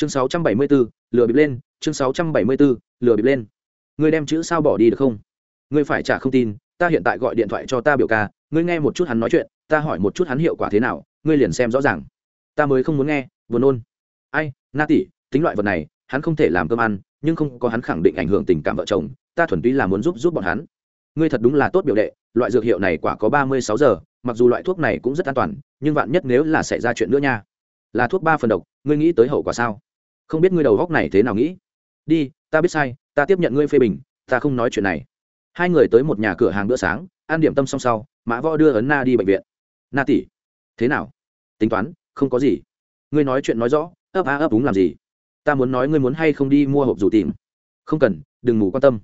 chương 674, lừa bịp lên chương 674, lừa bịp lên. Ngươi đem chữ sao bỏ đi được không? Ngươi phải trả không tin ta hiện tại gọi điện thoại cho ta biểu ca ngươi nghe một chút hắn nói chuyện ta hỏi một chút hắn hiệu quả thế nào ngươi liền xem rõ ràng. Ta mới không muốn nghe buồn nôn. Ai na tỷ tính loại vật này hắn không thể làm cơm ăn nhưng không có hắn khẳng định ảnh hưởng tình cảm vợ chồng ta thuần túy là muốn giúp giúp bọn hắn. Ngươi thật đúng là tốt biểu đệ loại dược hiệu này quả có ba mươi sáu giờ mặc dù loại thuốc này cũng rất an toàn nhưng vạn nhất nếu là xảy ra chuyện nữa nha. Là thuốc ba phần độc ngươi nghĩ tới hậu quả sao? Không biết ngươi đầu góc này thế nào nghĩ. Đi, ta biết sai, ta tiếp nhận ngươi phê bình, ta không nói chuyện này. Hai người tới một nhà cửa hàng bữa sáng, ăn điểm tâm xong sau, mã võ đưa ấn na đi bệnh viện. Na tỷ, thế nào? Tính toán, không có gì. Ngươi nói chuyện nói rõ, ấp á ấp úng làm gì? Ta muốn nói ngươi muốn hay không đi mua hộp rủ tìm. Không cần, đừng ngủ quan tâm.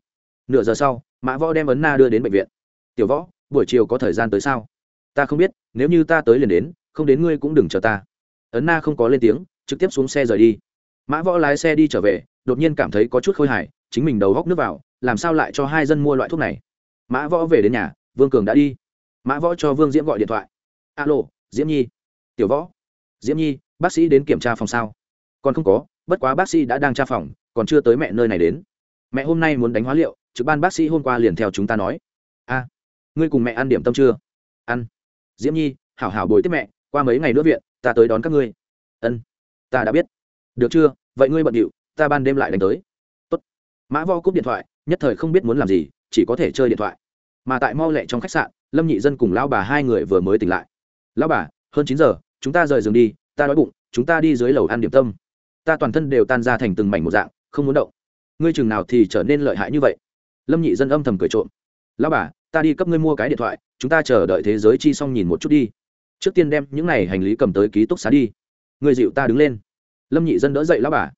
Nửa giờ sau, mã võ đem ấn na đưa đến bệnh viện. Tiểu võ, buổi chiều có thời gian tới sao? Ta không biết, nếu như ta tới liền đến, không đến ngươi cũng đừng chờ ta. Ấn na không có lên tiếng, trực tiếp xuống xe rời đi mã võ lái xe đi trở về, đột nhiên cảm thấy có chút khôi hài, chính mình đầu góc nước vào, làm sao lại cho hai dân mua loại thuốc này? Mã võ về đến nhà, vương cường đã đi. Mã võ cho vương diễm gọi điện thoại. Alo, diễm nhi. Tiểu võ. Diễm nhi, bác sĩ đến kiểm tra phòng sao? Còn không có, bất quá bác sĩ đã đang tra phòng, còn chưa tới mẹ nơi này đến. Mẹ hôm nay muốn đánh hóa liệu, trực ban bác sĩ hôm qua liền theo chúng ta nói. A, ngươi cùng mẹ ăn điểm tâm chưa? Ăn. Diễm nhi, hảo hảo bồi tiếp mẹ, qua mấy ngày nữa viện, ta tới đón các ngươi. Ân, ta đã biết được chưa? Vậy ngươi bận điệu, ta ban đêm lại đánh tới. Tốt. mã vo cúp điện thoại, nhất thời không biết muốn làm gì, chỉ có thể chơi điện thoại. Mà tại mau lẹ trong khách sạn, lâm nhị dân cùng lao bà hai người vừa mới tỉnh lại. Lao bà, hơn chín giờ, chúng ta rời giường đi, ta đói bụng, chúng ta đi dưới lầu ăn điểm tâm. Ta toàn thân đều tan ra thành từng mảnh một dạng, không muốn động. Ngươi chừng nào thì trở nên lợi hại như vậy? Lâm nhị dân âm thầm cười trộm. Lao bà, ta đi cấp ngươi mua cái điện thoại, chúng ta chờ đợi thế giới chi xong nhìn một chút đi. Trước tiên đem những này hành lý cầm tới ký túc xá đi. Ngươi dịu ta đứng lên lâm nhị dân đỡ dậy lão bà.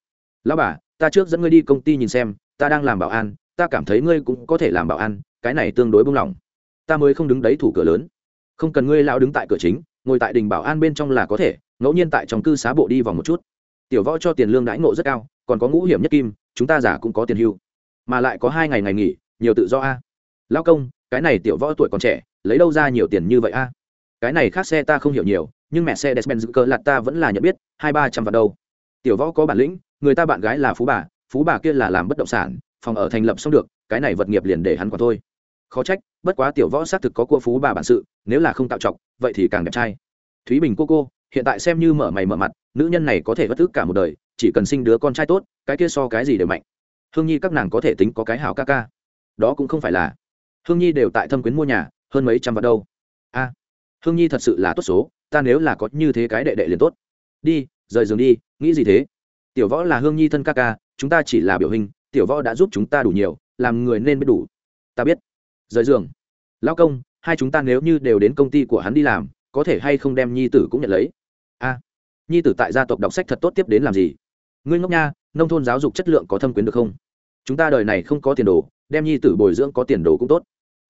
Lão bà, ta trước dẫn ngươi đi công ty nhìn xem, ta đang làm bảo an, ta cảm thấy ngươi cũng có thể làm bảo an, cái này tương đối bung lỏng ta mới không đứng đấy thủ cửa lớn. Không cần ngươi lão đứng tại cửa chính, ngồi tại đình bảo an bên trong là có thể, ngẫu nhiên tại trong cư xá bộ đi vòng một chút. Tiểu võ cho tiền lương đãi ngộ rất cao, còn có ngũ hiểm nhất kim, chúng ta giả cũng có tiền hưu. Mà lại có hai ngày ngày nghỉ, nhiều tự do a. Lão công, cái này tiểu võ tuổi còn trẻ, lấy đâu ra nhiều tiền như vậy a? Cái này khác xe ta không hiểu nhiều, nhưng mẹ xe despen cờ lạt ta vẫn là nhận biết, hai ba trăm vạn đâu tiểu võ có bản lĩnh, người ta bạn gái là phú bà phú bà kia là làm bất động sản, phòng ở thành lập xong được, cái này vật nghiệp liền để hắn còn thôi. Khó trách, bất quá tiểu võ xác thực có cua phú bà bản sự, nếu là không tạo trọng vậy thì càng đẹp trai. Thúy bình cô cô, hiện tại xem như mở mày mở mặt, nữ nhân này có thể bất tức cả một đời, chỉ cần sinh đứa con trai tốt, cái kia so cái gì đều mạnh. Hương nhi các nàng có thể tính có cái hào ca ca. Đó cũng không phải là. Hương nhi đều tại thâm quyến mua nhà, hơn mấy trăm vạn đâu. A, hương nhi thật sự là tốt số, ta nếu là có như thế cái đệ đệ liền tốt. Đi rời giường đi, nghĩ gì thế? Tiểu võ là hương nhi thân ca ca, chúng ta chỉ là biểu hình, tiểu võ đã giúp chúng ta đủ nhiều, làm người nên biết đủ. Ta biết. Rời giường. Lão công, hai chúng ta nếu như đều đến công ty của hắn đi làm, có thể hay không đem nhi tử cũng nhận lấy? A. Nhi tử tại gia tộc đọc sách thật tốt tiếp đến làm gì? Ngươi ngốc nha, nông thôn giáo dục chất lượng có thâm quyến được không? Chúng ta đời này không có tiền đồ, đem nhi tử bồi dưỡng có tiền đồ cũng tốt.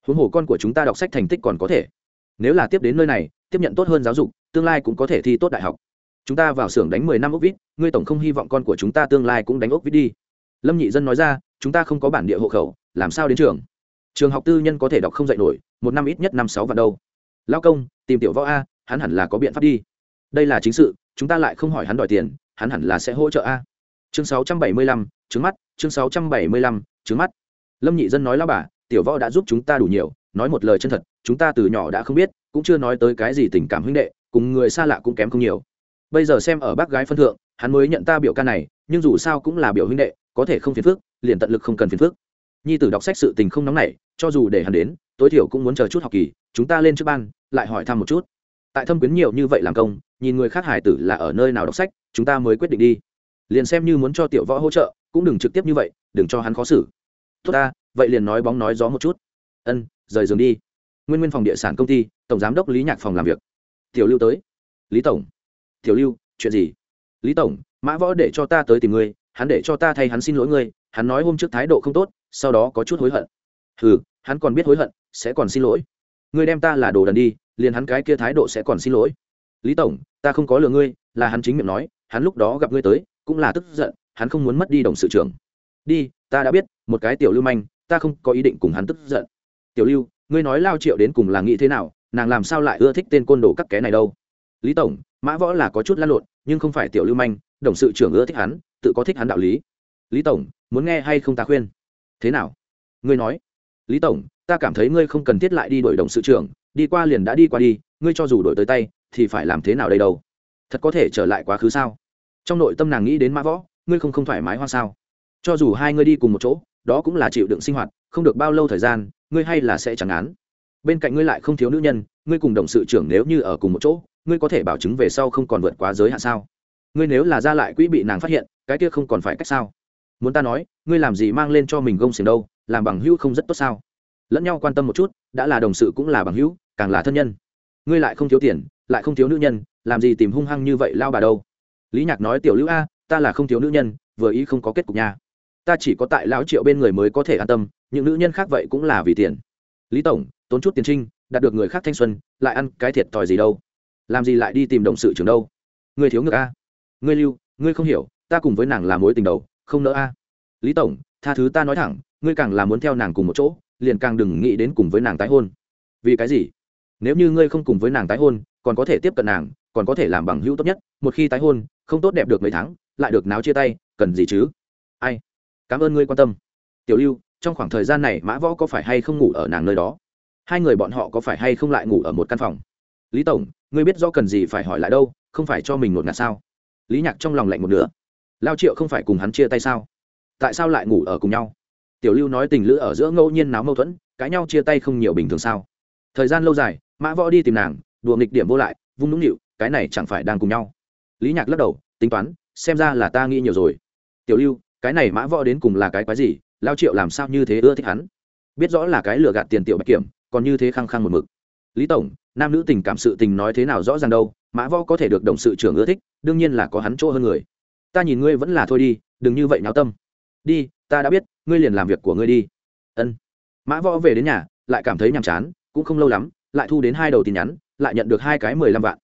Huống hồ con của chúng ta đọc sách thành tích còn có thể. Nếu là tiếp đến nơi này, tiếp nhận tốt hơn giáo dục, tương lai cũng có thể thi tốt đại học chúng ta vào xưởng đánh mười năm ốc vít, ngươi tổng không hy vọng con của chúng ta tương lai cũng đánh ốc vít đi. Lâm nhị dân nói ra, chúng ta không có bản địa hộ khẩu, làm sao đến trường? Trường học tư nhân có thể đọc không dạy nổi, một năm ít nhất năm sáu vạn đâu. Lao công, tìm tiểu võ a, hắn hẳn là có biện pháp đi. Đây là chính sự, chúng ta lại không hỏi hắn đòi tiền, hắn hẳn là sẽ hỗ trợ a. Chương sáu trăm bảy mươi lăm, trứng mắt, chương sáu trăm bảy mươi lăm, trứng mắt. Lâm nhị dân nói lao bà, tiểu võ đã giúp chúng ta đủ nhiều, nói một lời chân thật, chúng ta từ nhỏ đã không biết, cũng chưa nói tới cái gì tình cảm huynh đệ, cùng người xa lạ cũng kém không nhiều bây giờ xem ở bác gái phân thượng, hắn mới nhận ta biểu ca này, nhưng dù sao cũng là biểu huynh đệ, có thể không phiền phức, liền tận lực không cần phiền phức. Nhi tử đọc sách sự tình không nóng nảy, cho dù để hắn đến, tối thiểu cũng muốn chờ chút học kỳ, chúng ta lên trước ban, lại hỏi thăm một chút. Tại thâm quyến nhiều như vậy làm công, nhìn người khác hải tử là ở nơi nào đọc sách, chúng ta mới quyết định đi. Liền xem như muốn cho tiểu võ hỗ trợ, cũng đừng trực tiếp như vậy, đừng cho hắn khó xử. Tốt ta, vậy liền nói bóng nói gió một chút. Ân, rời giường đi. Nguyên nguyên phòng địa sản công ty, tổng giám đốc lý nhạc phòng làm việc. Tiểu lưu tới. Lý tổng tiểu lưu, chuyện gì? Lý tổng, mã võ để cho ta tới tìm ngươi, hắn để cho ta thay hắn xin lỗi ngươi, hắn nói hôm trước thái độ không tốt, sau đó có chút hối hận. Ừ hắn còn biết hối hận, sẽ còn xin lỗi. Ngươi đem ta là đồ đần đi, liền hắn cái kia thái độ sẽ còn xin lỗi. Lý tổng, ta không có lừa ngươi, là hắn chính miệng nói, hắn lúc đó gặp ngươi tới, cũng là tức giận, hắn không muốn mất đi đồng sự trưởng. Đi, ta đã biết, một cái tiểu lưu manh, ta không có ý định cùng hắn tức giận. Tiểu lưu, ngươi nói lao triệu đến cùng là nghĩ thế nào, nàng làm sao lại ưa thích tên côn đồ các ké này đâu? Lý tổng, mã võ là có chút lăn lộn, nhưng không phải tiểu lưu manh, đồng sự trưởng ưa thích hắn, tự có thích hắn đạo lý. Lý tổng, muốn nghe hay không ta khuyên? Thế nào? Ngươi nói. Lý tổng, ta cảm thấy ngươi không cần thiết lại đi đổi đồng sự trưởng, đi qua liền đã đi qua đi, ngươi cho dù đổi tới tay, thì phải làm thế nào đây đâu? Thật có thể trở lại quá khứ sao? Trong nội tâm nàng nghĩ đến mã võ, ngươi không không thoải mái hoa sao? Cho dù hai ngươi đi cùng một chỗ, đó cũng là chịu đựng sinh hoạt, không được bao lâu thời gian, ngươi hay là sẽ chẳng án. Bên cạnh ngươi lại không thiếu nữ nhân, ngươi cùng đồng sự trưởng nếu như ở cùng một chỗ ngươi có thể bảo chứng về sau không còn vượt quá giới hạn sao? Ngươi nếu là ra lại quỹ bị nàng phát hiện, cái kia không còn phải cách sao? Muốn ta nói, ngươi làm gì mang lên cho mình gông xiềng đâu, làm bằng hữu không rất tốt sao? Lẫn nhau quan tâm một chút, đã là đồng sự cũng là bằng hữu, càng là thân nhân. Ngươi lại không thiếu tiền, lại không thiếu nữ nhân, làm gì tìm hung hăng như vậy lao bà đâu? Lý nhạc nói tiểu lưu a, ta là không thiếu nữ nhân, vừa ý không có kết cục nha. Ta chỉ có tại lão triệu bên người mới có thể an tâm, những nữ nhân khác vậy cũng là vì tiền. Lý tổng, tốn chút tiền trinh, đạt được người khác thanh xuân, lại ăn cái thiệt thòi gì đâu? Làm gì lại đi tìm đồng sự trường đâu? Người thiếu ngược a. Ngươi lưu, ngươi không hiểu, ta cùng với nàng là mối tình đầu, không nỡ a. Lý tổng, tha thứ ta nói thẳng, ngươi càng là muốn theo nàng cùng một chỗ, liền càng đừng nghĩ đến cùng với nàng tái hôn. Vì cái gì? Nếu như ngươi không cùng với nàng tái hôn, còn có thể tiếp cận nàng, còn có thể làm bằng hữu tốt nhất, một khi tái hôn, không tốt đẹp được mấy tháng, lại được náo chia tay, cần gì chứ? Ai? Cảm ơn ngươi quan tâm. Tiểu lưu, trong khoảng thời gian này mã võ có phải hay không ngủ ở nàng nơi đó? Hai người bọn họ có phải hay không lại ngủ ở một căn phòng? Lý tổng, ngươi biết do cần gì phải hỏi lại đâu, không phải cho mình ngột ngạt sao? Lý nhạc trong lòng lạnh một nửa. Lao triệu không phải cùng hắn chia tay sao? Tại sao lại ngủ ở cùng nhau? Tiểu lưu nói tình lữ ở giữa ngẫu nhiên náo mâu thuẫn, cãi nhau chia tay không nhiều bình thường sao? Thời gian lâu dài, mã võ đi tìm nàng, đùa nghịch điểm vô lại, vung nũng nịu, cái này chẳng phải đang cùng nhau? Lý nhạc lắc đầu, tính toán, xem ra là ta nghĩ nhiều rồi. Tiểu lưu, cái này mã võ đến cùng là cái quái gì? Lao triệu làm sao như thế ưa thích hắn? Biết rõ là cái lừa gạt tiền tiểu bạch kiểm, còn như thế khăng khăng một mực lý tổng, nam nữ tình cảm sự tình nói thế nào rõ ràng đâu, mã võ có thể được đồng sự trưởng ưa thích, đương nhiên là có hắn chỗ hơn người. Ta nhìn ngươi vẫn là thôi đi, đừng như vậy náo tâm. Đi, ta đã biết, ngươi liền làm việc của ngươi đi. Ân. Mã võ về đến nhà, lại cảm thấy nhàm chán, cũng không lâu lắm, lại thu đến hai đầu tin nhắn, lại nhận được hai cái mười lăm vạn.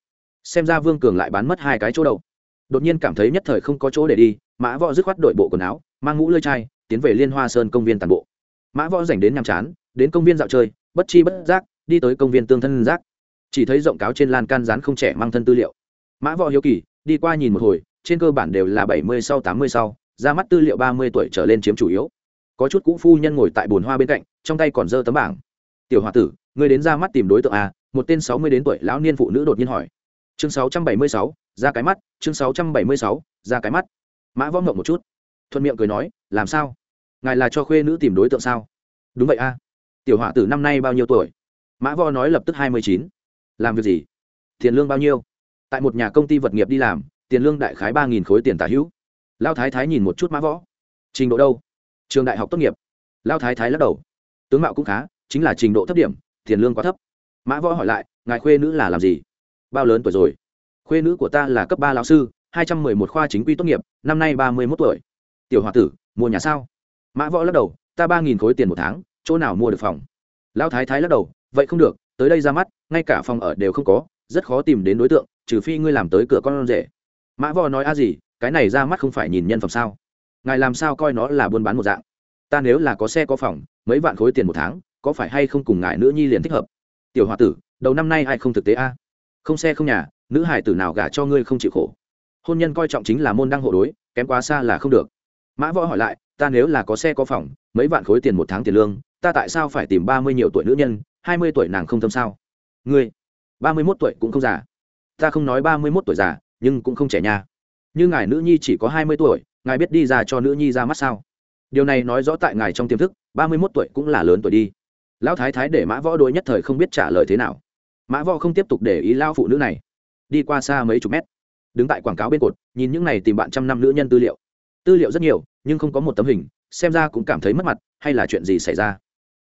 Xem ra vương cường lại bán mất hai cái chỗ đầu. Đột nhiên cảm thấy nhất thời không có chỗ để đi, mã võ dứt khoát đội bộ quần áo, mang mũ lơi chai, tiến về liên hoa sơn công viên tàn bộ. Mã võ dành đến nhàm chán, đến công viên dạo chơi, bất chi bất giác đi tới công viên tương thân giác chỉ thấy rộng cáo trên lan can rán không trẻ mang thân tư liệu. Mã võ hiếu kỳ, đi qua nhìn một hồi, trên cơ bản đều là bảy mươi sau tám mươi sau, ra mắt tư liệu ba mươi tuổi trở lên chiếm chủ yếu. Có chút cũ phu nhân ngồi tại bồn hoa bên cạnh, trong tay còn giơ tấm bảng. Tiểu h o a tử người đến ra mắt tìm đối tượng à? Một tên sáu mươi đến tuổi lão niên phụ nữ đột nhiên hỏi. Chương sáu trăm bảy mươi sáu, ra cái mắt, chương sáu trăm bảy mươi sáu, ra cái mắt. Mã võ ngộng một chút, thuận miệng cười nói, làm sao? Ngài là cho khuê nữ tìm đối tượng sao? Đúng vậy a. À. tiểu a tử năm nay bao nhiêu tuổi? Mã võ nói lập tức hai mươi chín. Làm việc gì? Tiền lương bao nhiêu? Tại một nhà công ty vật nghiệp đi làm, tiền lương đại khái ba nghìn khối tiền tả hữu. Lao thái thái nhìn một chút mã võ. Trình độ đâu? Trường đại học tốt nghiệp. Lao thái thái lắc đầu. Tướng mạo cũng khá, chính là trình độ thấp điểm, tiền lương quá thấp. Mã võ hỏi lại, ngài khuê nữ là làm gì? Bao lớn tuổi rồi? Khuê nữ của ta là cấp ba lao sư, hai trăm mười một khoa chính quy tốt nghiệp, năm nay ba mươi mốt tuổi. Tiểu h o a tử, mua nhà sao? Mã võ lắc đầu, ta ba nghìn khối tiền một tháng, chỗ nào mua được phòng? Lão thái thái lắc đầu vậy không được, tới đây ra mắt, ngay cả phòng ở đều không có, rất khó tìm đến đối tượng, trừ phi ngươi làm tới cửa con rể. Mã võ nói a gì, cái này ra mắt không phải nhìn nhân phẩm sao? Ngài làm sao coi nó là buôn bán một dạng? Ta nếu là có xe có phòng, mấy vạn khối tiền một tháng, có phải hay không cùng ngài nữ nhi liền thích hợp? Tiểu h o a tử, đầu năm nay ai không thực tế a? Không xe không nhà, nữ hải tử nào gả cho ngươi không chịu khổ. Hôn nhân coi trọng chính là môn đăng hộ đối, kém quá xa là không được. Mã võ hỏi lại, ta nếu là có xe có phòng, mấy vạn khối tiền một tháng tiền lương, ta tại sao phải tìm ba mươi nhiều tuổi nữ nhân hai mươi tuổi nàng không thâm sao? Ngươi, ba mươi mốt tuổi cũng không già. Ta không nói ba mươi mốt tuổi già, nhưng cũng không trẻ nha. Như ngài nữ nhi chỉ có hai mươi tuổi, ngài biết đi ra cho nữ nhi ra mắt sao? Điều này nói rõ tại ngài trong tiềm thức, ba mươi mốt tuổi cũng là lớn tuổi đi. Lão thái thái để mã võ đôi nhất thời không biết trả lời thế nào. Mã võ không tiếp tục để ý lao phụ nữ này. Đi qua xa mấy chục mét, đứng tại quảng cáo bên cột, nhìn những này tìm bạn trăm năm nữ nhân tư liệu. Tư liệu rất nhiều, nhưng không có một tấm hình, xem ra cũng cảm thấy mất mặt, hay là chuyện gì xảy ra?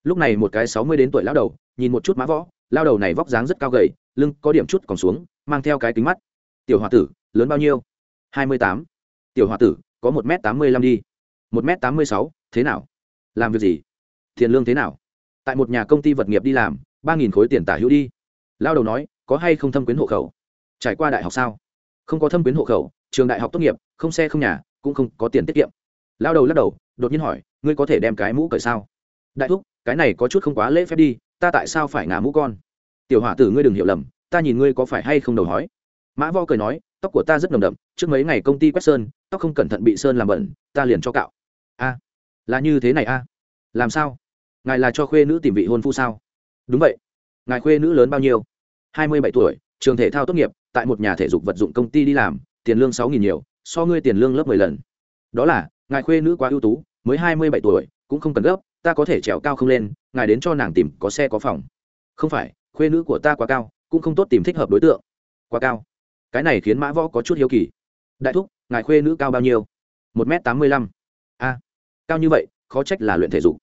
Lúc này một cái sáu mươi đến tuổi lão đầu nhìn một chút mã võ, lao đầu này vóc dáng rất cao gầy, lưng có điểm chút còn xuống, mang theo cái kính mắt. Tiểu h o a tử, lớn bao nhiêu? Hai mươi tám. Tiểu h o a tử, có một m tám mươi lăm đi. một m tám mươi sáu, thế nào? Làm việc gì? Tiền lương thế nào? Tại một nhà công ty vật nghiệp đi làm, ba nghìn khối tiền tả hữu đi. Lao đầu nói, có hay không thâm quyến hộ khẩu? Trải qua đại học sao? Không có thâm quyến hộ khẩu, trường đại học tốt nghiệp, không xe không nhà, cũng không có tiền tiết kiệm. Lao đầu lắc đầu, đột nhiên hỏi, ngươi có thể đem cái mũ cởi sao? Đại thúc, cái này có chút không quá lễ phép đi ta tại sao phải ngả mũ con? Tiểu hỏa tử ngươi đừng hiểu lầm, ta nhìn ngươi có phải hay không đầu hói. Mã vo cười nói, tóc của ta rất nồng đậm, trước mấy ngày công ty quét sơn, tóc không cẩn thận bị sơn làm bẩn, ta liền cho cạo. A, là như thế này a? Làm sao? Ngài là cho khuê nữ tìm vị hôn phu sao? Đúng vậy. Ngài khuê nữ lớn bao nhiêu? Hai mươi bảy tuổi, trường thể thao tốt nghiệp, tại một nhà thể dục vật dụng công ty đi làm, tiền lương sáu nghìn nhiều, so ngươi tiền lương lớp mười lần. Đó là, ngài khuê nữ quá ưu tú, mới hai mươi bảy tuổi, cũng không cần gấp ta có thể trèo cao không lên, ngài đến cho nàng tìm có xe có phòng. Không phải, khuê nữ của ta quá cao, cũng không tốt tìm thích hợp đối tượng. Quá cao. Cái này khiến mã võ có chút hiếu kỳ. Đại thúc, ngài khuê nữ cao bao nhiêu? Một m tám mươi lăm. A. Cao như vậy, khó trách là luyện thể dục.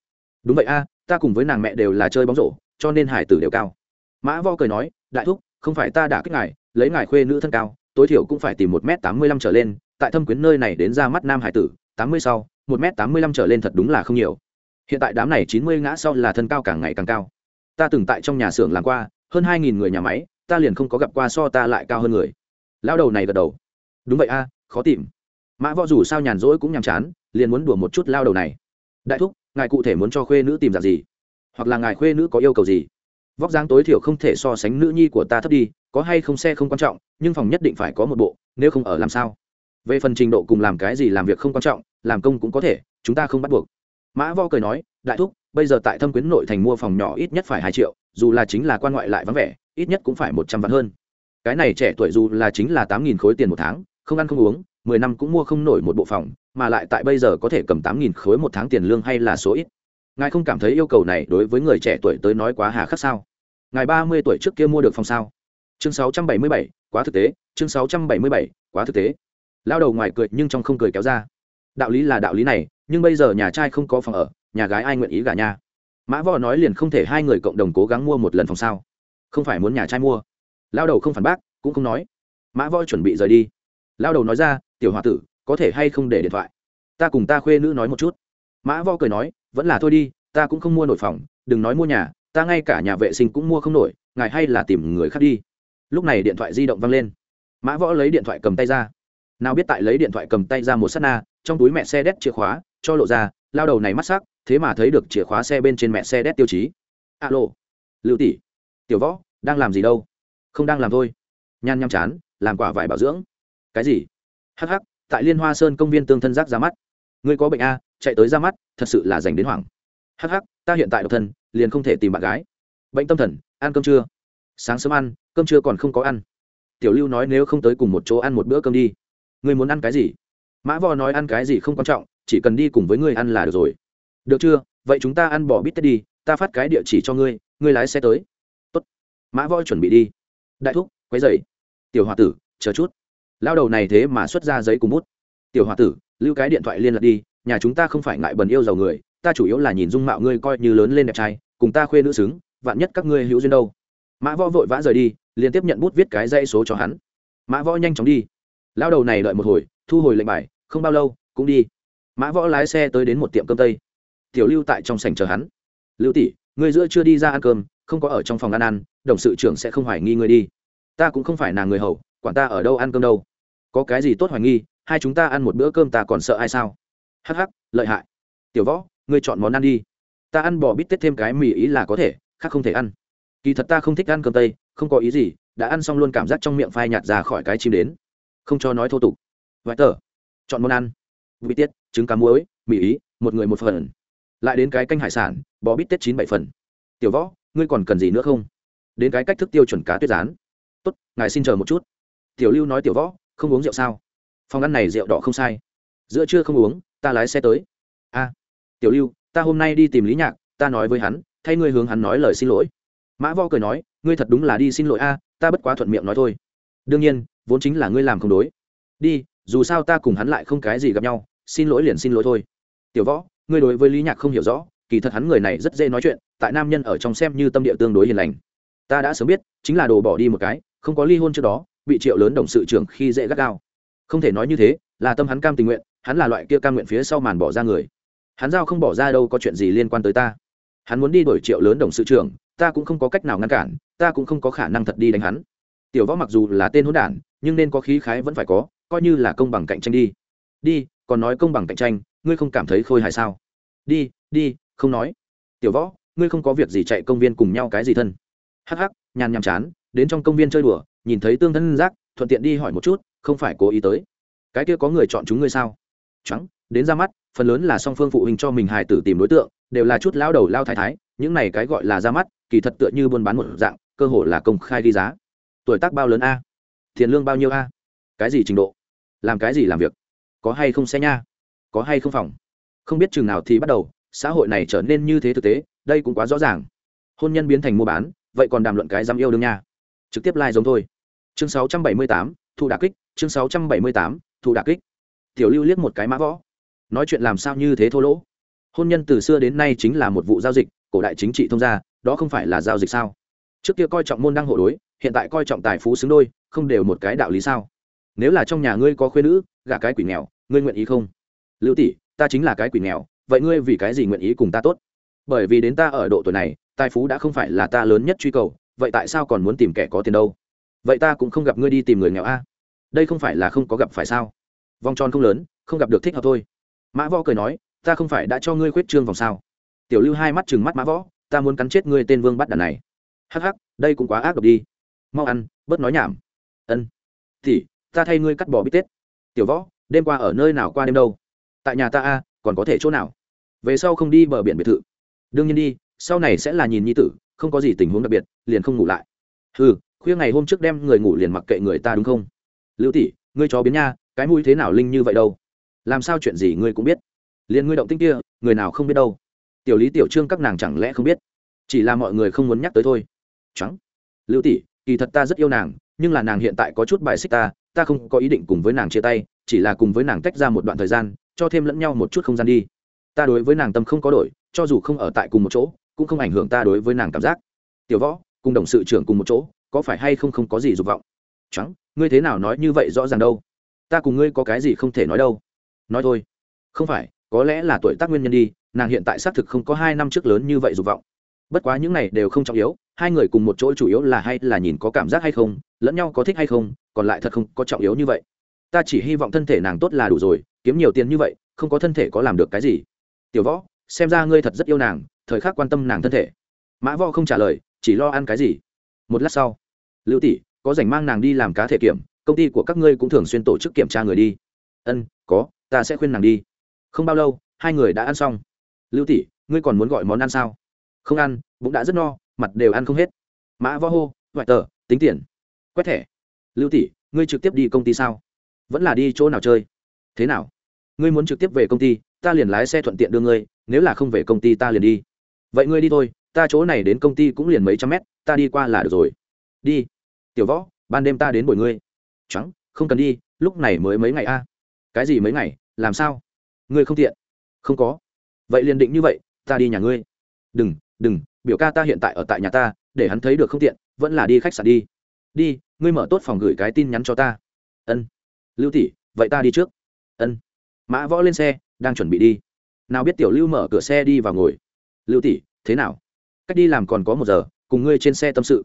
Đúng vậy a, ta cùng với nàng mẹ đều là chơi bóng rổ, cho nên hải tử đều cao. Mã võ cười nói, đại thúc, không phải ta đã kích ngài, lấy ngài khuê nữ thân cao, tối thiểu cũng phải tìm một m tám mươi lăm trở lên, tại thâm quyến nơi này đến ra mắt nam hải tử, tám mươi sau, một m tám mươi lăm trở lên thật đúng là không nhiều hiện tại đám này chín mươi ngã sau là thân cao càng ngày càng cao. Ta từng tại trong nhà xưởng làm qua, hơn hai nghìn người nhà máy, ta liền không có gặp qua so ta lại cao hơn người. Lao đầu này gật đầu. Đúng vậy a, khó tìm. Mã võ dù sao nhàn rỗi cũng nhàm chán, liền muốn đùa một chút lao đầu này. Đại thúc, ngài cụ thể muốn cho khuê nữ tìm dạng gì? Hoặc là ngài khuê nữ có yêu cầu gì? Vóc dáng tối thiểu không thể so sánh nữ nhi của ta thấp đi, có hay không xe không quan trọng, nhưng phòng nhất định phải có một bộ, nếu không ở làm sao? Về phần trình độ cùng làm cái gì làm việc không quan trọng, làm công cũng có thể, chúng ta không bắt buộc mã võ cười nói, đại thúc, bây giờ tại thâm quyến nội thành mua phòng nhỏ ít nhất phải hai triệu, dù là chính là quan ngoại lại vắng vẻ, ít nhất cũng phải một trăm vạn hơn. Cái này trẻ tuổi dù là chính là tám nghìn khối tiền một tháng, không ăn không uống, mười năm cũng mua không nổi một bộ phòng, mà lại tại bây giờ có thể cầm tám nghìn khối một tháng tiền lương hay là số ít. Ngài không cảm thấy yêu cầu này đối với người trẻ tuổi tới nói quá hà khắc sao? Ngài ba mươi tuổi trước kia mua được phòng sao? Chương sáu trăm bảy mươi bảy, quá thực tế, chương sáu trăm bảy mươi bảy, quá thực tế. Lao đầu ngoài cười nhưng trong không cười kéo ra. Đạo lý là đạo lý này nhưng bây giờ nhà trai không có phòng ở, nhà gái ai nguyện ý gả nha? Mã võ nói liền không thể hai người cộng đồng cố gắng mua một lần phòng sao? Không phải muốn nhà trai mua. Lao đầu không phản bác, cũng không nói. Mã võ chuẩn bị rời đi. Lao đầu nói ra, tiểu h o a tử, có thể hay không để điện thoại? Ta cùng ta khuê nữ nói một chút. Mã võ cười nói, vẫn là thôi đi, ta cũng không mua nổi phòng, đừng nói mua nhà, ta ngay cả nhà vệ sinh cũng mua không nổi, ngài hay là tìm người khác đi. Lúc này điện thoại di động văng lên. Mã võ lấy điện thoại cầm tay ra. Nào biết tại lấy điện thoại cầm tay ra một s á t na, trong túi mẹ xe đét chìa khóa cho lộ ra, lao đầu này mắt sắc, thế mà thấy được chìa khóa xe bên trên mẹ xe đét tiêu chí. Alo, lưu tỷ. Tiểu võ, đang làm gì đâu? Không đang làm thôi. Nhan nhăm chán, làm quả vải bảo dưỡng. Cái gì? Hắc hắc, tại liên hoa sơn công viên tương thân giác ra mắt. Ngươi có bệnh a chạy tới ra mắt, thật sự là dành đến hoảng. Hắc hắc, ta hiện tại độc thân, liền không thể tìm bạn gái. Bệnh tâm thần, ăn cơm trưa. Sáng sớm ăn, cơm trưa còn không có ăn. Tiểu lưu nói nếu không tới cùng một chỗ ăn một bữa cơm đi. Ngươi muốn ăn cái gì? Mã vò nói ăn cái gì không quan trọng chỉ cần đi cùng với ngươi ăn là được rồi. Được chưa? Vậy chúng ta ăn bỏ bít tết đi, ta phát cái địa chỉ cho ngươi ngươi lái xe tới. Tốt. mã voi chuẩn bị đi. Đại thúc, quấy dậy tiểu h o a tử, chờ chút. Lao đầu này thế mà xuất ra giấy cùng bút. Tiểu h o a tử, lưu cái điện thoại liên lạc đi, nhà chúng ta không phải ngại bần yêu giàu người, ta chủ yếu là nhìn dung mạo ngươi coi như lớn lên đẹp trai, cùng ta khuê nữ xứng, vạn nhất các ngươi hữu duyên đâu. Mã võ vội vã rời đi liền tiếp nhận bút viết cái dãy số cho hắn. Mã võ nhanh chóng đi. Lao đầu này đợi một hồi, thu hồi lệnh bài, không bao lâu, cũng đi mã võ lái xe tới đến một tiệm cơm tây. Tiểu lưu tại trong sảnh chờ hắn. Lưu tỷ, ngươi giữa chưa đi ra ăn cơm, không có ở trong phòng ăn ăn, đồng sự trưởng sẽ không hoài nghi người đi. Ta cũng không phải là người hầu, quản ta ở đâu ăn cơm đâu. Có cái gì tốt hoài nghi, hai chúng ta ăn một bữa cơm ta còn sợ ai sao? Hắc hắc, lợi hại. Tiểu võ, ngươi chọn món ăn đi. Ta ăn bò bít tết thêm cái mì ý là có thể, khác không thể ăn. Kỳ thật ta không thích ăn cơm tây, không có ý gì, đã ăn xong luôn cảm giác trong miệng phai nhạt ra khỏi cái chim đến. Không cho nói thô tục. Vài tờ. Chọn món ăn bít tiết trứng cá muối, mì ý, một người một phần. Lại đến cái canh hải sản, bò bít tết chín bảy phần. Tiểu võ, ngươi còn cần gì nữa không? Đến cái cách thức tiêu chuẩn cá tuyết rán. Tốt, ngài xin chờ một chút. Tiểu lưu nói tiểu võ, không uống rượu sao? Phòng ăn này rượu đỏ không sai. Giữa trưa không uống, ta lái xe tới. A, tiểu lưu, ta hôm nay đi tìm lý nhạc, ta nói với hắn, thay ngươi hướng hắn nói lời xin lỗi. Mã võ cười nói, ngươi thật đúng là đi xin lỗi a, ta bất quá thuận miệng nói thôi. Đương nhiên, vốn chính là ngươi làm không đối. Đi, dù sao ta cùng hắn lại không cái gì gặp nhau xin lỗi liền xin lỗi thôi. Tiểu võ, ngươi đối với lý nhạc không hiểu rõ, kỳ thật hắn người này rất dễ nói chuyện, tại nam nhân ở trong xem như tâm địa tương đối hiền lành. Ta đã sớm biết, chính là đồ bỏ đi một cái, không có ly hôn trước đó, bị triệu lớn đồng sự trưởng khi dễ gắt gao. Không thể nói như thế, là tâm hắn cam tình nguyện, hắn là loại kia cam nguyện phía sau màn bỏ ra người. Hắn giao không bỏ ra đâu có chuyện gì liên quan tới ta. Hắn muốn đi đổi triệu lớn đồng sự trưởng, ta cũng không có cách nào ngăn cản, ta cũng không có khả năng thật đi đánh hắn. Tiểu võ mặc dù là tên hỗn đản, nhưng nên có khí khái vẫn phải có, coi như là công bằng cạnh tranh đi. Đi còn nói công bằng cạnh tranh, ngươi không cảm thấy khôi hài sao? Đi đi, không nói. Tiểu võ, ngươi không có việc gì chạy công viên cùng nhau cái gì thân? Hắc hắc, nhàn nhàm chán, đến trong công viên chơi đùa, nhìn thấy tương thân giác, thuận tiện đi hỏi một chút, không phải cố ý tới. Cái kia có người chọn chúng ngươi sao? Trắng, đến ra mắt, phần lớn là song phương phụ huynh cho mình hài tử tìm đối tượng, đều là chút lao đầu lao thái thái, những này cái gọi là ra mắt, kỳ thật tựa như buôn bán một dạng, cơ hội là công khai ghi giá. Tuổi tác bao lớn a? Tiền lương bao nhiêu a? Cái gì trình độ? Làm cái gì làm việc? Có hay không xe nha? Có hay không phòng? Không biết chừng nào thì bắt đầu xã hội này trở nên như thế thực tế đây cũng quá rõ ràng. Hôn nhân biến thành mua bán vậy còn đàm luận cái dám yêu đương nha. Trực tiếp like giống thôi. Chương 678, thu đà kích chương 678, thu đà kích. Tiểu lưu liếc một cái mã võ. Nói chuyện làm sao như thế thô lỗ? Hôn nhân từ xưa đến nay chính là một vụ giao dịch cổ đại chính trị thông gia đó không phải là giao dịch sao? Trước kia coi trọng môn đăng hộ đối hiện tại coi trọng tài phú xứng đôi không đều một cái đạo lý sao? Nếu là trong nhà ngươi có khuyên nữ gả cái quỷ nghèo ngươi nguyện ý không? Lưu tỷ, ta chính là cái quỷ nghèo, vậy ngươi vì cái gì nguyện ý cùng ta tốt? Bởi vì đến ta ở độ tuổi này, tài phú đã không phải là ta lớn nhất truy cầu, vậy tại sao còn muốn tìm kẻ có tiền đâu? Vậy ta cũng không gặp ngươi đi tìm người nghèo a. Đây không phải là không có gặp phải sao? Vòng tròn không lớn, không gặp được thích hợp thôi. Mã võ cười nói, ta không phải đã cho ngươi khuyết trương vòng sao? Tiểu lưu hai mắt chừng mắt mã võ, ta muốn cắn chết ngươi tên vương bắt đàn này. Hắc hắc, đây cũng quá ác độc đi. Mau ăn, bớt nói nhảm. Ân. Thì ta thay ngươi cắt bỏ bít tết. Tiểu võ đêm qua ở nơi nào qua đêm đâu? Tại nhà ta a, còn có thể chỗ nào? Về sau không đi bờ biển biệt thự. Đương nhiên đi, sau này sẽ là nhìn nhi tử, không có gì tình huống đặc biệt, liền không ngủ lại. Ừ khuya ngày hôm trước đem người ngủ liền mặc kệ người ta đúng không? Lưu tỷ, ngươi chó biến nha, cái mũi thế nào linh như vậy đâu? Làm sao chuyện gì ngươi cũng biết. Liền ngươi động tinh kia, người nào không biết đâu. Tiểu lý, tiểu trương các nàng chẳng lẽ không biết? Chỉ là mọi người không muốn nhắc tới thôi. Trắng. Lưu tỷ, kỳ thật ta rất yêu nàng, nhưng là nàng hiện tại có chút bài xích ta ta không có ý định cùng với nàng chia tay chỉ là cùng với nàng tách ra một đoạn thời gian, cho thêm lẫn nhau một chút không gian đi. Ta đối với nàng tâm không có đổi, cho dù không ở tại cùng một chỗ, cũng không ảnh hưởng ta đối với nàng cảm giác. Tiểu võ, cùng đồng sự trưởng cùng một chỗ, có phải hay không không có gì dục vọng? Trắng ngươi thế nào nói như vậy rõ ràng đâu? Ta cùng ngươi có cái gì không thể nói đâu? Nói thôi. Không phải, có lẽ là tuổi tác nguyên nhân đi, nàng hiện tại xác thực không có hai năm trước lớn như vậy dục vọng. Bất quá những này đều không trọng yếu, hai người cùng một chỗ chủ yếu là hay là nhìn có cảm giác hay không, lẫn nhau có thích hay không, còn lại thật không có trọng yếu như vậy ta chỉ hy vọng thân thể nàng tốt là đủ rồi, kiếm nhiều tiền như vậy, không có thân thể có làm được cái gì. Tiểu võ, xem ra ngươi thật rất yêu nàng, thời khắc quan tâm nàng thân thể. Mã võ không trả lời, chỉ lo ăn cái gì. Một lát sau, lưu tỷ, có dành mang nàng đi làm cá thể kiểm, công ty của các ngươi cũng thường xuyên tổ chức kiểm tra người đi. Ân, có, ta sẽ khuyên nàng đi. Không bao lâu, hai người đã ăn xong. Lưu tỷ, ngươi còn muốn gọi món ăn sao? Không ăn, bụng đã rất no, mặt đều ăn không hết. Mã võ hô ngoại tờ, tính tiền. Quét thẻ. Lưu tỷ, ngươi trực tiếp đi công ty sao? Vẫn là đi chỗ nào chơi? Thế nào? Ngươi muốn trực tiếp về công ty, ta liền lái xe thuận tiện đưa ngươi, nếu là không về công ty ta liền đi. Vậy ngươi đi thôi, ta chỗ này đến công ty cũng liền mấy trăm mét, ta đi qua là được rồi. Đi. Tiểu võ, ban đêm ta đến buổi ngươi. Trắng không cần đi, lúc này mới mấy ngày a? Cái gì mấy ngày, làm sao? Ngươi không tiện. Không có. Vậy liền định như vậy, ta đi nhà ngươi. Đừng đừng, biểu ca ta hiện tại ở tại nhà ta, để hắn thấy được không tiện, vẫn là đi khách sạn đi. Đi, ngươi mở tốt phòng gửi cái tin nhắn cho ta. Ân lưu tỷ, vậy ta đi trước. Ân. Mã võ lên xe, đang chuẩn bị đi. Nào biết tiểu lưu mở cửa xe đi vào ngồi. Lưu tỷ, thế nào? Cách đi làm còn có một giờ, cùng ngươi trên xe tâm sự.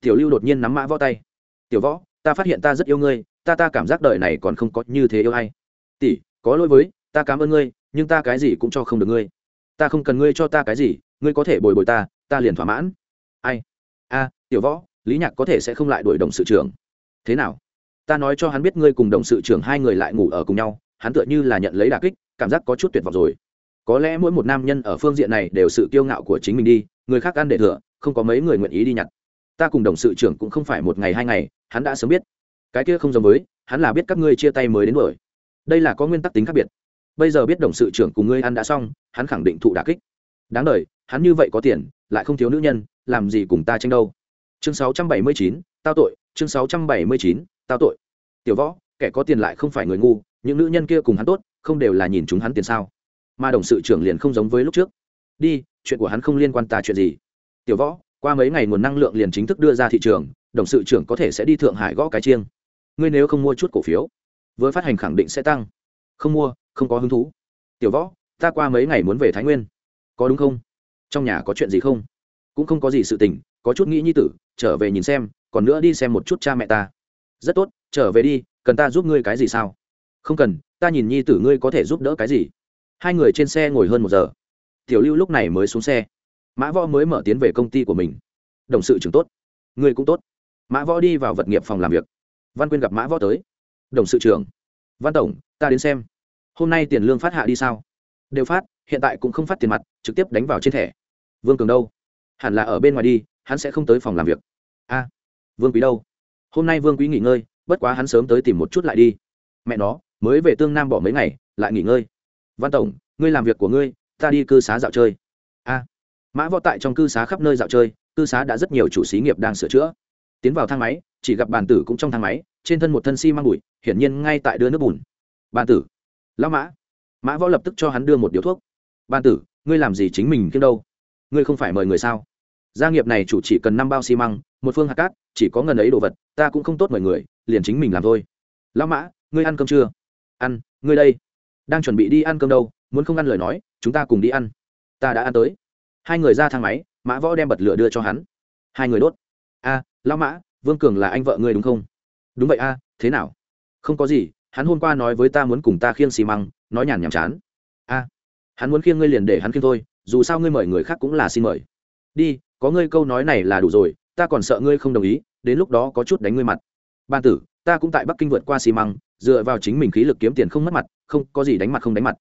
Tiểu lưu đột nhiên nắm mã võ tay. Tiểu võ, ta phát hiện ta rất yêu ngươi, ta ta cảm giác đời này còn không có như thế yêu hay tỷ, có lỗi với, ta cảm ơn ngươi, nhưng ta cái gì cũng cho không được ngươi. Ta không cần ngươi cho ta cái gì, ngươi có thể bồi bồi ta ta liền thỏa mãn. Ai? A, tiểu võ, lý nhạc có thể sẽ không lại đuổi đồng sự trưởng. Thế nào? Ta nói cho hắn biết ngươi cùng đồng sự trưởng hai người lại ngủ ở cùng nhau hắn tựa như là nhận lấy đà kích cảm giác có chút tuyệt vọng rồi. Có lẽ mỗi một nam nhân ở phương diện này đều sự kiêu ngạo của chính mình đi người khác ăn để thừa không có mấy người nguyện ý đi nhặt. Ta cùng đồng sự trưởng cũng không phải một ngày hai ngày hắn đã sớm biết. Cái kia không giống với hắn là biết các ngươi chia tay mới đến đuổi. Đây là có nguyên tắc tính khác biệt. Bây giờ biết đồng sự trưởng cùng ngươi ăn đã xong hắn khẳng định thụ đà kích. Đáng đ hắn như vậy có tiền lại không thiếu nữ nhân làm gì cùng ta tranh đâu? Chương 679, tao tội chương 679, tao tội. Tiểu võ, kẻ có tiền lại không phải người ngu, những nữ nhân kia cùng hắn tốt, không đều là nhìn chúng hắn tiền sao? Mà đồng sự trưởng liền không giống với lúc trước. Đi, chuyện của hắn không liên quan ta chuyện gì. Tiểu võ, qua mấy ngày nguồn năng lượng liền chính thức đưa ra thị trường, đồng sự trưởng có thể sẽ đi thượng hải gõ cái chiêng. Ngươi nếu không mua chút cổ phiếu với phát hành khẳng định sẽ tăng. Không mua, không có hứng thú. Tiểu võ, ta qua mấy ngày muốn về thái nguyên. Có đúng không? Trong nhà có chuyện gì không? Cũng không có gì sự tình, có chút nghĩ nhi tử, trở về nhìn xem, còn nữa đi xem một chút cha mẹ ta rất tốt, trở về đi, cần ta giúp ngươi cái gì sao? Không cần, ta nhìn nhi tử ngươi có thể giúp đỡ cái gì? Hai người trên xe ngồi hơn một giờ. Tiểu lưu lúc này mới xuống xe. Mã võ mới mở tiến về công ty của mình. Đồng sự trưởng tốt. Ngươi cũng tốt. Mã võ đi vào vật nghiệp phòng làm việc. Văn quyên gặp mã võ tới. Đồng sự trưởng. Văn tổng, ta đến xem. Hôm nay tiền lương phát hạ đi sao? Đều phát, hiện tại cũng không phát tiền mặt, trực tiếp đánh vào trên thẻ. Vương cường đâu? Hẳn là ở bên ngoài đi, hắn sẽ không tới phòng làm việc. A, vương quý đâu? Hôm nay vương quý nghỉ ngơi, bất quá hắn sớm tới tìm một chút lại đi. Mẹ nó, mới về tương nam bỏ mấy ngày, lại nghỉ ngơi. Văn tổng, ngươi làm việc của ngươi, ta đi cư xá dạo chơi. A. Mã võ tại trong cư xá khắp nơi dạo chơi, cư xá đã rất nhiều chủ xí nghiệp đang sửa chữa. Tiến vào thang máy, chỉ gặp bàn tử cũng trong thang máy, trên thân một thân xi、si、mang bụi, hiển nhiên ngay tại đưa nước bùn. Bàn tử. Lão mã. Mã võ lập tức cho hắn đưa một điếu thuốc. Bàn tử, ngươi làm gì chính mình kiêng đâu? Ngươi không phải mời người sao? Gia nghiệp này chủ chỉ cần năm bao xi măng, một phương hạt cát chỉ có ngần ấy đồ vật, ta cũng không tốt mời người, liền chính mình làm thôi. Lão mã, ngươi ăn cơm chưa? Ăn, ngươi đây. Đang chuẩn bị đi ăn cơm đâu, muốn không ăn lời nói, chúng ta cùng đi ăn. Ta đã ăn tới. Hai người ra thang máy, mã võ đem bật lửa đưa cho hắn. Hai người đốt. A, lão mã, vương cường là anh vợ ngươi đúng không? Đúng vậy a, thế nào? Không có gì, hắn hôm qua nói với ta muốn cùng ta khiêng xi măng, nói nhàn nhàm chán. A, hắn muốn khiêng ngươi liền để hắn khiêng thôi, dù sao ngươi mời người khác cũng là xin mời. Đi, có ngươi câu nói này là đủ rồi ta còn sợ ngươi không đồng ý, đến lúc đó có chút đánh ngươi mặt. Ban tử, ta cũng tại bắc kinh vượt qua xi măng, dựa vào chính mình khí lực kiếm tiền không mất mặt, không, có gì đánh mặt không đánh mặt.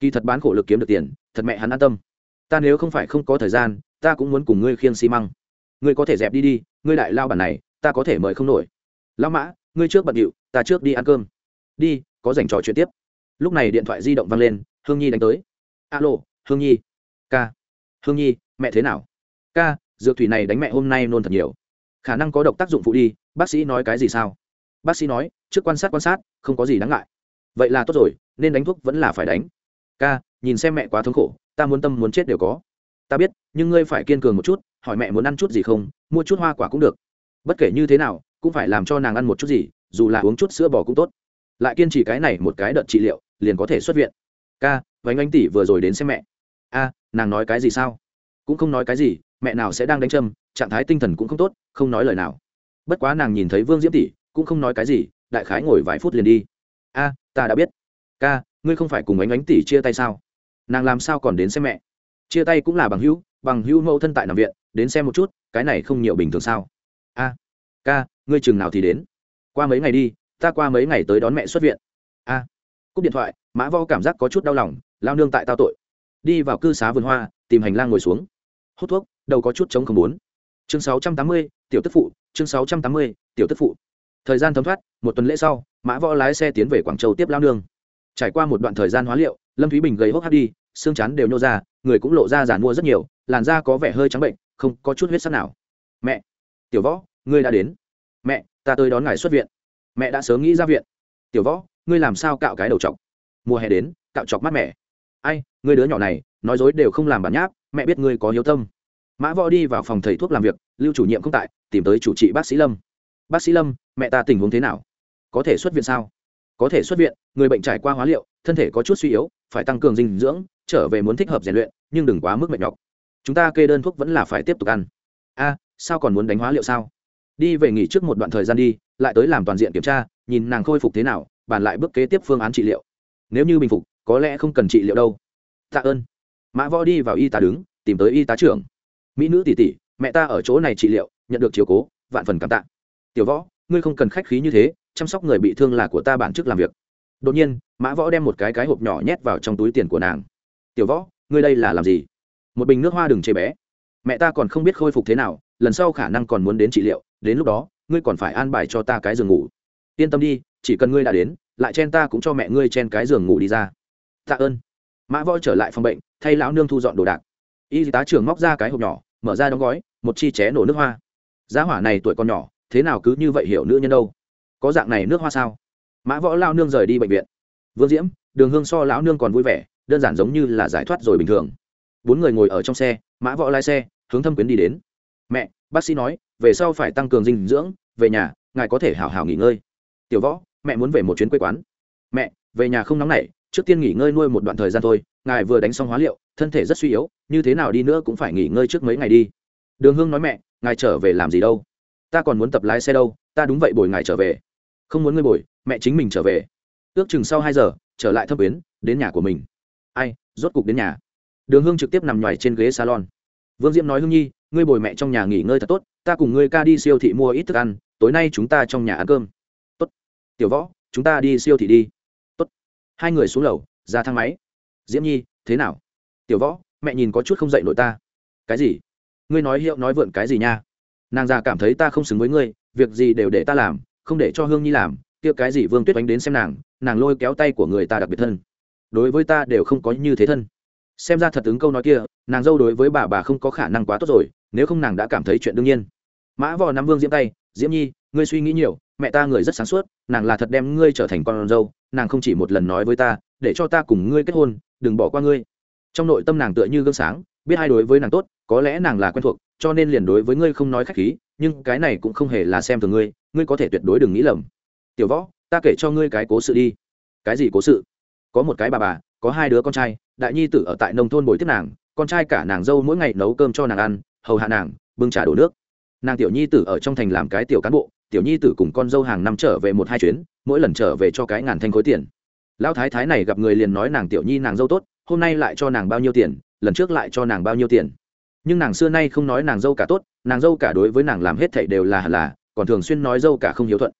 Kỳ thật bán khổ lực kiếm được tiền, thật mẹ hắn an tâm. Ta nếu không phải không có thời gian, ta cũng muốn cùng ngươi khiêng xi măng. Ngươi có thể dẹp đi đi, ngươi đại lao bản này, ta có thể mời không nổi. Lão mã, ngươi trước bận điệu, ta trước đi ăn cơm. Đi, có dành trò chuyện tiếp. Lúc này điện thoại di động vang lên, hương nhi đánh tới. Alo, hương nhi. Ca. Hương nhi, mẹ thế nào? Ca dược thủy này đánh mẹ hôm nay nôn thật nhiều. Khả năng có độc tác dụng phụ đi, bác sĩ nói cái gì sao? Bác sĩ nói, trước quan sát quan sát, không có gì đáng ngại. Vậy là tốt rồi, nên đánh thuốc vẫn là phải đánh. Ca, nhìn xem mẹ quá thống khổ, ta muốn tâm muốn chết đều có. Ta biết, nhưng ngươi phải kiên cường một chút, hỏi mẹ muốn ăn chút gì không, mua chút hoa quả cũng được. Bất kể như thế nào, cũng phải làm cho nàng ăn một chút gì, dù là uống chút sữa bò cũng tốt. Lại kiên trì cái này một cái đợt trị liệu, liền có thể xuất viện. Ca, vánh anh tỷ vừa rồi đến xem mẹ. A, nàng nói cái gì sao? Cũng không nói cái gì mẹ nào sẽ đang đánh châm, trạng thái tinh thần cũng không tốt, không nói lời nào. Bất quá nàng nhìn thấy vương diễm tỷ, cũng không nói cái gì, đại khái ngồi vài phút liền đi. A, ta đã biết. Ca, ngươi không phải cùng ánh ánh tỷ chia tay sao? Nàng làm sao còn đến xem mẹ? Chia tay cũng là bằng hữu bằng hữu mẫu thân tại nằm viện, đến xem một chút, cái này không nhiều bình thường sao? A, ca, ngươi chừng nào thì đến? Qua mấy ngày đi, ta qua mấy ngày tới đón mẹ xuất viện. A, cúp điện thoại, mã vo cảm giác có chút đau lòng, lao nương tại tao tội. Đi vào cư xá vườn hoa, tìm hành lang ngồi xuống. Hút thuốc đầu có chút chống không bốn chương sáu trăm tám mươi, tiểu tức phụ, chương sáu trăm tám mươi, tiểu tức phụ. Thời gian thấm thoát, một tuần lễ sau, mã võ lái xe tiến về quảng châu tiếp lao nương. Trải qua một đoạn thời gian hóa liệu, lâm thúy bình gầy hốc hát đi, xương chắn đều nhô ra, người cũng lộ ra già mua rất nhiều, làn da có vẻ hơi trắng bệnh, không có chút huyết sắc nào. Mẹ, tiểu võ, ngươi đã đến. Mẹ, ta tới đón ngài xuất viện. Mẹ đã sớm nghĩ ra viện. Tiểu võ, ngươi làm sao cạo cái đầu chọc? Mùa hè đến, cạo chọc mát mẹ ai, ngươi đứa nhỏ này, nói dối đều không làm bản nháp, mẹ biết ngươi có hiếu tâm mã võ đi vào phòng thầy thuốc làm việc, lưu chủ nhiệm không tại, tìm tới chủ trị bác sĩ lâm. Bác sĩ lâm, mẹ ta tình huống thế nào? Có thể xuất viện sao? Có thể xuất viện, người bệnh trải qua hóa liệu, thân thể có chút suy yếu, phải tăng cường dinh dưỡng, trở về muốn thích hợp rèn luyện, nhưng đừng quá mức mệt nhọc. Chúng ta kê đơn thuốc vẫn là phải tiếp tục ăn. A, sao còn muốn đánh hóa liệu sao? Đi về nghỉ trước một đoạn thời gian đi, lại tới làm toàn diện kiểm tra, nhìn nàng khôi phục thế nào, bàn lại bước kế tiếp phương án trị liệu. Nếu như bình phục, có lẽ không cần trị liệu đâu. Tạ ơn. Mã võ đi vào y tá đứng, tìm tới y tá trưởng mỹ nữ tỷ tỷ, mẹ ta ở chỗ này trị liệu, nhận được chiều cố, vạn phần cảm tạ. Tiểu võ, ngươi không cần khách khí như thế, chăm sóc người bị thương là của ta bản chức làm việc. Đột nhiên, mã võ đem một cái cái hộp nhỏ nhét vào trong túi tiền của nàng. Tiểu võ, ngươi đây là làm gì? Một bình nước hoa đừng chê bé. Mẹ ta còn không biết khôi phục thế nào, lần sau khả năng còn muốn đến trị liệu, đến lúc đó, ngươi còn phải an bài cho ta cái giường ngủ. Yên tâm đi, chỉ cần ngươi đã đến, lại chen ta cũng cho mẹ ngươi chen cái giường ngủ đi ra. Tạ ơn. Mã võ trở lại phòng bệnh, thay lão nương thu dọn đồ đạc y tá trưởng móc ra cái hộp nhỏ, mở ra đóng gói, một chi ché nổ nước hoa. Giá hỏa này tuổi còn nhỏ, thế nào cứ như vậy hiểu nữ nhân đâu? Có dạng này nước hoa sao? Mã võ lao nương rời đi bệnh viện. Vương diễm, đường hương so lão nương còn vui vẻ, đơn giản giống như là giải thoát rồi bình thường. Bốn người ngồi ở trong xe, mã võ lái xe, hướng thâm quyến đi đến. Mẹ, bác sĩ nói, về sau phải tăng cường dinh dưỡng, về nhà, ngài có thể hào hào nghỉ ngơi. Tiểu võ, mẹ muốn về một chuyến quê quán. Mẹ, về nhà không nóng nảy, trước tiên nghỉ ngơi nuôi một đoạn thời gian thôi, ngài vừa đánh xong hóa liệu thân thể rất suy yếu, như thế nào đi nữa cũng phải nghỉ ngơi trước mấy ngày đi. Đường hương nói mẹ, ngài trở về làm gì đâu? Ta còn muốn tập lái xe đâu, ta đúng vậy bồi ngài trở về. Không muốn ngươi bồi, mẹ chính mình trở về. Ước chừng sau hai giờ, trở lại thâm quyến, đến nhà của mình. Ai, rốt cục đến nhà. Đường hương trực tiếp nằm nhoài trên ghế salon. Vương diễm nói, hương nhi, ngươi bồi mẹ trong nhà nghỉ ngơi thật tốt, ta cùng ngươi ca đi siêu thị mua ít thức ăn, tối nay chúng ta trong nhà ăn cơm. Tốt. Tiểu võ, chúng ta đi siêu thị đi. Tốt. Hai người xuống lầu, ra thang máy. Diễm nhi, thế nào? Tiểu võ, mẹ nhìn có chút không dạy nổi ta. Cái gì? Ngươi nói hiệu nói vượn cái gì nha? Nàng già cảm thấy ta không xứng với ngươi, việc gì đều để ta làm, không để cho hương nhi làm, kia cái gì vương tuyết oánh đến xem nàng nàng lôi kéo tay của người ta đặc biệt thân. Đối với ta đều không có như thế thân. Xem ra thật ứng câu nói kia, nàng dâu đối với bà bà không có khả năng quá tốt rồi, nếu không nàng đã cảm thấy chuyện đương nhiên. Mã vò nắm vương diễm tay, diễm nhi, ngươi suy nghĩ nhiều, mẹ ta người rất sáng suốt, nàng là thật đem ngươi trở thành con dâu, nàng không chỉ một lần nói với ta, để cho ta cùng ngươi kết hôn, đừng bỏ qua ngươi trong nội tâm nàng tựa như gương sáng, biết hai đối với nàng tốt, có lẽ nàng là quen thuộc, cho nên liền đối với ngươi không nói khách khí, nhưng cái này cũng không hề là xem thường ngươi ngươi có thể tuyệt đối đừng nghĩ lầm. Tiểu võ, ta kể cho ngươi cái cố sự đi. Cái gì cố sự? Có một cái bà bà, có hai đứa con trai, đại nhi tử ở tại nông thôn bồi tiếp nàng, con trai cả nàng dâu mỗi ngày nấu cơm cho nàng ăn, hầu hạ nàng, bưng trà đổ nước. Nàng tiểu nhi tử ở trong thành làm cái tiểu cán bộ, tiểu nhi tử cùng con dâu hàng năm trở về một hai chuyến, mỗi lần trở về cho cái ngàn thanh khối tiền. Lão thái thái này gặp người liền nói nàng tiểu nhi nàng dâu tốt hôm nay lại cho nàng bao nhiêu tiền, lần trước lại cho nàng bao nhiêu tiền. Nhưng nàng xưa nay không nói nàng dâu cả tốt, nàng dâu cả đối với nàng làm hết thảy đều là hẳn là, còn thường xuyên nói dâu cả không hiếu thuận.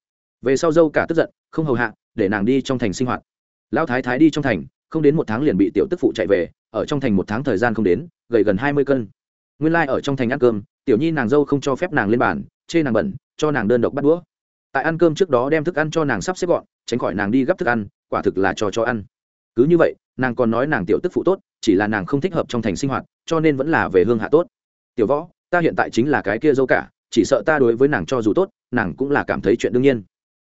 Về sau dâu cả tức giận, không hầu hạ, để nàng đi trong thành sinh hoạt. Lão thái thái đi trong thành, không đến một tháng liền bị tiểu tức phụ chạy về, ở trong thành một tháng thời gian không đến, gầy gần hai mươi cân. Nguyên lai、like、ở trong thành ăn cơm, tiểu nhi nàng dâu không cho phép nàng lên bàn, chê nàng bẩn, cho nàng đơn độc bắt đũa. Tại ăn cơm trước đó đem thức ăn cho nàng sắp xếp gọn, tránh khỏi nàng đi gấp thức ăn, quả thực là cho cho ăn. Cứ như vậy nàng còn nói nàng tiểu tức phụ tốt chỉ là nàng không thích hợp trong thành sinh hoạt cho nên vẫn là về hương hạ tốt. Tiểu võ ta hiện tại chính là cái kia dâu cả chỉ sợ ta đối với nàng cho dù tốt nàng cũng là cảm thấy chuyện đương nhiên.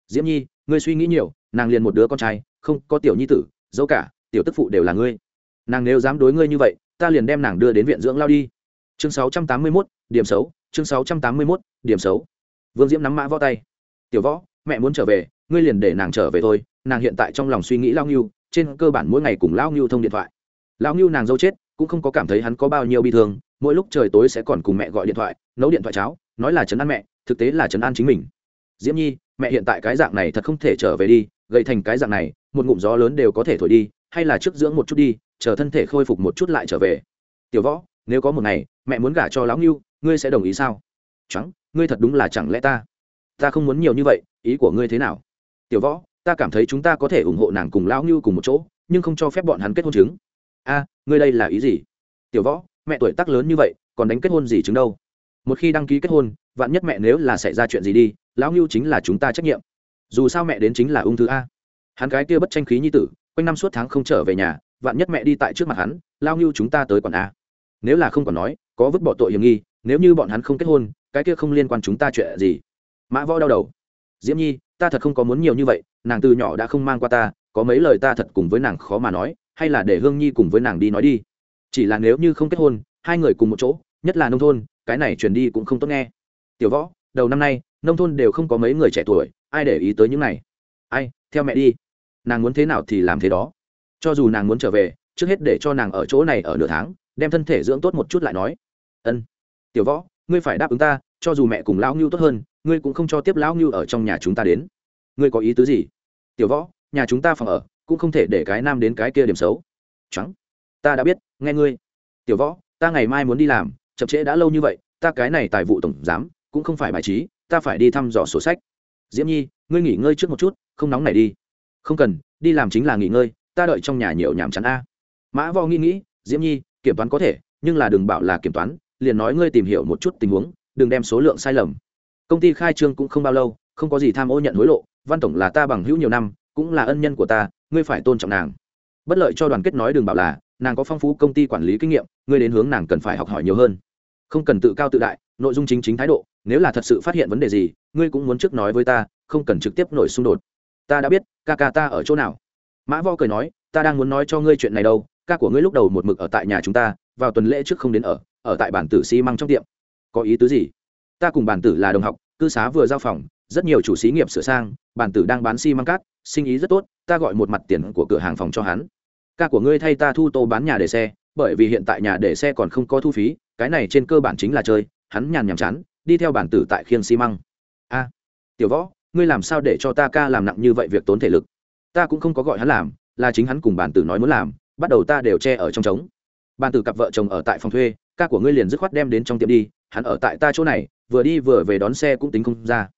Diễm nhi ngươi suy nghĩ nhiều nàng liền một đứa con trai không có tiểu nhi tử dâu cả tiểu tức phụ đều là ngươi. Nàng nếu dám đối ngươi như vậy ta liền đem nàng đưa đến viện dưỡng lao đi. Chương 681, điểm xấu chương 681, điểm xấu. Vương diễm nắm mã võ tay. Tiểu võ mẹ muốn trở về ngươi liền để nàng trở về thôi nàng hiện tại trong lòng suy nghĩ lao nghiêu trên cơ bản mỗi ngày cùng Lão nghiêu thông điện thoại. Lão nghiêu nàng dâu chết, cũng không có cảm thấy hắn có bao nhiêu bi thương, mỗi lúc trời tối sẽ còn cùng mẹ gọi điện thoại, nấu điện thoại cháo, nói là chấn an mẹ, thực tế là chấn an chính mình. Diễm nhi, mẹ hiện tại cái dạng này thật không thể trở về đi gây thành cái dạng này, một ngụm gió lớn đều có thể thổi đi, hay là trước dưỡng một chút đi, chờ thân thể khôi phục một chút lại trở về. Tiểu võ, nếu có một ngày, mẹ muốn gả cho lão ngưu, ngươi sẽ đồng ý sao? Trắng ngươi thật đúng là chẳng lẽ ta? Ta không muốn nhiều như vậy, ý của ngươi thế nào? Tiểu võ ta cảm thấy chúng ta có thể ủng hộ nàng cùng lão ngưu cùng một chỗ, nhưng không cho phép bọn hắn kết hôn chứng. A, ngươi đây là ý gì? Tiểu võ, mẹ tuổi tác lớn như vậy, còn đánh kết hôn gì chứng đâu? Một khi đăng ký kết hôn, vạn nhất mẹ nếu là xảy ra chuyện gì đi, lão ngưu chính là chúng ta trách nhiệm. Dù sao mẹ đến chính là ung thư a. Hắn cái kia bất tranh khí như tử, quanh năm suốt tháng không trở về nhà, vạn nhất mẹ đi tại trước mặt hắn lao ngưu chúng ta tới còn a. Nếu là không còn nói, có vứt bỏ tội hiểm nghi, nếu như bọn hắn không kết hôn, cái kia không liên quan chúng ta chuyện gì? Mã võ đau đầu. Diễm nhi ta thật không có muốn nhiều như vậy, nàng từ nhỏ đã không mang qua ta, có mấy lời ta thật cùng với nàng khó mà nói, hay là để hương nhi cùng với nàng đi nói đi. Chỉ là nếu như không kết hôn, hai người cùng một chỗ, nhất là nông thôn, cái này truyền đi cũng không tốt nghe. Tiểu võ, đầu năm nay, nông thôn đều không có mấy người trẻ tuổi, ai để ý tới những này? Ai, theo mẹ đi. Nàng muốn thế nào thì làm thế đó. Cho dù nàng muốn trở về, trước hết để cho nàng ở chỗ này ở nửa tháng, đem thân thể dưỡng tốt một chút lại nói. Ân. Tiểu võ, ngươi phải đáp ứng ta, cho dù mẹ cùng lão ngưu tốt hơn ngươi cũng không cho tiếp lão ngưu ở trong nhà chúng ta đến. Ngươi có ý tứ gì? Tiểu võ, nhà chúng ta phòng ở, cũng không thể để cái nam đến cái kia điểm xấu. Trắng. Ta đã biết, nghe ngươi. Tiểu võ, ta ngày mai muốn đi làm, chậm trễ đã lâu như vậy, ta cái này tài vụ tổng giám, cũng không phải bài trí, ta phải đi thăm dò sổ sách. Diễm nhi, ngươi nghỉ ngơi trước một chút, không nóng này đi. Không cần, đi làm chính là nghỉ ngơi, ta đợi trong nhà nhiều nhảm chán a. Mã võ nghĩ nghĩ, diễm nhi, kiểm toán có thể, nhưng là đừng bảo là kiểm toán, liền nói ngươi tìm hiểu một chút tình huống, đừng đem số lượng sai lầm công ty khai trương cũng không bao lâu, không có gì tham ô nhận hối lộ, văn tổng là ta bằng hữu nhiều năm, cũng là ân nhân của ta, ngươi phải tôn trọng nàng. Bất lợi cho đoàn kết nói đừng bảo là, nàng có phong phú công ty quản lý kinh nghiệm, ngươi đến hướng nàng cần phải học hỏi nhiều hơn. Không cần tự cao tự đại, nội dung chính chính thái độ, nếu là thật sự phát hiện vấn đề gì, ngươi cũng muốn trước nói với ta, không cần trực tiếp nổi xung đột. Ta đã biết, ca ca ta ở chỗ nào. Mã vo cười nói, ta đang muốn nói cho ngươi chuyện này đâu, ca của ngươi lúc đầu một mực ở tại nhà chúng ta, vào tuần lễ trước không đến ở ở tại bản tử xi măng trong tiệm. Có ý tứ gì? Ta cùng bản tử là đồng học, cư xá vừa giao phòng, rất nhiều chủ xí nghiệp sửa sang, bản tử đang bán xi măng cát, sinh ý rất tốt, ta gọi một mặt tiền của cửa hàng phòng cho hắn. Ca của ngươi thay ta thu tô bán nhà để xe, bởi vì hiện tại nhà để xe còn không có thu phí, cái này trên cơ bản chính là chơi, hắn nhàn nhàm chán, đi theo bản tử tại khiêng xi măng. A, tiểu võ, ngươi làm sao để cho ta ca làm nặng như vậy việc tốn thể lực? Ta cũng không có gọi hắn làm, là chính hắn cùng bản tử nói muốn làm, bắt đầu ta đều che ở trong trống. Bản tử cặp vợ chồng ở tại phòng thuê, ca của ngươi liền dứt khoát đem đến trong tiệm đi, hắn ở tại ta chỗ này vừa đi vừa về đón xe cũng tính không ra.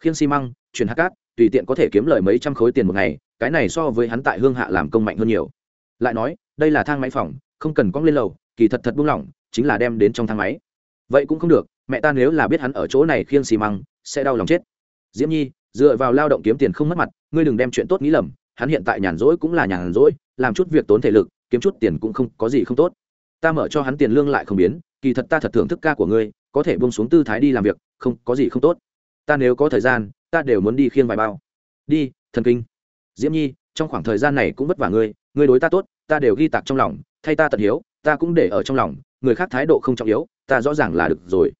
Khiêng xi măng, chuyển hạt cát, tùy tiện có thể kiếm lời mấy trăm khối tiền một ngày, cái này so với hắn tại hương hạ làm công mạnh hơn nhiều. Lại nói, đây là thang máy phòng, không cần cong lên lầu, kỳ thật thật buông lỏng, chính là đem đến trong thang máy. Vậy cũng không được, mẹ ta nếu là biết hắn ở chỗ này khiêng xi măng, sẽ đau lòng chết. Diễm nhi, dựa vào lao động kiếm tiền không mất mặt, ngươi đừng đem chuyện tốt nghĩ lầm, hắn hiện tại nhàn rỗi cũng là nhàn rỗi, làm chút việc tốn thể lực, kiếm chút tiền cũng không có gì không tốt. Ta mở cho hắn tiền lương lại không biến kỳ thật ta thật thưởng thức ca của ngươi có thể buông xuống tư thái đi làm việc không có gì không tốt. Ta nếu có thời gian ta đều muốn đi khiêng vài bao. Đi thần kinh. Diễm nhi trong khoảng thời gian này cũng vất vả ngươi ngươi đối ta tốt ta đều ghi tạc trong lòng thay ta tận hiếu ta cũng để ở trong lòng người khác thái độ không trọng yếu ta rõ ràng là được rồi.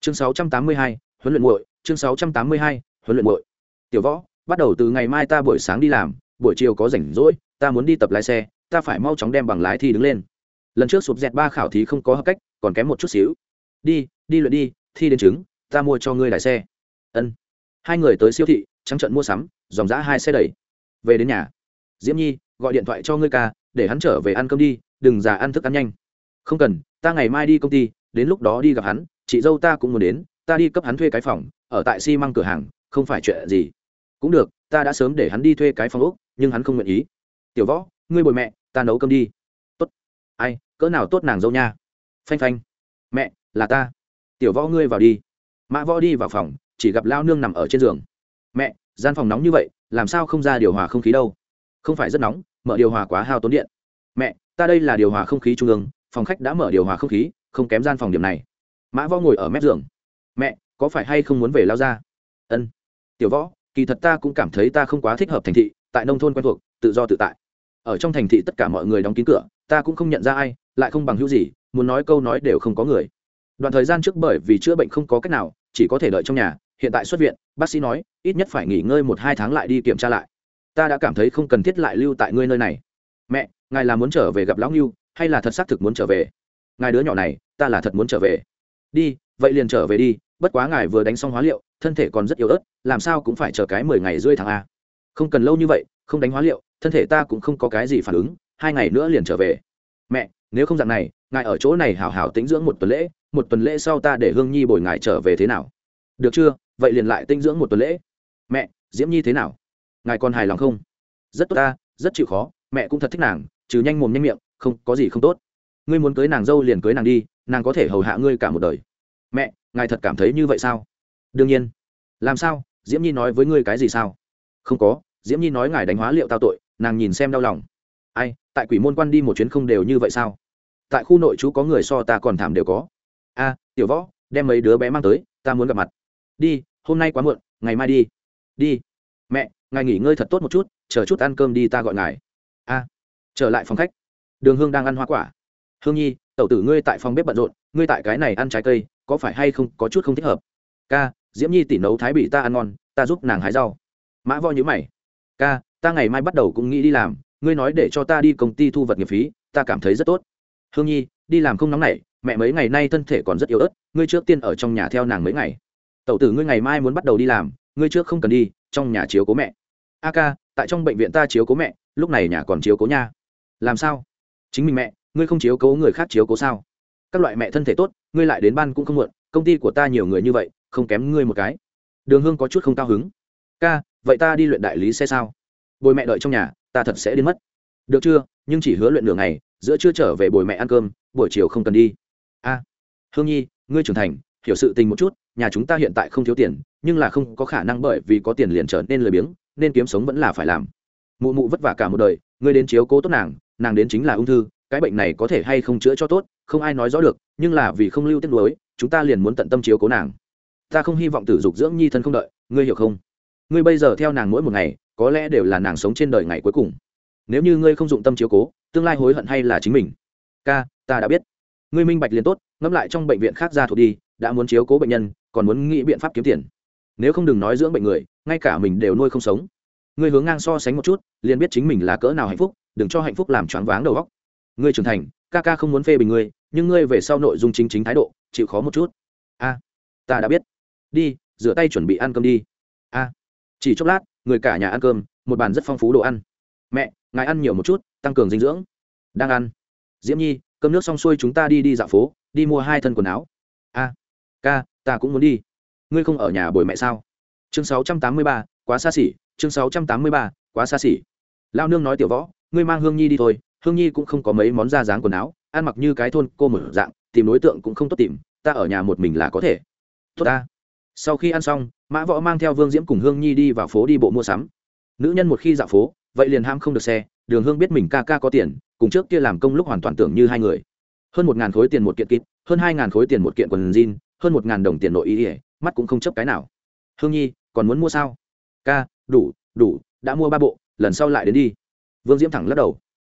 Chương 682, huấn luyện muội chương 682, huấn luyện muội. Tiểu võ bắt đầu từ ngày mai ta buổi sáng đi làm buổi chiều có rảnh rỗi ta muốn đi tập lái xe ta phải mau chóng đem bằng lái thi đứng lên lần trước sụp dẹt ba khảo thí không có hợp cách, còn kém một chút xíu. Đi đi luyện đi, thi đến chứng ta mua cho ngươi lái xe. Ân. Hai người tới siêu thị, trắng trận mua sắm, dòng giã hai xe đẩy. Về đến nhà. Diễm nhi, gọi điện thoại cho ngươi ca, để hắn trở về ăn cơm đi, đừng già ăn thức ăn nhanh. Không cần, ta ngày mai đi công ty, đến lúc đó đi gặp hắn, chị dâu ta cũng muốn đến, ta đi cấp hắn thuê cái phòng, ở tại xi、si、măng cửa hàng, không phải chuyện gì. Cũng được, ta đã sớm để hắn đi thuê cái phòng úc nhưng hắn không nguyện ý. Tiểu võ, ngươi bồi mẹ, ta nấu cơm đi. Tốt. Ai cỡ nào tốt nàng dâu nha. Phanh phanh. Mẹ, là ta. Tiểu võ ngươi vào đi. Mã võ đi vào phòng, chỉ gặp lao nương nằm ở trên giường. Mẹ, gian phòng nóng như vậy, làm sao không ra điều hòa không khí đâu? Không phải rất nóng, mở điều hòa quá hao tốn điện. Mẹ, ta đây là điều hòa không khí trung ương, phòng khách đã mở điều hòa không khí, không kém gian phòng điểm này. Mã võ ngồi ở mép giường. Mẹ, có phải hay không muốn về lao ra? Ân. Tiểu võ, kỳ thật ta cũng cảm thấy ta không quá thích hợp thành thị, tại nông thôn quen thuộc, tự do tự tại ở trong thành thị tất cả mọi người đóng kín cửa, ta cũng không nhận ra ai, lại không bằng hữu gì, muốn nói câu nói đều không có người. Đoạn thời gian trước bởi vì chữa bệnh không có cách nào, chỉ có thể đợi trong nhà, hiện tại xuất viện, bác sĩ nói, ít nhất phải nghỉ ngơi một hai tháng lại đi kiểm tra lại. Ta đã cảm thấy không cần thiết lại lưu tại ngươi nơi này. Mẹ, ngài là muốn trở về gặp lão ngưu, hay là thật xác thực muốn trở về? Ngài đứa nhỏ này, ta là thật muốn trở về. Đi, vậy liền trở về đi, bất quá ngài vừa đánh xong hóa liệu, thân thể còn rất yếu ớt, làm sao cũng phải chờ cái mười ngày rưỡi tháng a. Không cần lâu như vậy, không đánh hóa liệu thân thể ta cũng không có cái gì phản ứng, hai ngày nữa liền trở về. Mẹ, nếu không dạng này, ngài ở chỗ này hào hào tĩnh dưỡng một tuần lễ, một tuần lễ sau ta để hương nhi bồi ngài trở về thế nào? Được chưa? Vậy liền lại tinh dưỡng một tuần lễ. Mẹ, diễm nhi thế nào? Ngài còn hài lòng không? Rất tốt ta, rất chịu khó, mẹ cũng thật thích nàng, trừ nhanh mồm nhanh miệng, không, có gì không tốt. Ngươi muốn cưới nàng dâu liền cưới nàng đi, nàng có thể hầu hạ ngươi cả một đời. Mẹ, ngài thật cảm thấy như vậy sao? Đương nhiên. Làm sao? Diễm nhi nói với ngươi cái gì sao? Không có. Diễm nhi nói ngài đánh hóa liệu tao tội nàng nhìn xem đau lòng. Ai, tại quỷ môn quan đi một chuyến không đều như vậy sao? Tại khu nội chú có người so ta còn thảm đều có. A, tiểu võ, đem mấy đứa bé mang tới, ta muốn gặp mặt. Đi, hôm nay quá muộn, ngày mai đi. Đi. Mẹ, ngài nghỉ ngơi thật tốt một chút, chờ chút ăn cơm đi ta gọi ngài. A. Trở lại phòng khách. Đường hương đang ăn hoa quả. Hương nhi, tẩu tử ngươi tại phòng bếp bận rộn, ngươi tại cái này ăn trái cây, có phải hay không có chút không thích hợp? Ca, diễm nhi tỉ nấu thái bị ta ăn ngon, ta giúp nàng hái rau. Mã vo nhữ mày. Ca ta ngày mai bắt đầu cũng nghĩ đi làm, ngươi nói để cho ta đi công ty thu vật nghiệp phí, ta cảm thấy rất tốt. Hương nhi, đi làm không nóng nảy, mẹ mấy ngày nay thân thể còn rất yếu ớt, ngươi trước tiên ở trong nhà theo nàng mấy ngày. Tẩu tử ngươi ngày mai muốn bắt đầu đi làm, ngươi trước không cần đi, trong nhà chiếu cố mẹ. A ca, tại trong bệnh viện ta chiếu cố mẹ, lúc này nhà còn chiếu cố nha. Làm sao? Chính mình mẹ, ngươi không chiếu cố người khác chiếu cố sao? Các loại mẹ thân thể tốt, ngươi lại đến ban cũng không muộn, công ty của ta nhiều người như vậy, không kém ngươi một cái. Đường hương có chút không cao hứng. Ca, vậy ta đi luyện đại lý xe sao? Bồi mẹ đợi trong nhà, ta thật sẽ đến mất. Được chưa? Nhưng chỉ hứa luyện nửa ngày, giữa chưa trở về bồi mẹ ăn cơm, buổi chiều không cần đi. A, hương nhi, ngươi trưởng thành, hiểu sự tình một chút, nhà chúng ta hiện tại không thiếu tiền, nhưng là không có khả năng bởi vì có tiền liền trở nên lười biếng, nên kiếm sống vẫn là phải làm. Mụ mụ vất vả cả một đời, ngươi đến chiếu cố tốt nàng nàng đến chính là ung thư, cái bệnh này có thể hay không chữa cho tốt, không ai nói rõ được, nhưng là vì không lưu tiết lối chúng ta liền muốn tận tâm chiếu cố nàng. Ta không hy vọng tử dục dưỡng nhi thân không đợi, ngươi hiểu không? Ngươi bây giờ theo nàng mỗi một ngày có lẽ đều là nàng sống trên đời ngày cuối cùng. Nếu như ngươi không dụng tâm chiếu cố, tương lai hối hận hay là chính mình? Ca, ta đã biết. Ngươi minh bạch liền tốt, ngẫm lại trong bệnh viện khác ra thuộc đi, đã muốn chiếu cố bệnh nhân, còn muốn nghĩ biện pháp kiếm tiền. Nếu không đừng nói dưỡng bệnh người, ngay cả mình đều nuôi không sống. Ngươi hướng ngang so sánh một chút, liền biết chính mình là cỡ nào hạnh phúc, đừng cho hạnh phúc làm choáng váng đầu óc. Ngươi trưởng thành, ca ca không muốn phê bình ngươi, nhưng ngươi về sau nội dung chính chính thái độ, chịu khó một chút. A, ta đã biết. Đi, rửa tay chuẩn bị ăn cơm đi. A, chỉ chốc lát người cả nhà ăn cơm, một bàn rất phong phú đồ ăn. Mẹ, ngài ăn nhiều một chút, tăng cường dinh dưỡng. Đang ăn. Diễm nhi, cơm nước xong xuôi chúng ta đi đi dạo phố, đi mua hai thân quần áo. A, ca, ta cũng muốn đi. Ngươi không ở nhà bồi mẹ sao? Chương sáu trăm tám mươi ba, quá xa xỉ, chương sáu trăm tám mươi ba, quá xa xỉ. Lao nương nói tiểu võ, ngươi mang hương nhi đi thôi, hương nhi cũng không có mấy món da dáng quần áo, ăn mặc như cái thôn cô mở dạng, tìm đối tượng cũng không tốt tìm, ta ở nhà một mình là có thể. Tốt ta sau khi ăn xong, mã võ mang theo vương diễm cùng hương nhi đi vào phố đi bộ mua sắm. Nữ nhân một khi dạo phố, vậy liền ham không được xe, đường hương biết mình ca ca có tiền, cùng trước kia làm công lúc hoàn toàn tưởng như hai người. Hơn một ngàn khối tiền một kiện kịp hơn hai ngàn khối tiền một kiện quần jean, hơn một ngàn đồng tiền nội ý ỉa mắt cũng không chấp cái nào. Hương nhi, còn muốn mua sao? Ca, đủ đủ, đã mua ba bộ, lần sau lại đến đi. Vương diễm thẳng lắc đầu.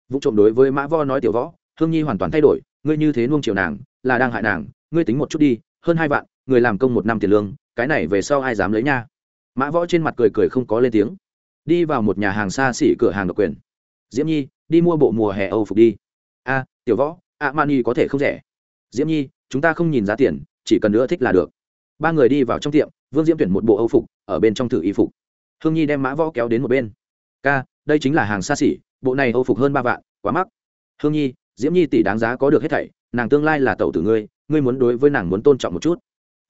Vụ trộm đối với mã vo nói tiểu võ, hương nhi hoàn toàn thay đổi, ngươi như thế nuông chiều nàng, là đang hại nàng, ngươi tính một chút đi, hơn hai vạn, người làm công một năm tiền lương cái này về sau ai dám lấy nha? Mã võ trên mặt cười cười không có lên tiếng. Đi vào một nhà hàng xa xỉ cửa hàng độc quyền. Diễm nhi, đi mua bộ mùa hè âu phục đi. A, tiểu võ a mani có thể không rẻ? Diễm nhi, chúng ta không nhìn giá tiền, chỉ cần nữa thích là được. Ba người đi vào trong tiệm, vương diễm tuyển một bộ âu phục, ở bên trong thử y phục. Hương nhi đem mã võ kéo đến một bên. Ca, đây chính là hàng xa xỉ, bộ này âu phục hơn ba vạn, quá mắc. Hương nhi, diễm nhi tỷ đáng giá có được hết thảy, nàng tương lai là tẩu tử ngươi ngươi muốn đối với nàng muốn tôn trọng một chút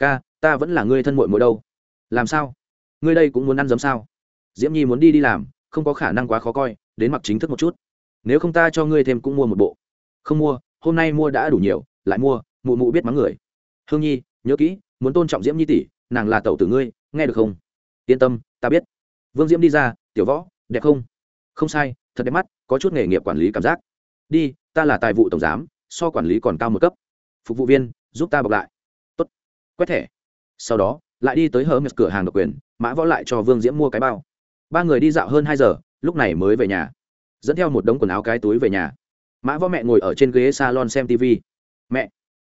ca, ta vẫn là ngươi thân mội mỗi đâu. Làm sao? Ngươi đây cũng muốn ăn giấm sao? Diễm nhi muốn đi đi làm, không có khả năng quá khó coi, đến mặc chính thức một chút. Nếu không ta cho ngươi thêm cũng mua một bộ. Không mua, hôm nay mua đã đủ nhiều, lại mua, mụ mụ biết mắng người. Hương nhi, nhớ kỹ, muốn tôn trọng diễm nhi tỷ, nàng là tẩu tử ngươi, nghe được không? Yên tâm, ta biết. Vương diễm đi ra, tiểu võ, đẹp không? Không sai, thật đẹp mắt, có chút nghề nghiệp quản lý cảm giác. Đi, ta là tài vụ tổng giám, so quản lý còn cao một cấp. Phục vụ viên, giúp ta bọc lại quét thẻ. Sau đó, lại đi tới hớ mệt cửa hàng độc quyền, mã võ lại cho vương diễm mua cái bao. Ba người đi dạo hơn hai giờ, lúc này mới về nhà. Dẫn theo một đống quần áo cái túi về nhà. Mã võ mẹ ngồi ở trên ghế salon xem tv mẹ,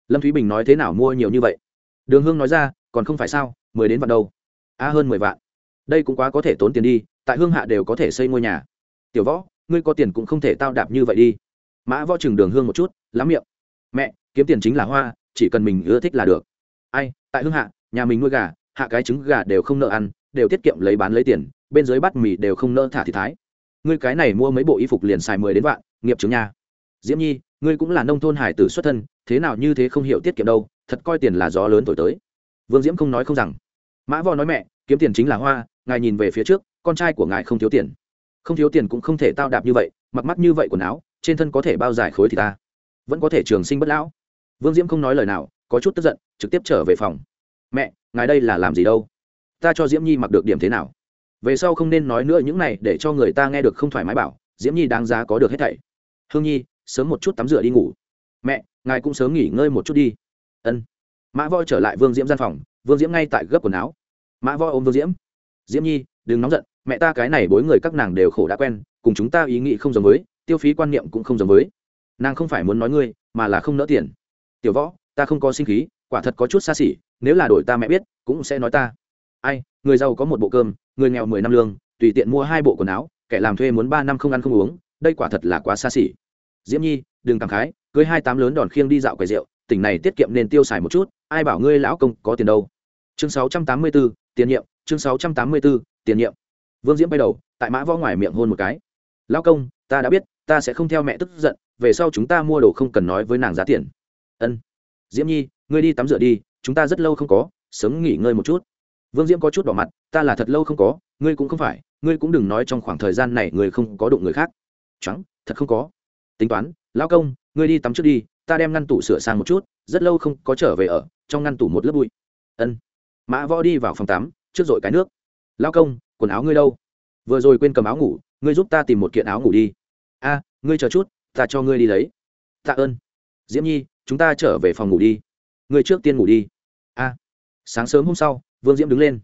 lâm thúy bình nói thế nào mua nhiều như vậy? Đường hương nói ra, còn không phải sao, mười đến vạn đâu. A hơn mười vạn. Đây cũng quá có thể tốn tiền đi, tại hương hạ đều có thể xây ngôi nhà. Tiểu võ, ngươi có tiền cũng không thể tao đạp như vậy đi. Mã võ chừng đường hương một chút, lắm miệng. Mẹ, kiếm tiền chính là hoa, chỉ cần mình ưa thích là được ai, tại hương hạ, nhà mình nuôi gà, hạ cái trứng gà đều không nợ ăn, đều tiết kiệm lấy bán lấy tiền, bên dưới bát mì đều không nợ thả thị thái. Ngươi cái này mua mấy bộ y phục liền xài mười đến vạn, nghiệp chứng nha. Diễm nhi, ngươi cũng là nông thôn hải tử xuất thân, thế nào như thế không hiểu tiết kiệm đâu, thật coi tiền là gió lớn thổi tới. Vương diễm không nói không rằng. Mã vò nói mẹ, kiếm tiền chính là hoa, ngài nhìn về phía trước, con trai của ngài không thiếu tiền. Không thiếu tiền cũng không thể tao đạp như vậy, mặc mắt như vậy quần áo, trên thân có thể bao dài khối thì ta. Vẫn có thể trường sinh bất lão. Vương diễm không nói lời nào có chút tức giận, trực tiếp trở về phòng. Mẹ, ngài đây là làm gì đâu? Ta cho diễm nhi mặc được điểm thế nào? Về sau không nên nói nữa những này để cho người ta nghe được không thoải mái bảo, diễm nhi đáng giá có được hết thảy. Hương nhi, sớm một chút tắm rửa đi ngủ. Mẹ, ngài cũng sớm nghỉ ngơi một chút đi. Ân. Mã voi trở lại vương diễm gian phòng, vương diễm ngay tại gấp quần áo. Mã voi ôm vương diễm. Diễm nhi, đừng nóng giận, mẹ ta cái này bối người các nàng đều khổ đã quen, cùng chúng ta ý nghĩ không giống với, tiêu phí quan niệm cũng không giống với. Nàng không phải muốn nói ngươi, mà là không nỡ tiền. Tiểu võ ta không có sinh khí quả thật có chút xa xỉ nếu là đổi ta mẹ biết cũng sẽ nói ta. Ai người giàu có một bộ cơm người nghèo mười năm lương tùy tiện mua hai bộ quần áo kẻ làm thuê muốn ba năm không ăn không uống đây quả thật là quá xa xỉ. Diễm nhi đừng cảm khái cưới hai tám lớn đòn khiêng đi dạo quầy rượu tỉnh này tiết kiệm nên tiêu xài một chút ai bảo ngươi lão công có tiền đâu. Chương sáu trăm tám mươi 684, tiền nhiệm chương sáu trăm tám mươi 684, tiền nhiệm. Vương diễm bay đầu tại mã võ ngoài miệng hôn một cái. Lão công ta đã biết ta sẽ không theo mẹ tức giận về sau chúng ta mua đồ không cần nói với nàng giá tiền. Ân diễm nhi, ngươi đi tắm rửa đi, chúng ta rất lâu không có, sớm nghỉ ngơi một chút. Vương diễm có chút đỏ mặt, ta là thật lâu không có, ngươi cũng không phải, ngươi cũng đừng nói trong khoảng thời gian này ngươi không có đụng người khác. Trắng, thật không có. Tính toán, lão công, ngươi đi tắm trước đi, ta đem ngăn tủ sửa sang một chút, rất lâu không có trở về ở, trong ngăn tủ một lớp bụi. Ân. Mã võ đi vào phòng tắm, trước dội cái nước. Lão công, quần áo ngươi đâu? Vừa rồi quên cầm áo ngủ, ngươi giúp ta tìm một kiện áo ngủ đi. A, ngươi chờ chút, ta cho ngươi đi lấy. Tạ ơn. Diễm nhi chúng ta trở về phòng ngủ đi. Người trước tiên ngủ đi. A, sáng sớm hôm sau, vương diễm đứng lên.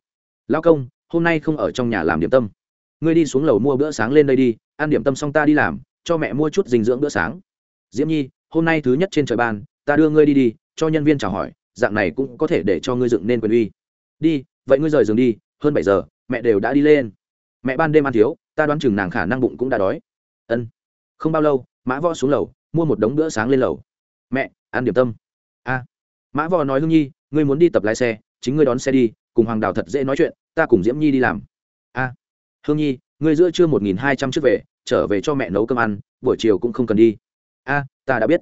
Lão công, hôm nay không ở trong nhà làm điểm tâm. Ngươi đi xuống lầu mua bữa sáng lên đây đi, ăn điểm tâm xong ta đi làm, cho mẹ mua chút dinh dưỡng bữa sáng. Diễm nhi, hôm nay thứ nhất trên trời ban, ta đưa ngươi đi đi, cho nhân viên chào hỏi, dạng này cũng có thể để cho ngươi dựng nên quyền uy. Đi, vậy ngươi rời giường đi, hơn bảy giờ, mẹ đều đã đi lên. Mẹ ban đêm ăn thiếu, ta đoán chừng nàng khả năng bụng cũng đã đói. Ân, không bao lâu, mã võ xuống lầu, mua một đống bữa sáng lên lầu mẹ, ăn điểm tâm. A. Mã võ nói hương nhi, ngươi muốn đi tập lái xe, chính ngươi đón xe đi, cùng hoàng đào thật dễ nói chuyện, ta cùng diễm nhi đi làm. A. Hương nhi, ngươi giữa trưa một nghìn hai trăm trước về, trở về cho mẹ nấu cơm ăn, buổi chiều cũng không cần đi. A, ta đã biết.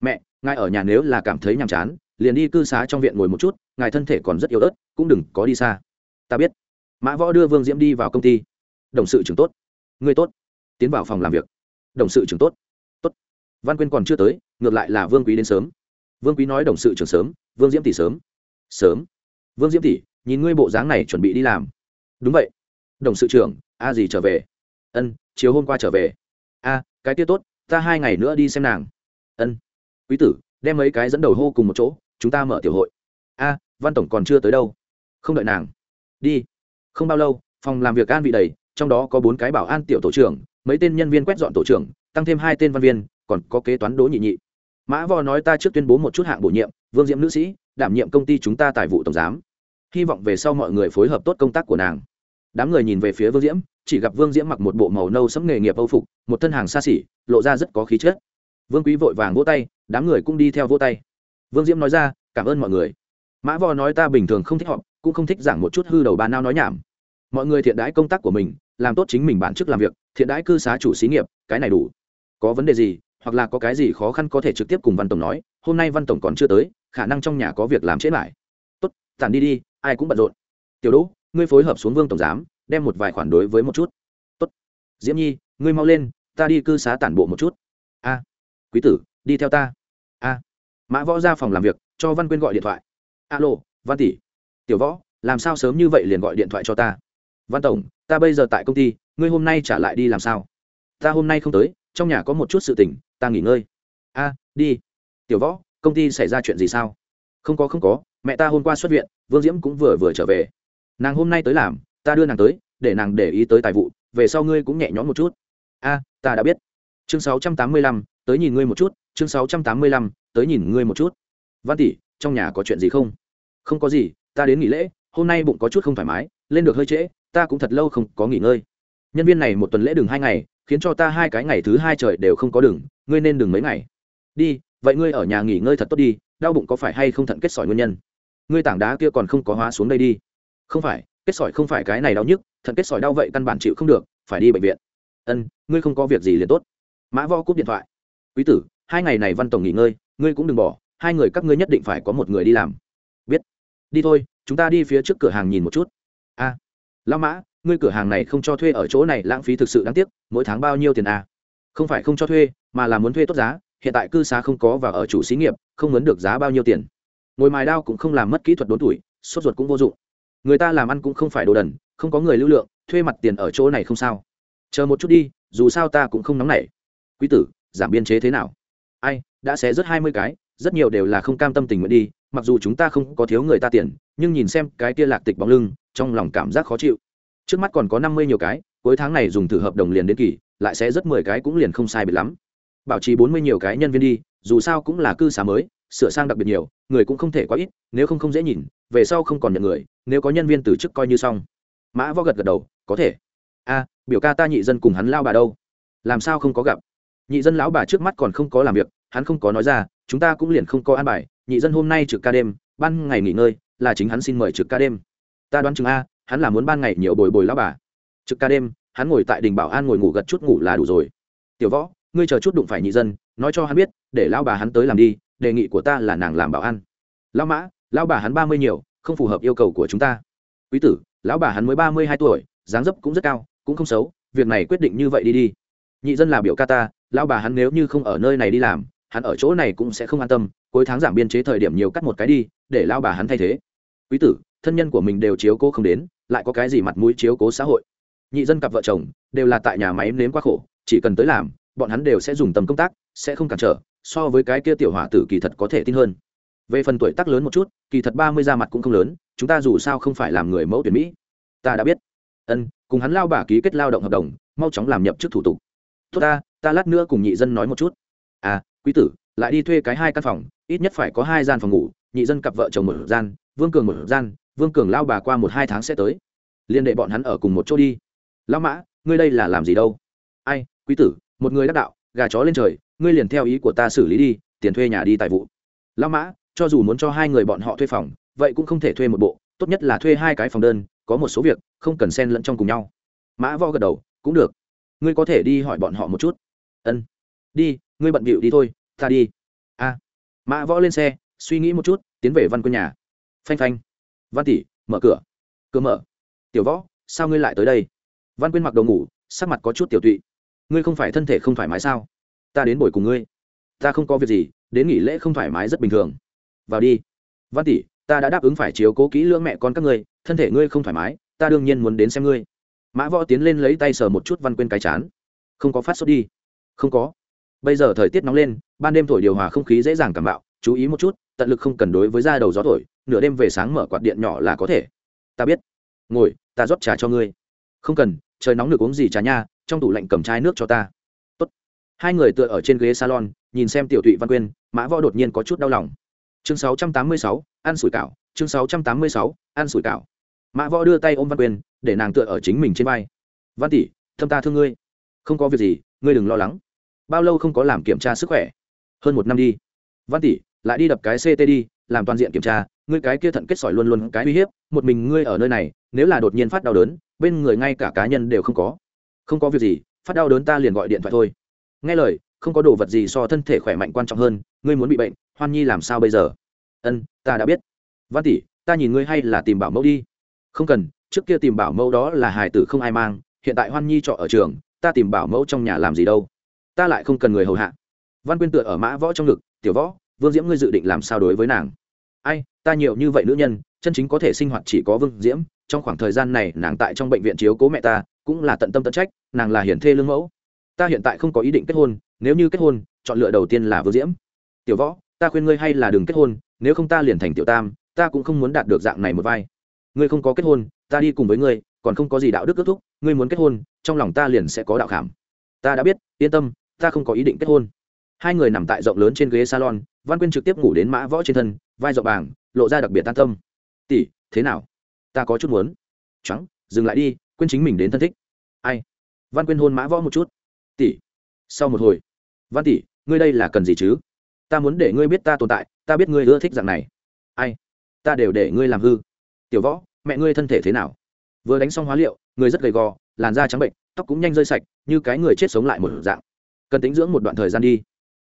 Mẹ, ngài ở nhà nếu là cảm thấy nhàm chán, liền đi cư xá trong viện ngồi một chút, ngài thân thể còn rất yếu ớt, cũng đừng có đi xa. Ta biết. Mã võ đưa vương diễm đi vào công ty. Đồng sự trưởng tốt. Người tốt. Tiến vào phòng làm việc. Đồng sự trưởng tốt văn quyên còn chưa tới, ngược lại là vương quý đến sớm. Vương quý nói đồng sự trưởng sớm, vương diễm tỷ sớm. Sớm? Vương diễm tỷ, nhìn ngươi bộ dáng này chuẩn bị đi làm. Đúng vậy. Đồng sự trưởng, a gì trở về? Ân, chiều hôm qua trở về. A, cái kia tốt, ta hai ngày nữa đi xem nàng. Ân. Quý tử, đem mấy cái dẫn đầu hô cùng một chỗ, chúng ta mở tiểu hội. A, văn tổng còn chưa tới đâu. Không đợi nàng. Đi. Không bao lâu, phòng làm việc an vị đầy, trong đó có bốn cái bảo an tiểu tổ trưởng, mấy tên nhân viên quét dọn tổ trưởng, tăng thêm hai tên văn viên còn có kế toán đố nhị nhị. Mã vò nói ta trước tuyên bố một chút hạng bổ nhiệm, vương diễm nữ sĩ, đảm nhiệm công ty chúng ta tài vụ tổng giám. Hy vọng về sau mọi người phối hợp tốt công tác của nàng. Đám người nhìn về phía vương diễm, chỉ gặp vương diễm mặc một bộ màu nâu sẫm nghề nghiệp âu phục, một thân hàng xa xỉ, lộ ra rất có khí chất. Vương quý vội vàng vỗ tay, đám người cũng đi theo vỗ tay. Vương diễm nói ra, cảm ơn mọi người. Mã vò nói ta bình thường không thích họp, cũng không thích giảng một chút hư đầu bà nao nói nhảm. Mọi người thiện đãi công tác của mình, làm tốt chính mình bản chức làm việc, thiện đãi cư xá chủ xí nghiệp, cái này đủ. Có vấn đề gì hoặc là có cái gì khó khăn có thể trực tiếp cùng văn tổng nói, hôm nay văn tổng còn chưa tới, khả năng trong nhà có việc làm chết lại. Tốt, tản đi đi, ai cũng bận rộn. Tiểu đỗ, ngươi phối hợp xuống vương tổng giám, đem một vài khoản đối với một chút. Tốt. Diễm nhi, ngươi mau lên, ta đi cư xá tản bộ một chút. A, quý tử, đi theo ta. A. Mã võ ra phòng làm việc, cho văn quyên gọi điện thoại. Alo, văn tỷ. Tiểu võ, làm sao sớm như vậy liền gọi điện thoại cho ta? Văn tổng, ta bây giờ tại công ty, ngươi hôm nay trả lại đi làm sao? Ta hôm nay không tới, trong nhà có một chút sự tình ta nghỉ ngơi. A, đi. Tiểu võ, công ty xảy ra chuyện gì sao? Không có không có. Mẹ ta hôm qua xuất viện, vương diễm cũng vừa vừa trở về. Nàng hôm nay tới làm, ta đưa nàng tới, để nàng để ý tới tài vụ, về sau ngươi cũng nhẹ nhõm một chút. A, ta đã biết. Chương sáu trăm tám mươi lăm, tới nhìn ngươi một chút. Chương sáu trăm tám mươi lăm, tới nhìn ngươi một chút. Văn tỷ, trong nhà có chuyện gì không? Không có gì, ta đến nghỉ lễ, hôm nay bụng có chút không thoải mái, lên được hơi trễ, ta cũng thật lâu không có nghỉ ngơi. Nhân viên này một tuần lễ đừng hai ngày, khiến cho ta hai cái ngày thứ hai trời đều không có đường ngươi nên đừng mấy ngày. Đi vậy ngươi ở nhà nghỉ ngơi thật tốt đi đau bụng có phải hay không thận kết sỏi nguyên nhân? Ngươi tảng đá kia còn không có hóa xuống đây đi. Không phải kết sỏi không phải cái này đau nhức thận kết sỏi đau vậy căn bản chịu không được phải đi bệnh viện. Ân ngươi không có việc gì liền tốt. Mã vo cúp điện thoại. Quý tử hai ngày này văn tổng nghỉ ngơi ngươi cũng đừng bỏ hai người các ngươi nhất định phải có một người đi làm. Biết. Đi thôi chúng ta đi phía trước cửa hàng nhìn một chút. A. À, lao mã ngươi cửa hàng này không cho thuê ở chỗ này lãng phí thực sự đáng tiếc mỗi tháng bao nhiêu tiền a à? không phải không cho thuê mà là muốn thuê tốt giá, hiện tại cư xá không có và ở chủ xí nghiệp, không muốn được giá bao nhiêu tiền. Ngồi mài đao cũng không làm mất kỹ thuật đốn tuổi, sốt ruột cũng vô dụng. Người ta làm ăn cũng không phải đồ đần, không có người lưu lượng, thuê mặt tiền ở chỗ này không sao. Chờ một chút đi, dù sao ta cũng không nóng nảy. Quý tử, giảm biên chế thế nào? Ai, đã xé rất hai mươi cái, rất nhiều đều là không cam tâm tình nguyện đi, mặc dù chúng ta không có thiếu người ta tiền, nhưng nhìn xem cái kia lạc tịch bóng lưng, trong lòng cảm giác khó chịu. Trước mắt còn có năm mươi nhiều cái, cuối tháng này dùng thử hợp đồng liền đến kỳ, lại sẽ rất mười cái cũng liền không sai bị lắm bảo trì bốn mươi nhiều cái nhân viên đi, dù sao cũng là cư xá mới, sửa sang đặc biệt nhiều, người cũng không thể quá ít, nếu không không dễ nhìn, về sau không còn nhận người, nếu có nhân viên từ chức coi như xong. Mã võ gật gật đầu, có thể. A, biểu ca ta nhị dân cùng hắn lao bà đâu? Làm sao không có gặp? Nhị dân lão bà trước mắt còn không có làm việc, hắn không có nói ra, chúng ta cũng liền không có an bài, nhị dân hôm nay trực ca đêm, ban ngày nghỉ ngơi, là chính hắn xin mời trực ca đêm. Ta đoán chừng a, hắn là muốn ban ngày nhiều bồi bồi lão bà. Trực ca đêm, hắn ngồi tại đình bảo an ngồi ngủ gật chút ngủ là đủ rồi. Tiểu võ ngươi chờ chút đụng phải nhị dân, nói cho hắn biết, để lão bà hắn tới làm đi, đề nghị của ta là nàng làm bảo an. Lão mã, lão bà hắn ba mươi nhiều, không phù hợp yêu cầu của chúng ta. Quý tử, lão bà hắn mới ba mươi hai tuổi, dáng dấp cũng rất cao, cũng không xấu, việc này quyết định như vậy đi đi. Nhị dân là biểu ca ta, lão bà hắn nếu như không ở nơi này đi làm, hắn ở chỗ này cũng sẽ không an tâm, cuối tháng giảm biên chế thời điểm nhiều cắt một cái đi, để lão bà hắn thay thế. Quý tử, thân nhân của mình đều chiếu cố không đến, lại có cái gì mặt mũi chiếu cố xã hội? Nhị dân cặp vợ chồng đều là tại nhà máy nếm quá khổ, chỉ cần tới làm bọn hắn đều sẽ dùng tầm công tác, sẽ không cản trở, so với cái kia tiểu hỏa tử kỳ thật có thể tin hơn. Về phần tuổi tác lớn một chút, kỳ thật ba mươi ra mặt cũng không lớn, chúng ta dù sao không phải làm người mẫu tuyển mỹ. Ta đã biết. Ân, cùng hắn lao bà ký kết lao động hợp đồng, mau chóng làm nhập chức thủ tục. Tốt ta ta lát nữa cùng nhị dân nói một chút. À quý tử, lại đi thuê cái hai căn phòng, ít nhất phải có hai gian phòng ngủ, nhị dân cặp vợ chồng một gian, vương cường một gian, vương cường lao bà qua một hai tháng sẽ tới. Liên đệ bọn hắn ở cùng một chỗ đi. Lao mã, ngươi đây là làm gì đâu? Ai, quý tử một người đắc đạo, gà chó lên trời, ngươi liền theo ý của ta xử lý đi, tiền thuê nhà đi tài vụ. Lao mã, cho dù muốn cho hai người bọn họ thuê phòng, vậy cũng không thể thuê một bộ, tốt nhất là thuê hai cái phòng đơn, có một số việc, không cần xen lẫn trong cùng nhau. Mã vo gật đầu, cũng được. Ngươi có thể đi hỏi bọn họ một chút. Ân. Đi, ngươi bận bịu đi thôi, ta đi. A. Mã võ lên xe, suy nghĩ một chút, tiến về văn quân nhà. Phanh phanh. Văn tỷ, mở cửa. Cửa mở. Tiểu võ, sao ngươi lại tới đây? Văn quyên mặc đồ ngủ, sắc mặt có chút tiểu tụy ngươi không phải thân thể không thoải mái sao? Ta đến buổi cùng ngươi. Ta không có việc gì, đến nghỉ lễ không thoải mái rất bình thường. Vào đi. Văn tỷ, ta đã đáp ứng phải chiếu cố kỹ lưỡng mẹ con các ngươi, thân thể ngươi không thoải mái, ta đương nhiên muốn đến xem ngươi. Mã võ tiến lên lấy tay sờ một chút văn quên cái chán. Không có phát sốt đi. Không có. Bây giờ thời tiết nóng lên, ban đêm thổi điều hòa không khí dễ dàng cảm bạo, chú ý một chút, tận lực không cần đối với da đầu gió thổi, nửa đêm về sáng mở quạt điện nhỏ là có thể. Ta biết. Ngồi, ta rót trà cho ngươi. Không cần, trời nóng được uống gì trà nha trong tủ lạnh cầm chai nước cho ta. Tốt. hai người tựa ở trên ghế salon nhìn xem tiểu thụy văn quyên mã võ đột nhiên có chút đau lòng. Chương 686, ăn sủi cảo chương 686, ăn sủi cảo. Mã võ đưa tay ôm văn quyên để nàng tựa ở chính mình trên vai. Văn tỷ thâm ta thương ngươi. Không có việc gì ngươi đừng lo lắng. Bao lâu không có làm kiểm tra sức khỏe? Hơn một năm đi. Văn tỷ lại đi đập cái ct đi làm toàn diện kiểm tra ngươi cái kia thận kết sỏi luôn luôn cái uy hiếp một mình ngươi ở nơi này nếu là đột nhiên phát đau đớn bên người ngay cả cá nhân đều không có không có việc gì, phát đau đớn ta liền gọi điện thoại thôi. Nghe lời, không có đồ vật gì so thân thể khỏe mạnh quan trọng hơn, ngươi muốn bị bệnh, hoan nhi làm sao bây giờ? Ân, ta đã biết. Văn tỷ, ta nhìn ngươi hay là tìm bảo mẫu đi. Không cần, trước kia tìm bảo mẫu đó là hài tử không ai mang, hiện tại hoan nhi trọ ở trường, ta tìm bảo mẫu trong nhà làm gì đâu. Ta lại không cần người hầu hạ. Văn quyên tựa ở mã võ trong ngực, tiểu võ, vương diễm ngươi dự định làm sao đối với nàng? Ai, ta nhiều như vậy nữ nhân, chân chính có thể sinh hoạt chỉ có vương diễm, trong khoảng thời gian này nàng tại trong bệnh viện chiếu cố mẹ ta cũng là tận tâm tận trách, nàng là hiển thê lương mẫu. Ta hiện tại không có ý định kết hôn, nếu như kết hôn, chọn lựa đầu tiên là vương diễm. Tiểu võ, ta khuyên ngươi hay là đừng kết hôn, nếu không ta liền thành tiểu tam, ta cũng không muốn đạt được dạng này một vai. Ngươi không có kết hôn, ta đi cùng với ngươi, còn không có gì đạo đức kết thúc, ngươi muốn kết hôn, trong lòng ta liền sẽ có đạo khảm. Ta đã biết, yên tâm, ta không có ý định kết hôn. Hai người nằm tại rộng lớn trên ghế salon, văn quyên trực tiếp ngủ đến mã võ trên thân, vai rộng bảng lộ ra đặc biệt tan tâm. Tỷ, thế nào? Ta có chút muốn. Trắng dừng lại đi quên chính mình đến thân thích. Ai? Văn quyên hôn mã võ một chút. Tỷ. Sau một hồi. Văn tỷ, ngươi đây là cần gì chứ? Ta muốn để ngươi biết ta tồn tại, ta biết ngươi ưa thích dạng này. Ai? Ta đều để ngươi làm hư. Tiểu võ, mẹ ngươi thân thể thế nào? Vừa đánh xong hóa liệu, người rất gầy gò, làn da trắng bệnh, tóc cũng nhanh rơi sạch, như cái người chết sống lại một dạng. Cần tính dưỡng một đoạn thời gian đi.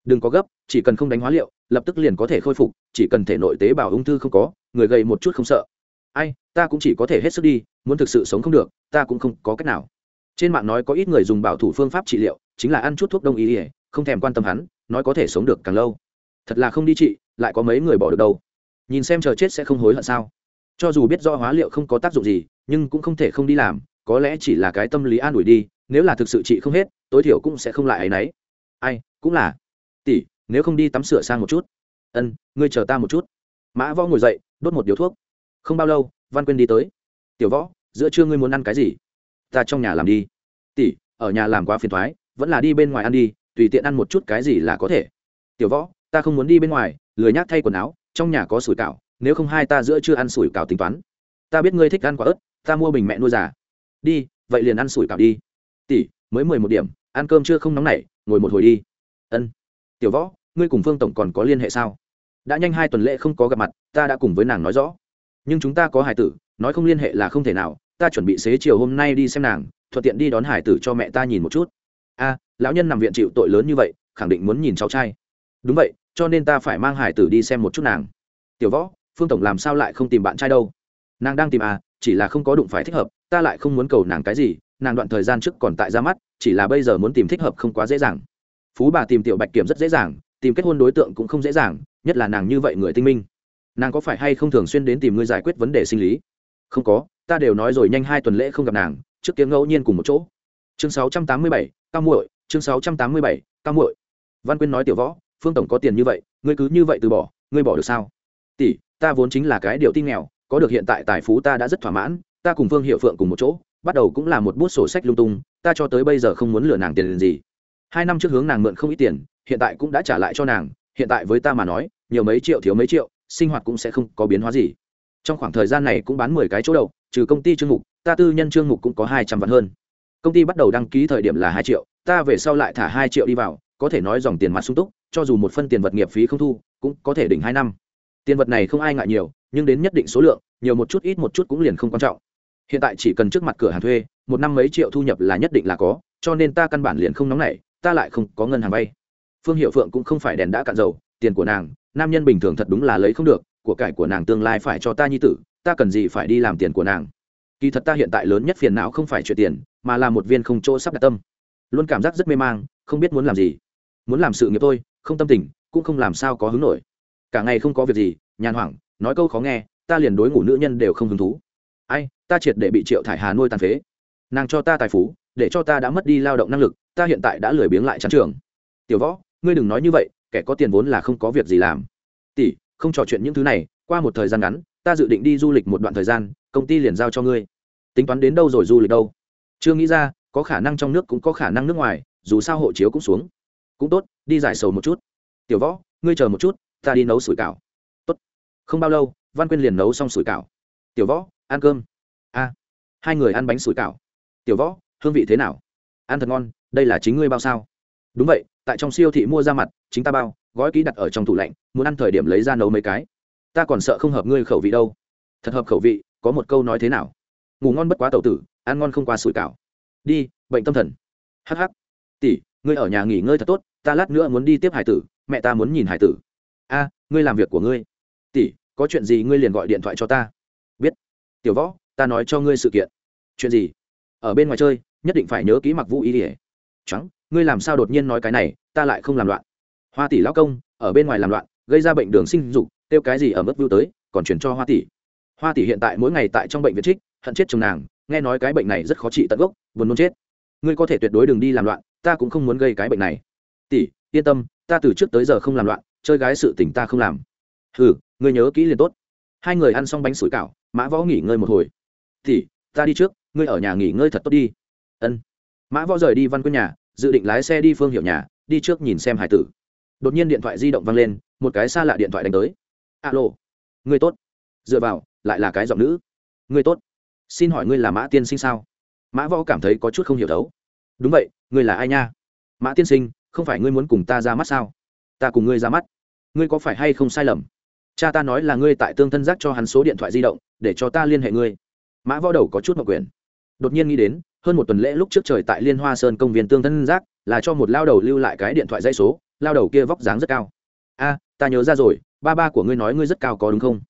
Đừng có gấp, chỉ cần không đánh hóa liệu, lập tức liền có thể khôi phục, chỉ cần thể nội tế bào ung thư không có, người gầy một chút không sợ ai, ta cũng chỉ có thể hết sức đi, muốn thực sự sống không được, ta cũng không có cách nào. Trên mạng nói có ít người dùng bảo thủ phương pháp trị liệu, chính là ăn chút thuốc đông y ỉa không thèm quan tâm hắn, nói có thể sống được càng lâu. Thật là không đi trị, lại có mấy người bỏ được đâu. Nhìn xem chờ chết sẽ không hối hận sao? Cho dù biết do hóa liệu không có tác dụng gì, nhưng cũng không thể không đi làm, có lẽ chỉ là cái tâm lý an ủi đi, nếu là thực sự trị không hết, tối thiểu cũng sẽ không lại áy náy. Ai, cũng là. Tỷ, nếu không đi tắm sửa sang một chút. Ân, ngươi chờ ta một chút. Mã võ ngồi dậy, đốt một điếu thuốc không bao lâu, văn quyên đi tới. Tiểu võ, giữa trưa ngươi muốn ăn cái gì? Ta trong nhà làm đi. Tỷ, ở nhà làm quá phiền thoái, vẫn là đi bên ngoài ăn đi, tùy tiện ăn một chút cái gì là có thể. Tiểu võ, ta không muốn đi bên ngoài, lười nhác thay quần áo, trong nhà có sủi cảo, nếu không hai ta giữa chưa ăn sủi cảo tính toán. Ta biết ngươi thích ăn quả ớt, ta mua bình mẹ nuôi già. Đi, vậy liền ăn sủi cảo đi. Tỷ, mới mười một điểm, ăn cơm chưa không nóng nảy, ngồi một hồi đi. Ân. Tiểu võ, ngươi cùng phương tổng còn có liên hệ sao? Đã nhanh hai tuần lễ không có gặp mặt, ta đã cùng với nàng nói rõ nhưng chúng ta có hải tử, nói không liên hệ là không thể nào, ta chuẩn bị xế chiều hôm nay đi xem nàng, thuận tiện đi đón hải tử cho mẹ ta nhìn một chút. A, lão nhân nằm viện chịu tội lớn như vậy, khẳng định muốn nhìn cháu trai. Đúng vậy, cho nên ta phải mang hải tử đi xem một chút nàng. Tiểu võ, phương tổng làm sao lại không tìm bạn trai đâu? Nàng đang tìm à chỉ là không có đụng phải thích hợp, ta lại không muốn cầu nàng cái gì, nàng đoạn thời gian trước còn tại ra mắt, chỉ là bây giờ muốn tìm thích hợp không quá dễ dàng. Phú bà tìm tiểu bạch kiểm rất dễ dàng, tìm kết hôn đối tượng cũng không dễ dàng, nhất là nàng như vậy người tinh minh nàng có phải hay không thường xuyên đến tìm ngươi giải quyết vấn đề sinh lý? Không có, ta đều nói rồi nhanh hai tuần lễ không gặp nàng, trước tiếng ngẫu nhiên cùng một chỗ. Chương sáu trăm tám mươi bảy, cao muội, chương sáu trăm tám mươi bảy, cao muội. Văn quyên nói tiểu võ, phương tổng có tiền như vậy, ngươi cứ như vậy từ bỏ, ngươi bỏ được sao? Tỷ, ta vốn chính là cái điều tin nghèo, có được hiện tại tài phú ta đã rất thỏa mãn, ta cùng phương hiệu phượng cùng một chỗ, bắt đầu cũng là một bút sổ sách lung tung, ta cho tới bây giờ không muốn lừa nàng tiền gì. Hai năm trước hướng nàng mượn không ít tiền, hiện tại cũng đã trả lại cho nàng, hiện tại với ta mà nói, nhiều mấy triệu thiếu mấy triệu sinh hoạt cũng sẽ không có biến hóa gì. Trong khoảng thời gian này cũng bán mười cái chỗ đầu, trừ công ty trương mục, ta tư nhân trương mục cũng có hai trăm vạn hơn. Công ty bắt đầu đăng ký thời điểm là hai triệu, ta về sau lại thả hai triệu đi vào, có thể nói dòng tiền mặt sung túc, cho dù một phân tiền vật nghiệp phí không thu, cũng có thể đỉnh hai năm. Tiền vật này không ai ngại nhiều, nhưng đến nhất định số lượng, nhiều một chút ít một chút cũng liền không quan trọng. Hiện tại chỉ cần trước mặt cửa hàng thuê, một năm mấy triệu thu nhập là nhất định là có, cho nên ta căn bản liền không nóng nảy, ta lại không có ngân hàng vay. Phương hiệu phượng cũng không phải đèn đã cạn dầu, tiền của nàng nam nhân bình thường thật đúng là lấy không được, của cải của nàng tương lai phải cho ta nhi tử, ta cần gì phải đi làm tiền của nàng. Kỳ thật ta hiện tại lớn nhất phiền não không phải chuyện tiền, mà là một viên không chỗ sắp đặt tâm. Luôn cảm giác rất mê mang, không biết muốn làm gì. Muốn làm sự nghiệp thôi, không tâm tình, cũng không làm sao có hứng nổi. Cả ngày không có việc gì, nhàn hoảng, nói câu khó nghe, ta liền đối ngủ nữ nhân đều không hứng thú. Ai, ta triệt để bị triệu thải hà nuôi tàn phế. Nàng cho ta tài phú, để cho ta đã mất đi lao động năng lực, ta hiện tại đã lười biếng lại chán trường. Tiểu võ, ngươi đừng nói như vậy kẻ có tiền vốn là không có việc gì làm. Tỷ, không trò chuyện những thứ này, qua một thời gian ngắn, ta dự định đi du lịch một đoạn thời gian, công ty liền giao cho ngươi. Tính toán đến đâu rồi du lịch đâu? Chưa nghĩ ra, có khả năng trong nước cũng có khả năng nước ngoài, dù sao hộ chiếu cũng xuống. Cũng tốt, đi giải sầu một chút. Tiểu võ, ngươi chờ một chút, ta đi nấu sủi cảo. Tốt. Không bao lâu, văn quyên liền nấu xong sủi cảo. Tiểu võ, ăn cơm. A hai người ăn bánh sủi cảo. Tiểu võ, hương vị thế nào? Ăn thật ngon, đây là chính ngươi bao sao? Đúng vậy, tại trong siêu thị mua ra mặt, chính ta bao, gói ký đặt ở trong tủ lạnh, muốn ăn thời điểm lấy ra nấu mấy cái. Ta còn sợ không hợp ngươi khẩu vị đâu. Thật hợp khẩu vị, có một câu nói thế nào? Ngủ ngon bất quá tẩu tử, ăn ngon không qua sủi cảo. Đi, bệnh tâm thần. Hh tỷ, ngươi ở nhà nghỉ ngơi thật tốt, ta lát nữa muốn đi tiếp hải tử, mẹ ta muốn nhìn hải tử. A, ngươi làm việc của ngươi. Tỷ, có chuyện gì ngươi liền gọi điện thoại cho ta. Biết. Tiểu võ, ta nói cho ngươi sự kiện. Chuyện gì? Ở bên ngoài chơi, nhất định phải nhớ ký mặc vũ ý ỉa trắng ngươi làm sao đột nhiên nói cái này, ta lại không làm loạn. Hoa tỷ lão công, ở bên ngoài làm loạn, gây ra bệnh đường sinh dục tiêu cái gì ở mức vưu tới, còn chuyển cho hoa tỷ. Hoa tỷ hiện tại mỗi ngày tại trong bệnh viện trích, hận chết chồng nàng, nghe nói cái bệnh này rất khó trị tận gốc, buồn nôn chết. Ngươi có thể tuyệt đối đừng đi làm loạn, ta cũng không muốn gây cái bệnh này. Tỷ, yên tâm, ta từ trước tới giờ không làm loạn, chơi gái sự tình ta không làm. Ừ ngươi nhớ kỹ liền tốt. Hai người ăn xong bánh sủi cảo, mã võ nghỉ ngơi một hồi. Tỷ, ta đi trước, ngươi ở nhà nghỉ ngơi thật tốt đi. Ân. Mã võ rời đi văn quân nhà dự định lái xe đi phương hiệu nhà, đi trước nhìn xem hải tử. Đột nhiên điện thoại di động vang lên, một cái xa lạ điện thoại đánh tới. Alo, người tốt. Dựa vào, lại là cái giọng nữ. Người tốt. Xin hỏi ngươi là mã tiên sinh sao? Mã võ cảm thấy có chút không hiểu đấu đúng vậy, ngươi là ai nha? Mã tiên sinh, không phải ngươi muốn cùng ta ra mắt sao? Ta cùng ngươi ra mắt. Ngươi có phải hay không sai lầm? Cha ta nói là ngươi tại tương thân giác cho hắn số điện thoại di động, để cho ta liên hệ ngươi. Mã võ đầu có chút mặc quyền đột nhiên nghĩ đến hơn một tuần lễ lúc trước trời tại liên hoa sơn công viên tương thân giác là cho một lao đầu lưu lại cái điện thoại dây số, lao đầu kia vóc dáng rất cao. A, ta nhớ ra rồi, ba ba của ngươi nói ngươi rất cao có đúng không?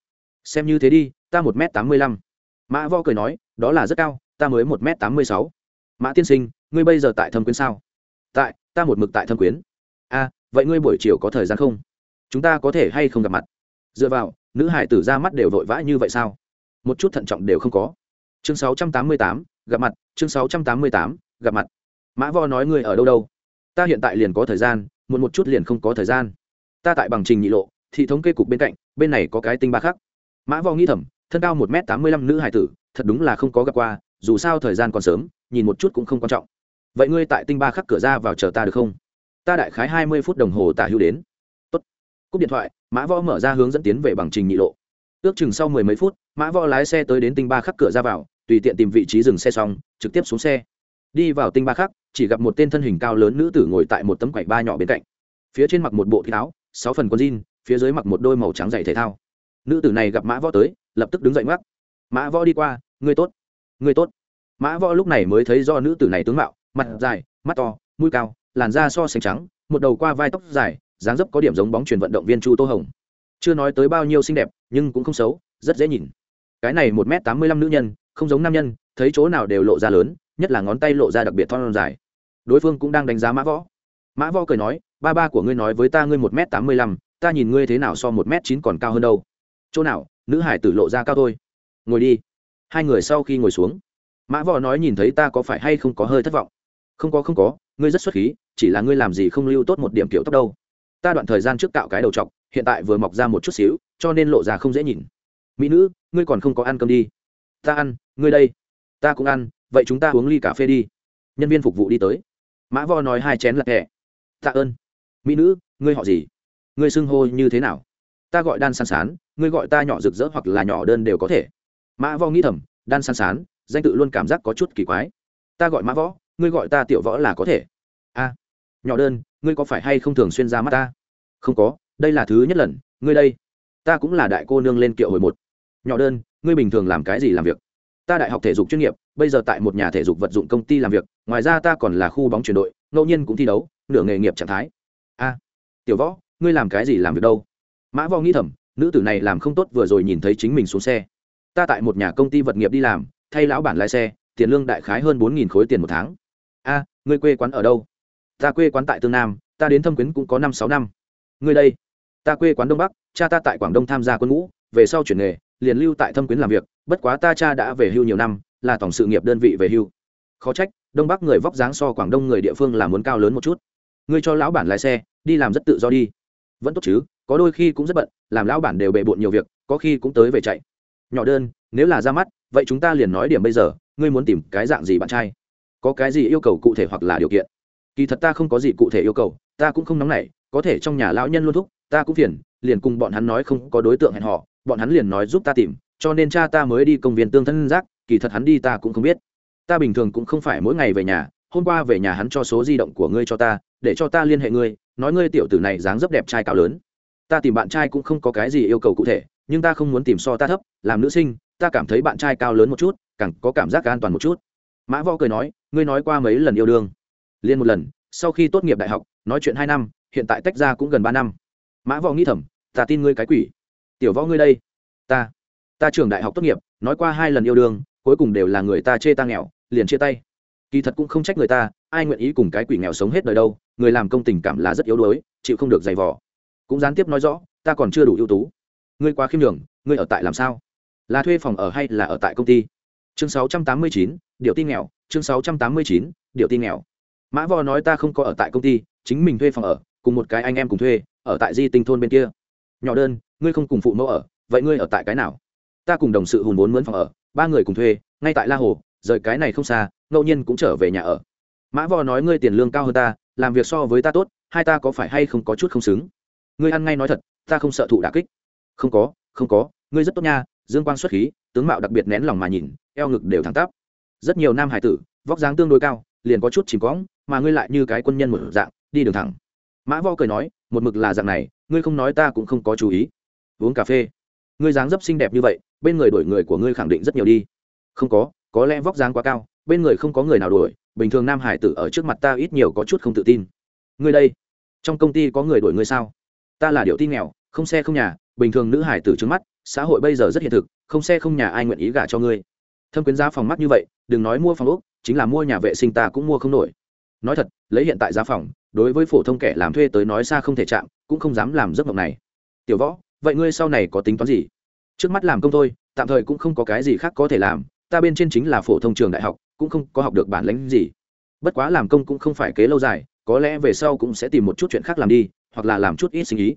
Xem như thế đi, ta một m tám mươi lăm. Mã võ cười nói, đó là rất cao, ta mới một m tám mươi sáu. Mã tiên sinh, ngươi bây giờ tại thâm quyến sao? Tại, ta một mực tại thâm quyến. A, vậy ngươi buổi chiều có thời gian không? Chúng ta có thể hay không gặp mặt? Dựa vào, nữ hải tử ra mắt đều vội vã như vậy sao? Một chút thận trọng đều không có. Chương sáu trăm tám mươi tám gặp mặt, chương sáu trăm tám mươi tám, gặp mặt. Mã vo nói ngươi ở đâu đâu? Ta hiện tại liền có thời gian, muộn một chút liền không có thời gian. Ta tại bằng trình nhị lộ, thị thống kê cục bên cạnh, bên này có cái tinh ba Khắc. mã vo nghĩ thầm, thân cao một m tám mươi lăm nữ hải tử, thật đúng là không có gặp qua, dù sao thời gian còn sớm, nhìn một chút cũng không quan trọng. Vậy ngươi tại tinh ba khắc cửa ra vào chờ ta được không? Ta đại khái hai mươi phút đồng hồ tả hữu đến. Tốt. cúp điện thoại, mã võ mở ra hướng dẫn tiến về bằng trình nhị lộ. Ước chừng sau mười mấy phút, mã võ lái xe tới đến tinh ba khắc cửa ra vào tùy tiện tìm vị trí dừng xe xong, trực tiếp xuống xe. Đi vào tinh ba khắc, chỉ gặp một tên thân hình cao lớn nữ tử ngồi tại một tấm quầy ba nhỏ bên cạnh. Phía trên mặc một bộ thi áo, sáu phần con jean, phía dưới mặc một đôi màu trắng dày thể thao. Nữ tử này gặp mã võ tới, lập tức đứng dậy ngoắc. Mã võ đi qua, ngươi tốt ngươi tốt. Mã võ lúc này mới thấy do nữ tử này tướng mạo, mặt dài, mắt to, mũi cao, làn da so sánh trắng, một đầu qua vai tóc dài, dáng dấp có điểm giống bóng truyền vận động viên chu tô hồng. Chưa nói tới bao nhiêu xinh đẹp, nhưng cũng không xấu, rất dễ nhìn. Cái này một m tám mươi lăm nữ nhân không giống nam nhân, thấy chỗ nào đều lộ ra lớn, nhất là ngón tay lộ ra đặc biệt thon dài. Đối phương cũng đang đánh giá mã võ. Mã võ cười nói, ba ba của ngươi nói với ta ngươi một m tám mươi lăm, ta nhìn ngươi thế nào so một m chín còn cao hơn đâu. Chỗ nào, nữ hải tử lộ ra cao thôi. Ngồi đi. Hai người sau khi ngồi xuống, mã võ nói, nhìn thấy ta có phải hay không có hơi thất vọng? Không có không có, ngươi rất xuất khí, chỉ là ngươi làm gì không lưu tốt một điểm kiểu tóc đâu. Ta đoạn thời gian trước cạo cái đầu t hiện tại vừa mọc ra một chút xíu, cho nên lộ ra không dễ nhìn. Mỹ nữ, ngươi còn không có ăn cơm đi ta ăn, ngươi đây. Ta cũng ăn, vậy chúng ta uống ly cà phê đi. Nhân viên phục vụ đi tới. Mã vo nói hai chén lạc hẹ tạ ơn. Mỹ nữ, ngươi họ gì? Ngươi xưng hô như thế nào? Ta gọi đan san sán, ngươi gọi ta nhỏ rực rỡ hoặc là nhỏ đơn đều có thể. Mã vo nghĩ thầm, đan san sán, danh tự luôn cảm giác có chút kỳ quái. Ta gọi mã võ, ngươi gọi ta tiểu võ là có thể. A, nhỏ đơn, ngươi có phải hay không thường xuyên ra mắt ta? Không có, đây là thứ nhất lần, ngươi đây. Ta cũng là đại cô nương lên kiệu hồi một. Nhỏ đơn ngươi bình thường làm cái gì làm việc? Ta đại học thể dục chuyên nghiệp, bây giờ tại một nhà thể dục vật dụng công ty làm việc, ngoài ra ta còn là khu bóng chuyển đội, ngẫu nhiên cũng thi đấu, nửa nghề nghiệp trạng thái. A, tiểu võ, ngươi làm cái gì làm việc đâu? Mã võ nghĩ thầm, nữ tử này làm không tốt vừa rồi nhìn thấy chính mình xuống xe. Ta tại một nhà công ty vật nghiệp đi làm, thay lão bản lái xe, tiền lương đại khái hơn bốn nghìn khối tiền một tháng. A, ngươi quê quán ở đâu? Ta quê quán tại tương nam, ta đến thâm quyến cũng có năm sáu năm. Ngươi đây. Ta quê quán đông bắc, cha ta tại quảng đông tham gia quân ngũ, về sau chuyển nghề liền lưu tại thâm quyến làm việc, bất quá ta cha đã về hưu nhiều năm, là tổng sự nghiệp đơn vị về hưu. Khó trách, đông bắc người vóc dáng so quảng đông người địa phương là muốn cao lớn một chút. Ngươi cho lão bản lái xe, đi làm rất tự do đi. Vẫn tốt chứ, có đôi khi cũng rất bận, làm lão bản đều bề bộn nhiều việc, có khi cũng tới về chạy. Nhỏ đơn, nếu là ra mắt, vậy chúng ta liền nói điểm bây giờ, ngươi muốn tìm cái dạng gì bạn trai? Có cái gì yêu cầu cụ thể hoặc là điều kiện? Kỳ thật ta không có gì cụ thể yêu cầu, ta cũng không nóng nảy, có thể trong nhà lão nhân luôn thúc, ta cũng phiền, liền cùng bọn hắn nói không có đối tượng hẹn họ bọn hắn liền nói giúp ta tìm, cho nên cha ta mới đi công viên tương thân giác, kỳ thật hắn đi ta cũng không biết. Ta bình thường cũng không phải mỗi ngày về nhà, hôm qua về nhà hắn cho số di động của ngươi cho ta, để cho ta liên hệ ngươi, nói ngươi tiểu tử này dáng dấp đẹp trai cao lớn. Ta tìm bạn trai cũng không có cái gì yêu cầu cụ thể, nhưng ta không muốn tìm so ta thấp, làm nữ sinh, ta cảm thấy bạn trai cao lớn một chút, càng có cảm giác an toàn một chút. Mã võ cười nói, ngươi nói qua mấy lần yêu đương? Liên một lần, sau khi tốt nghiệp đại học, nói chuyện hai năm, hiện tại tách ra cũng gần ba năm. Mã võ nghĩ thầm, ta tin ngươi cái quỷ tiểu võ ngươi đây. Ta ta trường đại học tốt nghiệp nói qua hai lần yêu đương cuối cùng đều là người ta chê ta nghèo liền chia tay. Kỳ thật cũng không trách người ta ai nguyện ý cùng cái quỷ nghèo sống hết đời đâu người làm công tình cảm là rất yếu đuối chịu không được giày vò. Cũng gián tiếp nói rõ ta còn chưa đủ ưu tú. Ngươi quá khiêm đường ngươi ở tại làm sao? Là thuê phòng ở hay là ở tại công ty? Chương 689, điệu tin nghèo chương 689, điệu tin nghèo. Mã vò nói ta không có ở tại công ty chính mình thuê phòng ở cùng một cái anh em cùng thuê ở tại di tinh thôn bên kia. Nhỏ đơn ngươi không cùng phụ mẫu ở, vậy ngươi ở tại cái nào? Ta cùng đồng sự hùn vốn mướn phòng ở, ba người cùng thuê, ngay tại la hồ, rời cái này không xa, ngẫu nhiên cũng trở về nhà ở. Mã vò nói ngươi tiền lương cao hơn ta, làm việc so với ta tốt, hai ta có phải hay không có chút không xứng? Ngươi ăn ngay nói thật, ta không sợ thụ đà kích. Không có không có, ngươi rất tốt nha, dương quang xuất khí, tướng mạo đặc biệt nén lòng mà nhìn, eo ngực đều thẳng tắp. Rất nhiều nam hải tử, vóc dáng tương đối cao, liền có chút chìm cõng, mà ngươi lại như cái quân nhân một dạng, đi đường thẳng. Mã vo cười nói, một mực là dạng này, ngươi không nói ta cũng không có chú ý uống cà phê. Ngươi dáng dấp xinh đẹp như vậy, bên người đổi người của ngươi khẳng định rất nhiều đi. Không có có lẽ vóc dáng quá cao, bên người không có người nào đuổi bình thường nam hải tử ở trước mặt ta ít nhiều có chút không tự tin. Ngươi đây, trong công ty có người đuổi ngươi sao? Ta là điệu tin nghèo, không xe không nhà, bình thường nữ hải tử trước mắt, xã hội bây giờ rất hiện thực, không xe không nhà ai nguyện ý gả cho ngươi. Thâm quyến giá phòng mắt như vậy, đừng nói mua phòng úc chính là mua nhà vệ sinh ta cũng mua không nổi. Nói thật, lấy hiện tại giá phòng, đối với phổ thông kẻ làm thuê tới nói xa không thể chạm, cũng không dám làm giấc mộng này. Tiểu võ vậy ngươi sau này có tính toán gì? Trước mắt làm công thôi, tạm thời cũng không có cái gì khác có thể làm, ta bên trên chính là phổ thông trường đại học, cũng không có học được bản lĩnh gì. Bất quá làm công cũng không phải kế lâu dài, có lẽ về sau cũng sẽ tìm một chút chuyện khác làm đi, hoặc là làm chút ít sinh ý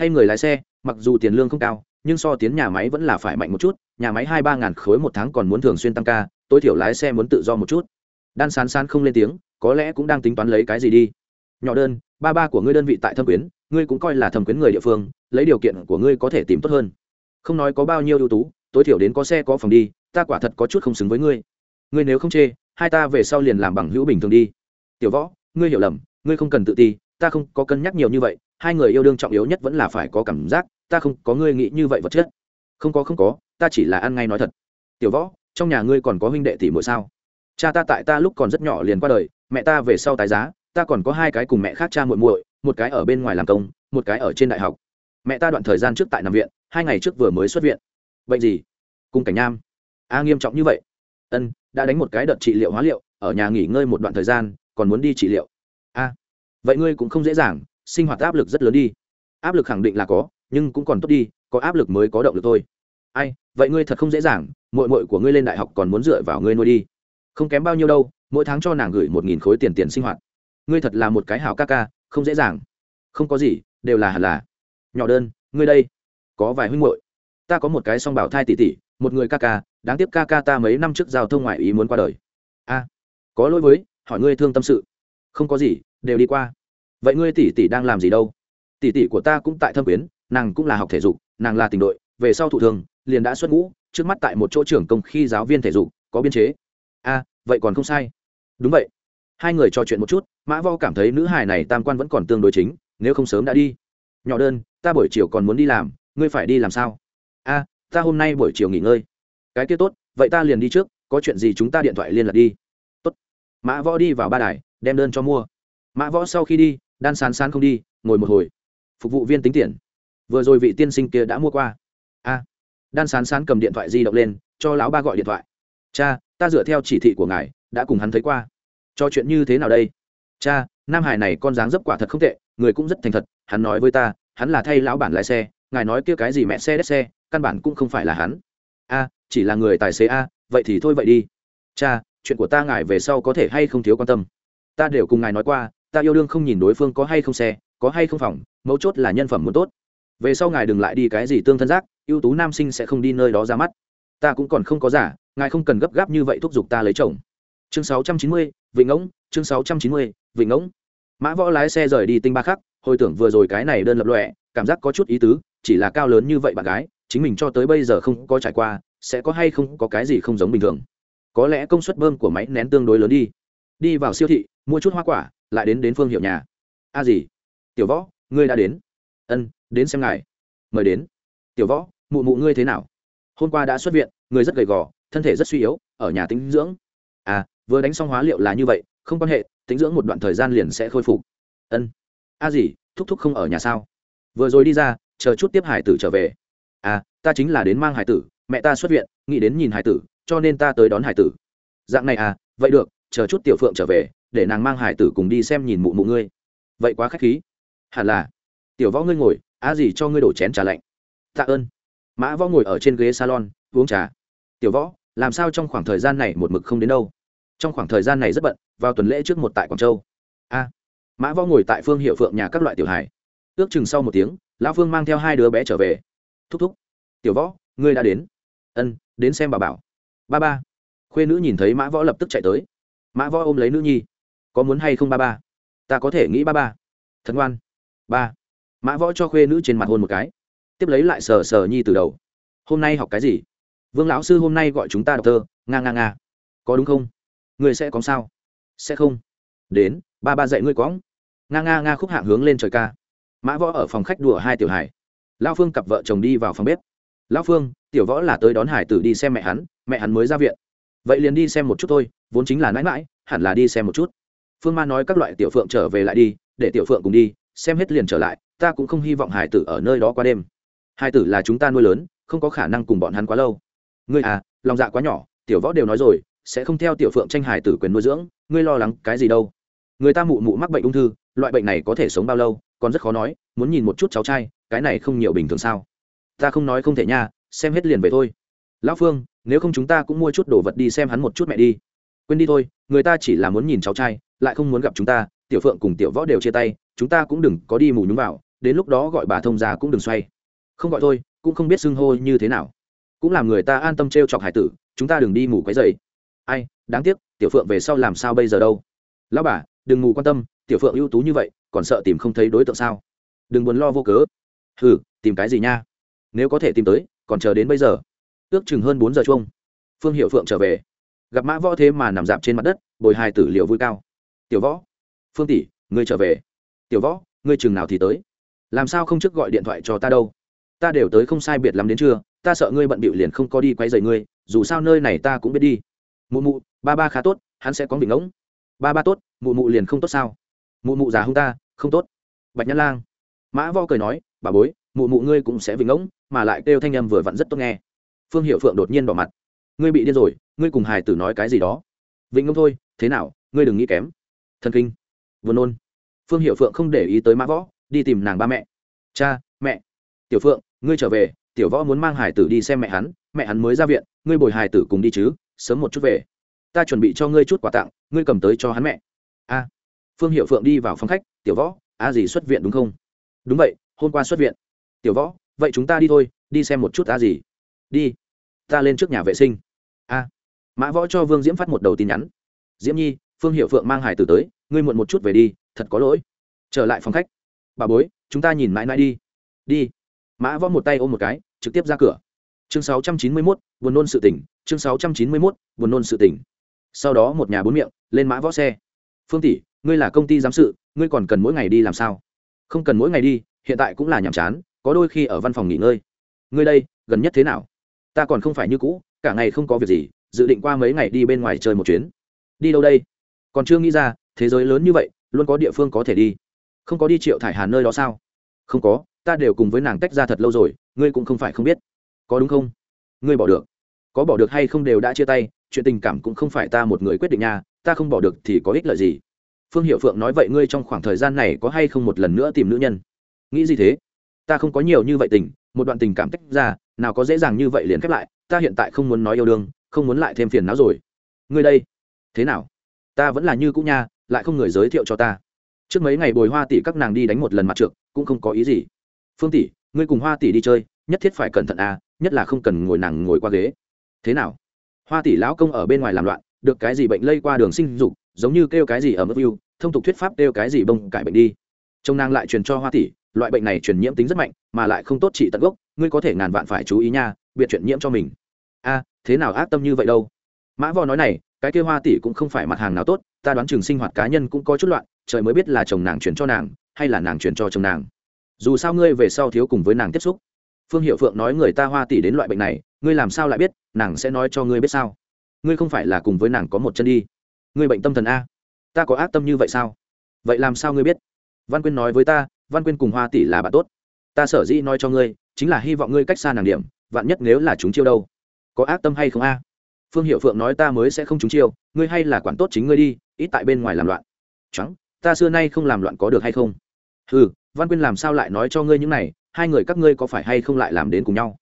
thay người lái xe, mặc dù tiền lương không cao, nhưng so tiến nhà máy vẫn là phải mạnh một chút, nhà máy hai ba ngàn khối một tháng còn muốn thường xuyên tăng ca, tối thiểu lái xe muốn tự do một chút. Đan sán sán không lên tiếng, có lẽ cũng đang tính toán lấy cái gì đi. Nhỏ đơn, ba ba của ngươi đơn vị tại thâm quyến, ngươi cũng coi là thâm quyến người địa phương lấy điều kiện của ngươi có thể tìm tốt hơn. Không nói có bao nhiêu ưu tú, tối thiểu đến có xe có phòng đi, ta quả thật có chút không xứng với ngươi. Ngươi nếu không chê, hai ta về sau liền làm bằng hữu bình thường đi. Tiểu võ, ngươi hiểu lầm, ngươi không cần tự ti, ta không có cân nhắc nhiều như vậy, hai người yêu đương trọng yếu nhất vẫn là phải có cảm giác, ta không có ngươi nghĩ như vậy vật chất. Không có không có, ta chỉ là ăn ngay nói thật. Tiểu võ, trong nhà ngươi còn có huynh đệ tỷ muội sao? Cha ta tại ta lúc còn rất nhỏ liền qua đời, mẹ ta về sau tái giá, ta còn có hai cái cùng mẹ khác cha muội muội, một cái ở bên ngoài làm công, một cái ở trên đại học mẹ ta đoạn thời gian trước tại nằm viện hai ngày trước vừa mới xuất viện. Bệnh gì? Cung cảnh nam, a nghiêm trọng như vậy? Ân đã đánh một cái đợt trị liệu hóa liệu ở nhà nghỉ ngơi một đoạn thời gian còn muốn đi trị liệu. A vậy ngươi cũng không dễ dàng sinh hoạt áp lực rất lớn đi. Áp lực khẳng định là có nhưng cũng còn tốt đi có áp lực mới có động lực thôi. Ai vậy ngươi thật không dễ dàng mội mội của ngươi lên đại học còn muốn dựa vào ngươi nuôi đi. Không kém bao nhiêu đâu mỗi tháng cho nàng gửi một nghìn khối tiền tiền sinh hoạt. Ngươi thật là một cái hào ca ca không dễ dàng. Không có gì đều là hẳn là nhỏ đơn, ngươi đây, có vài huynh muội. Ta có một cái song bảo thai tỷ tỷ, một người ca ca, đáng tiếc ca ca ta mấy năm trước giao thông ngoại ý muốn qua đời. A, có lỗi với, hỏi ngươi thương tâm sự. Không có gì, đều đi qua. Vậy ngươi tỷ tỷ đang làm gì đâu? Tỷ tỷ của ta cũng tại thâm quyến, nàng cũng là học thể dục, nàng là tình đội, về sau thủ thường, liền đã xuất ngũ, trước mắt tại một chỗ trưởng công khi giáo viên thể dục, có biên chế. A, vậy còn không sai. Đúng vậy. Hai người trò chuyện một chút, mã vo cảm thấy nữ hài này tam quan vẫn còn tương đối chính, nếu không sớm đã đi nhỏ đơn, ta buổi chiều còn muốn đi làm, ngươi phải đi làm sao? A, ta hôm nay buổi chiều nghỉ ngơi. Cái kia tốt, vậy ta liền đi trước, có chuyện gì chúng ta điện thoại liên lạc đi. Tốt. Mã võ đi vào ba đài, đem đơn cho mua. Mã võ sau khi đi, đan sán sán không đi, ngồi một hồi. Phục vụ viên tính tiền. Vừa rồi vị tiên sinh kia đã mua qua. A. Đan sán sán cầm điện thoại di động lên, cho lão ba gọi điện thoại. Cha, ta dựa theo chỉ thị của ngài, đã cùng hắn thấy qua. Cho chuyện như thế nào đây? Cha nam hải này con dáng dấp quả thật không tệ người cũng rất thành thật hắn nói với ta hắn là thay lão bản lái xe ngài nói kia cái gì mẹ xe đét xe căn bản cũng không phải là hắn. A chỉ là người tài xế a vậy thì thôi vậy đi. Cha chuyện của ta ngài về sau có thể hay không thiếu quan tâm. Ta đều cùng ngài nói qua ta yêu đương không nhìn đối phương có hay không xe có hay không phòng mấu chốt là nhân phẩm muốn tốt. Về sau ngài đừng lại đi cái gì tương thân giác ưu tú nam sinh sẽ không đi nơi đó ra mắt. Ta cũng còn không có giả ngài không cần gấp gáp như vậy thúc giục ta lấy chồng. Chương 690, vịnh ngỗng chương 690, vịnh ngỗng mã võ lái xe rời đi tinh ba khắc, hồi tưởng vừa rồi cái này đơn lập lọe cảm giác có chút ý tứ, chỉ là cao lớn như vậy bạn gái, chính mình cho tới bây giờ không có trải qua, sẽ có hay không có cái gì không giống bình thường. Có lẽ công suất bơm của máy nén tương đối lớn đi. Đi vào siêu thị, mua chút hoa quả, lại đến đến phương hiệu nhà. A gì? Tiểu võ, ngươi đã đến. Ân, đến xem ngài. Mời đến. Tiểu võ, mụ mụ ngươi thế nào? Hôm qua đã xuất viện, người rất gầy gò, thân thể rất suy yếu, ở nhà tính dưỡng. À vừa đánh xong hóa liệu là như vậy, không quan hệ tính dưỡng một đoạn thời gian liền sẽ khôi phục. Ân. A gì, thúc thúc không ở nhà sao? Vừa rồi đi ra, chờ chút tiếp hải tử trở về. À ta chính là đến mang hải tử, mẹ ta xuất viện, nghĩ đến nhìn hải tử, cho nên ta tới đón hải tử. Dạng này à vậy được, chờ chút tiểu phượng trở về, để nàng mang hải tử cùng đi xem nhìn mụ mụ ngươi. Vậy quá k h á c h khí. Hẳn là. Tiểu võ ngươi ngồi, A gì cho ngươi đổ chén trà lạnh. Tạ ơn. Mã võ ngồi ở trên ghế salon, uống trà. Tiểu võ, làm sao trong khoảng thời gian này một mực không đến đâu? Trong khoảng thời gian này rất bận, vào tuần lễ trước một tại quảng châu. A, mã võ ngồi tại phương hiệu phượng nhà các loại tiểu hải ước chừng sau một tiếng, lão phương mang theo hai đứa bé trở về. Thúc thúc, tiểu võ, ngươi đã đến. Ân, đến xem bà bảo. Ba ba. Khuê nữ nhìn thấy mã võ lập tức chạy tới. Mã võ ôm lấy nữ nhi. Có muốn hay không ba ba? Ta có thể nghĩ ba ba. Thật ngoan. Ba. Mã võ cho khuê nữ trên mặt hôn một cái. Tiếp lấy lại sờ sờ nhi từ đầu. Hôm nay học cái gì? Vương lão sư hôm nay gọi chúng ta đọc thơ. Nga nga nga. Có đúng không? Ngươi sẽ có sao? Sẽ không. Đến, ba ba dạy ngươi cóng nga nga nga khúc hạng hướng lên trời ca. Mã võ ở phòng khách đùa hai tiểu hải lao phương cặp vợ chồng đi vào phòng bếp. Lao phương, tiểu võ là tới đón hải tử đi xem mẹ hắn mẹ hắn mới ra viện. Vậy liền đi xem một chút thôi, vốn chính là nãi mãi hẳn là đi xem một chút. Phương ma nói các loại tiểu phượng trở về lại đi, để tiểu phượng cùng đi, xem hết liền trở lại, ta cũng không hy vọng hải tử ở nơi đó qua đêm. Hải tử là chúng ta nuôi lớn, không có khả năng cùng bọn hắn quá lâu. Ngươi à lòng dạ quá nhỏ, tiểu võ đều nói rồi sẽ không theo tiểu phượng tranh hải tử quyền nuôi dưỡng, ngươi lo lắng cái gì đâu? Người ta mụ mụ mắc bệnh ung thư, loại bệnh này có thể sống bao lâu? Còn rất khó nói, muốn nhìn một chút cháu trai, cái này không nhiều bình thường sao? Ta không nói không thể nha, xem hết liền về thôi. Lão phương, nếu không chúng ta cũng mua chút đồ vật đi xem hắn một chút mẹ đi. Quên đi thôi, người ta chỉ là muốn nhìn cháu trai, lại không muốn gặp chúng ta, tiểu phượng cùng tiểu võ đều chia tay, chúng ta cũng đừng có đi mù nhúng vào, đến lúc đó gọi bà thông già cũng đừng xoay. Không gọi thôi, cũng không biết xưng hô như thế nào. Cũng làm người ta an tâm t r e o chọc hải tử, chúng ta đừng đi mù quấy dày ai, đáng tiếc, tiểu phượng về sau làm sao bây giờ đâu? Lão bà, đừng ngủ quan tâm, tiểu phượng ưu tú như vậy, còn sợ tìm không thấy đối tượng sao? Đừng buồn lo vô cớ. Hừ, tìm cái gì nha? Nếu có thể tìm tới, còn chờ đến bây giờ. Ước chừng hơn bốn giờ chung phương hiệu phượng trở về. Gặp mã võ thế mà nằm dạp trên mặt đất, bồi hài tử liệu vui cao. Tiểu võ, phương tỷ, ngươi trở về. Tiểu võ, ngươi chừng nào thì tới? Làm sao không trước gọi điện thoại cho ta đâu? Ta đều tới không sai biệt lắm đến trưa, ta sợ ngươi bận bịu liền không có đi quay dày ngươi, dù sao nơi này ta cũng biết đi mụ mụ, ba ba khá tốt, hắn sẽ có bình ngỗng. Ba ba tốt, mụ mụ liền không tốt sao? Mụ mụ già hung ta, không tốt. Bạch nhã lang. Mã vo cười nói, bà bối, mụ mụ ngươi cũng sẽ bình ngỗng, mà lại kêu thanh âm vừa vặn rất tốt nghe. Phương hiệu phượng đột nhiên bỏ mặt. Ngươi bị điên rồi, ngươi cùng hài tử nói cái gì đó? Vĩnh ngỗng thôi, thế nào, ngươi đừng nghĩ kém. Thần kinh. Vừa nôn. Phương hiệu phượng không để ý tới mã võ, đi tìm nàng ba mẹ. Cha, mẹ. Tiểu phượng, ngươi trở về, tiểu võ muốn mang hải tử đi xem mẹ hắn mẹ hắn mới ra viện, ngươi bồi hải tử cùng đi chứ sớm một chút về. Ta chuẩn bị cho ngươi chút quà tặng, ngươi cầm tới cho hắn mẹ. A. Phương hiệu phượng đi vào phòng khách, tiểu võ, a gì xuất viện đúng không? Đúng vậy, hôm qua xuất viện. Tiểu võ, vậy chúng ta đi thôi, đi xem một chút a gì. Đi, ta lên trước nhà vệ sinh. A. Mã võ cho vương diễm phát một đầu tin nhắn. Diễm nhi, phương hiệu phượng mang hải tử tới, ngươi muộn một chút về đi, thật có lỗi. Trở lại phòng khách. Bà bối, chúng ta nhìn mãi mãi đi. Đi. Mã võ một tay ôm một cái, trực tiếp ra cửa chương 691, buồn nôn sự tỉnh chương 691, buồn nôn sự tỉnh sau đó một nhà bốn miệng lên mã võ xe. Phương tỷ ngươi là công ty giám sự ngươi còn cần mỗi ngày đi làm sao? Không cần mỗi ngày đi hiện tại cũng là nhàm chán có đôi khi ở văn phòng nghỉ ngơi. Ngươi đây gần nhất thế nào? Ta còn không phải như cũ cả ngày không có việc gì dự định qua mấy ngày đi bên ngoài chơi một chuyến. Đi đâu đây? Còn chưa nghĩ ra thế giới lớn như vậy luôn có địa phương có thể đi. Không có đi triệu thải hàn nơi đó sao? Không có ta đều cùng với nàng tách ra thật lâu rồi ngươi cũng không phải không biết có đúng không? Ngươi bỏ được. Có bỏ được hay không đều đã chia tay, chuyện tình cảm cũng không phải ta một người quyết định nha, ta không bỏ được thì có ích lợi gì? Phương hiệu phượng nói vậy ngươi trong khoảng thời gian này có hay không một lần nữa tìm nữ nhân? Nghĩ gì thế? Ta không có nhiều như vậy tình, một đoạn tình cảm tách ra, nào có dễ dàng như vậy liền khép lại, ta hiện tại không muốn nói yêu đương, không muốn lại thêm phiền não rồi. Ngươi đây, thế nào? Ta vẫn là như cũ nha, lại không người giới thiệu cho ta. Trước mấy ngày bồi hoa tỷ các nàng đi đánh một lần mặt trượt cũng không có ý gì. Phương tỷ, ngươi cùng hoa tỷ đi chơi, nhất thiết phải cẩn thận à nhất là không cần ngồi nàng ngồi qua ghế. Thế nào? Hoa tỷ lão công ở bên ngoài làm loạn, được cái gì bệnh lây qua đường sinh dục, giống như kêu cái gì ở mức view, thông tục thuyết pháp kêu cái gì bông cải bệnh đi. Chồng nàng lại truyền cho hoa tỷ, loại bệnh này truyền nhiễm tính rất mạnh, mà lại không tốt trị tận gốc, ngươi có thể ngàn vạn phải chú ý nha, biệt truyền nhiễm cho mình. A, thế nào ác tâm như vậy đâu? Mã vò nói này, cái kêu hoa tỷ cũng không phải mặt hàng nào tốt, ta đoán chừng sinh hoạt cá nhân cũng có chút loạn, trời mới biết là chồng nàng truyền cho nàng, hay là nàng truyền cho chồng nàng. Dù sao ngươi về sau thiếu cùng với nàng tiếp xúc phương hiệu phượng nói người ta hoa tỷ đến loại bệnh này, ngươi làm sao lại biết, nàng sẽ nói cho ngươi biết sao? Ngươi không phải là cùng với nàng có một chân đi. Ngươi bệnh tâm thần a. Ta có ác tâm như vậy sao? Vậy làm sao ngươi biết? Văn quyên nói với ta, văn quyên cùng hoa tỷ là bạn tốt. Ta sở dĩ nói cho ngươi, chính là hy vọng ngươi cách xa nàng điểm, vạn nhất nếu là chúng chiêu đâu. Có ác tâm hay không a? Phương hiệu phượng nói ta mới sẽ không chúng chiêu, ngươi hay là quản tốt chính ngươi đi, ít tại bên ngoài làm loạn. Trắng ta xưa nay không làm loạn có được hay không? Ừ văn quyên làm sao lại nói cho ngươi những này hai người các ngươi có phải hay không lại làm đến cùng nhau?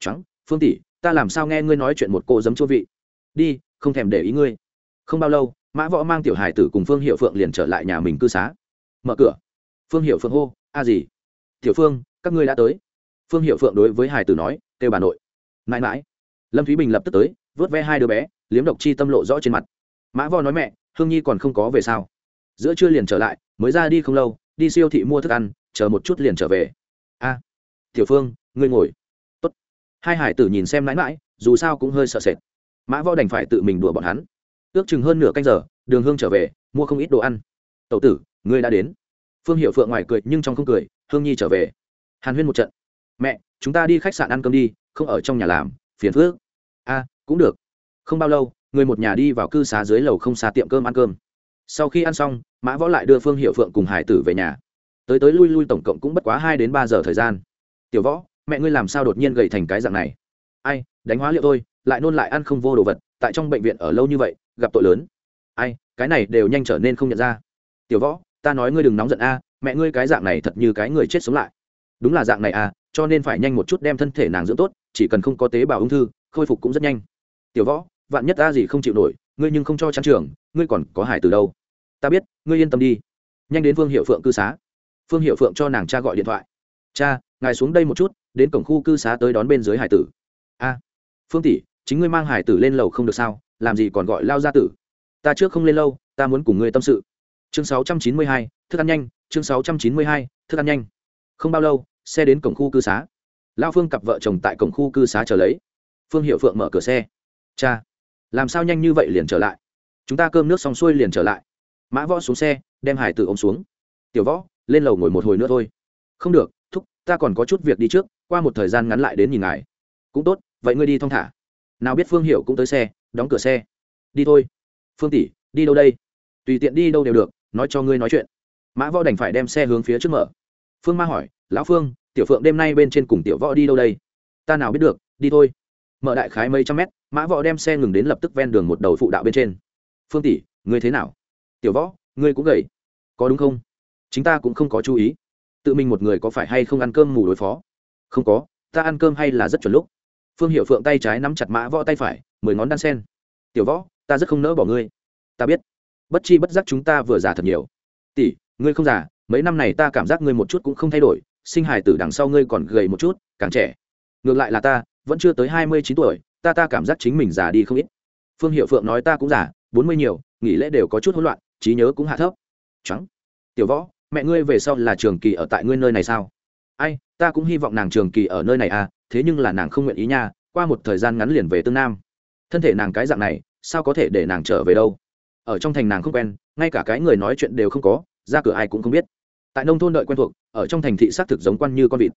Trắng, phương tỷ, ta làm sao nghe ngươi nói chuyện một cô giấm chua vị? Đi, không thèm để ý ngươi. Không bao lâu, mã võ mang tiểu hải tử cùng phương hiệu phượng liền trở lại nhà mình cư xá. Mở cửa. Phương hiệu phượng hô, a gì? Tiểu phương, các ngươi đã tới. Phương hiệu phượng đối với hải tử nói, kêu bà nội. Mãi mãi. Lâm thúy bình lập tức tới, vớt ve hai đứa bé, liếm độc chi tâm lộ rõ trên mặt. Mã võ nói mẹ, hương nhi còn không có về sao? Giữa trưa liền trở lại, mới ra đi không lâu, đi siêu thị mua thức ăn, chờ một chút liền trở về a. Tiểu phương, ngươi ngồi. Tốt. hai hải tử nhìn xem mãi mãi, dù sao cũng hơi sợ sệt. Mã võ đành phải tự mình đùa bọn hắn. Ước chừng hơn nửa canh giờ, đường hương trở về, mua không ít đồ ăn. Tậu tử, ngươi đã đến. Phương hiệu phượng ngoài cười, nhưng trong không cười, hương nhi trở về. Hàn huyên một trận. Mẹ, chúng ta đi khách sạn ăn cơm đi, không ở trong nhà làm, phiền phước a, cũng được. Không bao lâu, người một nhà đi vào cư xá dưới lầu không xa tiệm cơm ăn cơm. Sau khi ăn xong, mã võ lại đưa phương hiệu phượng cùng hải tử về nhà tới tới lui lui tổng cộng cũng bất quá hai đến ba giờ thời gian. Tiểu võ, mẹ ngươi làm sao đột nhiên gầy thành cái dạng này? Ai, đánh hóa liệu thôi, lại nôn lại ăn không vô đồ vật, tại trong bệnh viện ở lâu như vậy, gặp tội lớn. Ai, cái này đều nhanh trở nên không nhận ra. Tiểu võ, ta nói ngươi đừng nóng giận a, mẹ ngươi cái dạng này thật như cái người chết sống lại. Đúng là dạng này à cho nên phải nhanh một chút đem thân thể nàng dưỡng tốt, chỉ cần không có tế bào ung thư, khôi phục cũng rất nhanh. Tiểu võ, vạn nhất ta gì không chịu nổi, ngươi nhưng không cho trang trường, ngươi còn có hải từ đâu? Ta biết, ngươi yên tâm đi. Nhanh đến Vương hiệu phượng cư xá phương hiệu phượng cho nàng cha gọi điện thoại. Cha ngài xuống đây một chút đến cổng khu cư xá tới đón bên dưới hải tử. A phương tỷ chính ngươi mang hải tử lên lầu không được sao làm gì còn gọi lao gia tử? Ta trước không lên lâu ta muốn cùng ngươi tâm sự. Chương 692, thức ăn nhanh chương 692, thức ăn nhanh. Không bao lâu xe đến cổng khu cư xá. Lao phương cặp vợ chồng tại cổng khu cư xá chờ lấy. Phương hiệu phượng mở cửa xe. Cha làm sao nhanh như vậy liền trở lại? Chúng ta cơm nước xong xuôi liền trở lại. Mã võ xuống xe đem hải tử ôm xuống. Tiểu võ lên lầu ngồi một hồi nữa thôi. Không được, thúc, ta còn có chút việc đi trước, qua một thời gian ngắn lại đến nhìn ngài. Cũng tốt, vậy ngươi đi thong thả. Nào biết phương hiệu cũng tới xe, đóng cửa xe. Đi thôi. Phương tỷ, đi đâu đây? Tùy tiện đi đâu đều được, nói cho ngươi nói chuyện. Mã võ đành phải đem xe hướng phía trước mở. Phương ma hỏi, lão phương, tiểu phượng đêm nay bên trên cùng tiểu võ đi đâu đây? Ta nào biết được, đi thôi. Mở đại khái mấy trăm mét, mã võ đem xe ngừng đến lập tức ven đường một đầu phụ đạo bên trên. Phương tỷ, ngươi thế nào? Tiểu võ, ngươi cũng gầy. Có đúng không? Chúng ta cũng không có chú ý. Tự mình một người có phải hay không ăn cơm mù đối phó? Không có, ta ăn cơm hay là rất chuẩn lúc. Phương hiệu phượng tay trái nắm chặt mã võ tay phải, mười ngón đan sen. Tiểu võ, ta rất không nỡ bỏ ngươi. Ta biết. Bất chi bất giác chúng ta vừa già thật nhiều. Tỷ, ngươi không già, mấy năm này ta cảm giác ngươi một chút cũng không thay đổi, sinh hài tử đằng sau ngươi còn gầy một chút, càng trẻ. Ngược lại là ta, vẫn chưa tới hai mươi chín tuổi, ta ta cảm giác chính mình già đi không ít. Phương hiệu phượng nói ta cũng già, bốn mươi nhiều, nghỉ lễ đều có chút hỗn loạn, trí nhớ cũng hạ thấp. Trắng. Tiểu võ mẹ ngươi về sau là trường kỳ ở tại ngươi nơi này sao? Ai, ta cũng hy vọng nàng trường kỳ ở nơi này à thế nhưng là nàng không nguyện ý nha, qua một thời gian ngắn liền về tương nam. Thân thể nàng cái dạng này, sao có thể để nàng trở về đâu? Ở trong thành nàng không quen, ngay cả cái người nói chuyện đều không có, ra cửa ai cũng không biết. Tại nông thôn đợi quen thuộc, ở trong thành thị xác thực giống quan như con vịt.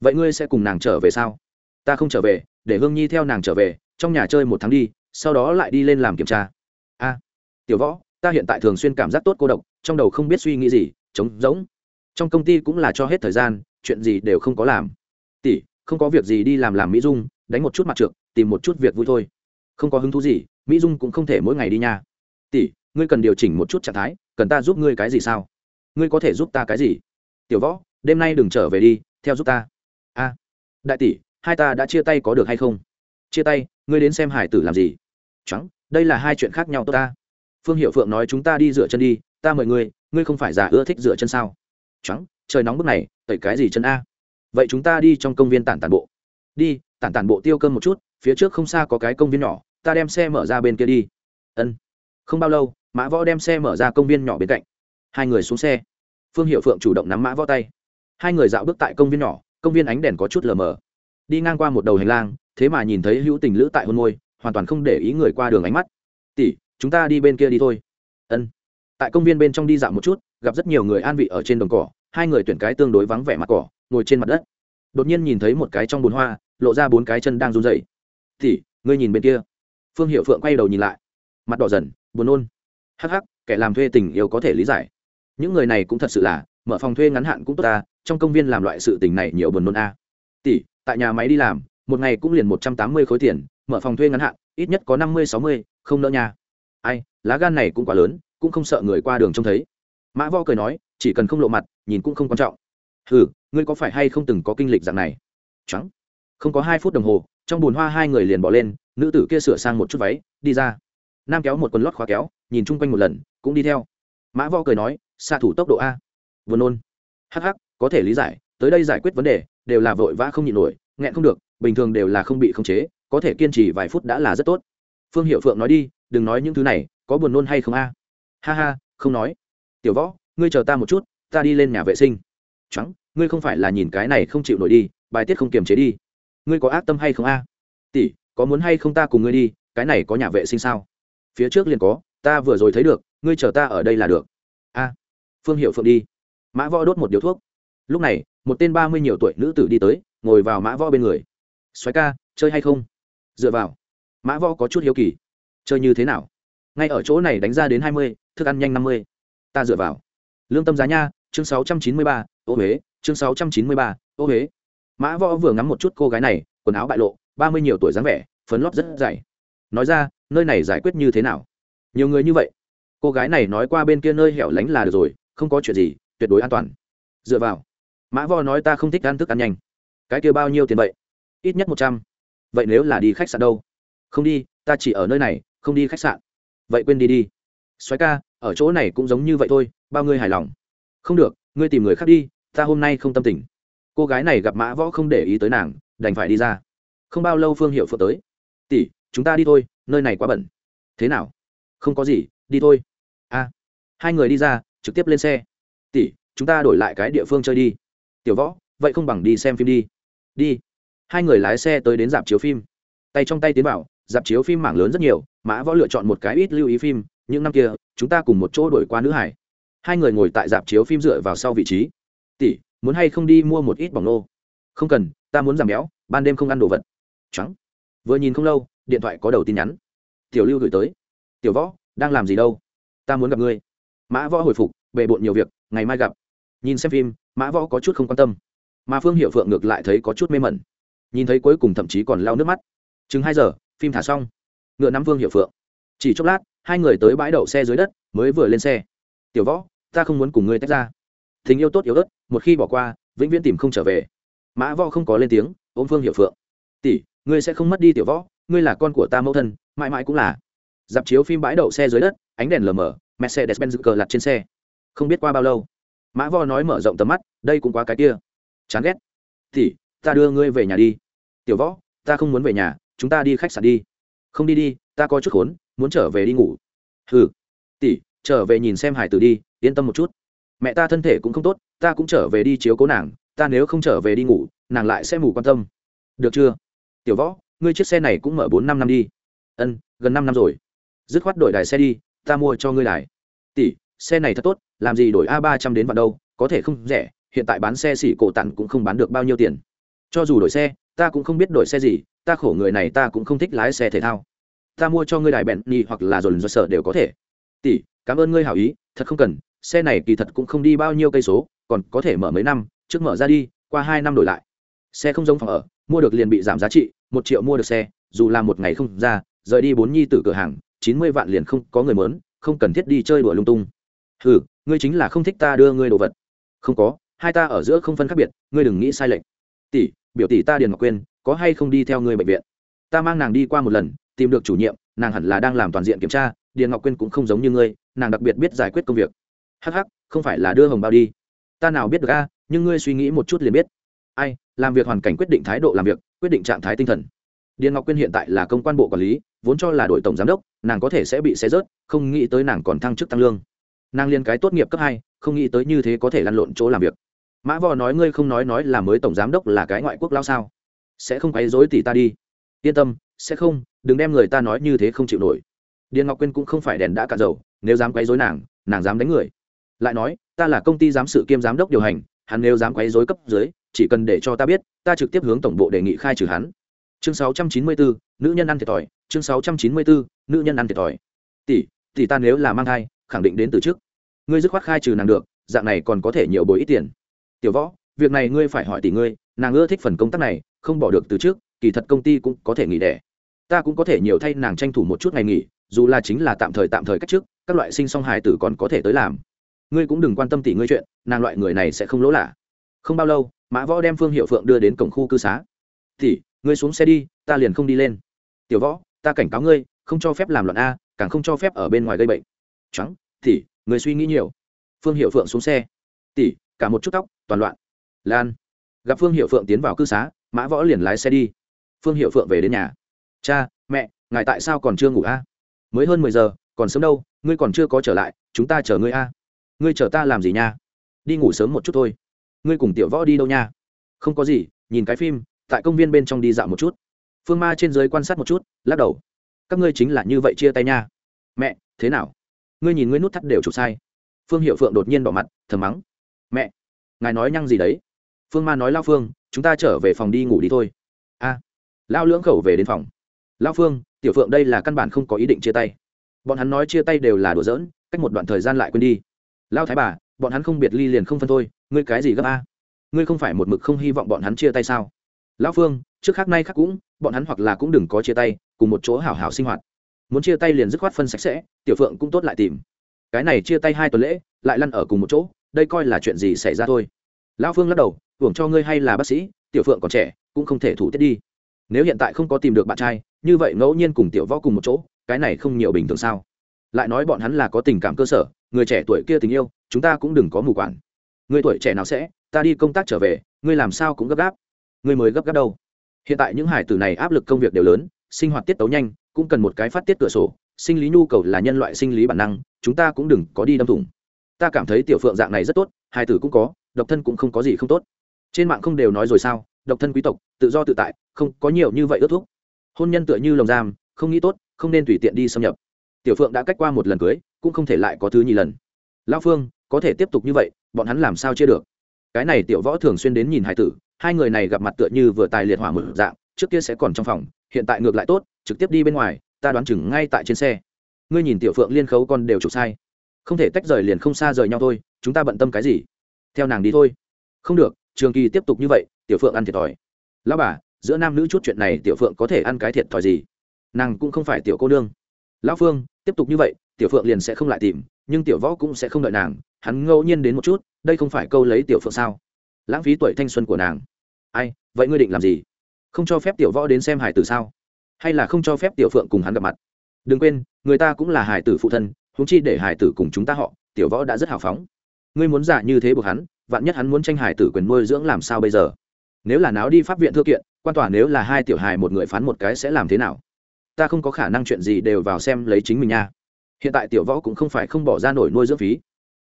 Vậy ngươi sẽ cùng nàng trở về sao? Ta không trở về, để hương nhi theo nàng trở về, trong nhà chơi một tháng đi, sau đó lại đi lên làm kiểm tra. A, tiểu võ, ta hiện tại thường xuyên cảm giác tốt cô độc, trong đầu không biết suy nghĩ gì trống rỗng. Trong công ty cũng là cho hết thời gian, chuyện gì đều không có làm. Tỷ, không có việc gì đi làm làm mỹ dung, đánh một chút mặt trượt tìm một chút việc vui thôi. Không có hứng thú gì, mỹ dung cũng không thể mỗi ngày đi nha. Tỷ, ngươi cần điều chỉnh một chút trạng thái, cần ta giúp ngươi cái gì sao? Ngươi có thể giúp ta cái gì? Tiểu võ, đêm nay đừng trở về đi, theo giúp ta. A. Đại tỷ, hai ta đã chia tay có được hay không? Chia tay, ngươi đến xem hải tử làm gì? Trắng đây là hai chuyện khác nhau tốt ta. Phương hiệu phượng nói chúng ta đi rửa chân đi ta mời ngươi ngươi không phải già ưa thích dựa chân sao? Trắng, trời nóng bức này, tẩy cái gì chân a? Vậy chúng ta đi trong công viên tản tản bộ. Đi, tản tản bộ tiêu cơm một chút, phía trước không xa có cái công viên nhỏ, ta đem xe mở ra bên kia đi. Ân. Không bao lâu, mã võ đem xe mở ra công viên nhỏ bên cạnh. Hai người xuống xe. Phương hiệu phượng chủ động nắm mã võ tay. Hai người dạo bước tại công viên nhỏ, công viên ánh đèn có chút lờ mờ. Đi ngang qua một đầu hành lang, thế mà nhìn thấy hữu tình lữ tại hôn môi, hoàn toàn không để ý người qua đường ánh mắt. Tỷ, chúng ta đi bên kia đi thôi. Ân tại công viên bên trong đi dạo một chút, gặp rất nhiều người an vị ở trên đồng cỏ, hai người tuyển cái tương đối vắng vẻ mặt cỏ, ngồi trên mặt đất. Đột nhiên nhìn thấy một cái trong bồn hoa, lộ ra bốn cái chân đang run rẩy. tỷ, ngươi nhìn bên kia. Phương hiệu phượng quay đầu nhìn lại. Mặt đỏ dần, buồn nôn. Hắc hắc, kẻ làm thuê tình yêu có thể lý giải. Những người này cũng thật sự là, mở phòng thuê ngắn hạn cũng tốt ta, trong công viên làm loại sự tình này nhiều buồn nôn a. Tỷ, tại nhà máy đi làm, một ngày cũng liền một trăm tám mươi khối tiền, mở phòng thuê ngắn hạn, ít nhất có năm mươi, sáu mươi, không nỡ nha. Ai, lá gan này cũng quá lớn cũng không sợ người qua đường trông thấy. Mã vo cười nói, chỉ cần không lộ mặt, nhìn cũng không quan trọng. Ừ ngươi có phải hay không từng có kinh lịch dạng này? Trắng không có hai phút đồng hồ, trong bùn hoa hai người liền bỏ lên, nữ tử kia sửa sang một chút váy, đi ra. Nam kéo một quần lót khóa kéo, nhìn chung quanh một lần, cũng đi theo. Mã vo cười nói xạ thủ tốc độ a. Vừa nôn. Hh có thể lý giải, tới đây giải quyết vấn đề, đều là vội vã không nhịn nổi, nghẹn không được, bình thường đều là không bị khống chế, có thể kiên trì vài phút đã là rất tốt. Phương hiệu phượng nói đi, đừng nói những thứ này, có buồn nôn hay không a? Ha ha, không nói. Tiểu võ, ngươi chờ ta một chút, ta đi lên nhà vệ sinh. Trắng, ngươi không phải là nhìn cái này không chịu nổi đi, bài tiết không kiềm chế đi. Ngươi có ác tâm hay không a? Tỷ, có muốn hay không ta cùng ngươi đi, cái này có nhà vệ sinh sao? Phía trước liền có, ta vừa rồi thấy được, ngươi chờ ta ở đây là được. A, phương hiệu phượng đi. Mã võ đốt một điếu thuốc. Lúc này, một tên ba mươi nhiều tuổi nữ tử đi tới, ngồi vào mã võ bên người. Xoáy ca, chơi hay không? Dựa vào. Mã võ có chút hiếu kỳ. Chơi như thế nào? Ngay ở chỗ này đánh ra đến hai mươi, thức ăn nhanh năm mươi. Ta dựa vào. Lương tâm giá nha, chương sáu trăm chín mươi ba, ô huế, chương sáu trăm chín mươi ba, ô huế. Mã võ vừa ngắm một chút cô gái này, quần áo bại lộ, ba mươi nhiều tuổi dáng vẻ, phấn lót rất dày. Nói ra, nơi này giải quyết như thế nào? Nhiều người như vậy. Cô gái này nói qua bên kia nơi hẻo lánh là được rồi, không có chuyện gì, tuyệt đối an toàn. Dựa vào. Mã võ nói, ta không thích ăn thức ăn nhanh. Cái kia bao nhiêu tiền vậy? Ít nhất một trăm. Vậy nếu là đi khách sạn đâu? Không đi, ta chỉ ở nơi này, không đi khách sạn vậy quên đi đi. Xoáy ca, ở chỗ này cũng giống như vậy thôi, bao ngươi hài lòng. Không được, ngươi tìm người khác đi, ta hôm nay không tâm tình. Cô gái này gặp mã võ không để ý tới nàng, đành phải đi ra. Không bao lâu phương hiệu phượng tới. Tỷ, chúng ta đi thôi, nơi này quá bẩn thế nào? Không có gì, đi thôi. A. Hai người đi ra, trực tiếp lên xe. Tỷ, chúng ta đổi lại cái địa phương chơi đi. Tiểu võ, vậy không bằng đi xem phim đi. Đi. Hai người lái xe tới đến dạp chiếu phim. Tay trong tay tiến bảo dạp chiếu phim mảng lớn rất nhiều, mã võ lựa chọn một cái ít lưu ý phim, những năm kia, chúng ta cùng một chỗ đổi qua nữ hải. Hai người ngồi tại dạp chiếu phim dựa vào sau vị trí. Tỷ, muốn hay không đi mua một ít bỏng nô? Không cần, ta muốn giảm béo, ban đêm không ăn đồ vật. Trắng. Vừa nhìn không lâu, điện thoại có đầu tin nhắn. Tiểu lưu gửi tới. Tiểu võ, đang làm gì đâu? Ta muốn gặp ngươi. Mã võ hồi phục, bề bộn nhiều việc, ngày mai gặp. Nhìn xem phim, mã võ có chút không quan tâm. Mà phương hiệu phượng ngược lại thấy có chút mê mẩn. Nhìn thấy cuối cùng thậm chí còn lau nước mắt. Chừng hai giờ phim thả xong. Ngựa nắm Vương hiệu phượng. Chỉ chốc lát, hai người tới bãi đậu xe dưới đất, mới vừa lên xe. Tiểu võ, ta không muốn cùng ngươi tách ra. Tình yêu tốt yếu ớt, một khi bỏ qua, vĩnh viễn tìm không trở về. Mã võ không có lên tiếng, ôm phương hiệu phượng. Tỷ, ngươi sẽ không mất đi tiểu võ, ngươi là con của ta mẫu thân, mãi mãi cũng là. Dạp chiếu phim bãi đậu xe dưới đất, ánh đèn lờ mờ mercedes benz cờ lặt trên xe. Không biết qua bao lâu, mã võ nói mở rộng tầm mắt, đây cũng quá cái kia. Chán ghét. Tỷ, ta đưa ngươi về nhà đi. Tiểu võ, ta không muốn về nhà chúng ta đi khách sạn đi. Không đi đi, ta có chút khốn, muốn trở về đi ngủ. Ừ tỷ, trở về nhìn xem hải tử đi, yên tâm một chút. Mẹ ta thân thể cũng không tốt, ta cũng trở về đi chiếu cố nàng, ta nếu không trở về đi ngủ, nàng lại sẽ mù quan tâm. Được chưa? Tiểu võ, ngươi chiếc xe này cũng mở bốn năm năm đi. Ân, gần năm năm rồi. Dứt khoát đổi đài xe đi, ta mua cho ngươi đài. Tỷ, xe này thật tốt, làm gì đổi a ba trăm đến vạn đâu, có thể không rẻ, hiện tại bán xe xỉ cổ tặng cũng không bán được bao nhiêu tiền. Cho dù đổi xe ta cũng không biết đổi xe gì, ta khổ người này ta cũng không thích lái xe thể thao. Ta mua cho ngươi đài bẹn nhì hoặc là dồn dồn sở đều có thể. Tỷ, cảm ơn ngươi hảo ý, thật không cần, xe này kỳ thật cũng không đi bao nhiêu cây số, còn có thể mở mấy năm, trước mở ra đi, qua hai năm đổi lại. Xe không giống phòng ở, mua được liền bị giảm giá trị, một triệu mua được xe, dù là một ngày không ra, rời đi bốn nhi từ cửa hàng, chín mươi vạn liền không có người mớn không cần thiết đi chơi đùa lung tung. Ừ ngươi chính là không thích ta đưa ngươi đồ vật. Không có, hai ta ở giữa không phân khác biệt, ngươi đừng nghĩ sai lệch. Tỷ biểu tỷ ta điền ngọc quyên, có hay không đi theo ngươi bệnh viện? Ta mang nàng đi qua một lần, tìm được chủ nhiệm, nàng hẳn là đang làm toàn diện kiểm tra, điền ngọc quyên cũng không giống như ngươi, nàng đặc biệt biết giải quyết công việc. Hh không phải là đưa hồng bao đi. Ta nào biết được a, nhưng ngươi suy nghĩ một chút liền biết. Ai, làm việc hoàn cảnh quyết định thái độ làm việc, quyết định trạng thái tinh thần. Điền ngọc quyên hiện tại là công quan bộ quản lý, vốn cho là đội tổng giám đốc, nàng có thể sẽ bị xé rớt, không nghĩ tới nàng còn thăng chức tăng lương. Nàng liên cái tốt nghiệp cấp hai, không nghĩ tới như thế có thể lăn lộn chỗ làm việc mã vò nói ngươi không nói nói là mới tổng giám đốc là cái ngoại quốc lao sao? Sẽ không quấy dối tỷ ta đi. Yên tâm sẽ không đừng đem người ta nói như thế không chịu nổi. Điền ngọc quyên cũng không phải đèn đã cạn dầu nếu dám quấy dối nàng nàng dám đánh người. Lại nói ta là công ty giám sự kiêm giám đốc điều hành hắn nếu dám quấy dối cấp dưới chỉ cần để cho ta biết ta trực tiếp hướng tổng bộ đề nghị khai trừ hắn. Chương 694, nữ nhân ăn thiệt thòi. Chương 694, nữ nhân ăn thiệt thòi. Tỷ tỷ ta nếu là mang thai khẳng định đến từ trước. Ngươi dứt khoát khai trừ nàng được dạng này còn có thể nhiều bồi ít tiền tiểu võ, việc này ngươi phải hỏi tỷ ngươi, nàng ưa thích phần công tác này, không bỏ được từ trước, kỳ thật công ty cũng có thể nghỉ đẻ. Ta cũng có thể nhiều thay nàng tranh thủ một chút ngày nghỉ, dù là chính là tạm thời tạm thời cách trước, các loại sinh song hài tử còn có thể tới làm. Ngươi cũng đừng quan tâm tỷ ngươi chuyện, nàng loại người này sẽ không lỗ lạ. Không bao lâu, mã võ đem phương hiệu phượng đưa đến cổng khu cư xá. Tỷ, ngươi xuống xe đi, ta liền không đi lên. Tiểu võ, ta cảnh cáo ngươi, không cho phép làm loạn a, càng không cho phép ở bên ngoài gây bệnh. Trắng tỷ người suy nghĩ nhiều. Phương hiệu phượng xuống xe. Tỷ, cả một chút tóc toàn loạn. Lan. Gặp phương hiệu phượng tiến vào cư xá, mã võ liền lái xe đi. Phương hiệu phượng về đến nhà. Cha, mẹ, ngài tại sao còn chưa ngủ a? Mới hơn mười giờ, còn sớm đâu, ngươi còn chưa có trở lại, chúng ta chờ ngươi a. Ngươi chờ ta làm gì nha? Đi ngủ sớm một chút thôi. Ngươi cùng tiểu võ đi đâu nha? Không có gì, nhìn cái phim, tại công viên bên trong đi dạo một chút. Phương ma trên dưới quan sát một chút, lắc đầu. Các ngươi chính là như vậy chia tay nha. Mẹ, thế nào? Ngươi nhìn ngươi nút thắt đều chụp sai. Phương hiệu phượng đột nhiên bỏ mặt, thầm mắng. Mẹ ngài nói nhăng gì đấy? Phương ma nói lao phương, chúng ta trở về phòng đi ngủ đi thôi. A lao lưỡng khẩu về đến phòng. Lao phương, tiểu phượng đây là căn bản không có ý định chia tay. Bọn hắn nói chia tay đều là đùa giỡn, cách một đoạn thời gian lại quên đi. Lao thái bà, bọn hắn không biệt ly liền không phân thôi, ngươi cái gì gấp a? Ngươi không phải một mực không hy vọng bọn hắn chia tay sao? Lão phương, trước khác nay khác cũng, bọn hắn hoặc là cũng đừng có chia tay, cùng một chỗ hảo hảo sinh hoạt. Muốn chia tay liền dứt khoát phân sạch sẽ, tiểu phượng cũng tốt lại tìm. Cái này chia tay hai tuần lễ, lại lăn ở cùng một chỗ đây coi là chuyện gì xảy ra thôi. Lão phương lắc đầu, hưởng cho ngươi hay là bác sĩ, tiểu phượng còn trẻ, cũng không thể thủ tiết đi. Nếu hiện tại không có tìm được bạn trai, như vậy ngẫu nhiên cùng tiểu võ cùng một chỗ, cái này không nhiều bình thường sao? Lại nói bọn hắn là có tình cảm cơ sở, người trẻ tuổi kia tình yêu, chúng ta cũng đừng có mù quản người tuổi trẻ nào sẽ, ta đi công tác trở về, ngươi làm sao cũng gấp gáp. Ngươi mới gấp gáp đâu. Hiện tại những hải tử này áp lực công việc đều lớn, sinh hoạt tiết tấu nhanh, cũng cần một cái phát tiết cửa sổ, sinh lý nhu cầu là nhân loại sinh lý bản năng, chúng ta cũng đừng có đi đâm thủng ta cảm thấy tiểu phượng dạng này rất tốt, hai tử cũng có, độc thân cũng không có gì không tốt. Trên mạng không đều nói rồi sao, độc thân quý tộc, tự do tự tại, không có nhiều như vậy ước thúc. Hôn nhân tựa như lồng giam, không nghĩ tốt, không nên tùy tiện đi xâm nhập. Tiểu phượng đã cách qua một lần cưới, cũng không thể lại có thứ nhì lần. Lao phương, có thể tiếp tục như vậy, bọn hắn làm sao chia được? Cái này tiểu võ thường xuyên đến nhìn hải tử, hai người này gặp mặt tựa như vừa tài liệt hỏa mở dạng, trước kia sẽ còn trong phòng, hiện tại ngược lại tốt, trực tiếp đi bên ngoài, ta đoán chừng ngay tại trên xe. Ngươi nhìn tiểu phượng liên khấu con đều chụp sai không thể tách rời liền không xa rời nhau thôi, chúng ta bận tâm cái gì? Theo nàng đi thôi. Không được, trường kỳ tiếp tục như vậy, tiểu phượng ăn thiệt thòi. Lão bà, giữa nam nữ chút chuyện này tiểu phượng có thể ăn cái thiệt thòi gì? Nàng cũng không phải tiểu cô nương. Lão phương, tiếp tục như vậy, tiểu phượng liền sẽ không lại tìm, nhưng tiểu võ cũng sẽ không đợi nàng. Hắn ngẫu nhiên đến một chút, đây không phải câu lấy tiểu phượng sao? Lãng phí tuổi thanh xuân của nàng. Ai, vậy ngươi định làm gì? Không cho phép tiểu võ đến xem hải tử sao? Hay là không cho phép tiểu phượng cùng hắn gặp mặt? Đừng quên, người ta cũng là hải tử phụ thân huống chi để hải tử cùng chúng ta họ, tiểu võ đã rất hào phóng. Ngươi muốn giả như thế buộc hắn, vạn nhất hắn muốn tranh hải tử quyền nuôi dưỡng làm sao bây giờ? Nếu là náo đi pháp viện thư kiện, quan tòa nếu là hai tiểu hài một người phán một cái sẽ làm thế nào? Ta không có khả năng chuyện gì đều vào xem lấy chính mình nha. Hiện tại tiểu võ cũng không phải không bỏ ra nổi nuôi dưỡng phí.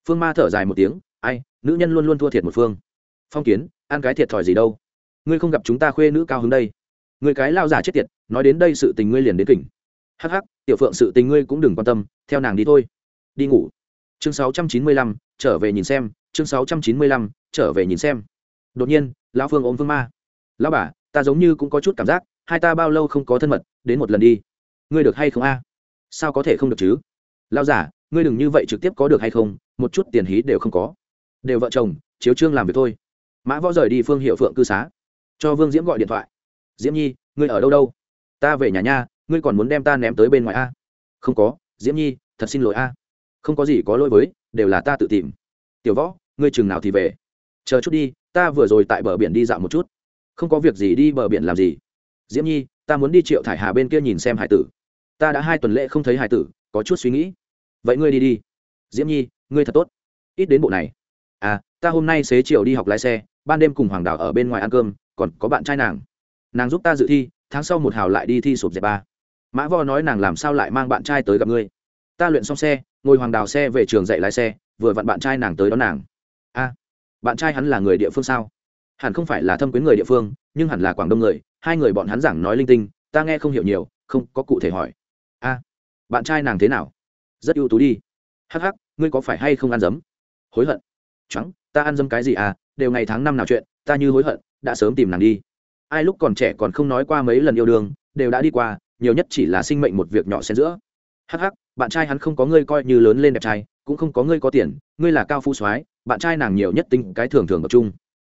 Phương ma thở dài một tiếng, ai, nữ nhân luôn luôn thua thiệt một phương. Phong kiến, ăn cái thiệt thòi gì đâu? Ngươi không gặp chúng ta khuê nữ cao hứng đây. Người cái lao giả chết tiệt, nói đến đây sự tình ngươi liền đến kỉnh. Hắc hắc tiểu phượng sự tình ngươi cũng đừng quan tâm theo nàng đi thôi. Đi ngủ. Chương 695, trở về nhìn xem chương 695, trở về nhìn xem. Đột nhiên lão phương ôm phương ma. Lão bà ta giống như cũng có chút cảm giác hai ta bao lâu không có thân mật đến một lần đi. Ngươi được hay không a? Sao có thể không được chứ? Lão giả ngươi đừng như vậy trực tiếp có được hay không một chút tiền hí đều không có. Đều vợ chồng chiếu trương làm việc thôi. Mã võ rời đi phương hiệu phượng cư xá. Cho vương diễm gọi điện thoại. Diễm nhi ngươi ở đâu đâu? Ta về nhà nha ngươi còn muốn đem ta ném tới bên ngoài a? Không có, diễm nhi, thật xin lỗi a. Không có gì có lỗi với, đều là ta tự tìm. Tiểu võ, ngươi chừng nào thì về? Chờ chút đi, ta vừa rồi tại bờ biển đi dạo một chút. Không có việc gì đi bờ biển làm gì? Diễm nhi, ta muốn đi triệu thải hà bên kia nhìn xem hải tử. Ta đã hai tuần lễ không thấy hải tử, có chút suy nghĩ. Vậy ngươi đi đi. Diễm nhi, ngươi thật tốt. Ít đến bộ này. À ta hôm nay xế chiều đi học lái xe, ban đêm cùng hoàng đào ở bên ngoài ăn cơm, còn có bạn trai nàng. Nàng giúp ta dự thi, tháng sau một hào lại đi thi sụp dẹp ba mã vo nói nàng làm sao lại mang bạn trai tới gặp ngươi? Ta luyện xong xe, ngồi hoàng đào xe về trường dạy lái xe, vừa vặn bạn trai nàng tới đón nàng. A, bạn trai hắn là người địa phương sao? Hẳn không phải là thâm quyến người địa phương, nhưng hẳn là quảng đông người. Hai người bọn hắn giảng nói linh tinh, ta nghe không hiểu nhiều, không có cụ thể hỏi. A, bạn trai nàng thế nào? Rất ưu tú đi. Hắc hắc, ngươi có phải hay không ăn dấm? Hối hận. Trắng ta ăn dấm cái gì à? Đều ngày tháng năm nào chuyện, ta như hối hận, đã sớm tìm nàng đi. Ai lúc còn trẻ còn không nói qua mấy lần yêu đương, đều đã đi qua nhiều nhất chỉ là sinh mệnh một việc nhỏ xen giữa. Hắc hắc, bạn trai hắn không có ngươi coi như lớn lên đẹp trai, cũng không có ngươi có tiền, ngươi là cao phu soái, bạn trai nàng nhiều nhất tính cái thường thường tập trung.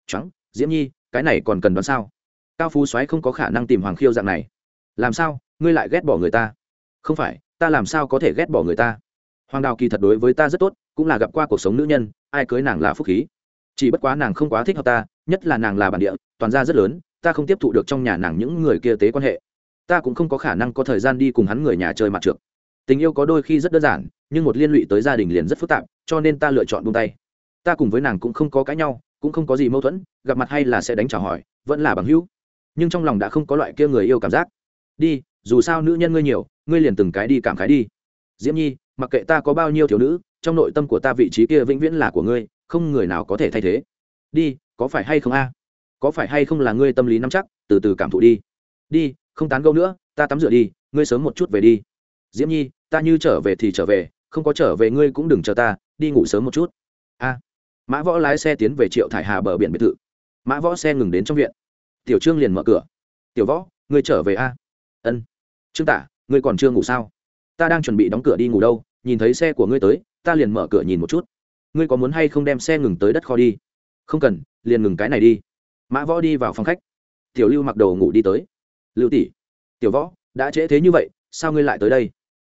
Trắng, diễm nhi, cái này còn cần đoán sao? Cao phú soái không có khả năng tìm hoàng khiêu dạng này. Làm sao, ngươi lại ghét bỏ người ta? Không phải, ta làm sao có thể ghét bỏ người ta? Hoàng đào kỳ thật đối với ta rất tốt, cũng là gặp qua cuộc sống nữ nhân, ai cưới nàng là phúc khí. Chỉ bất quá nàng không quá thích hợp ta, nhất là nàng là bản địa, toàn gia rất lớn, ta không tiếp thụ được trong nhà nàng những người kia tế quan hệ ta cũng không có khả năng có thời gian đi cùng hắn người nhà chơi mặt trượt. Tình yêu có đôi khi rất đơn giản, nhưng một liên lụy tới gia đình liền rất phức tạp, cho nên ta lựa chọn buông tay. Ta cùng với nàng cũng không có cãi nhau, cũng không có gì mâu thuẫn, gặp mặt hay là sẽ đánh trả hỏi, vẫn là bằng hữu. Nhưng trong lòng đã không có loại kia người yêu cảm giác. Đi, dù sao nữ nhân ngươi nhiều, ngươi liền từng cái đi cảm khái đi. Diễm nhi, mặc kệ ta có bao nhiêu thiếu nữ, trong nội tâm của ta vị trí kia vĩnh viễn là của ngươi, không người nào có thể thay thế. Đi, có phải hay không a? Có phải hay không là ngươi tâm lý nắm chắc, từ từ cảm thụ đi. Đi không tán gẫu nữa, ta tắm rửa đi, ngươi sớm một chút về đi. Diễm nhi, ta như trở về thì trở về, không có trở về ngươi cũng đừng chờ ta, đi ngủ sớm một chút. A. Mã võ lái xe tiến về triệu thải hà bờ biển biệt thự. Mã võ xe ngừng đến trong viện. Tiểu trương liền mở cửa. Tiểu võ, ngươi trở về a? Ân. Trương tả, ngươi còn chưa ngủ sao? Ta đang chuẩn bị đóng cửa đi ngủ đâu, nhìn thấy xe của ngươi tới, ta liền mở cửa nhìn một chút. Ngươi có muốn hay không đem xe ngừng tới đất kho đi? Không cần, liền ngừng cái này đi. Mã võ đi vào phòng khách. Tiểu lưu mặc đồ ngủ đi tới lưu tỷ, tiểu võ, đã trễ thế như vậy, sao ngươi lại tới đây?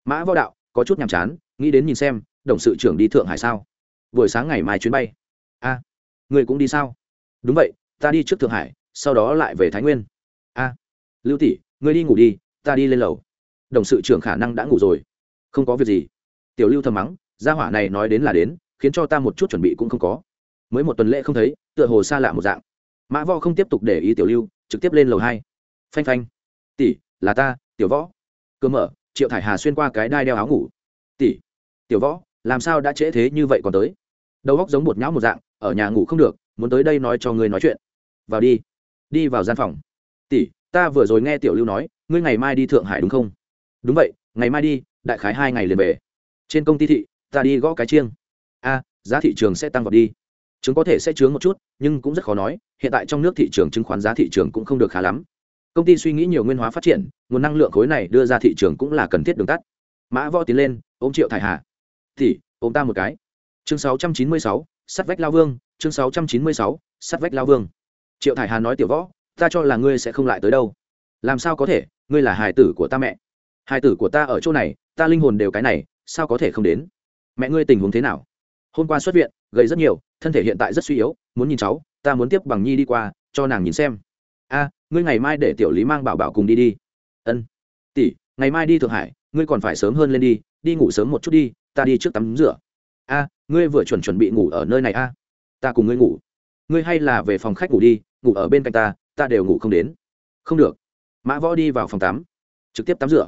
Mã võ đạo, có chút nhàm chán, nghĩ đến nhìn xem, đồng sự trưởng đi thượng hải sao? Buổi sáng ngày mai chuyến bay. A, ngươi cũng đi sao? Đúng vậy, ta đi trước thượng hải, sau đó lại về thái nguyên. A, lưu tỷ, ngươi đi ngủ đi, ta đi lên lầu. Đồng sự trưởng khả năng đã ngủ rồi. Không có việc gì. Tiểu lưu thầm mắng, gia hỏa này nói đến là đến, khiến cho ta một chút chuẩn bị cũng không có. Mới một tuần lễ không thấy, tựa hồ xa lạ một dạng. Mã võ không tiếp tục để ý tiểu lưu, trực tiếp lên lầu hai. Phanh phanh tỷ, là ta, tiểu võ. Cơ mở, triệu thải hà xuyên qua cái đai đeo áo ngủ. Tỷ, tiểu võ, làm sao đã trễ thế như vậy còn tới? Đầu góc giống một nhão một dạng, ở nhà ngủ không được, muốn tới đây nói cho ngươi nói chuyện. Vào đi. Đi vào gian phòng. Tỷ, ta vừa rồi nghe tiểu lưu nói, ngươi ngày mai đi thượng hải đúng không? Đúng vậy, ngày mai đi, đại khái hai ngày liền về. Trên công ty thị, ta đi gõ cái chiêng. A, giá thị trường sẽ tăng vào đi. Chứng có thể sẽ chướng một chút, nhưng cũng rất khó nói, hiện tại trong nước thị trường chứng khoán giá thị trường cũng không được khá lắm công ty suy nghĩ nhiều nguyên hóa phát triển nguồn năng lượng khối này đưa ra thị trường cũng là cần thiết đường tắt. Mã võ tiến lên ôm triệu thải hà. Thì ôm ta một cái. Chương 696, sắt vách lao vương chương 696, sắt vách lao vương. Triệu thải hà nói tiểu võ ta cho là ngươi sẽ không lại tới đâu. Làm sao có thể? Ngươi là hài tử của ta mẹ. Hài tử của ta ở chỗ này ta linh hồn đều cái này sao có thể không đến? Mẹ ngươi tình huống thế nào? Hôm qua xuất viện gầy rất nhiều thân thể hiện tại rất suy yếu muốn nhìn cháu ta muốn tiếp bằng nhi đi qua cho nàng nhìn xem a, ngươi ngày mai để tiểu lý mang bảo bảo cùng đi đi. Ân. Tỷ, ngày mai đi thượng hải, ngươi còn phải sớm hơn lên đi đi ngủ sớm một chút đi, ta đi trước tắm rửa. A, ngươi vừa chuẩn chuẩn bị ngủ ở nơi này a. Ta cùng ngươi ngủ. Ngươi hay là về phòng khách ngủ đi, ngủ ở bên cạnh ta ta đều ngủ không đến. Không được. Mã võ đi vào phòng tắm, trực tiếp tắm rửa.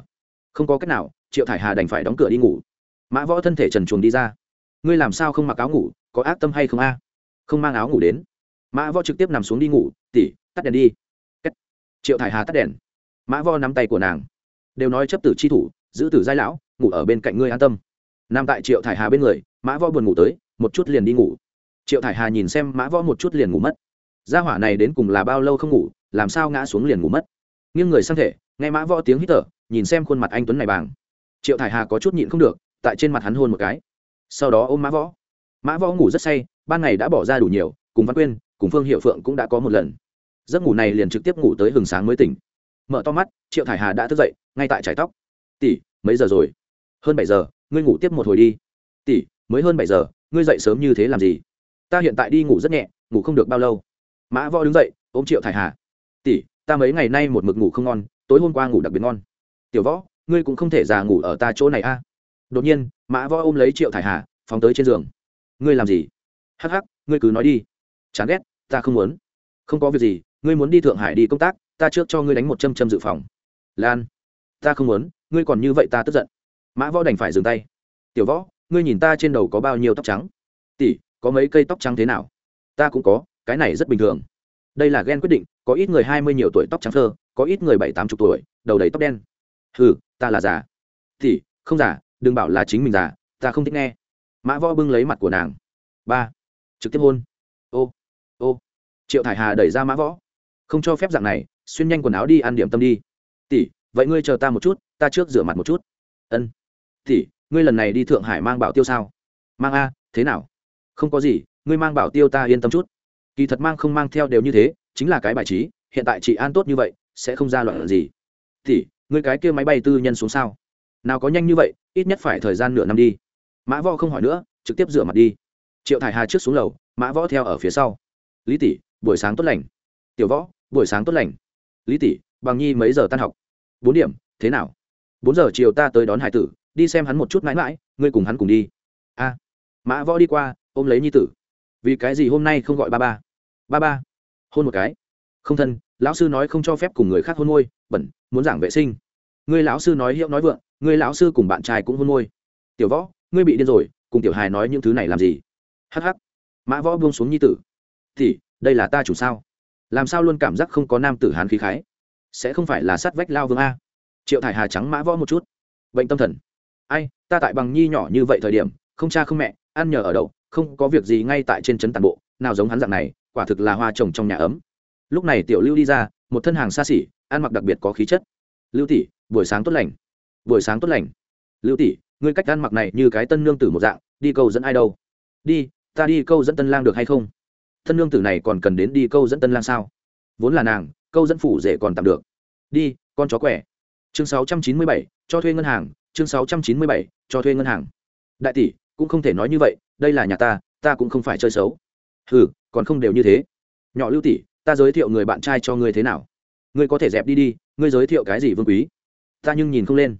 Không có cách nào, triệu thải hà đành phải đóng cửa đi ngủ. Mã võ thân thể trần chuồng đi ra. Ngươi làm sao không mặc áo ngủ, có ác tâm hay không a? Không mang áo ngủ đến. Mã võ trực tiếp nằm xuống đi ngủ tỉ tắt đèn đi triệu thải hà tắt đèn mã võ nắm tay của nàng đều nói chấp tử chi thủ giữ tử giai lão ngủ ở bên cạnh ngươi an tâm nằm tại triệu thải hà bên người mã võ buồn ngủ tới một chút liền đi ngủ triệu thải hà nhìn xem mã võ một chút liền ngủ mất gia hỏa này đến cùng là bao lâu không ngủ làm sao ngã xuống liền ngủ mất nghiêng người sang thể nghe mã võ tiếng hít thở nhìn xem khuôn mặt anh tuấn này bàng triệu thải hà có chút nhịn không được tại trên mặt hắn hôn một cái sau đó ôm mã võ mã võ ngủ rất say ban ngày đã bỏ ra đủ nhiều cùng văn quyên cùng phương hiệu phượng cũng đã có một lần giấc ngủ này liền trực tiếp ngủ tới hừng sáng mới tỉnh. Mở to mắt, triệu thải hà đã thức dậy, ngay tại trải tóc. Tỷ, mấy giờ rồi? Hơn bảy giờ, ngươi ngủ tiếp một hồi đi. Tỷ, mới hơn bảy giờ, ngươi dậy sớm như thế làm gì? Ta hiện tại đi ngủ rất nhẹ, ngủ không được bao lâu. Mã võ đứng dậy, ôm triệu thải hà. Tỷ, ta mấy ngày nay một mực ngủ không ngon, tối hôm qua ngủ đặc biệt ngon. Tiểu võ, ngươi cũng không thể già ngủ ở ta chỗ này a. Đột nhiên, mã võ ôm lấy triệu thải hà, phóng tới trên giường. Ngươi làm gì? Hắc hắc, ngươi cứ nói đi. Chán ghét, ta không muốn. Không có việc gì ngươi muốn đi thượng hải đi công tác, ta trước cho ngươi đánh một châm châm dự phòng. Lan, ta không muốn, ngươi còn như vậy ta tức giận. Mã võ đành phải dừng tay. Tiểu võ, ngươi nhìn ta trên đầu có bao nhiêu tóc trắng? Tỷ, có mấy cây tóc trắng thế nào? Ta cũng có, cái này rất bình thường. Đây là ghen quyết định, có ít người hai mươi nhiều tuổi tóc trắng thơ, có ít người bảy tám chục tuổi, đầu đầy tóc đen. Hừ, ta là già. Tỷ, không già, đừng bảo là chính mình già, ta không thích nghe. Mã võ bưng lấy mặt của nàng. Ba, trực tiếp hôn. Ô ô. Triệu thải hà đẩy ra mã võ không cho phép dạng này, xuyên nhanh quần áo đi ăn điểm tâm đi. Tỷ, vậy ngươi chờ ta một chút, ta trước rửa mặt một chút. Ân. Tỷ, ngươi lần này đi thượng hải mang bảo tiêu sao? Mang a, thế nào? Không có gì, ngươi mang bảo tiêu ta yên tâm chút. Kỳ thật mang không mang theo đều như thế, chính là cái bài trí, hiện tại chị an tốt như vậy, sẽ không ra loạn gì. Tỷ, ngươi cái kia máy bay tư nhân xuống sao? Nào có nhanh như vậy, ít nhất phải thời gian nửa năm đi. Mã võ không hỏi nữa, trực tiếp rửa mặt đi. Triệu thải hà trước xuống lầu, mã võ theo ở phía sau. Lý tỷ, buổi sáng tốt lành. Tiểu võ buổi sáng tốt lành. Lý tỷ, bằng nhi mấy giờ tan học? Bốn điểm, thế nào? Bốn giờ chiều ta tới đón hải tử, đi xem hắn một chút mãi mãi, ngươi cùng hắn cùng đi. A. Mã võ đi qua, ôm lấy nhi tử. Vì cái gì hôm nay không gọi ba ba? Ba ba, hôn một cái. Không thân, lão sư nói không cho phép cùng người khác hôn môi, bẩn, muốn giảng vệ sinh. Ngươi lão sư nói hiệu nói vượng, ngươi lão sư cùng bạn trai cũng hôn môi. Tiểu võ, ngươi bị điên rồi, cùng tiểu hài nói những thứ này làm gì? Hh mã võ buông xuống nhi tử. Thì đây là ta chủ sao? Làm sao luôn cảm giác không có nam tử hán khí khái? Sẽ không phải là sát vách lao vương a. Triệu thải hà trắng mã võ một chút. Bệnh tâm thần. Ai, ta tại bằng nhi nhỏ như vậy thời điểm, không cha không mẹ, ăn nhờ ở đậu, không có việc gì ngay tại trên trấn tàn bộ, nào giống hắn dạng này, quả thực là hoa trồng trong nhà ấm. Lúc này tiểu lưu đi ra, một thân hàng xa xỉ, ăn mặc đặc biệt có khí chất. Lưu tỷ, buổi sáng tốt lành. Buổi sáng tốt lành. Lưu tỷ, ngươi cách ăn mặc này như cái tân nương tử một dạng, đi câu dẫn ai đâu? Đi, ta đi câu dẫn tân lang được hay không? Thân nương tử này còn cần đến đi câu dẫn tân lang sao? Vốn là nàng câu dẫn phủ rể còn tạm được. Đi con chó quẻ. Chương 697, cho thuê ngân hàng. Chương 697, cho thuê ngân hàng. Đại tỷ cũng không thể nói như vậy đây là nhà ta ta cũng không phải chơi xấu. Hừ còn không đều như thế. Nhỏ lưu tỷ ta giới thiệu người bạn trai cho ngươi thế nào? Ngươi có thể dẹp đi đi ngươi giới thiệu cái gì vương quý? Ta nhưng nhìn không lên.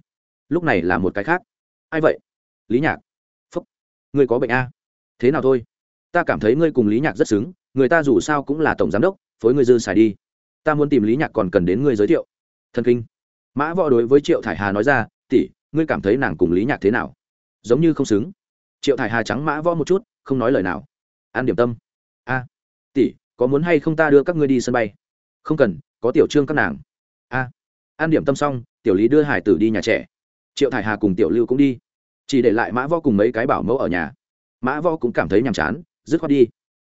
Lúc này là một cái khác. Ai vậy? Lý nhạc. Phúc. Ngươi có bệnh a. Thế nào thôi? Ta cảm thấy ngươi cùng lý nhạc rất xứng, người ta dù sao cũng là tổng giám đốc, phối ngươi dư xài đi. Ta muốn tìm lý nhạc còn cần đến ngươi giới thiệu. Thần kinh. Mã võ đối với triệu thải hà nói ra, tỷ, ngươi cảm thấy nàng cùng lý nhạc thế nào? Giống như không xứng. Triệu thải hà trắng mã võ một chút, không nói lời nào. An điểm tâm. A, tỷ, có muốn hay không ta đưa các ngươi đi sân bay? Không cần, có tiểu trương các nàng. A, an điểm tâm xong, tiểu lý đưa hải tử đi nhà trẻ. Triệu thải hà cùng tiểu lưu cũng đi. Chỉ để lại mã võ cùng mấy cái bảo mẫu ở nhà. Mã võ cũng cảm thấy nhàm chán dứt khoát đi.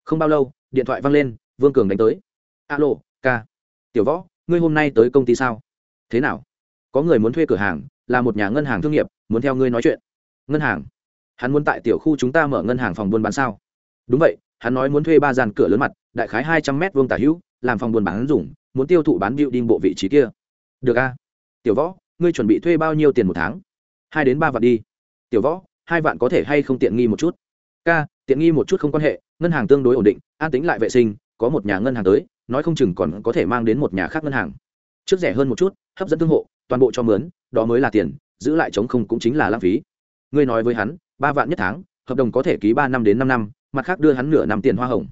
Không bao lâu, điện thoại văng lên, vương cường đánh tới. Alo, ca. Tiểu võ, ngươi hôm nay tới công ty sao? Thế nào? Có người muốn thuê cửa hàng, là một nhà ngân hàng thương nghiệp, muốn theo ngươi nói chuyện. Ngân hàng? Hắn muốn tại tiểu khu chúng ta mở ngân hàng phòng buôn bán sao? Đúng vậy, hắn nói muốn thuê ba dàn cửa lớn mặt, đại khái hai trăm m vuông tả hữu, làm phòng buôn bán dùng, muốn tiêu thụ bán bịu đinh bộ vị trí kia. Được a. Tiểu võ, ngươi chuẩn bị thuê bao nhiêu tiền một tháng? Hai đến ba vạn đi. Tiểu võ, hai vạn có thể hay không tiện nghi một chút? Ca tiện nghi một chút không quan hệ, ngân hàng tương đối ổn định, an tính lại vệ sinh, có một nhà ngân hàng tới, nói không chừng còn có thể mang đến một nhà khác ngân hàng. Trước rẻ hơn một chút, hấp dẫn thương hộ, toàn bộ cho mướn, đó mới là tiền, giữ lại chống không cũng chính là lãng phí. Ngươi nói với hắn, ba vạn nhất tháng, hợp đồng có thể ký ba năm đến năm năm, mặt khác đưa hắn nửa năm tiền hoa hồng.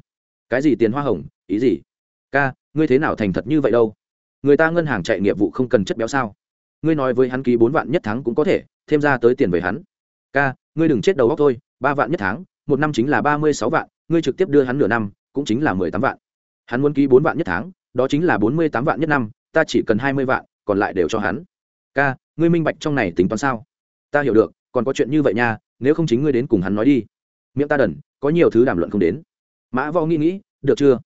Cái gì tiền hoa hồng, ý gì? Ca, ngươi thế nào thành thật như vậy đâu? Người ta ngân hàng chạy nghiệp vụ không cần chất béo sao? Ngươi nói với hắn ký bốn vạn nhất tháng cũng có thể, thêm ra tới tiền về hắn. Ca, ngươi đừng chết đầu góc thôi, ba vạn nhất tháng một năm chính là ba mươi sáu vạn, ngươi trực tiếp đưa hắn nửa năm, cũng chính là mười tám vạn. Hắn muốn ký bốn vạn nhất tháng, đó chính là bốn mươi tám vạn nhất năm, ta chỉ cần hai mươi vạn, còn lại đều cho hắn. Ca, ngươi minh bạch trong này tính toán sao? Ta hiểu được, còn có chuyện như vậy nha, nếu không chính ngươi đến cùng hắn nói đi. Miệng ta đần, có nhiều thứ đàm luận không đến. Mã võ nghĩ nghĩ, được chưa?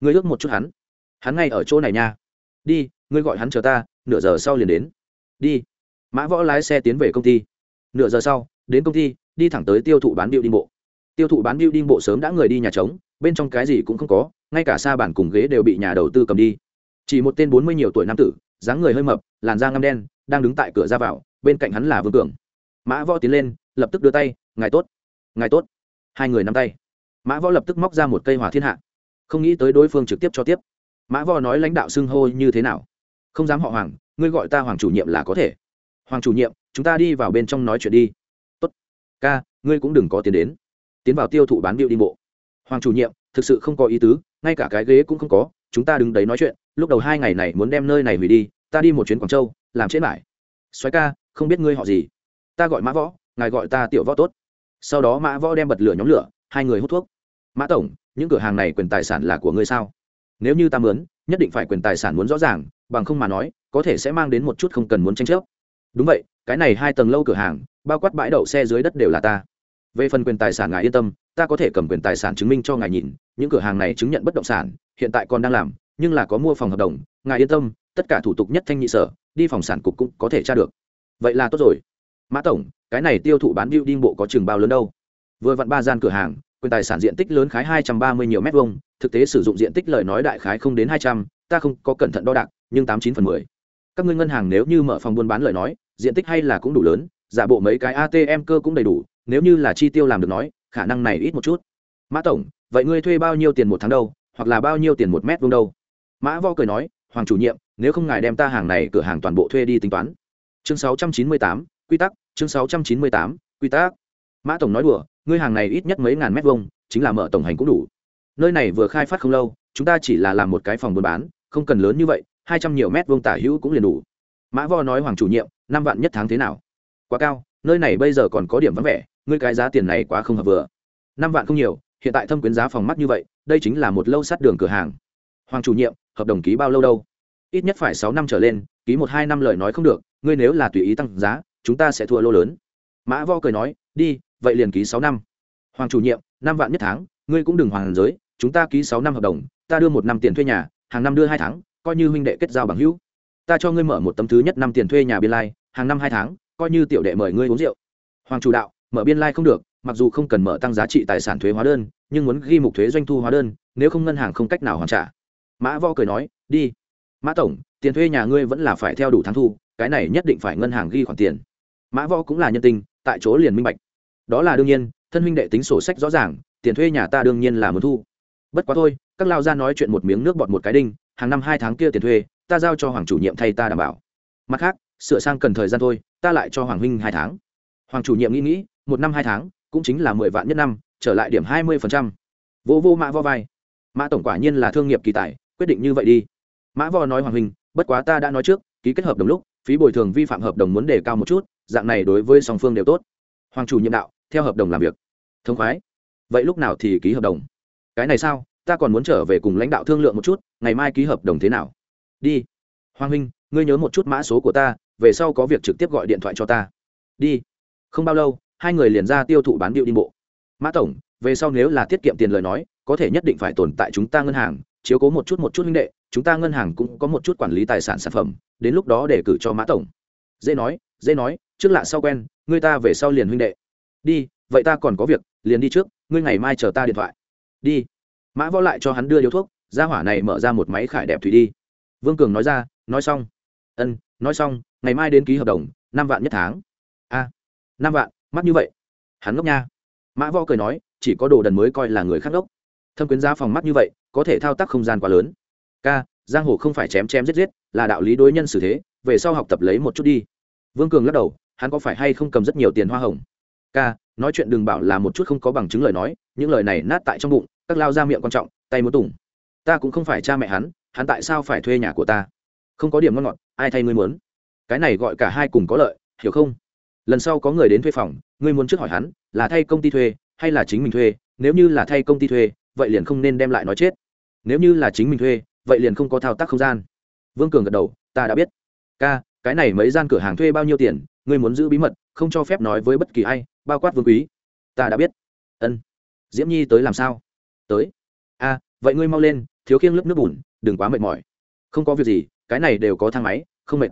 Ngươi ước một chút hắn. Hắn ngay ở chỗ này nha. Đi, ngươi gọi hắn chờ ta, nửa giờ sau liền đến. Đi. Mã võ lái xe tiến về công ty. Nửa giờ sau, đến công ty, đi thẳng tới tiêu thụ bán điệu đi bộ tiêu thụ bán building đi bộ sớm đã người đi nhà trống, bên trong cái gì cũng không có, ngay cả xa bản cùng ghế đều bị nhà đầu tư cầm đi. Chỉ một tên bốn mươi nhiều tuổi nam tử, dáng người hơi mập, làn da ngăm đen, đang đứng tại cửa ra vào, bên cạnh hắn là vương cường. Mã võ tiến lên, lập tức đưa tay, ngài tốt ngài tốt. Hai người nắm tay. Mã võ lập tức móc ra một cây hỏa thiên hạ. Không nghĩ tới đối phương trực tiếp cho tiếp. Mã võ nói lãnh đạo xưng hô như thế nào? Không dám họ hoàng, ngươi gọi ta hoàng chủ nhiệm là có thể. Hoàng chủ nhiệm, chúng ta đi vào bên trong nói chuyện đi. Tốt, ca, ngươi cũng đừng có tiền đến tiến vào tiêu thụ bán điệu đi bộ hoàng chủ nhiệm, thực sự không có ý tứ, ngay cả cái ghế cũng không có, chúng ta đứng đấy nói chuyện, lúc đầu hai ngày này muốn đem nơi này hủy đi, ta đi một chuyến quảng châu, làm chết lại xoáy ca, không biết ngươi họ gì? Ta gọi mã võ, ngài gọi ta tiểu võ tốt. Sau đó mã võ đem bật lửa nhóm lửa, hai người hút thuốc. Mã tổng, những cửa hàng này quyền tài sản là của ngươi sao? Nếu như ta mướn, nhất định phải quyền tài sản muốn rõ ràng, bằng không mà nói, có thể sẽ mang đến một chút không cần muốn tranh chấp. Đúng vậy, cái này hai tầng lâu cửa hàng, bao quát bãi đậu xe dưới đất đều là ta về phần quyền tài sản ngài yên tâm, ta có thể cầm quyền tài sản chứng minh cho ngài nhìn, những cửa hàng này chứng nhận bất động sản, hiện tại còn đang làm, nhưng là có mua phòng hợp đồng, ngài yên tâm, tất cả thủ tục nhất thanh nhị sở, đi phòng sản cục cũng có thể tra được. Vậy là tốt rồi. Mã tổng, cái này tiêu thụ bán building bộ có chừng bao lớn đâu? Vừa vặn ba gian cửa hàng, quyền tài sản diện tích lớn khái hai trăm ba mươi nhiều mét vuông, thực tế sử dụng diện tích lời nói đại khái không đến hai trăm, ta không có cẩn thận đo đạc, nhưng tám chín phần mười. Các ngươi ngân hàng nếu như mở phòng buôn bán lời nói, diện tích hay là cũng đủ lớn, giả bộ mấy cái atm cơ cũng đầy đủ nếu như là chi tiêu làm được nói khả năng này ít một chút. Mã tổng vậy ngươi thuê bao nhiêu tiền một tháng đâu hoặc là bao nhiêu tiền một mét vuông đâu? Mã vo cười nói hoàng chủ nhiệm nếu không ngài đem ta hàng này cửa hàng toàn bộ thuê đi tính toán. Chương 698, quy tắc chương 698, quy tắc. Mã tổng nói đùa ngươi hàng này ít nhất mấy ngàn mét vuông chính là mở tổng hành cũng đủ. Nơi này vừa khai phát không lâu chúng ta chỉ là làm một cái phòng buôn bán không cần lớn như vậy hai trăm nhiều mét vuông tả hữu cũng liền đủ. Mã vo nói hoàng chủ nhiệm năm vạn nhất tháng thế nào? Quá cao nơi này bây giờ còn có điểm vắng vẻ ngươi cái giá tiền này quá không hợp vừa. Năm vạn không nhiều, hiện tại thâm quyến giá phòng mắt như vậy, đây chính là một lâu sát đường cửa hàng. Hoàng chủ nhiệm, hợp đồng ký bao lâu đâu? Ít nhất phải sáu năm trở lên, ký một hai năm lời nói không được, ngươi nếu là tùy ý tăng giá, chúng ta sẽ thua lô lớn. Mã vo cười nói, đi, vậy liền ký sáu năm. Hoàng chủ nhiệm, năm vạn nhất tháng, ngươi cũng đừng hoàn giới, chúng ta ký sáu năm hợp đồng, ta đưa một năm tiền thuê nhà, hàng năm đưa hai tháng, coi như huynh đệ kết giao bằng hữu. Ta cho ngươi mở một tấm thứ nhất năm tiền thuê nhà biên lai, hàng năm hai tháng, coi như tiểu đệ mời ngươi uống rượu. Hoàng chủ đạo mở biên lai không được, mặc dù không cần mở tăng giá trị tài sản thuế hóa đơn, nhưng muốn ghi mục thuế doanh thu hóa đơn, nếu không ngân hàng không cách nào hoàn trả. Mã vo cười nói, đi. Mã tổng, tiền thuê nhà ngươi vẫn là phải theo đủ tháng thu, cái này nhất định phải ngân hàng ghi khoản tiền. Mã vo cũng là nhân tình, tại chỗ liền minh bạch. Đó là đương nhiên, thân huynh đệ tính sổ sách rõ ràng, tiền thuê nhà ta đương nhiên là muốn thu. Bất quá thôi, các lao ra nói chuyện một miếng nước bọt một cái đinh, hàng năm hai tháng kia tiền thuê, ta giao cho hoàng chủ nhiệm thay ta đảm bảo. Mặt khác, sửa sang cần thời gian thôi, ta lại cho hoàng huynh hai tháng. Hoàng chủ nhiệm nghĩ nghĩ một năm hai tháng, cũng chính là mười vạn nhất năm, trở lại điểm hai mươi phần trăm. Vô vô mã vo vai. Mã tổng quả nhiên là thương nghiệp kỳ tài, quyết định như vậy đi. Mã vo nói hoàng huynh, bất quá ta đã nói trước, ký kết hợp đồng lúc, phí bồi thường vi phạm hợp đồng muốn đề cao một chút, dạng này đối với song phương đều tốt. Hoàng chủ nhiệm đạo, theo hợp đồng làm việc. Thông khoái. Vậy lúc nào thì ký hợp đồng? Cái này sao? Ta còn muốn trở về cùng lãnh đạo thương lượng một chút, ngày mai ký hợp đồng thế nào? Đi. Hoàng huynh, ngươi nhớ một chút mã số của ta, về sau có việc trực tiếp gọi điện thoại cho ta. Đi. Không bao lâu hai người liền ra tiêu thụ bán điệu đi bộ. Mã tổng, về sau nếu là tiết kiệm tiền lời nói, có thể nhất định phải tồn tại chúng ta ngân hàng, chiếu cố một chút một chút huynh đệ, chúng ta ngân hàng cũng có một chút quản lý tài sản sản phẩm, đến lúc đó để cử cho mã tổng. Dễ nói dễ nói, trước lạ sau quen ngươi ta về sau liền huynh đệ. Đi, vậy ta còn có việc, liền đi trước, ngươi ngày mai chờ ta điện thoại. Đi. Mã võ lại cho hắn đưa điếu thuốc ra hỏa này mở ra một máy khải đẹp thủy đi. Vương cường nói ra, nói xong. Ân, nói xong, ngày mai đến ký hợp đồng, năm vạn nhất tháng. A năm vạn mắt như vậy. Hắn ngốc nha. Mã võ cười nói, chỉ có đồ đần mới coi là người khác ngốc. Thâm quyến giá phòng mắt như vậy, có thể thao tác không gian quá lớn. Ca, giang hồ không phải chém chém giết giết, là đạo lý đối nhân xử thế, về sau học tập lấy một chút đi. Vương cường lắc đầu, hắn có phải hay không cầm rất nhiều tiền hoa hồng? Ca, nói chuyện đừng bảo là một chút không có bằng chứng lời nói, những lời này nát tại trong bụng, các lao ra miệng quan trọng, tay muốn tủng ta cũng không phải cha mẹ hắn hắn tại sao phải thuê nhà của ta? Không có điểm ngon ngọt, ai thay ngươi muốn? Cái này gọi cả hai cùng có lợi, hiểu không? Lần sau có người đến thuê phòng, ngươi muốn trước hỏi hắn, là thay công ty thuê, hay là chính mình thuê? Nếu như là thay công ty thuê, vậy liền không nên đem lại nói chết. Nếu như là chính mình thuê, vậy liền không có thao tác không gian. Vương cường gật đầu, ta đã biết. Ca, cái này mấy gian cửa hàng thuê bao nhiêu tiền, ngươi muốn giữ bí mật, không cho phép nói với bất kỳ ai, bao quát vương quý. Ta đã biết. Ân. Diễm nhi tới làm sao? Tới. A, vậy ngươi mau lên, thiếu khiêng lớp nước bùn, đừng quá mệt mỏi. Không có việc gì, cái này đều có thang máy, không mệt.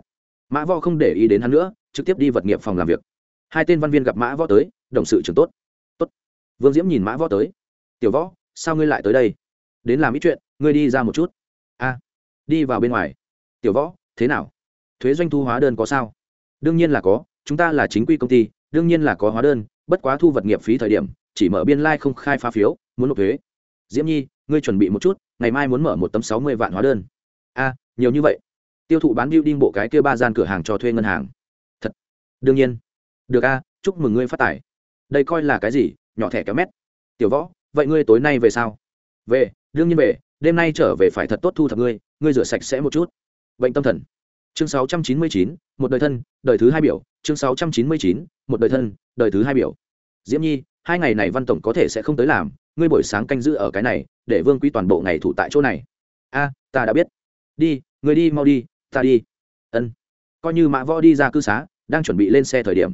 Mã võ không để ý đến hắn nữa trực tiếp đi vật nghiệp phòng làm việc. Hai tên văn viên gặp mã võ tới, đồng sự trưởng tốt. Tốt. Vương diễm nhìn mã võ tới. Tiểu võ, sao ngươi lại tới đây? Đến làm ít chuyện, ngươi đi ra một chút. A, đi vào bên ngoài. Tiểu võ, thế nào? Thuế doanh thu hóa đơn có sao? Đương nhiên là có, chúng ta là chính quy công ty, đương nhiên là có hóa đơn, bất quá thu vật nghiệp phí thời điểm, chỉ mở biên lai、like、không khai phá phiếu, muốn nộp thuế. Diễm nhi, ngươi chuẩn bị một chút, ngày mai muốn mở một tấm sáu mươi vạn hóa đơn. A, nhiều như vậy. Tiêu thụ bán building bộ cái kia ba gian cửa hàng cho thuê ngân hàng đương nhiên. Được a chúc mừng ngươi phát tài. Đây coi là cái gì? Nhỏ thẻ kéo mét. Tiểu võ vậy ngươi tối nay về sao? Về đương nhiên về đêm nay trở về phải thật tốt thu thập ngươi ngươi rửa sạch sẽ một chút. Bệnh tâm thần. Chương 699, một đời thân đời thứ hai biểu. Chương 699, một đời thân đời thứ hai biểu. Diễm nhi hai ngày này văn tổng có thể sẽ không tới làm ngươi buổi sáng canh giữ ở cái này để vương quý toàn bộ ngày thủ tại chỗ này. A ta đã biết. Đi người đi mau đi ta đi. Ân. Coi như mã võ đi ra cư xá đang chuẩn bị lên xe thời điểm.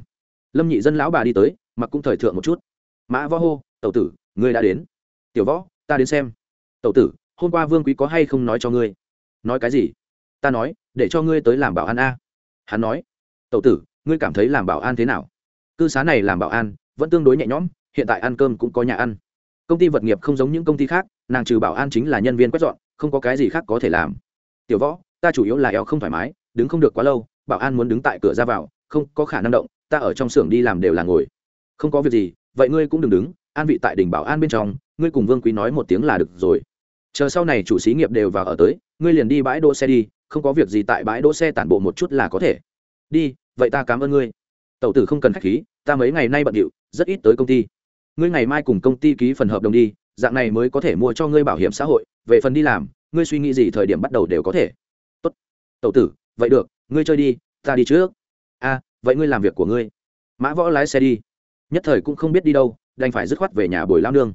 Lâm nhị dân lão bà đi tới, mặc cũng thời thượng một chút. Mã võ hô, tẩu tử, ngươi đã đến. Tiểu võ, ta đến xem. Tẩu tử, hôm qua vương quý có hay không nói cho ngươi? Nói cái gì? Ta nói, để cho ngươi tới làm bảo an a. Hắn nói, tẩu tử, ngươi cảm thấy làm bảo an thế nào? Cư xá này làm bảo an, vẫn tương đối nhẹ nhõm, hiện tại ăn cơm cũng có nhà ăn. Công ty vật nghiệp không giống những công ty khác, nàng trừ bảo an chính là nhân viên quét dọn, không có cái gì khác có thể làm. Tiểu võ, ta chủ yếu là eo không thoải mái, đứng không được quá lâu, bảo an muốn đứng tại cửa ra vào không có khả năng động, ta ở trong xưởng đi làm đều là ngồi. Không có việc gì, vậy ngươi cũng đừng đứng, an vị tại đỉnh bảo an bên trong, ngươi cùng vương quý nói một tiếng là được rồi. Chờ sau này chủ xí nghiệp đều vào ở tới, ngươi liền đi bãi đỗ xe đi, không có việc gì tại bãi đỗ xe tản bộ một chút là có thể. Đi, vậy ta cảm ơn ngươi. Tẩu tử không cần khách khí, ta mấy ngày nay bận điệu, rất ít tới công ty. Ngươi ngày mai cùng công ty ký phần hợp đồng đi, dạng này mới có thể mua cho ngươi bảo hiểm xã hội, về phần đi làm, ngươi suy nghĩ gì thời điểm bắt đầu đều có thể. Tốt. Tẩu tử, vậy được, ngươi chơi đi, ta đi trước vậy ngươi làm việc của ngươi. Mã võ lái xe đi. Nhất thời cũng không biết đi đâu, đành phải dứt khoát về nhà bồi lao nương.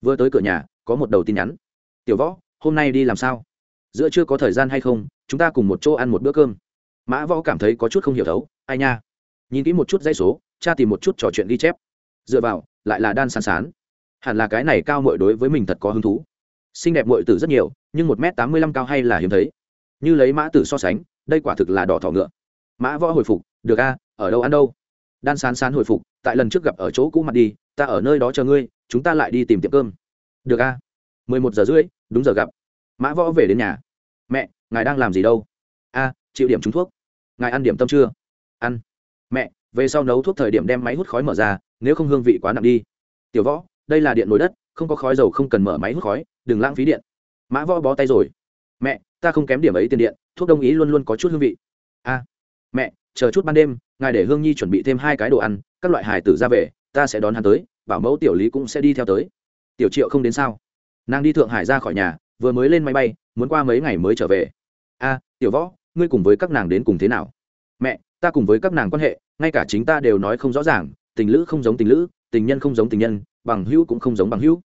Vừa tới cửa nhà, có một đầu tin nhắn. Tiểu võ, hôm nay đi làm sao? Giữa chưa có thời gian hay không? Chúng ta cùng một chỗ ăn một bữa cơm. Mã võ cảm thấy có chút không hiểu thấu. Ai nha? Nhìn kỹ một chút dãy số, cha tìm một chút trò chuyện ghi chép. Dựa vào, lại là đan sán sán. Hẳn là cái này cao mội đối với mình thật có hứng thú. Xinh đẹp mội tử rất nhiều, nhưng một m tám mươi lăm cao hay là hiếm thấy. Như lấy mã tử so sánh, đây quả thực là đỏ thỏ ngựa. Mã võ hồi phục, được a ở đâu ăn đâu? Đan sán sán hồi phục, tại lần trước gặp ở chỗ cũ mặt đi, ta ở nơi đó chờ ngươi, chúng ta lại đi tìm tiệm cơm. Được a. Mười một giờ rưỡi, đúng giờ gặp. Mã võ về đến nhà. Mẹ, ngài đang làm gì đâu? A, chịu điểm trúng thuốc. Ngài ăn điểm tâm chưa? Ăn. Mẹ, về sau nấu thuốc thời điểm đem máy hút khói mở ra, nếu không hương vị quá nặng đi. Tiểu võ, đây là điện nồi đất, không có khói dầu, không cần mở máy hút khói, đừng lãng phí điện. Mã võ bó tay rồi. Mẹ, ta không kém điểm ấy tiền điện, thuốc đông ý luôn luôn có chút hương vị. A, mẹ, chờ chút ban đêm ngài để hương nhi chuẩn bị thêm hai cái đồ ăn, các loại hài tử ra về, ta sẽ đón hắn tới, bảo mẫu tiểu lý cũng sẽ đi theo tới. Tiểu triệu không đến sao? Nàng đi thượng hải ra khỏi nhà, vừa mới lên máy bay, muốn qua mấy ngày mới trở về. A, tiểu võ, ngươi cùng với các nàng đến cùng thế nào? Mẹ, ta cùng với các nàng quan hệ, ngay cả chính ta đều nói không rõ ràng, tình lữ không giống tình lữ, tình nhân không giống tình nhân, bằng hữu cũng không giống bằng hữu.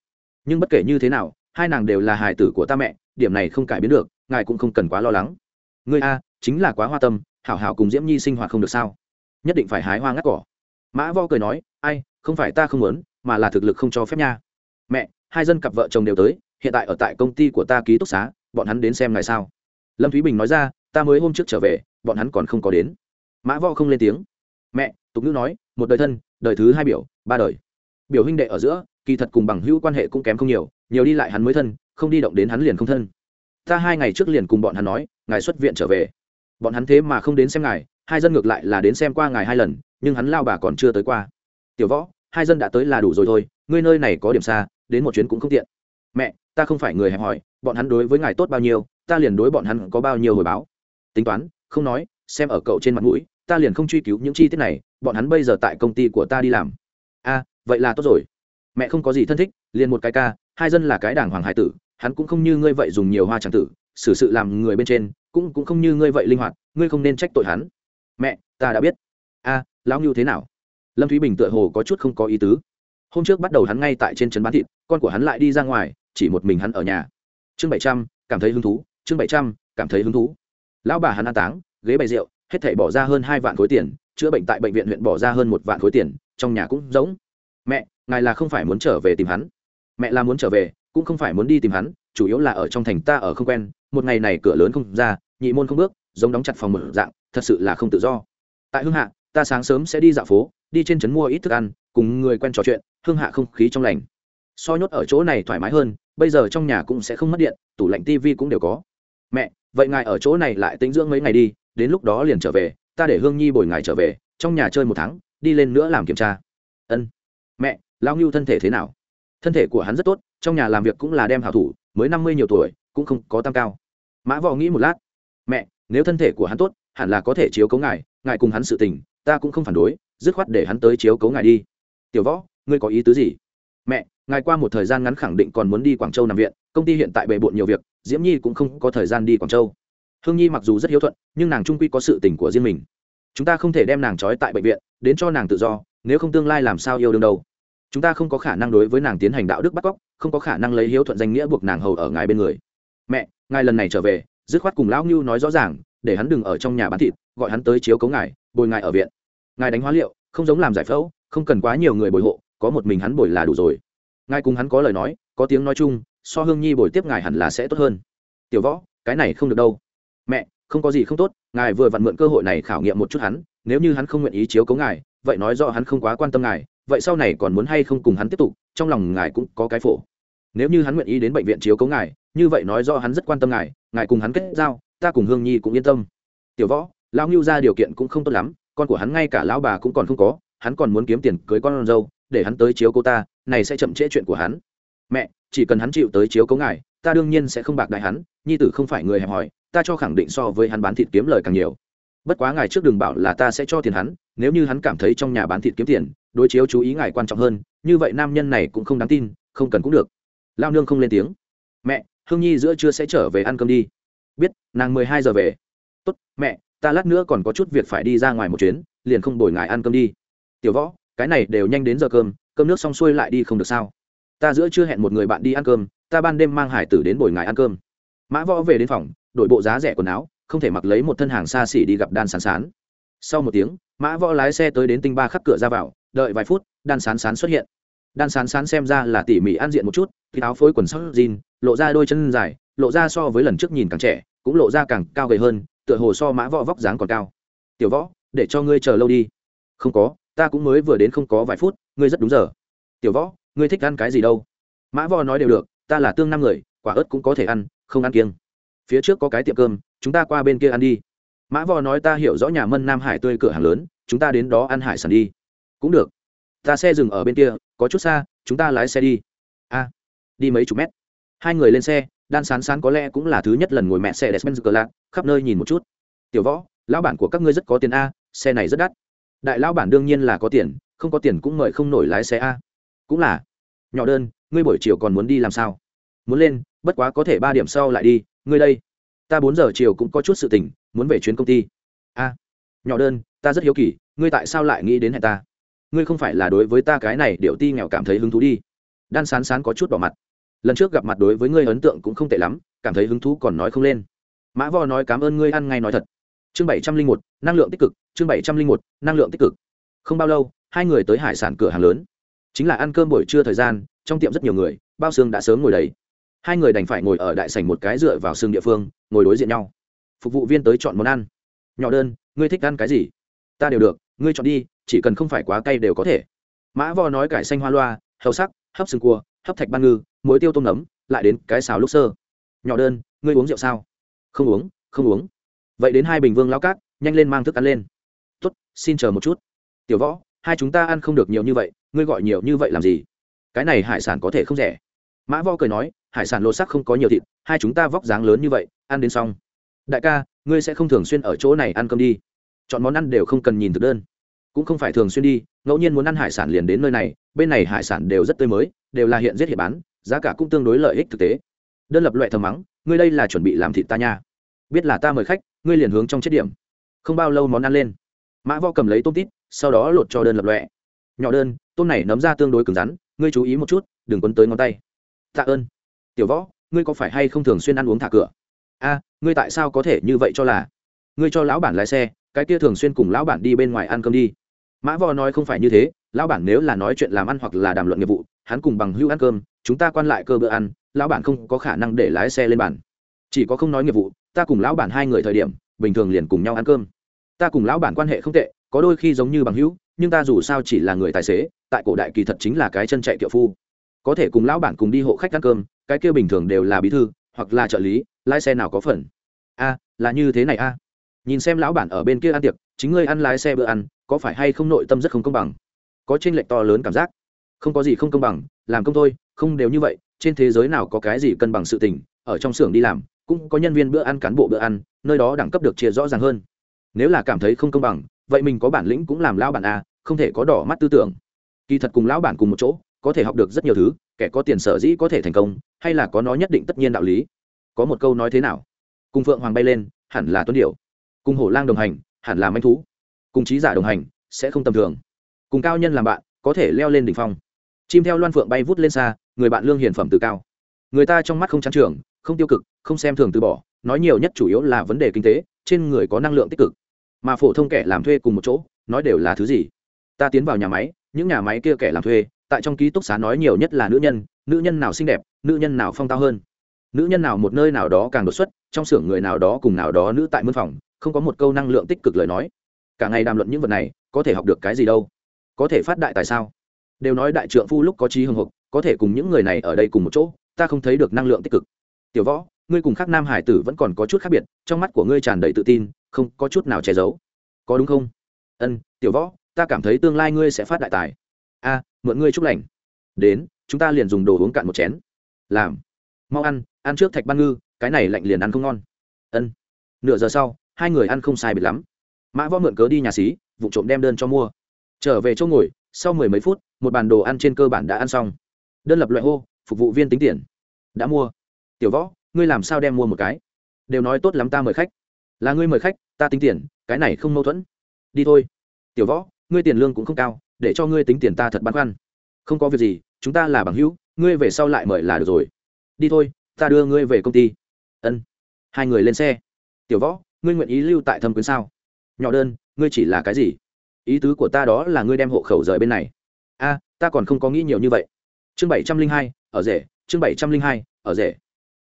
Nhưng bất kể như thế nào, hai nàng đều là hài tử của ta mẹ, điểm này không cải biến được, ngài cũng không cần quá lo lắng. Ngươi a, chính là quá hoa tâm, hảo hảo cùng diễm nhi sinh hoạt không được sao? Nhất định phải hái hoa ngắt cỏ. Mã vo cười nói, ai, không phải ta không muốn, mà là thực lực không cho phép nha. Mẹ, hai dân cặp vợ chồng đều tới, hiện tại ở tại công ty của ta ký túc xá, bọn hắn đến xem ngày sao? Lâm thúy bình nói ra, ta mới hôm trước trở về, bọn hắn còn không có đến. Mã vo không lên tiếng. Mẹ, tục ngữ nói, một đời thân, đời thứ hai biểu, ba đời. Biểu huynh đệ ở giữa, kỳ thật cùng bằng hữu quan hệ cũng kém không nhiều nhiều đi lại hắn mới thân, không đi động đến hắn liền không thân. Ta hai ngày trước liền cùng bọn hắn nói, ngài xuất viện trở về. Bọn hắn thế mà không đến xem ngài hai dân ngược lại là đến xem qua ngài hai lần, nhưng hắn lao bà còn chưa tới qua. Tiểu võ, hai dân đã tới là đủ rồi thôi, ngươi nơi này có điểm xa, đến một chuyến cũng không tiện. Mẹ, ta không phải người hẹp hỏi bọn hắn đối với ngài tốt bao nhiêu, ta liền đối bọn hắn có bao nhiêu hồi báo. Tính toán, không nói, xem ở cậu trên mặt mũi, ta liền không truy cứu những chi tiết này, bọn hắn bây giờ tại công ty của ta đi làm. A, vậy là tốt rồi. Mẹ không có gì thân thích, liền một cái ca, hai dân là cái đảng hoàng hải tử, hắn cũng không như ngươi vậy dùng nhiều hoa tràng tử, xử sự làm người bên trên, cũng cũng không như ngươi vậy linh hoạt, ngươi không nên trách tội hắn mẹ, ta đã biết. A, lão ngưu thế nào? Lâm thúy bình tựa hồ có chút không có ý tứ. Hôm trước bắt đầu hắn ngay tại trên trấn bán thịt, con của hắn lại đi ra ngoài, chỉ một mình hắn ở nhà. Chương bảy trăm, cảm thấy hứng thú, chương bảy trăm, cảm thấy hứng thú. Lão bà hắn an táng, ghế bày rượu, hết thảy bỏ ra hơn hai vạn khối tiền, chữa bệnh tại bệnh viện huyện bỏ ra hơn một vạn khối tiền, trong nhà cũng giống. Mẹ, ngài là không phải muốn trở về tìm hắn. Mẹ là muốn trở về, cũng không phải muốn đi tìm hắn, chủ yếu là ở trong thành ta ở không quen, một ngày này cửa lớn không ra, nhị môn không bước, giống đóng chặt phòng mở dạng thật sự là không tự do. Tại hương hạ, ta sáng sớm sẽ đi dạo phố, đi trên trấn mua ít thức ăn, cùng người quen trò chuyện hương hạ không khí trong lành. So nhốt ở chỗ này thoải mái hơn, bây giờ trong nhà cũng sẽ không mất điện, tủ lạnh tivi cũng đều có. Mẹ, vậy ngài ở chỗ này lại tính dưỡng mấy ngày đi, đến lúc đó liền trở về, ta để hương nhi bồi ngài trở về, trong nhà chơi một tháng, đi lên nữa làm kiểm tra. Ân. Mẹ lao ngưu thân thể thế nào? Thân thể của hắn rất tốt, trong nhà làm việc cũng là đem hảo thủ, mới năm mươi nhiều tuổi, cũng không có tăng cao. Mã võ nghĩ một lát. Mẹ, nếu thân thể của hắn tốt hẳn là có thể chiếu cấu ngài ngài cùng hắn sự tình, ta cũng không phản đối, dứt khoát để hắn tới chiếu cấu ngài đi. Tiểu võ, ngươi có ý tứ gì? Mẹ, ngài qua một thời gian ngắn khẳng định còn muốn đi quảng châu nằm viện, công ty hiện tại bề bộn nhiều việc, diễm nhi cũng không có thời gian đi quảng châu. Hương nhi mặc dù rất hiếu thuận, nhưng nàng trung quy có sự tình của riêng mình. Chúng ta không thể đem nàng trói tại bệnh viện, đến cho nàng tự do, nếu không tương lai làm sao yêu đương đâu. Chúng ta không có khả năng đối với nàng tiến hành đạo đức bắt cóc, không có khả năng lấy hiếu thuận danh nghĩa buộc nàng hầu ở ngài bên người. Mẹ, ngài lần này trở về, dứt khoát cùng lão ngưu nói rõ ràng để hắn đừng ở trong nhà bán thịt, gọi hắn tới chiếu cấu ngài, bồi ngài ở viện. Ngài đánh hóa liệu, không giống làm giải phẫu, không cần quá nhiều người bồi hộ, có một mình hắn bồi là đủ rồi. Ngài cùng hắn có lời nói, có tiếng nói chung, so hương nhi bồi tiếp ngài hẳn là sẽ tốt hơn. Tiểu võ, cái này không được đâu. Mẹ, không có gì không tốt, ngài vừa vặn mượn cơ hội này khảo nghiệm một chút hắn, nếu như hắn không nguyện ý chiếu cấu ngài, vậy nói rõ hắn không quá quan tâm ngài, vậy sau này còn muốn hay không cùng hắn tiếp tục, trong lòng ngài cũng có cái phổ. Nếu như hắn nguyện ý đến bệnh viện chiếu cấu ngài, như vậy nói rõ hắn rất quan tâm ngài ngài cùng hắn kết giao ta cùng hương nhi cũng yên tâm. Tiểu võ, lão ngưu ra điều kiện cũng không tốt lắm, con của hắn ngay cả lão bà cũng còn không có, hắn còn muốn kiếm tiền cưới con dâu, để hắn tới chiếu cô ta, này sẽ chậm trễ chuyện của hắn. Mẹ, chỉ cần hắn chịu tới chiếu cấu ngài, ta đương nhiên sẽ không bạc đại hắn, nhi tử không phải người hẹp hòi, ta cho khẳng định so với hắn bán thịt kiếm lời càng nhiều. Bất quá ngài trước đừng bảo là ta sẽ cho tiền hắn, nếu như hắn cảm thấy trong nhà bán thịt kiếm tiền, đối chiếu chú ý ngài quan trọng hơn, như vậy nam nhân này cũng không đáng tin, không cần cũng được. Lao nương không lên tiếng. Mẹ, hương nhi giữa trưa sẽ trở về ăn cơm đi biết, nàng mười hai giờ về. Tốt, mẹ, ta lát nữa còn có chút việc phải đi ra ngoài một chuyến, liền không đổi ngài ăn cơm đi. Tiểu võ, cái này đều nhanh đến giờ cơm cơm nước xong xuôi lại đi không được sao? Ta giữa chưa hẹn một người bạn đi ăn cơm, ta ban đêm mang hải tử đến bồi ngài ăn cơm. Mã võ về đến phòng, đổi bộ giá rẻ quần áo, không thể mặc lấy một thân hàng xa xỉ đi gặp đan sán sán. Sau một tiếng, mã võ lái xe tới đến tinh ba khắc cửa ra vào, đợi vài phút, đan sán sán xuất hiện. Đan sán sán xem ra là tỉ mỉ ăn diện một chút thì áo phối quần sóc jean, lộ ra đôi chân dài, lộ ra so với lần trước nhìn càng trẻ cũng lộ ra càng cao gầy hơn, tựa hồ so mã võ vóc dáng còn cao. Tiểu võ, để cho ngươi chờ lâu đi. Không có, ta cũng mới vừa đến không có vài phút, ngươi rất đúng giờ. Tiểu võ, ngươi thích ăn cái gì đâu? Mã võ nói đều được, ta là tương năm người, quả ớt cũng có thể ăn, không ăn kiêng. Phía trước có cái tiệm cơm, chúng ta qua bên kia ăn đi. Mã võ nói ta hiểu rõ nhà mân nam hải tươi cửa hàng lớn, chúng ta đến đó ăn hải sản đi. Cũng được. Ta xe dừng ở bên kia, có chút xa, chúng ta lái xe đi. A, đi mấy chục mét. Hai người lên xe đan sán sán có lẽ cũng là thứ nhất lần ngồi mẹ xe despenz cờ lạc khắp nơi nhìn một chút. Tiểu võ, lão bản của các ngươi rất có tiền a, xe này rất đắt. Đại lão bản đương nhiên là có tiền, không có tiền cũng mời không nổi lái xe a. Cũng là. Nhỏ đơn, ngươi buổi chiều còn muốn đi làm sao? Muốn lên, bất quá có thể ba điểm sau lại đi, ngươi đây. Ta bốn giờ chiều cũng có chút sự tình, muốn về chuyến công ty. A. Nhỏ đơn, ta rất hiếu kỳ, ngươi tại sao lại nghĩ đến hẹn ta? Ngươi không phải là đối với ta cái này điệu ti nghèo cảm thấy hứng thú đi. Đan sán sán có chút bỏ mặt lần trước gặp mặt đối với ngươi ấn tượng cũng không tệ lắm, cảm thấy hứng thú còn nói không lên. Mã vò nói cảm ơn ngươi ăn ngay nói thật. Chương bảy trăm linh một, năng lượng tích cực, chương bảy trăm linh một, năng lượng tích cực. Không bao lâu, hai người tới hải sản cửa hàng lớn. Chính là ăn cơm buổi trưa thời gian, trong tiệm rất nhiều người, bao xương đã sớm ngồi đầy. Hai người đành phải ngồi ở đại sảnh một cái dựa vào xương địa phương, ngồi đối diện nhau. Phục vụ viên tới chọn món ăn. Nhỏ đơn, ngươi thích ăn cái gì? Ta đều được, ngươi chọn đi, chỉ cần không phải quá cay đều có thể. Mã vò nói cải xanh hoa loa, hầu sắc, hấp xương cua hấp thạch ban ngư, muối tiêu tôm nấm, lại đến cái xào lúc sơ. Nhỏ đơn, ngươi uống rượu sao? Không uống không uống. Vậy đến hai bình vương lao cát, nhanh lên mang thức ăn lên. Tốt, xin chờ một chút. Tiểu võ, hai chúng ta ăn không được nhiều như vậy, ngươi gọi nhiều như vậy làm gì? Cái này hải sản có thể không rẻ. Mã võ cười nói, hải sản lô sắc không có nhiều thịt, hai chúng ta vóc dáng lớn như vậy, ăn đến xong. Đại ca, ngươi sẽ không thường xuyên ở chỗ này ăn cơm đi. Chọn món ăn đều không cần nhìn thực đơn. Cũng không phải thường xuyên đi, ngẫu nhiên muốn ăn hải sản liền đến nơi này, bên này hải sản đều rất tươi mới đều là hiện giết hiện bán, giá cả cũng tương đối lợi ích thực tế. Đơn lập loại thầm mắng, ngươi đây là chuẩn bị làm thịt ta nha. Biết là ta mời khách, ngươi liền hướng trong chết điểm. Không bao lâu món ăn lên. Mã võ cầm lấy tôm tít, sau đó lột cho đơn lập loại. nhỏ đơn, tôm này nấm ra tương đối cứng rắn, ngươi chú ý một chút, đừng quấn tới ngón tay. Tạ ơn. Tiểu võ, ngươi có phải hay không thường xuyên ăn uống thả cửa? A, ngươi tại sao có thể như vậy cho là? Ngươi cho lão bản lái xe, cái kia thường xuyên cùng lão bản đi bên ngoài ăn cơm đi. Mã võ nói không phải như thế, lão bản nếu là nói chuyện làm ăn hoặc là đàm luận nghiệp vụ hắn cùng bằng hữu ăn cơm, chúng ta quan lại cơ bữa ăn, lão bản không có khả năng để lái xe lên bản chỉ có không nói nghiệp vụ, ta cùng lão bản hai người thời điểm, bình thường liền cùng nhau ăn cơm. Ta cùng lão bản quan hệ không tệ, có đôi khi giống như bằng hữu, nhưng ta dù sao chỉ là người tài xế, tại cổ đại kỳ thật chính là cái chân chạy kiệu phu. Có thể cùng lão bản cùng đi hộ khách ăn cơm, cái kia bình thường đều là bí thư, hoặc là trợ lý, lái xe nào có phần. A, là như thế này a. Nhìn xem lão bản ở bên kia ăn tiệc, chính ngươi ăn lái xe bữa ăn, có phải hay không nội tâm rất không công bằng? Có tranh lệch to lớn cảm giác không có gì không công bằng, làm công thôi, không đều như vậy, trên thế giới nào có cái gì cân bằng sự tình, ở trong xưởng đi làm, cũng có nhân viên bữa ăn, cán bộ bữa ăn, nơi đó đẳng cấp được chia rõ ràng hơn. Nếu là cảm thấy không công bằng, vậy mình có bản lĩnh cũng làm lão bản a, không thể có đỏ mắt tư tưởng. Kỳ thật cùng lão bản cùng một chỗ, có thể học được rất nhiều thứ, kẻ có tiền sở dĩ có thể thành công, hay là có nó nhất định tất nhiên đạo lý. Có một câu nói thế nào? Cùng phượng hoàng bay lên, hẳn là tuấn điệu cùng hổ lang đồng hành, hẳn là manh thú. Cùng trí giả đồng hành, sẽ không tầm thường. Cùng cao nhân làm bạn, có thể leo lên đỉnh phong chim theo loan phượng bay vút lên xa, người bạn lương hiền phẩm từ cao. Người ta trong mắt không trắng trường, không tiêu cực, không xem thường từ bỏ, nói nhiều nhất chủ yếu là vấn đề kinh tế, trên người có năng lượng tích cực. Mà phổ thông kẻ làm thuê cùng một chỗ, nói đều là thứ gì? Ta tiến vào nhà máy, những nhà máy kia kẻ làm thuê, tại trong ký túc xá nói nhiều nhất là nữ nhân nữ nhân nào xinh đẹp, nữ nhân nào phong tao hơn. Nữ nhân nào một nơi nào đó càng đột xuất, trong xưởng người nào đó cùng nào đó nữ tại mân phòng, không có một câu năng lượng tích cực lời nói. Cả ngày đàm luận những vật này, có thể học được cái gì đâu? Có thể phát đại tại sao? Đều nói đại trượng phu lúc có trí hưng hục, có thể cùng những người này ở đây cùng một chỗ, ta không thấy được năng lượng tích cực. Tiểu võ, ngươi cùng khác nam hải tử vẫn còn có chút khác biệt, trong mắt của ngươi tràn đầy tự tin, không có chút nào che giấu. Có đúng không? Ân, tiểu võ, ta cảm thấy tương lai ngươi sẽ phát đại tài. A, mượn ngươi chúc lành. Đến, chúng ta liền dùng đồ uống cạn một chén. Làm. Mau ăn ăn trước thạch ban ngư, cái này lạnh liền ăn không ngon. Ân. Nửa giờ sau, hai người ăn không sai biệt lắm. Mã võ mượn cớ đi nhà xí, vụ trộm đem đơn cho mua. Trở về chỗ ngồi sau mười mấy phút, một bàn đồ ăn trên cơ bản đã ăn xong. Đơn lập loại hô, phục vụ viên tính tiền. Đã mua. Tiểu võ, ngươi làm sao đem mua một cái? Đều nói tốt lắm ta mời khách. Là ngươi mời khách, ta tính tiền, cái này không mâu thuẫn. Đi thôi. Tiểu võ, ngươi tiền lương cũng không cao, để cho ngươi tính tiền ta thật băn khoăn. Không có việc gì, chúng ta là bằng hữu, ngươi về sau lại mời là được rồi. Đi thôi, ta đưa ngươi về công ty. Ân. Hai người lên xe. Tiểu võ, ngươi nguyện ý lưu tại thâm quyến sao? Nhỏ đơn, ngươi chỉ là cái gì? Ý tứ của ta đó là ngươi đem hộ khẩu rời bên này. A, ta còn không có nghĩ nhiều như vậy. Chương bảy trăm linh hai, ở rể. Chương bảy trăm linh hai, ở rể.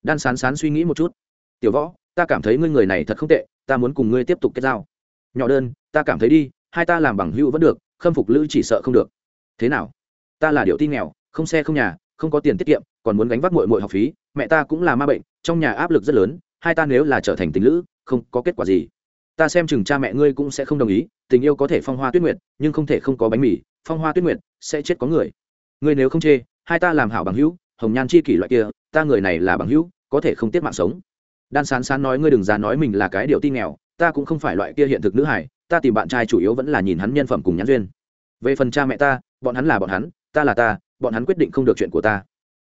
Đan sán sán suy nghĩ một chút. Tiểu võ, ta cảm thấy ngươi người này thật không tệ, ta muốn cùng ngươi tiếp tục kết giao. Nhỏ đơn, ta cảm thấy đi, hai ta làm bằng hữu vẫn được, khâm phục lữ chỉ sợ không được. Thế nào? Ta là điệu tin nghèo, không xe không nhà, không có tiền tiết kiệm, còn muốn gánh vác mội mội học phí, mẹ ta cũng là ma bệnh, trong nhà áp lực rất lớn, hai ta nếu là trở thành tình lữ, không có kết quả gì ta xem chừng cha mẹ ngươi cũng sẽ không đồng ý, tình yêu có thể phong hoa tuyết nguyệt, nhưng không thể không có bánh mì, phong hoa tuyết nguyệt sẽ chết có người. Ngươi nếu không chê, hai ta làm hảo bằng hữu, hồng nhan chi kỷ loại kia, ta người này là bằng hữu, có thể không tiết mạng sống. Đan sán sán nói ngươi đừng ra nói mình là cái điều tin nghèo, ta cũng không phải loại kia hiện thực nữ hải ta tìm bạn trai chủ yếu vẫn là nhìn hắn nhân phẩm cùng nhãn duyên. Về phần cha mẹ ta, bọn hắn là bọn hắn, ta là ta, bọn hắn quyết định không được chuyện của ta.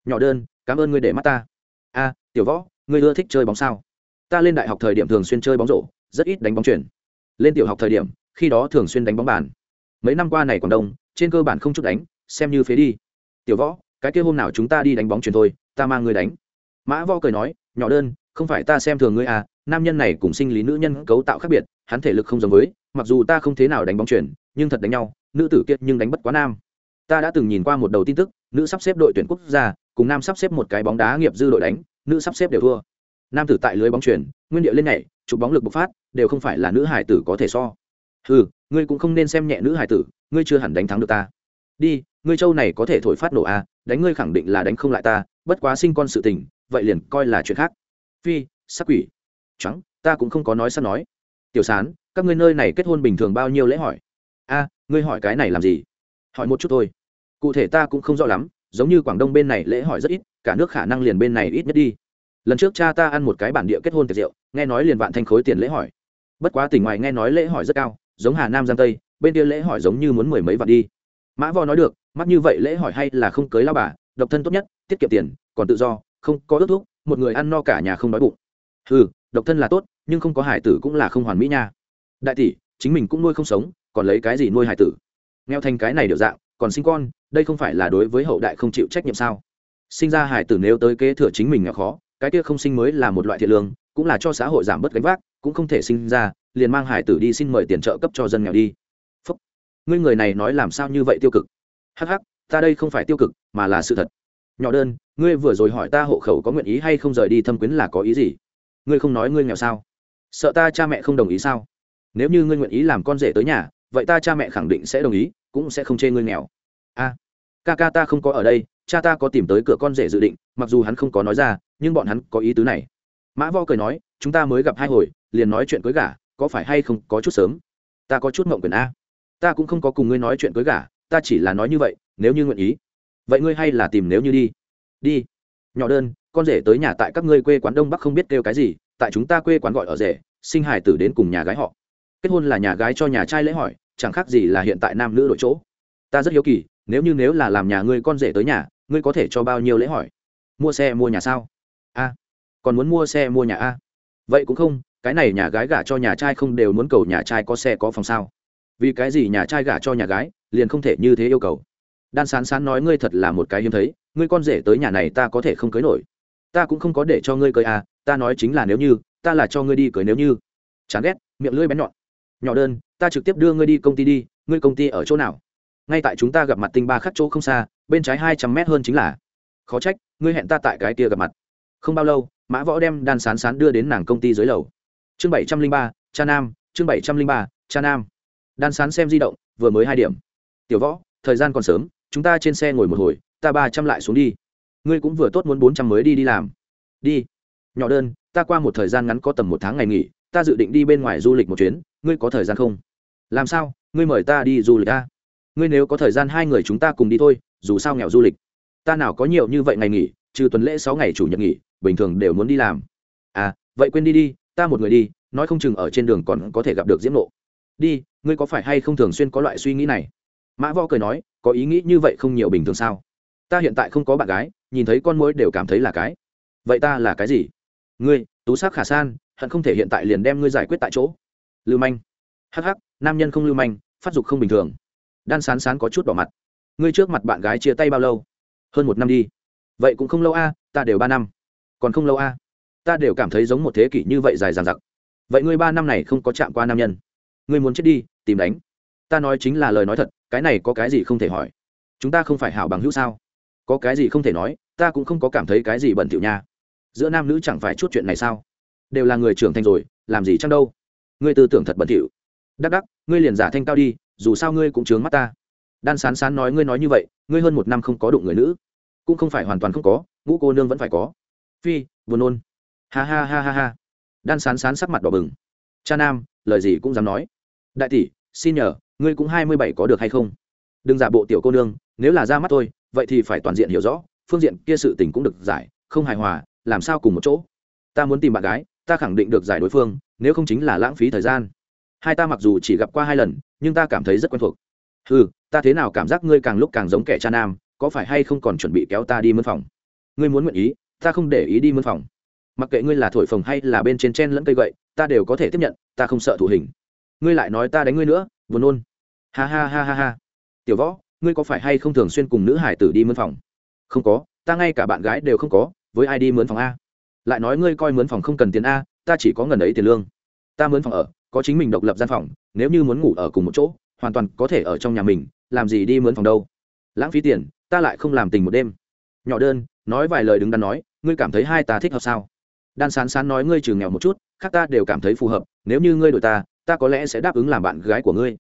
Nhỏ đơn, cảm ơn ngươi để mắt ta. A, tiểu võ, ngươi ưa thích chơi bóng sao? Ta lên đại học thời điểm thường xuyên chơi bóng rổ rất ít đánh bóng chuyển lên tiểu học thời điểm, khi đó thường xuyên đánh bóng bàn. Mấy năm qua này còn đông, trên cơ bản không chút đánh, xem như phế đi. Tiểu võ, cái kia hôm nào chúng ta đi đánh bóng chuyển thôi, ta mang người đánh. Mã võ cười nói, nhỏ đơn, không phải ta xem thường ngươi à nam nhân này cùng sinh lý nữ nhân cấu tạo khác biệt, hắn thể lực không giống với, mặc dù ta không thế nào đánh bóng chuyển nhưng thật đánh nhau, nữ tử kiệt nhưng đánh bất quá nam. Ta đã từng nhìn qua một đầu tin tức, nữ sắp xếp đội tuyển quốc gia, cùng nam sắp xếp một cái bóng đá nghiệp dư đội đánh, nữ sắp xếp đều thua. Nam tử tại lưới bóng chuyển nguyên địa lên nhảy, chụp bóng lực bộc phát đều không phải là nữ hải tử có thể so. Ừ ngươi cũng không nên xem nhẹ nữ hải tử ngươi chưa hẳn đánh thắng được ta. Đi ngươi châu này có thể thổi phát nổ a à, đánh ngươi khẳng định là đánh không lại ta bất quá sinh con sự tình vậy liền coi là chuyện khác. Phi sắc quỷ. Trắng ta cũng không có nói sắp nói. Tiểu sán các ngươi nơi này kết hôn bình thường bao nhiêu lễ hỏi? A ngươi hỏi cái này làm gì? Hỏi một chút thôi. Cụ thể ta cũng không rõ lắm giống như quảng đông bên này lễ hỏi rất ít cả nước khả năng liền bên này ít nhất đi. Lần trước cha ta ăn một cái bản địa kết hôn tiệc rượu nghe nói liền vạn thanh khối tiền lễ hỏi bất quá tỉnh ngoài nghe nói lễ hỏi rất cao, giống hà nam giang tây, bên kia lễ hỏi giống như muốn mười mấy vạn đi. Mã vò nói được mắt như vậy lễ hỏi hay là không cưới lao bà, độc thân tốt nhất, tiết kiệm tiền, còn tự do, không có ước thuốc một người ăn no cả nhà không đói bụng. Ừ độc thân là tốt, nhưng không có hải tử cũng là không hoàn mỹ nha. Đại tỷ, chính mình cũng nuôi không sống, còn lấy cái gì nuôi hải tử? Nghèo thành cái này được dạng, còn sinh con, đây không phải là đối với hậu đại không chịu trách nhiệm sao? Sinh ra hải tử nếu tới kế thừa chính mình nghèo khó, cái kia không sinh mới là một loại thiện lương, cũng là cho xã hội giảm bớt gánh vác cũng không thể sinh ra, liền mang hải tử đi xin mời tiền trợ cấp cho dân nghèo đi. Phúc. ngươi người này nói làm sao như vậy tiêu cực? Hắc hắc, ta đây không phải tiêu cực, mà là sự thật. Nhỏ đơn, ngươi vừa rồi hỏi ta hộ khẩu có nguyện ý hay không rời đi thâm quyến là có ý gì? Ngươi không nói ngươi nghèo sao? Sợ ta cha mẹ không đồng ý sao? Nếu như ngươi nguyện ý làm con rể tới nhà, vậy ta cha mẹ khẳng định sẽ đồng ý, cũng sẽ không chê ngươi nghèo. A. Ca ca ta không có ở đây, cha ta có tìm tới cửa con rể dự định, mặc dù hắn không có nói ra, nhưng bọn hắn có ý tứ này mã vo cười nói, chúng ta mới gặp hai hồi, liền nói chuyện cưới gả, có phải hay không có chút sớm? Ta có chút mộng quyền a. Ta cũng không có cùng ngươi nói chuyện cưới gả, ta chỉ là nói như vậy, nếu như nguyện ý. Vậy ngươi hay là tìm nếu như đi. Đi. Nhỏ đơn, con rể tới nhà tại các ngươi quê quán đông bắc không biết kêu cái gì, tại chúng ta quê quán gọi ở rể, sinh hải tử đến cùng nhà gái họ. Kết hôn là nhà gái cho nhà trai lễ hỏi, chẳng khác gì là hiện tại nam nữ đổi chỗ. Ta rất hiếu kỳ, nếu như nếu là làm nhà ngươi con rể tới nhà, ngươi có thể cho bao nhiêu lễ hỏi? Mua xe, mua nhà sao? A còn muốn mua xe mua nhà a? Vậy cũng không, cái này nhà gái gả cho nhà trai không đều muốn cầu nhà trai có xe có phòng sao? Vì cái gì nhà trai gả cho nhà gái, liền không thể như thế yêu cầu? Đan sán sán nói ngươi thật là một cái hiếm thấy, ngươi con rể tới nhà này ta có thể không cưới nổi. Ta cũng không có để cho ngươi cưới à ta nói chính là nếu như, ta là cho ngươi đi cưới nếu như. Chán ghét, miệng lưỡi bén nhọn. Nhỏ đơn, ta trực tiếp đưa ngươi đi công ty đi, ngươi công ty ở chỗ nào? Ngay tại chúng ta gặp mặt tinh ba khắc chỗ không xa, bên trái hai trăm mét hơn chính là. Khó trách, ngươi hẹn ta tại cái kia gặp mặt. Không bao lâu mã võ đem đan sán sán đưa đến nàng công ty dưới lầu. Chương bảy trăm linh ba, cha nam, chương bảy trăm linh ba, cha nam. Đan sán xem di động, vừa mới hai điểm. Tiểu võ, thời gian còn sớm, chúng ta trên xe ngồi một hồi, ta ba trăm lại xuống đi. Ngươi cũng vừa tốt muốn bốn trăm mới đi đi làm. Đi. Nhỏ đơn, ta qua một thời gian ngắn có tầm một tháng ngày nghỉ, ta dự định đi bên ngoài du lịch một chuyến, ngươi có thời gian không? Làm sao, ngươi mời ta đi du lịch ta ngươi nếu có thời gian hai người chúng ta cùng đi thôi, dù sao nghèo du lịch. Ta nào có nhiều như vậy ngày nghỉ, trừ tuần lễ sáu ngày chủ nhật nghỉ bình thường đều muốn đi làm. À vậy quên đi đi, ta một người đi, nói không chừng ở trên đường còn có thể gặp được diễm nộ đi, ngươi có phải hay không thường xuyên có loại suy nghĩ này? Mã võ cười nói, có ý nghĩ như vậy không nhiều bình thường sao? Ta hiện tại không có bạn gái, nhìn thấy con mối đều cảm thấy là cái. Vậy ta là cái gì? Ngươi, tú sắc khả san, hận không thể hiện tại liền đem ngươi giải quyết tại chỗ. Lưu manh. Hh nam nhân không lưu manh, phát dục không bình thường. Đan sán sán có chút đỏ mặt. Ngươi trước mặt bạn gái chia tay bao lâu? Hơn một năm đi. Vậy cũng không lâu a, ta đều ba năm còn không lâu a. Ta đều cảm thấy giống một thế kỷ như vậy dài dằng dặc. Vậy ngươi ba năm này không có chạm qua nam nhân. Ngươi muốn chết đi, tìm đánh. Ta nói chính là lời nói thật, cái này có cái gì không thể hỏi? Chúng ta không phải hảo bằng hữu sao? Có cái gì không thể nói, ta cũng không có cảm thấy cái gì bẩn thỉu nha. Giữa nam nữ chẳng phải chút chuyện này sao? Đều là người trưởng thành rồi, làm gì chăng đâu? Ngươi tư tưởng thật bẩn thỉu. Đắc đắc, ngươi liền giả thanh cao đi, dù sao ngươi cũng chướng mắt ta. Đan sán sán nói ngươi nói như vậy, ngươi hơn một năm không có đụng người nữ. Cũng không phải hoàn toàn không có, ngũ cô nương vẫn phải có phi, buồn nôn. Ha ha ha ha ha. Đan sán sán sắc mặt đỏ bừng. Cha nam, lời gì cũng dám nói. Đại tỷ, xin nhờ, ngươi cũng hai mươi bảy có được hay không? Đừng giả bộ tiểu cô nương, nếu là ra mắt tôi vậy thì phải toàn diện hiểu rõ, phương diện kia sự tình cũng được giải, không hài hòa, làm sao cùng một chỗ? Ta muốn tìm bạn gái, ta khẳng định được giải đối phương, nếu không chính là lãng phí thời gian. Hai ta mặc dù chỉ gặp qua hai lần, nhưng ta cảm thấy rất quen thuộc. Ừ ta thế nào cảm giác ngươi càng lúc càng giống kẻ cha nam, có phải hay không còn chuẩn bị kéo ta đi mân phòng? Ngươi muốn nguyện ý ta không để ý đi mân phòng. Mặc kệ ngươi là thổi phồng hay là bên trên chen lẫn cây gậy, ta đều có thể tiếp nhận, ta không sợ thủ hình. Ngươi lại nói ta đánh ngươi nữa, buồn nôn. Ha ha ha ha ha. Tiểu võ, ngươi có phải hay không thường xuyên cùng nữ hải tử đi mướn phòng? Không có, ta ngay cả bạn gái đều không có, với ai đi mướn phòng a? Lại nói ngươi coi mướn phòng không cần tiền a, ta chỉ có ngần ấy tiền lương. Ta mướn phòng ở, có chính mình độc lập gian phòng, nếu như muốn ngủ ở cùng một chỗ, hoàn toàn có thể ở trong nhà mình, làm gì đi mướn phòng đâu? Lãng phí tiền, ta lại không làm tình một đêm. Nhỏ đơn, nói vài lời đứng đắn nói ngươi cảm thấy hai ta thích hợp sao? Đan sán sán nói ngươi trừ nghèo một chút, khác ta đều cảm thấy phù hợp, nếu như ngươi đổi ta ta có lẽ sẽ đáp ứng làm bạn gái của ngươi.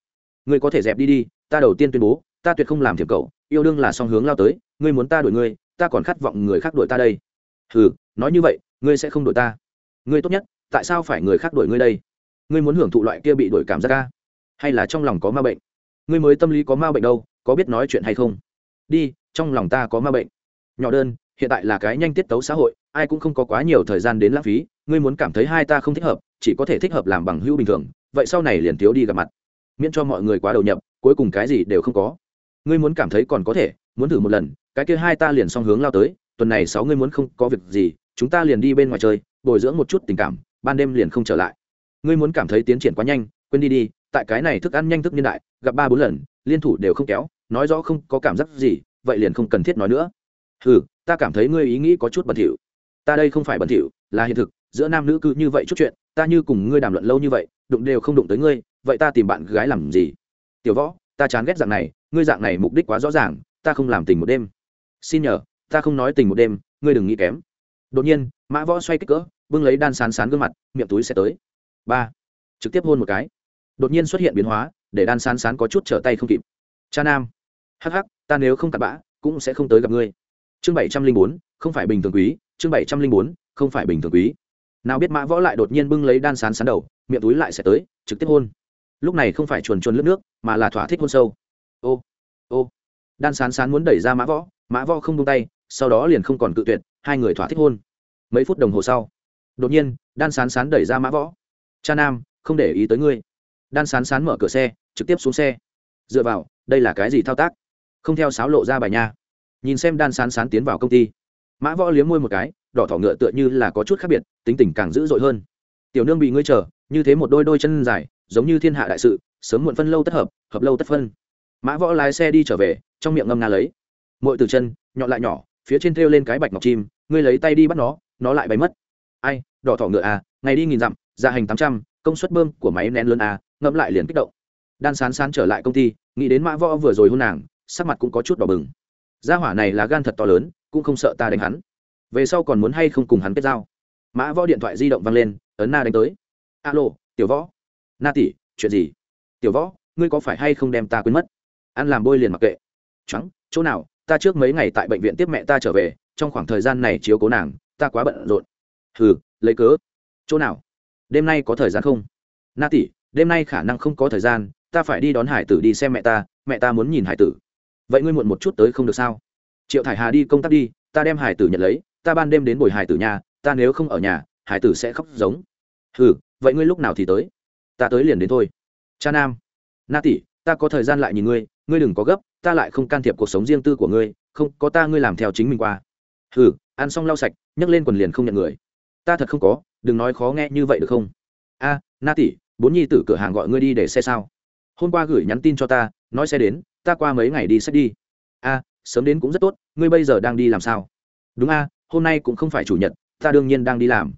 Ngươi có thể dẹp đi đi, ta đầu tiên tuyên bố, ta tuyệt không làm thiệp cậu, yêu đương là song hướng lao tới, ngươi muốn ta đổi ngươi, ta còn khát vọng người khác đổi ta đây. Ừ nói như vậy, ngươi sẽ không đổi ta. Ngươi tốt nhất, tại sao phải người khác đổi ngươi đây? Ngươi muốn hưởng thụ loại kia bị đổi cảm giác ca? Hay là trong lòng có ma bệnh? Ngươi mới tâm lý có ma bệnh đâu, có biết nói chuyện hay không? Đi, trong lòng ta có ma bệnh. Nhỏ đơn hiện tại là cái nhanh tiết tấu xã hội, ai cũng không có quá nhiều thời gian đến lãng phí, ngươi muốn cảm thấy hai ta không thích hợp, chỉ có thể thích hợp làm bằng hữu bình thường, vậy sau này liền thiếu đi gặp mặt. Miễn cho mọi người quá đầu nhập, cuối cùng cái gì đều không có. Ngươi muốn cảm thấy còn có thể, muốn thử một lần, cái kia hai ta liền song hướng lao tới, tuần này sáu ngươi muốn không có việc gì, chúng ta liền đi bên ngoài chơi, bồi dưỡng một chút tình cảm, ban đêm liền không trở lại. Ngươi muốn cảm thấy tiến triển quá nhanh, quên đi đi, tại cái này thức ăn nhanh thức nhân đại, gặp ba bốn lần, liên thủ đều không kéo, nói rõ không có cảm giác gì, vậy liền không cần thiết nói nữa. Ừ ta cảm thấy ngươi ý nghĩ có chút bẩn thỉu. Ta đây không phải bẩn thỉu, là hiện thực, giữa nam nữ cứ như vậy chút chuyện, ta như cùng ngươi đàm luận lâu như vậy, đụng đều không đụng tới ngươi, vậy ta tìm bạn gái làm gì? Tiểu võ, ta chán ghét dạng này, ngươi dạng này mục đích quá rõ ràng, ta không làm tình một đêm. Xin nhờ, ta không nói tình một đêm, ngươi đừng nghĩ kém. Đột nhiên, mã võ xoay kích cỡ, bưng lấy đan sán sán gương mặt, miệng túi sẽ tới. Ba, trực tiếp hôn một cái. Đột nhiên xuất hiện biến hóa, để đan sán sán có chút trở tay không kịp. Cha nam, hắc hắc, ta nếu không cặn bã, cũng sẽ không tới gặp ngươi chương bảy trăm linh bốn, không phải bình thường quý. Chương bảy trăm linh bốn, không phải bình thường quý. Nào biết mã võ lại đột nhiên bưng lấy đan sán sán đầu, miệng túi lại sẽ tới, trực tiếp hôn. Lúc này không phải chuồn chuồn lướt nước, mà là thỏa thích hôn sâu. Ô ô. Đan sán sán muốn đẩy ra mã võ mã võ không tung tay, sau đó liền không còn cự tuyệt, hai người thỏa thích hôn. Mấy phút đồng hồ sau, đột nhiên, đan sán sán đẩy ra mã võ. Cha nam, không để ý tới ngươi. Đan sán sán mở cửa xe, trực tiếp xuống xe. Dựa vào, đây là cái gì thao tác? Không theo sáo lộ ra bài nha nhìn xem đan sán sán tiến vào công ty. Mã võ liếm môi một cái, đỏ thỏ ngựa tựa như là có chút khác biệt, tính tình càng dữ dội hơn. Tiểu nương bị ngươi chờ, như thế một đôi đôi chân dài, giống như thiên hạ đại sự, sớm muộn phân lâu tất hợp hợp lâu tất phân. Mã võ lái xe đi trở về, trong miệng ngâm nga lấy. Mỗi từ chân, nhọn lại nhỏ, phía trên thêu lên cái bạch ngọc chim, ngươi lấy tay đi bắt nó nó lại bay mất. Ai, đỏ thỏ ngựa à ngày đi nghìn dặm gia hành tám trăm, công suất bơm của máy nén lớn à ngẫm lại liền kích động. Đan sán sán trở lại công ty, nghĩ đến mã võ vừa rồi hôn nàng, sắc mặt cũng có chút đỏ bừng gia hỏa này là gan thật to lớn, cũng không sợ ta đánh hắn. Về sau còn muốn hay không cùng hắn kết giao? Mã võ điện thoại di động văng lên, ấn na đánh tới. Alo, tiểu võ. Na tỷ, chuyện gì? Tiểu võ, ngươi có phải hay không đem ta quên mất? Ăn làm bôi liền mặc kệ. Trắng, chỗ nào, ta trước mấy ngày tại bệnh viện tiếp mẹ ta trở về, trong khoảng thời gian này chiếu cố nàng, ta quá bận rộn. Hừ, lấy cớ. Chỗ nào? Đêm nay có thời gian không? Na tỷ, đêm nay khả năng không có thời gian, ta phải đi đón hải tử đi xem mẹ ta mẹ ta muốn nhìn hải tử vậy ngươi muộn một chút tới không được sao? Triệu thải hà đi công tác đi, ta đem hải tử nhận lấy, ta ban đêm đến bồi hải tử nhà, ta nếu không ở nhà, hải tử sẽ khóc giống. Ừ vậy ngươi lúc nào thì tới? Ta tới liền đến thôi. Cha nam. Na tỷ, ta có thời gian lại nhìn ngươi ngươi đừng có gấp, ta lại không can thiệp cuộc sống riêng tư của ngươi, không, có ta ngươi làm theo chính mình qua. Ừ ăn xong lau sạch, nhấc lên quần liền không nhận người. Ta thật không có, đừng nói khó nghe như vậy được không? A, na tỷ, bốn nhi tử cửa hàng gọi ngươi đi để xe sao? Hôm qua gửi nhắn tin cho ta nói xe đến, ta qua mấy ngày đi sách đi. A, sớm đến cũng rất tốt, ngươi bây giờ đang đi làm sao? Đúng a, hôm nay cũng không phải chủ nhật, ta đương nhiên đang đi làm.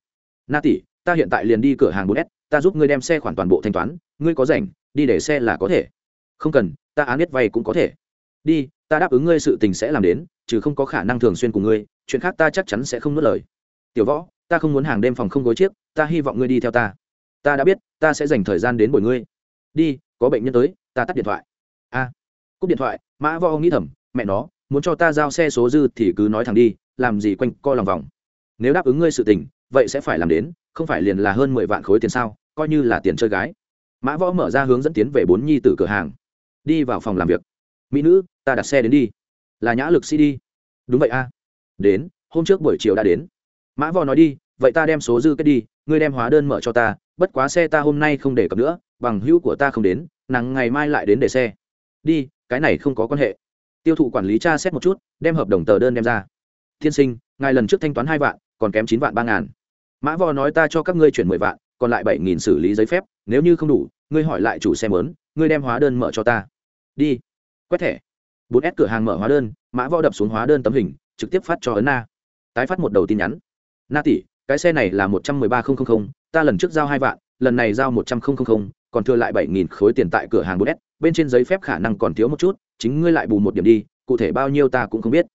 Na tỷ, ta hiện tại liền đi cửa hàng bốn s. ta giúp ngươi đem xe khoản toàn bộ thanh toán, ngươi có rảnh, đi để xe là có thể. Không cần, ta án biết vay cũng có thể. Đi, ta đáp ứng ngươi sự tình sẽ làm đến chứ không có khả năng thường xuyên cùng ngươi, chuyện khác ta chắc chắn sẽ không nuốt lời. Tiểu võ, ta không muốn hàng đêm phòng không gối chiếc, ta hy vọng ngươi đi theo ta. Ta đã biết, ta sẽ dành thời gian đến buổi ngươi. Đi, có bệnh nhân tới, ta tắt điện thoại cúp điện thoại, mã võ nghĩ thầm, mẹ nó, muốn cho ta giao xe số dư thì cứ nói thẳng đi, làm gì quanh co lòng vòng. Nếu đáp ứng ngươi sự tình, vậy sẽ phải làm đến, không phải liền là hơn mười vạn khối tiền sao, coi như là tiền chơi gái. Mã võ mở ra hướng dẫn tiến về bốn nhi t cửa hàng. Đi vào phòng làm việc. Mỹ nữ, ta đặt xe đến đi. Là nhã lực sĩ đi. Đúng vậy a. Đến, hôm trước buổi chiều đã đến. Mã võ nói đi, vậy ta đem số dư kết đi, ngươi đem hóa đơn mở cho ta, bất quá xe ta hôm nay không để cập nữa, bằng hữu của ta không đến nàng ngày mai lại đến để xe. Đi cái này không có quan hệ. Tiêu thụ quản lý tra xét một chút, đem hợp đồng tờ đơn đem ra. Tiên sinh, ngài lần trước thanh toán hai vạn, còn kém chín vạn ba ngàn. Mã vò nói ta cho các ngươi chuyển mười vạn, còn lại bảy nghìn xử lý giấy phép, nếu như không đủ, ngươi hỏi lại chủ xe mớn, ngươi đem hóa đơn mở cho ta. Đi. Quét thẻ. Bốn s cửa hàng mở hóa đơn, mã võ đập xuống hóa đơn tấm hình, trực tiếp phát cho ấn na. Tái phát một đầu tin nhắn. Na tỷ, cái xe này là một trăm mười ba nghìn ta lần trước giao hai vạn, lần này giao một trăm linh còn thừa lại bảy nghìn khối tiền tại cửa hàng bốn s bên trên giấy phép khả năng còn thiếu một chút, chính ngươi lại bù một điểm đi, cụ thể bao nhiêu ta cũng không biết.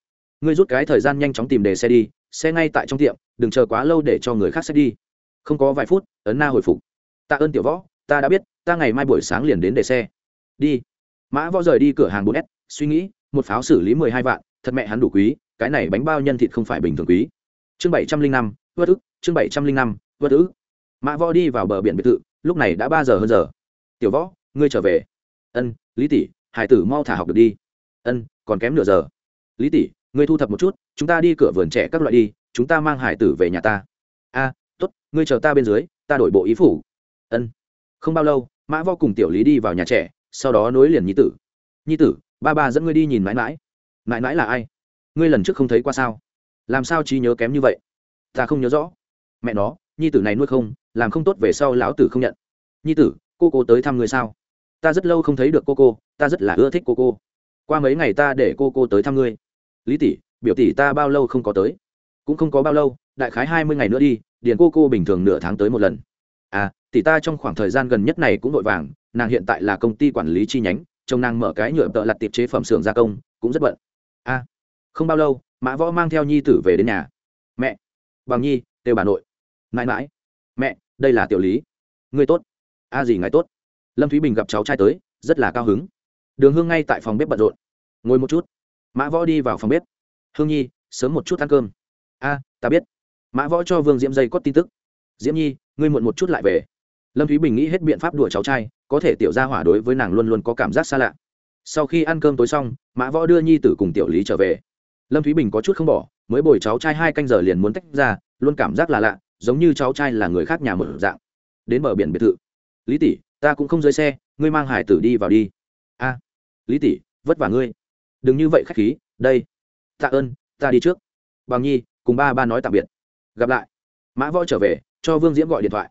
Ngươi rút cái thời gian nhanh chóng tìm đề xe đi, xe ngay tại trong tiệm, đừng chờ quá lâu để cho người khác xe đi. Không có vài phút, ấn na hồi phục. Tạ ơn tiểu võ, ta đã biết, ta ngày mai buổi sáng liền đến để xe. Đi. Mã võ rời đi cửa hàng bốn s suy nghĩ, một pháo xử lý mười hai vạn, thật mẹ hắn đủ quý, cái này bánh bao nhân thịt không phải bình thường quý. Chương bảy trăm linh năm, vất ức, chương bảy trăm linh năm, vất ức. Mã võ đi vào bờ biển biệt thự, lúc này đã ba giờ hơn giờ. Tiểu võ, ngươi trở về ân lý tỷ hải tử mau thả học được đi. Ân còn kém nửa giờ. Lý tỷ ngươi thu thập một chút chúng ta đi cửa vườn trẻ các loại đi chúng ta mang hải tử về nhà ta. A à, t ố t ngươi chờ ta bên dưới ta đổi bộ ý phủ. Ân. Không bao lâu mã vo cùng tiểu lý đi vào nhà trẻ sau đó nối liền nhi tử. Nhi tử ba ba dẫn ngươi đi nhìn mãi mãi. Mãi mãi là ai? Ngươi lần trước không thấy qua sao? Làm sao trí nhớ kém như vậy? Ta không nhớ rõ. Mẹ nó nhi tử này nuôi không làm không tốt về sau lão tử không nhận. Nhi tử cô cô tới thăm ngươi sao? Ta rất lâu không thấy được cô cô, ta rất là ưa thích cô cô. Qua mấy ngày ta để cô cô tới thăm ngươi. Lý tỷ, biểu tỷ ta bao lâu không có tới? Cũng không có bao lâu, đại khái hai mươi ngày nữa đi, điền cô cô bình thường nửa tháng tới một lần. À tỷ ta trong khoảng thời gian gần nhất này cũng vội vàng, nàng hiện tại là công ty quản lý chi nhánh, chồng nàng mở cái nhựa tợ lặt tiệp chế phẩm xưởng gia công, cũng rất bận. À không bao lâu, mã võ mang theo nhi tử về đến nhà. Mẹ, bằng nhi đều bà nội. Mãi mãi. Mẹ, đây là tiểu lý. Người tốt. A à gì ngài tốt? Lâm thúy bình gặp cháu trai tới, rất là cao hứng. Đường hương ngay tại phòng bếp bận rộn. Ngồi một chút. Mã võ đi vào phòng bếp. Hương nhi, sớm một chút ăn cơm. A, ta biết. Mã võ cho vương diễm dây cót tin tức. Diễm nhi, ngươi muộn một chút lại về. Lâm thúy bình nghĩ hết biện pháp đùa cháu trai, có thể tiểu gia hỏa đối với nàng luôn luôn có cảm giác xa lạ. Sau khi ăn cơm tối xong, mã võ đưa nhi tử cùng tiểu lý trở về. Lâm thúy bình có chút không bỏ, mới bồi cháu trai hai canh giờ liền muốn tách ra, luôn cảm giác là lạ, giống như cháu trai là người khác nhà một dạng. Đến bờ biển biệt thự. Lý tỷ ta cũng không dưới xe, ngươi mang hải tử đi vào đi. A, lý tỷ, vất vả ngươi. Đừng như vậy khách khí, đây. Tạ ơn, ta đi trước. Bằng nhi, cùng ba ba nói tạm biệt. Gặp lại. Mã võ trở về, cho vương diễm gọi điện thoại.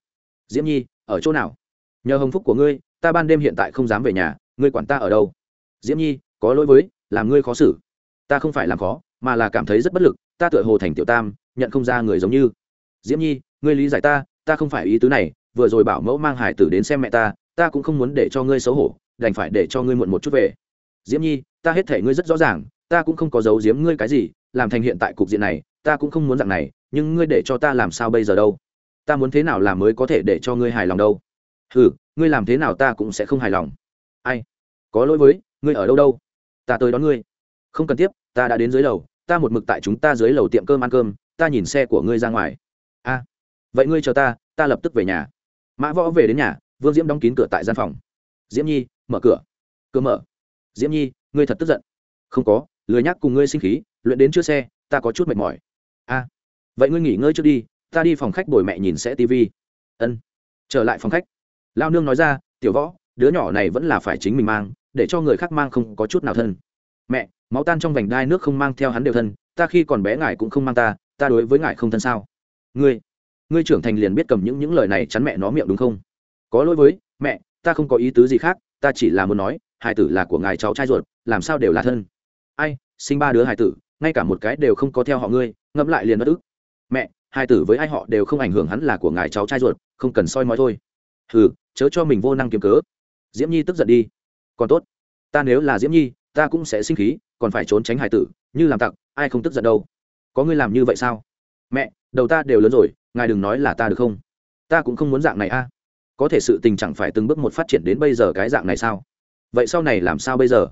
Diễm nhi, ở chỗ nào? Nhờ hồng phúc của ngươi, ta ban đêm hiện tại không dám về nhà, ngươi quản ta ở đâu? Diễm nhi, có lỗi với, làm ngươi khó xử. Ta không phải làm khó, mà là cảm thấy rất bất lực, ta tựa hồ thành tiểu tam, nhận không ra người giống như. Diễm nhi, ngươi lý giải ta ta không phải ý tứ này, vừa rồi bảo mẫu mang hải tử đến xem mẹ ta ta cũng không muốn để cho ngươi xấu hổ, đành phải để cho ngươi muộn một chút về. Diễm nhi, ta hết thể ngươi rất rõ ràng, ta cũng không có giấu giếm ngươi cái gì, làm thành hiện tại cục diện này, ta cũng không muốn dạng này, nhưng ngươi để cho ta làm sao bây giờ đâu? Ta muốn thế nào làm mới có thể để cho ngươi hài lòng đâu? Ừ ngươi làm thế nào ta cũng sẽ không hài lòng. Ai? Có lỗi với, ngươi ở đâu đâu? Ta tới đón ngươi. Không cần tiếp, ta đã đến dưới lầu, ta một mực tại chúng ta dưới lầu tiệm cơm ăn cơm, ta nhìn xe của ngươi ra ngoài. A, vậy ngươi chờ ta ta lập tức về nhà. Mã võ về đến nhà vương diễm đóng kín cửa tại gian phòng. Diễm nhi, mở cửa. Cửa mở. Diễm nhi, ngươi thật tức giận. Không có, lười nhắc cùng ngươi sinh khí, luyện đến chưa xe, ta có chút mệt mỏi. A, vậy ngươi nghỉ ngơi trước đi, ta đi phòng khách bồi mẹ nhìn sẽ tv ân. Trở lại phòng khách. Lao nương nói ra, tiểu võ, đứa nhỏ này vẫn là phải chính mình mang, để cho người khác mang không có chút nào thân. Mẹ, máu tan trong vành đai nước không mang theo hắn đều thân, ta khi còn bé ngài cũng không mang ta ta đối với ngài không thân sao? Ngươi ngươi trưởng thành liền biết cầm những những lời này chắn mẹ nó miệng đúng không? Có lỗi với, mẹ, ta không có ý tứ gì khác, ta chỉ là muốn nói, hải tử là của ngài cháu trai ruột, làm sao đều là thân. Ai, sinh ba đứa hải tử, ngay cả một cái đều không có theo họ ngươi, ngẫm lại liền bất ức. Mẹ, hai tử với ai họ đều không ảnh hưởng hắn là của ngài cháu trai ruột, không cần soi mói thôi. Hừ, chớ cho mình vô năng kiếm cớ. Diễm nhi tức giận đi. Còn tốt, ta nếu là diễm nhi, ta cũng sẽ sinh khí, còn phải trốn tránh hải tử, như làm tặc, ai không tức giận đâu. Có ngươi làm như vậy sao? Mẹ, đầu ta đều lớn rồi, ngài đừng nói là ta được không? Ta cũng không muốn dạng này a có thể sự tình chẳng phải từng bước một phát triển đến bây giờ cái dạng này sao? Vậy sau này làm sao bây giờ?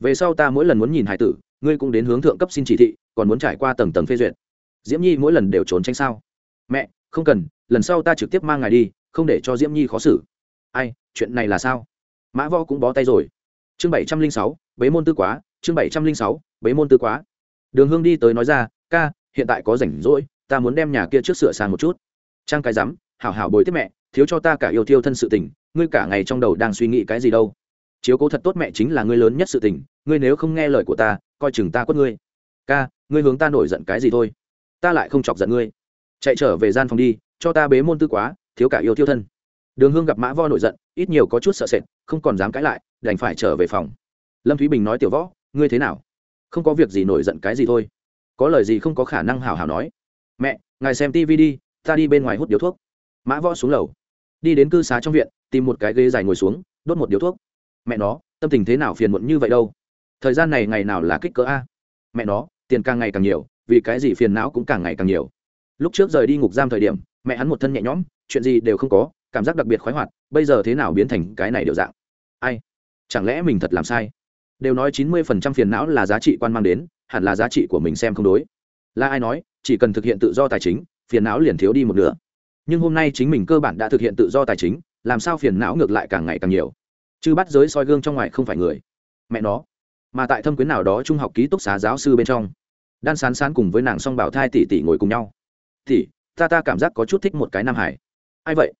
Về sau ta mỗi lần muốn nhìn hải tử, ngươi cũng đến hướng thượng cấp xin chỉ thị, còn muốn trải qua tầng tầng phê duyệt. Diễm nhi mỗi lần đều trốn tránh sao? Mẹ, không cần, lần sau ta trực tiếp mang ngài đi, không để cho diễm nhi khó xử. Ai, chuyện này là sao? Mã võ cũng bó tay rồi. Chương bảy trăm linh sáu, bế môn tư quá, chương bảy trăm linh sáu, bế môn tư quá. Đường hương đi tới nói ra, ca, hiện tại có rảnh rỗi, ta muốn đem nhà kia trước sửa sang một chút. Trang cái rắm, hảo hảo bồi tiếp mẹ thiếu cho ta cả yêu thiêu thân sự tình, ngươi cả ngày trong đầu đang suy nghĩ cái gì đâu. Chiếu cố thật tốt mẹ chính là ngươi lớn nhất sự tình, ngươi nếu không nghe lời của ta, coi chừng ta quất ngươi. Ca, ngươi hướng ta nổi giận cái gì thôi? Ta lại không chọc giận ngươi. Chạy trở về gian phòng đi, cho ta bế môn tư quá, thiếu cả yêu thiêu thân. Đường hương gặp mã vo nổi giận, ít nhiều có chút sợ sệt, không còn dám cãi lại, đành phải trở về phòng. Lâm thúy bình nói tiểu võ, ngươi thế nào? Không có việc gì nổi giận cái gì thôi. Có lời gì không có khả năng hào hào nói. Mẹ, ngài xem tv đi, ta đi bên ngoài hút điếu thuốc mã võ xuống lầu. Đi đến cư xá trong viện, tìm một cái ghế dài ngồi xuống, đốt một điếu thuốc. Mẹ nó, tâm tình thế nào phiền muộn như vậy đâu? Thời gian này ngày nào là kích cỡ a? Mẹ nó, tiền càng ngày càng nhiều, vì cái gì phiền não cũng càng ngày càng nhiều. Lúc trước rời đi ngục giam thời điểm, mẹ hắn một thân nhẹ nhõm, chuyện gì đều không có, cảm giác đặc biệt khoái hoạt, bây giờ thế nào biến thành cái này đều dạng? Ai? Chẳng lẽ mình thật làm sai? Đều nói chín mươi phần trăm phiền não là giá trị quan mang đến, hẳn là giá trị của mình xem không đối. Là ai nói, chỉ cần thực hiện tự do tài chính, phiền não liền thiếu đi một nửa nhưng hôm nay chính mình cơ bản đã thực hiện tự do tài chính làm sao phiền não ngược lại càng ngày càng nhiều. Chứ bắt giới soi gương trong ngoài không phải người mẹ nó. Mà tại thâm quyến nào đó trung học ký túc xá giáo sư bên trong đan sán sán cùng với nàng song bảo thai tỷ tỷ ngồi cùng nhau. Tỷ ta ta cảm giác có chút thích một cái nam hải. Ai vậy?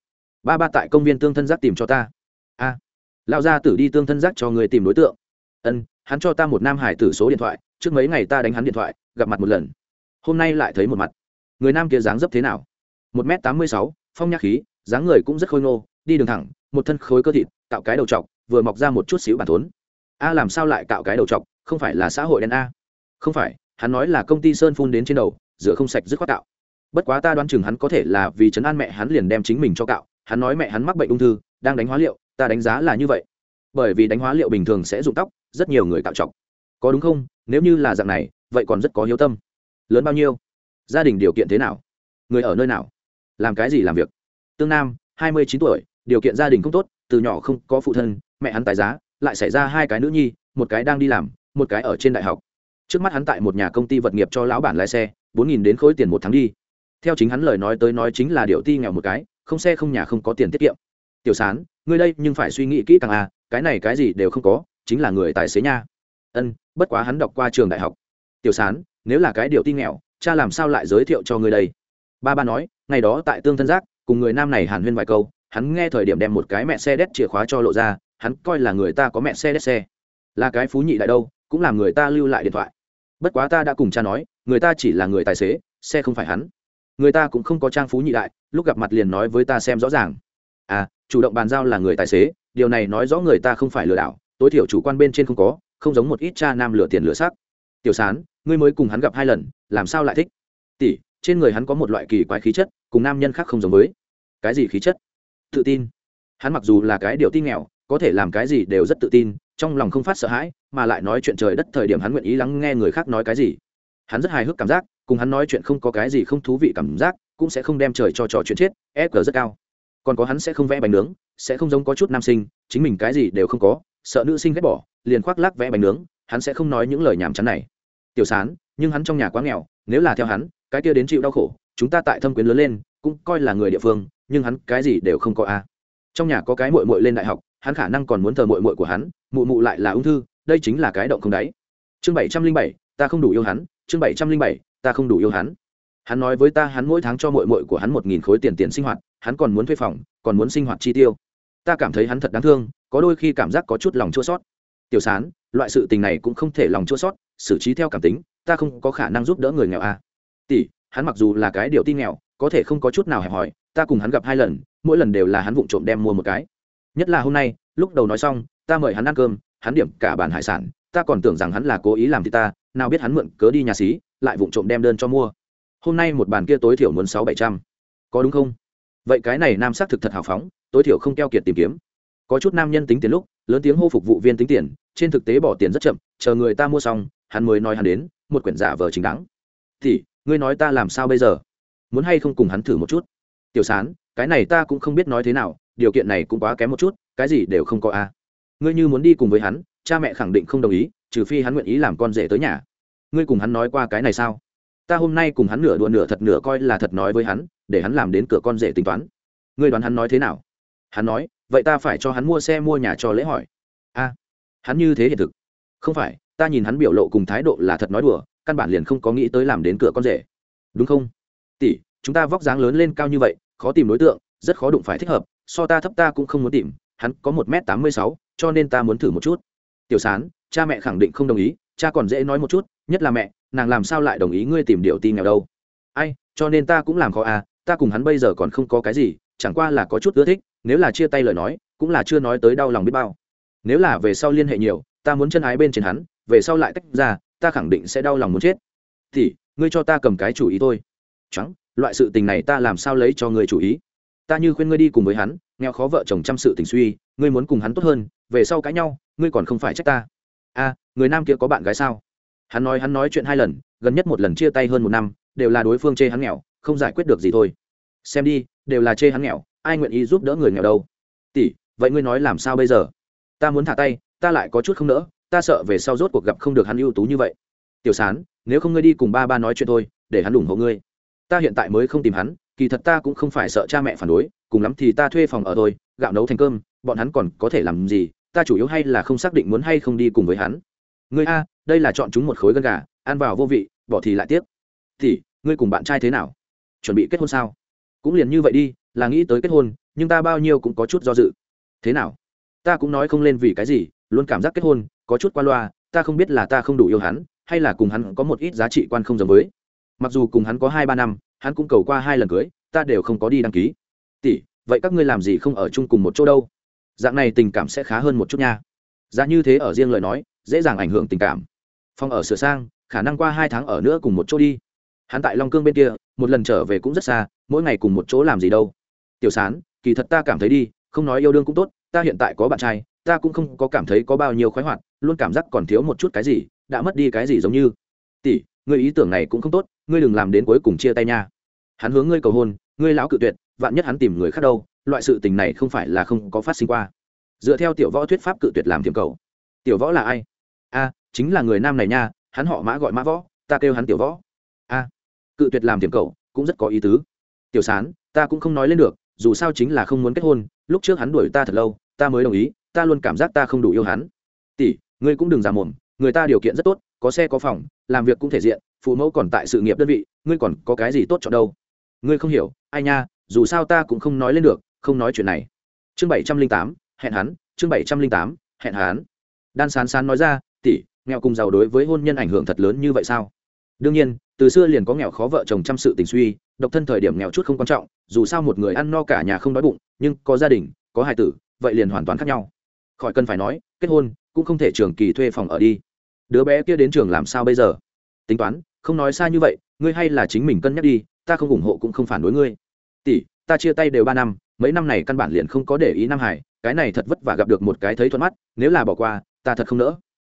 Ba ba tại công viên tương thân giác tìm cho ta. A. À, lão gia tử đi tương thân giác cho người tìm đối tượng. Ân hắn cho ta một nam hải tử số điện thoại trước mấy ngày ta đánh hắn điện thoại gặp mặt một lần. Hôm nay lại thấy một mặt. Người nam kia dáng dấp thế nào? Một m tám mươi sáu, phong nhạc khí, dáng người cũng rất khôi ngô, đi đường thẳng, một thân khối cơ thịt tạo cái đầu t vừa mọc ra một chút xíu bản thốn. A, làm sao lại tạo cái đầu t không phải là xã hội đen a? Không phải, hắn nói là công ty sơn phun đến trên đầu, rửa không sạch dứt khoát tạo. bất quá ta đoán chừng hắn có thể là vì chấn an mẹ hắn liền đem chính mình cho cạo. Hắn nói mẹ hắn mắc bệnh ung thư, đang đánh hóa liệu, ta đánh giá là như vậy. Bởi vì đánh hóa liệu bình thường sẽ rụng tóc, rất nhiều người cạo chọc có đúng không? Nếu như là dạng này, vậy còn rất có hiếu tâm. Lớn bao nhiêu? Gia đình điều kiện thế nào? Người ở nơi nào? Làm cái gì làm việc? Tương nam, hai mươi chín tuổi, điều kiện gia đình không tốt, từ nhỏ không có phụ thân, mẹ hắn tài giá, lại xảy ra hai cái nữ nhi, một cái đang đi làm, một cái ở trên đại học. Trước mắt hắn tại một nhà công ty vật nghiệp cho lão bản lái xe, bốn nghìn đến khối tiền một tháng đi. Theo chính hắn lời nói tới nói chính là điệu ti nghèo một cái, không xe không nhà không có tiền tiết kiệm. Tiểu sán, ngươi đây nhưng phải suy nghĩ kỹ càng à cái này cái gì đều không có, chính là người tài xế nha. Ân, bất quá hắn đọc qua trường đại học. Tiểu sán, nếu là cái điệu ti nghèo, cha làm sao lại giới thiệu cho ngươi đây? Ba ba nói ngày đó tại tương thân giác, cùng người nam này hàn huyên vài câu, hắn nghe thời điểm đem một cái mẹ xe đét chìa khóa cho lộ ra, hắn coi là người ta có mẹ xe đét xe. Là cái phú nhị đại đâu, cũng làm người ta lưu lại điện thoại. Bất quá ta đã cùng cha nói, người ta chỉ là người tài xế, xe không phải hắn. Người ta cũng không có trang phú nhị đại, lúc gặp mặt liền nói với ta xem rõ ràng. À chủ động bàn giao là người tài xế, điều này nói rõ người ta không phải lừa đảo, tối thiểu chủ quan bên trên không có, không giống một ít cha nam lừa tiền lừa xác. Tiểu sán, ngươi mới cùng hắn gặp hai lần, làm sao lại thích? Tỷ, trên người hắn có một loại kỳ quái khí chất cùng nam nhân khác không giống với. Cái gì khí chất? Tự tin. Hắn mặc dù là cái điều tin nghèo, có thể làm cái gì đều rất tự tin, trong lòng không phát sợ hãi, mà lại nói chuyện trời đất thời điểm hắn nguyện ý lắng nghe người khác nói cái gì. Hắn rất hài hước cảm giác, cùng hắn nói chuyện không có cái gì không thú vị cảm giác, cũng sẽ không đem trời cho trò chuyện chết ép rất cao. Còn có hắn sẽ không vẽ bánh nướng, sẽ không giống có chút nam sinh, chính mình cái gì đều không có, sợ nữ sinh ghét bỏ, liền khoác lác vẽ bánh nướng, hắn sẽ không nói những lời nhảm chán này. Tiểu sán, nhưng hắn trong nhà quá nghèo, nếu là theo hắn, cái kia đến chịu đau khổ chúng ta tại thâm quyến lớn lên, cũng coi là người địa phương, nhưng hắn cái gì đều không có a trong nhà có cái mội mội lên đại học, hắn khả năng còn muốn thờ mội mội của hắn, mụ mụ lại là ung thư, đây chính là cái động không đáy. Chương bảy trăm linh bảy, ta không đủ yêu hắn, chương bảy trăm linh bảy, ta không đủ yêu hắn. Hắn nói với ta hắn mỗi tháng cho mội mội của hắn một nghìn khối tiền tiền sinh hoạt, hắn còn muốn thuê phòng, còn muốn sinh hoạt chi tiêu. Ta cảm thấy hắn thật đáng thương, có đôi khi cảm giác có chút lòng chua sót tiểu sán, loại sự tình này cũng không thể lòng chua sót xử trí theo cảm tính, ta không có khả năng giúp đỡ người nghèo à. tỷ hắn mặc dù là cái điều tin nghèo, có thể không có chút nào hẹp hòi, ta cùng hắn gặp hai lần, mỗi lần đều là hắn vụng trộm đem mua một cái. Nhất là hôm nay, lúc đầu nói xong, ta mời hắn ăn cơm, hắn điểm cả bàn hải sản, ta còn tưởng rằng hắn là cố ý làm thì ta, nào biết hắn mượn cớ đi nhà xí, lại vụng trộm đem đơn cho mua. Hôm nay một bàn kia tối thiểu muốn sáu bảy trăm. Có đúng không? Vậy cái này nam xác thực thật hào phóng, tối thiểu không keo kiệt tìm kiếm. Có chút nam nhân tính tiền lúc, lớn tiếng hô phục vụ viên tính tiền, trên thực tế bỏ tiền rất chậm, chờ người ta mua xong, hắn mới nói hắn đến, một quyển giả vờ chính đáng. Thì ngươi nói ta làm sao bây giờ? Muốn hay không cùng hắn thử một chút? Tiểu sán, cái này ta cũng không biết nói thế nào, điều kiện này cũng quá kém một chút, cái gì đều không có a. Ngươi như muốn đi cùng với hắn, cha mẹ khẳng định không đồng ý, trừ phi hắn nguyện ý làm con rể tới nhà. Ngươi cùng hắn nói qua cái này sao? Ta hôm nay cùng hắn nửa đùa nửa thật nửa coi là thật nói với hắn, để hắn làm đến cửa con rể tính toán. Ngươi đoán hắn nói thế nào? Hắn nói, vậy ta phải cho hắn mua xe mua nhà cho lễ hỏi. A, hắn như thế hiện thực. Không phải, ta nhìn hắn biểu lộ cùng thái độ là thật nói đùa căn bản liền không có nghĩ tới làm đến cửa con rể. Đúng không? Tỷ, chúng ta vóc dáng lớn lên cao như vậy, khó tìm đối tượng, rất khó đụng phải thích hợp, so ta thấp ta cũng không muốn tìm, hắn có một m tám mươi sáu, cho nên ta muốn thử một chút. Tiểu sán, cha mẹ khẳng định không đồng ý, cha còn dễ nói một chút, nhất là mẹ, nàng làm sao lại đồng ý ngươi tìm điều tin nghèo đâu? Ai, cho nên ta cũng làm khó à ta cùng hắn bây giờ còn không có cái gì, chẳng qua là có chút ưa thích, nếu là chia tay lời nói, cũng là chưa nói tới đau lòng biết bao. Nếu là về sau liên hệ nhiều, ta muốn chân ái bên trên hắn, về sau lại tách ra ta khẳng định sẽ đau lòng muốn chết. Thì, ngươi cho ta cầm cái chủ ý thôi. Trắng, loại sự tình này ta làm sao lấy cho ngươi chủ ý? Ta như khuyên ngươi đi cùng với hắn, nghèo khó vợ chồng chăm sự tình suy, ngươi muốn cùng hắn tốt hơn, về sau cãi nhau, ngươi còn không phải trách ta. A, người nam kia có bạn gái sao? Hắn nói hắn nói chuyện hai lần, gần nhất một lần chia tay hơn một năm, đều là đối phương chê hắn nghèo, không giải quyết được gì thôi. Xem đi, đều là chê hắn nghèo, ai nguyện ý giúp đỡ người nghèo đâu? Tỷ, vậy ngươi nói làm sao bây giờ? Ta muốn thả tay, ta lại có chút không nỡ ta sợ về sau rốt cuộc gặp không được hắn ưu tú như vậy. Tiểu sán, nếu không ngươi đi cùng ba ba nói chuyện thôi, để hắn ủng hộ ngươi. Ta hiện tại mới không tìm hắn, kỳ thật ta cũng không phải sợ cha mẹ phản đối, cùng lắm thì ta thuê phòng ở thôi, gạo nấu thành cơm, bọn hắn còn có thể làm gì, ta chủ yếu hay là không xác định muốn hay không đi cùng với hắn. Ngươi a, đây là chọn chúng một khối gân gà, ăn vào vô vị, bỏ thì lại tiếc. Thì, ngươi cùng bạn trai thế nào? Chuẩn bị kết hôn sao? Cũng liền như vậy đi, là nghĩ tới kết hôn, nhưng ta bao nhiêu cũng có chút do dự. Thế nào? Ta cũng nói không lên vì cái gì, luôn cảm giác kết hôn có chút qua loa, ta không biết là ta không đủ yêu hắn, hay là cùng hắn có một ít giá trị quan không giống với. Mặc dù cùng hắn có hai ba năm, hắn cũng cầu qua hai lần cưới, ta đều không có đi đăng ký. Tỷ, vậy các ngươi làm gì không ở chung cùng một chỗ đâu? Dạng này tình cảm sẽ khá hơn một chút nha. Giá như thế ở riêng lời nói, dễ dàng ảnh hưởng tình cảm. Phòng ở sửa sang, khả năng qua hai tháng ở nữa cùng một chỗ đi. Hắn tại long cương bên kia, một lần trở về cũng rất xa, mỗi ngày cùng một chỗ làm gì đâu. Tiểu sán, kỳ thật ta cảm thấy đi, không nói yêu đương cũng tốt, ta hiện tại có bạn trai ta cũng không có cảm thấy có bao nhiêu khoái hoạt, luôn cảm giác còn thiếu một chút cái gì, đã mất đi cái gì giống như. Tỷ, ngươi ý tưởng này cũng không tốt, ngươi đừng làm đến cuối cùng chia tay nha. Hắn hướng ngươi cầu hôn, ngươi lão cự tuyệt, vạn nhất hắn tìm người khác đâu, loại sự tình này không phải là không có phát sinh qua. Dựa theo tiểu võ thuyết pháp cự tuyệt làm tiềm cầu. Tiểu võ là ai? A, chính là người nam này nha, hắn họ mã gọi mã võ, ta kêu hắn tiểu võ. A, cự tuyệt làm tiềm cầu cũng rất có ý tứ. Tiểu sán, ta cũng không nói lên được, dù sao chính là không muốn kết hôn, lúc trước hắn đuổi ta thật lâu, ta mới đồng ý ta luôn cảm giác ta không đủ yêu hắn. Tỷ, ngươi cũng đừng giả mồm, người ta điều kiện rất tốt, có xe có phòng, làm việc cũng thể diện, phụ mẫu còn tại sự nghiệp đơn vị, ngươi còn có cái gì tốt chọn đâu? Ngươi không hiểu, ai nha, dù sao ta cũng không nói lên được, không nói chuyện này. Chương bảy trăm linh tám, hẹn hắn, chương bảy trăm linh tám, hẹn hắn. Đan sán sán nói ra, tỷ, nghèo cùng giàu đối với hôn nhân ảnh hưởng thật lớn như vậy sao? Đương nhiên, từ xưa liền có nghèo khó vợ chồng chăm sự tình suy, độc thân thời điểm nghèo chút không quan trọng, dù sao một người ăn no cả nhà không đói bụng, nhưng có gia đình, có hài tử, vậy liền hoàn toàn khác nhau khỏi cần phải nói, kết hôn cũng không thể trường kỳ thuê phòng ở đi. Đứa bé kia đến trường làm sao bây giờ? Tính toán, không nói xa như vậy, ngươi hay là chính mình cân nhắc đi, ta không ủng hộ cũng không phản đối ngươi. Tỷ, ta chia tay đều ba năm, mấy năm này căn bản liền không có để ý nam hải, cái này thật vất vả gặp được một cái thấy thuận mắt, nếu là bỏ qua, ta thật không nỡ.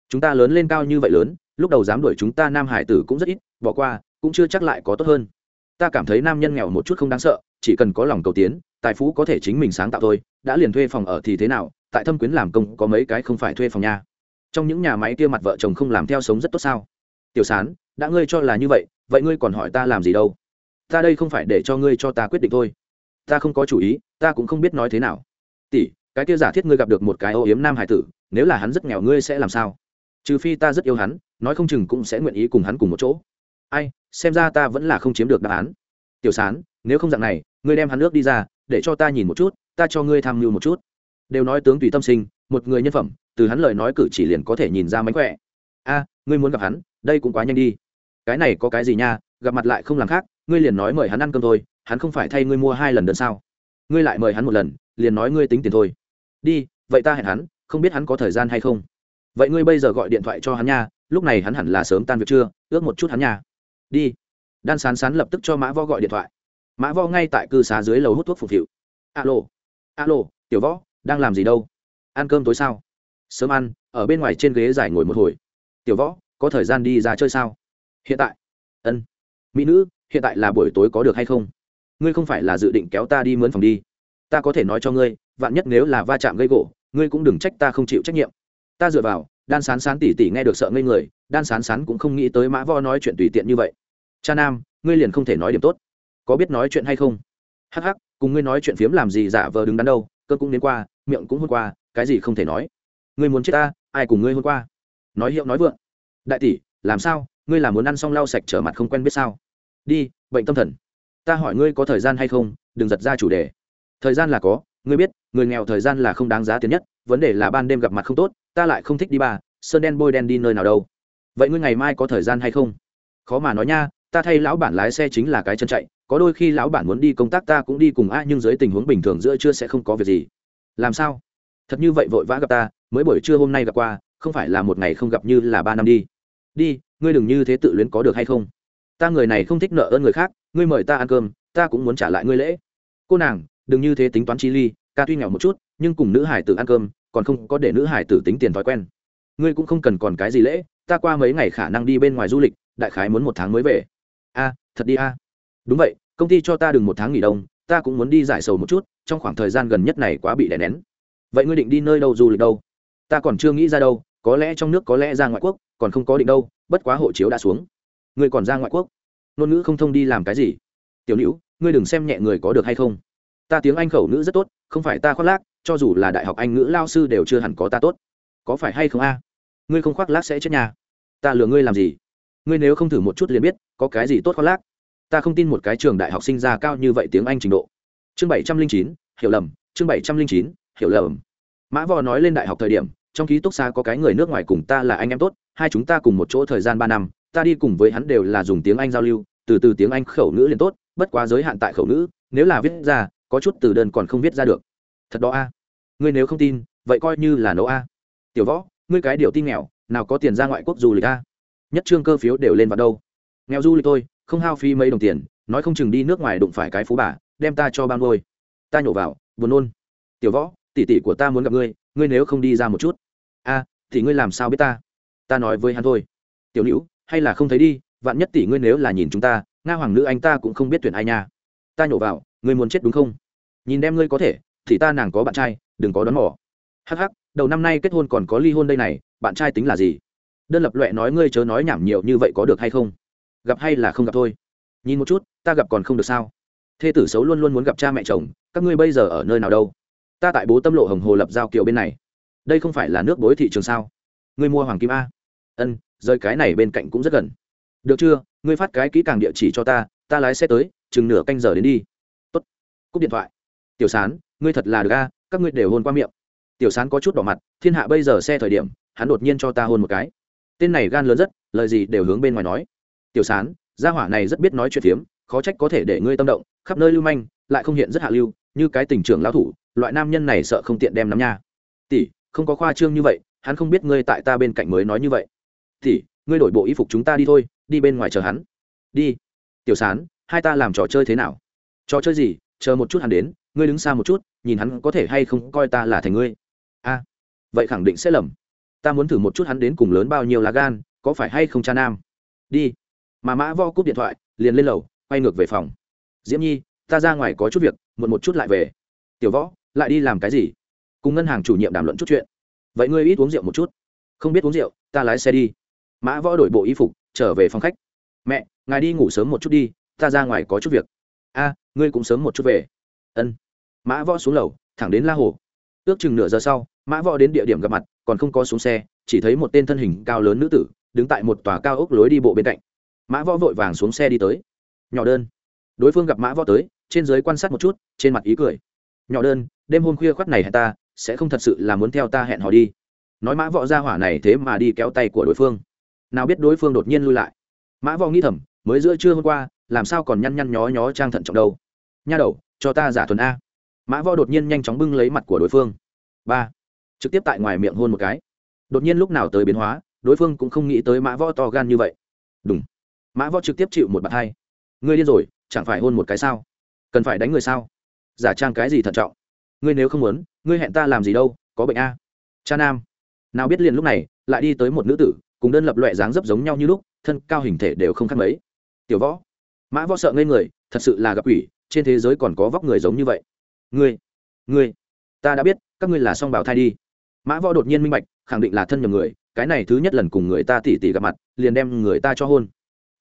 Chúng ta lớn lên cao như vậy lớn, lúc đầu dám đuổi chúng ta nam hải tử cũng rất ít, bỏ qua, cũng chưa chắc lại có tốt hơn. Ta cảm thấy nam nhân nghèo một chút không đáng sợ, chỉ cần có lòng cầu tiến, tài phú có thể chính mình sáng tạo thôi, đã liền thuê phòng ở thì thế nào tại thâm quyến làm công có mấy cái không phải thuê phòng nhà. trong những nhà máy kia mặt vợ chồng không làm theo sống rất tốt sao? Tiểu sán, đã ngươi cho là như vậy vậy ngươi còn hỏi ta làm gì đâu? Ta đây không phải để cho ngươi cho ta quyết định thôi. Ta không có chủ ý, ta cũng không biết nói thế nào. Tỷ, cái kia giả thiết ngươi gặp được một cái ô yếm nam hải tử, nếu là hắn rất nghèo ngươi sẽ làm sao? Trừ phi ta rất yêu hắn, nói không chừng cũng sẽ nguyện ý cùng hắn cùng một chỗ. Ai, xem ra ta vẫn là không chiếm được đáp án. Tiểu sán, nếu không dạng này, ngươi đem hắn nước đi ra, để cho ta nhìn một chút, ta cho ngươi tham mưu một chút đều nói tướng tùy tâm sinh, một người nhân phẩm, từ hắn lời nói cử chỉ liền có thể nhìn ra mánh khỏe. A, ngươi muốn gặp hắn, đây cũng quá nhanh đi. Cái này có cái gì nha, gặp mặt lại không làm khác, ngươi liền nói mời hắn ăn cơm thôi, hắn không phải thay ngươi mua hai lần đơn sao? Ngươi lại mời hắn một lần, liền nói ngươi tính tiền thôi. Đi, vậy ta hẹn hắn, không biết hắn có thời gian hay không? Vậy ngươi bây giờ gọi điện thoại cho hắn nha, lúc này hắn hẳn là sớm tan việc trưa, ước một chút hắn nha. Đi. Đan sán sán lập tức cho mã võ gọi điện thoại. Mã võ ngay tại cư xá dưới lầu hút thuốc phục vụ alo. Alo, tiểu võ đang làm gì đâu? Ăn cơm tối sao? Sớm ăn, ở bên ngoài trên ghế dài ngồi một hồi. Tiểu võ, có thời gian đi ra chơi sao? Hiện tại. Ân. Mỹ nữ, hiện tại là buổi tối có được hay không? Ngươi không phải là dự định kéo ta đi mướn phòng đi. Ta có thể nói cho ngươi, vạn nhất nếu là va chạm gây gỗ, ngươi cũng đừng trách ta không chịu trách nhiệm. Ta dựa vào, đan sán sán tỉ tỉ nghe được sợ ngây người, đan sán sán cũng không nghĩ tới mã vo nói chuyện tùy tiện như vậy. Cha nam, ngươi liền không thể nói điểm tốt. Có biết nói chuyện hay không? Hắc hắc, cùng ngươi nói chuyện phiếm làm gì giả vờ đứng đắn đâu cơ cũng đến qua, miệng cũng hôn qua, cái gì không thể nói. Ngươi muốn chết ta, ai cùng ngươi hôn qua? Nói hiệu nói vượng. Đại tỷ, làm sao? Ngươi là muốn ăn xong lau sạch trở mặt không quen biết sao? Đi, bệnh tâm thần. Ta hỏi ngươi có thời gian hay không, đừng giật ra chủ đề. Thời gian là có, ngươi biết, người nghèo thời gian là không đáng giá tiền nhất, vấn đề là ban đêm gặp mặt không tốt, ta lại không thích đi bà. sơn đen bôi đen đi nơi nào đâu. Vậy ngươi ngày mai có thời gian hay không? Khó mà nói nha ta thay lão bản lái xe chính là cái chân chạy, có đôi khi lão bản muốn đi công tác ta cũng đi cùng a nhưng dưới tình huống bình thường giữa trưa sẽ không có việc gì. Làm sao? Thật như vậy vội vã gặp ta, mới buổi trưa hôm nay gặp qua, không phải là một ngày không gặp như là ba năm đi. Đi, ngươi đừng như thế tự luyến có được hay không? Ta người này không thích nợ ơn người khác, ngươi mời ta ăn cơm, ta cũng muốn trả lại ngươi lễ. Cô nàng, đừng như thế tính toán chi ly, ca tuy nghèo một chút, nhưng cùng nữ hải tử ăn cơm, còn không có để nữ hải tử tính tiền thói quen. Ngươi cũng không cần còn cái gì lễ, ta qua mấy ngày khả năng đi bên ngoài du lịch, đại khái muốn một tháng mới về thật đi a. Đúng vậy, công ty cho ta đừng một tháng nghỉ đông, ta cũng muốn đi giải sầu một chút, trong khoảng thời gian gần nhất này quá bị đè nén. Vậy ngươi định đi nơi đâu du lịch đâu? Ta còn chưa nghĩ ra đâu, có lẽ trong nước có lẽ ra ngoại quốc, còn không có định đâu, bất quá hộ chiếu đã xuống. Ngươi còn ra ngoại quốc? Ngôn ngữ không thông đi làm cái gì? Tiểu nữ ngươi đừng xem nhẹ người có được hay không. Ta tiếng anh khẩu ngữ rất tốt, không phải ta khoác lác, cho dù là đại học anh ngữ lao sư đều chưa hẳn có ta tốt. Có phải hay không a? Ngươi không khoác lác sẽ chết nhà. Ta lừa ngươi làm gì? Ngươi nếu không thử một chút liền biết, có cái gì tốt khoác lác? Ta không tin một cái trường đại học sinh ra cao như vậy tiếng anh trình độ. Chương bảy trăm linh chín, hiểu lầm, chương bảy trăm linh chín, hiểu lầm. Mã vò nói lên đại học thời điểm, trong ký túc xa có cái người nước ngoài cùng ta là anh em tốt, hai chúng ta cùng một chỗ thời gian ba năm, ta đi cùng với hắn đều là dùng tiếng anh giao lưu, từ từ tiếng anh khẩu ngữ liền tốt, bất quá giới hạn tại khẩu ngữ, nếu là viết ra, có chút từ đơn còn không viết ra được. Thật đó a. Ngươi nếu không tin, vậy coi như là nấu a. Tiểu võ, ngươi cái điều tin nghèo, nào có tiền ra ngoại quốc du lịch a? Nhất trương cơ phiếu đều lên vào đâu? Nghèo du lịch tôi không hao phí mấy đồng tiền, nói không chừng đi nước ngoài đụng phải cái phú bà, đem ta cho ban ngôi ta nhổ vào, buồn nôn. Tiểu võ, tỷ tỷ của ta muốn gặp ngươi ngươi nếu không đi ra một chút. A thì ngươi làm sao biết ta? Ta nói với hắn thôi. Tiểu nữ hay là không thấy đi, vạn nhất tỷ ngươi nếu là nhìn chúng ta, nga hoàng nữ anh ta cũng không biết tuyển ai nha. Ta nhổ vào, ngươi muốn chết đúng không? Nhìn đem ngươi có thể, thì ta nàng có bạn trai, đừng có đón mỏ hắc hắc, đầu năm nay kết hôn còn có ly hôn đây này, bạn trai tính là gì? Đơn lập loẹ nói ngươi chớ nói nhảm nhiều như vậy có được hay không? Gặp hay là không gặp thôi. Nhìn một chút, ta gặp còn không được sao? Thê tử xấu luôn luôn muốn gặp cha mẹ chồng, các ngươi bây giờ ở nơi nào đâu? Ta tại bố tâm lộ hồng hồ lập giao kiệu bên này. Đây không phải là nước bối thị trường sao? Ngươi mua hoàng kim a. Ân rơi cái này bên cạnh cũng rất gần. Được chưa? Ngươi phát cái kỹ càng địa chỉ cho ta ta lái xe tới, chừng nửa canh giờ đến đi. Tốt. Cúp điện thoại. Tiểu sán, ngươi thật là được a, các ngươi đều hôn qua miệng. Tiểu sán có chút đỏ mặt, thiên hạ bây giờ xe thời điểm, hắn đột nhiên cho ta hôn một cái. Tên này gan lớn rất, lời gì đều hướng bên ngoài nói tiểu sán, gia hỏa này rất biết nói chuyện phiếm, khó trách có thể để ngươi tâm động, khắp nơi lưu manh, lại không hiện rất hạ lưu, như cái tình trưởng lao thủ, loại nam nhân này sợ không tiện đem nắm nha. Tỷ, không có khoa trương như vậy, hắn không biết ngươi tại ta bên cạnh mới nói như vậy. Tỷ, ngươi đổi bộ y phục chúng ta đi thôi, đi bên ngoài chờ hắn. Đi. Tiểu sán, hai ta làm trò chơi thế nào? Trò chơi gì? Chờ một chút hắn đến, ngươi đứng xa một chút, nhìn hắn có thể hay không coi ta là thành ngươi. A, vậy khẳng định sẽ lầm. Ta muốn thử một chút hắn đến cùng lớn bao nhiêu lá gan, có phải hay không cha nam? Đi mà mã vo cúp điện thoại, liền lên lầu, quay ngược về phòng. Diễm nhi, ta ra ngoài có chút việc, muộn một chút lại về. Tiểu võ, lại đi làm cái gì? Cùng ngân hàng chủ nhiệm đàm luận chút chuyện. Vậy ngươi ít uống rượu một chút. Không biết uống rượu, ta lái xe đi. Mã võ đổi bộ y phục, trở về phòng khách. Mẹ, ngài đi ngủ sớm một chút đi, ta ra ngoài có chút việc. A, ngươi cũng sớm một chút về. Ân. Mã võ xuống lầu, thẳng đến la hồ. Ước chừng nửa giờ sau, mã võ đến địa điểm gặp mặt, còn không có xuống xe, chỉ thấy một tên thân hình cao lớn nữ tử, đứng tại một tòa cao ốc lối đi bộ bên cạnh mã võ vội vàng xuống xe đi tới. Nhỏ đơn. Đối phương gặp mã võ tới, trên giới quan sát một chút, trên mặt ý cười. Nhỏ đơn, đêm hôm khuya khoác này hẹn ta, sẽ không thật sự là muốn theo ta hẹn hò đi. Nói mã võ ra hỏa này thế mà đi kéo tay của đối phương. Nào biết đối phương đột nhiên lui lại. Mã võ nghĩ thầm, mới giữa trưa hôm qua, làm sao còn nhăn nhăn nhó nhó trang thận trọng đâu. Nha đầu, cho ta giả thuần a. Mã võ đột nhiên nhanh chóng bưng lấy mặt của đối phương. Ba. Trực tiếp tại ngoài miệng hôn một cái. Đột nhiên lúc nào tới biến hóa, đối phương cũng không nghĩ tới mã võ to gan như vậy. Đúng mã võ trực tiếp chịu một bạt hai. Ngươi điên rồi, chẳng phải hôn một cái sao? Cần phải đánh người sao? Giả trang cái gì thận trọng? Ngươi nếu không muốn, ngươi hẹn ta làm gì đâu, có bệnh a? Cha nam. Nào biết liền lúc này, lại đi tới một nữ tử, cùng đơn lập loại dáng dấp giống nhau như lúc, thân cao hình thể đều không khác mấy. Tiểu võ. Mã võ sợ ngây người, thật sự là gặp ủy trên thế giới còn có vóc người giống như vậy. Ngươi ngươi, ta đã biết, các ngươi là song bảo thai đi. Mã võ đột nhiên minh bạch, khẳng định là thân nhầm người, cái này thứ nhất lần cùng người ta tỉ tỉ gặp mặt, liền đem người ta cho hôn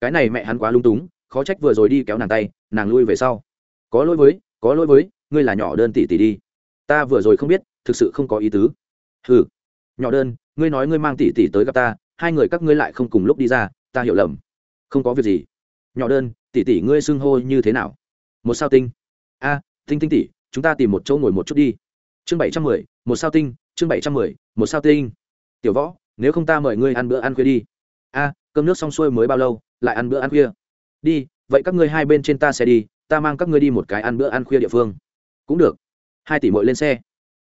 cái này mẹ hắn quá lung túng, khó trách vừa rồi đi kéo nàng tay, nàng lui về sau. Có lỗi với, có lỗi với, ngươi là nhỏ đơn tỉ tỉ đi. Ta vừa rồi không biết, thực sự không có ý tứ. Ừ nhỏ đơn, ngươi nói ngươi mang tỉ tỉ tới gặp ta, hai người các ngươi lại không cùng lúc đi ra, ta hiểu lầm. Không có việc gì. Nhỏ đơn tỉ tỉ ngươi xưng hô như thế nào? Một sao tinh. A, tinh tinh tỉ chúng ta tìm một chỗ ngồi một chút đi. Chương bảy trăm mười, một sao tinh, chương bảy trăm mười, một sao tinh. Tiểu võ, nếu không ta mời ngươi ăn bữa ăn khuya đi. A, cơm nước xong xuôi mới bao lâu? Lại ăn bữa ăn khuya. Đi, vậy các ngươi hai bên trên ta sẽ đi, ta mang các ngươi đi một cái ăn bữa ăn khuya địa phương. Cũng được. Hai tỷ mội lên xe.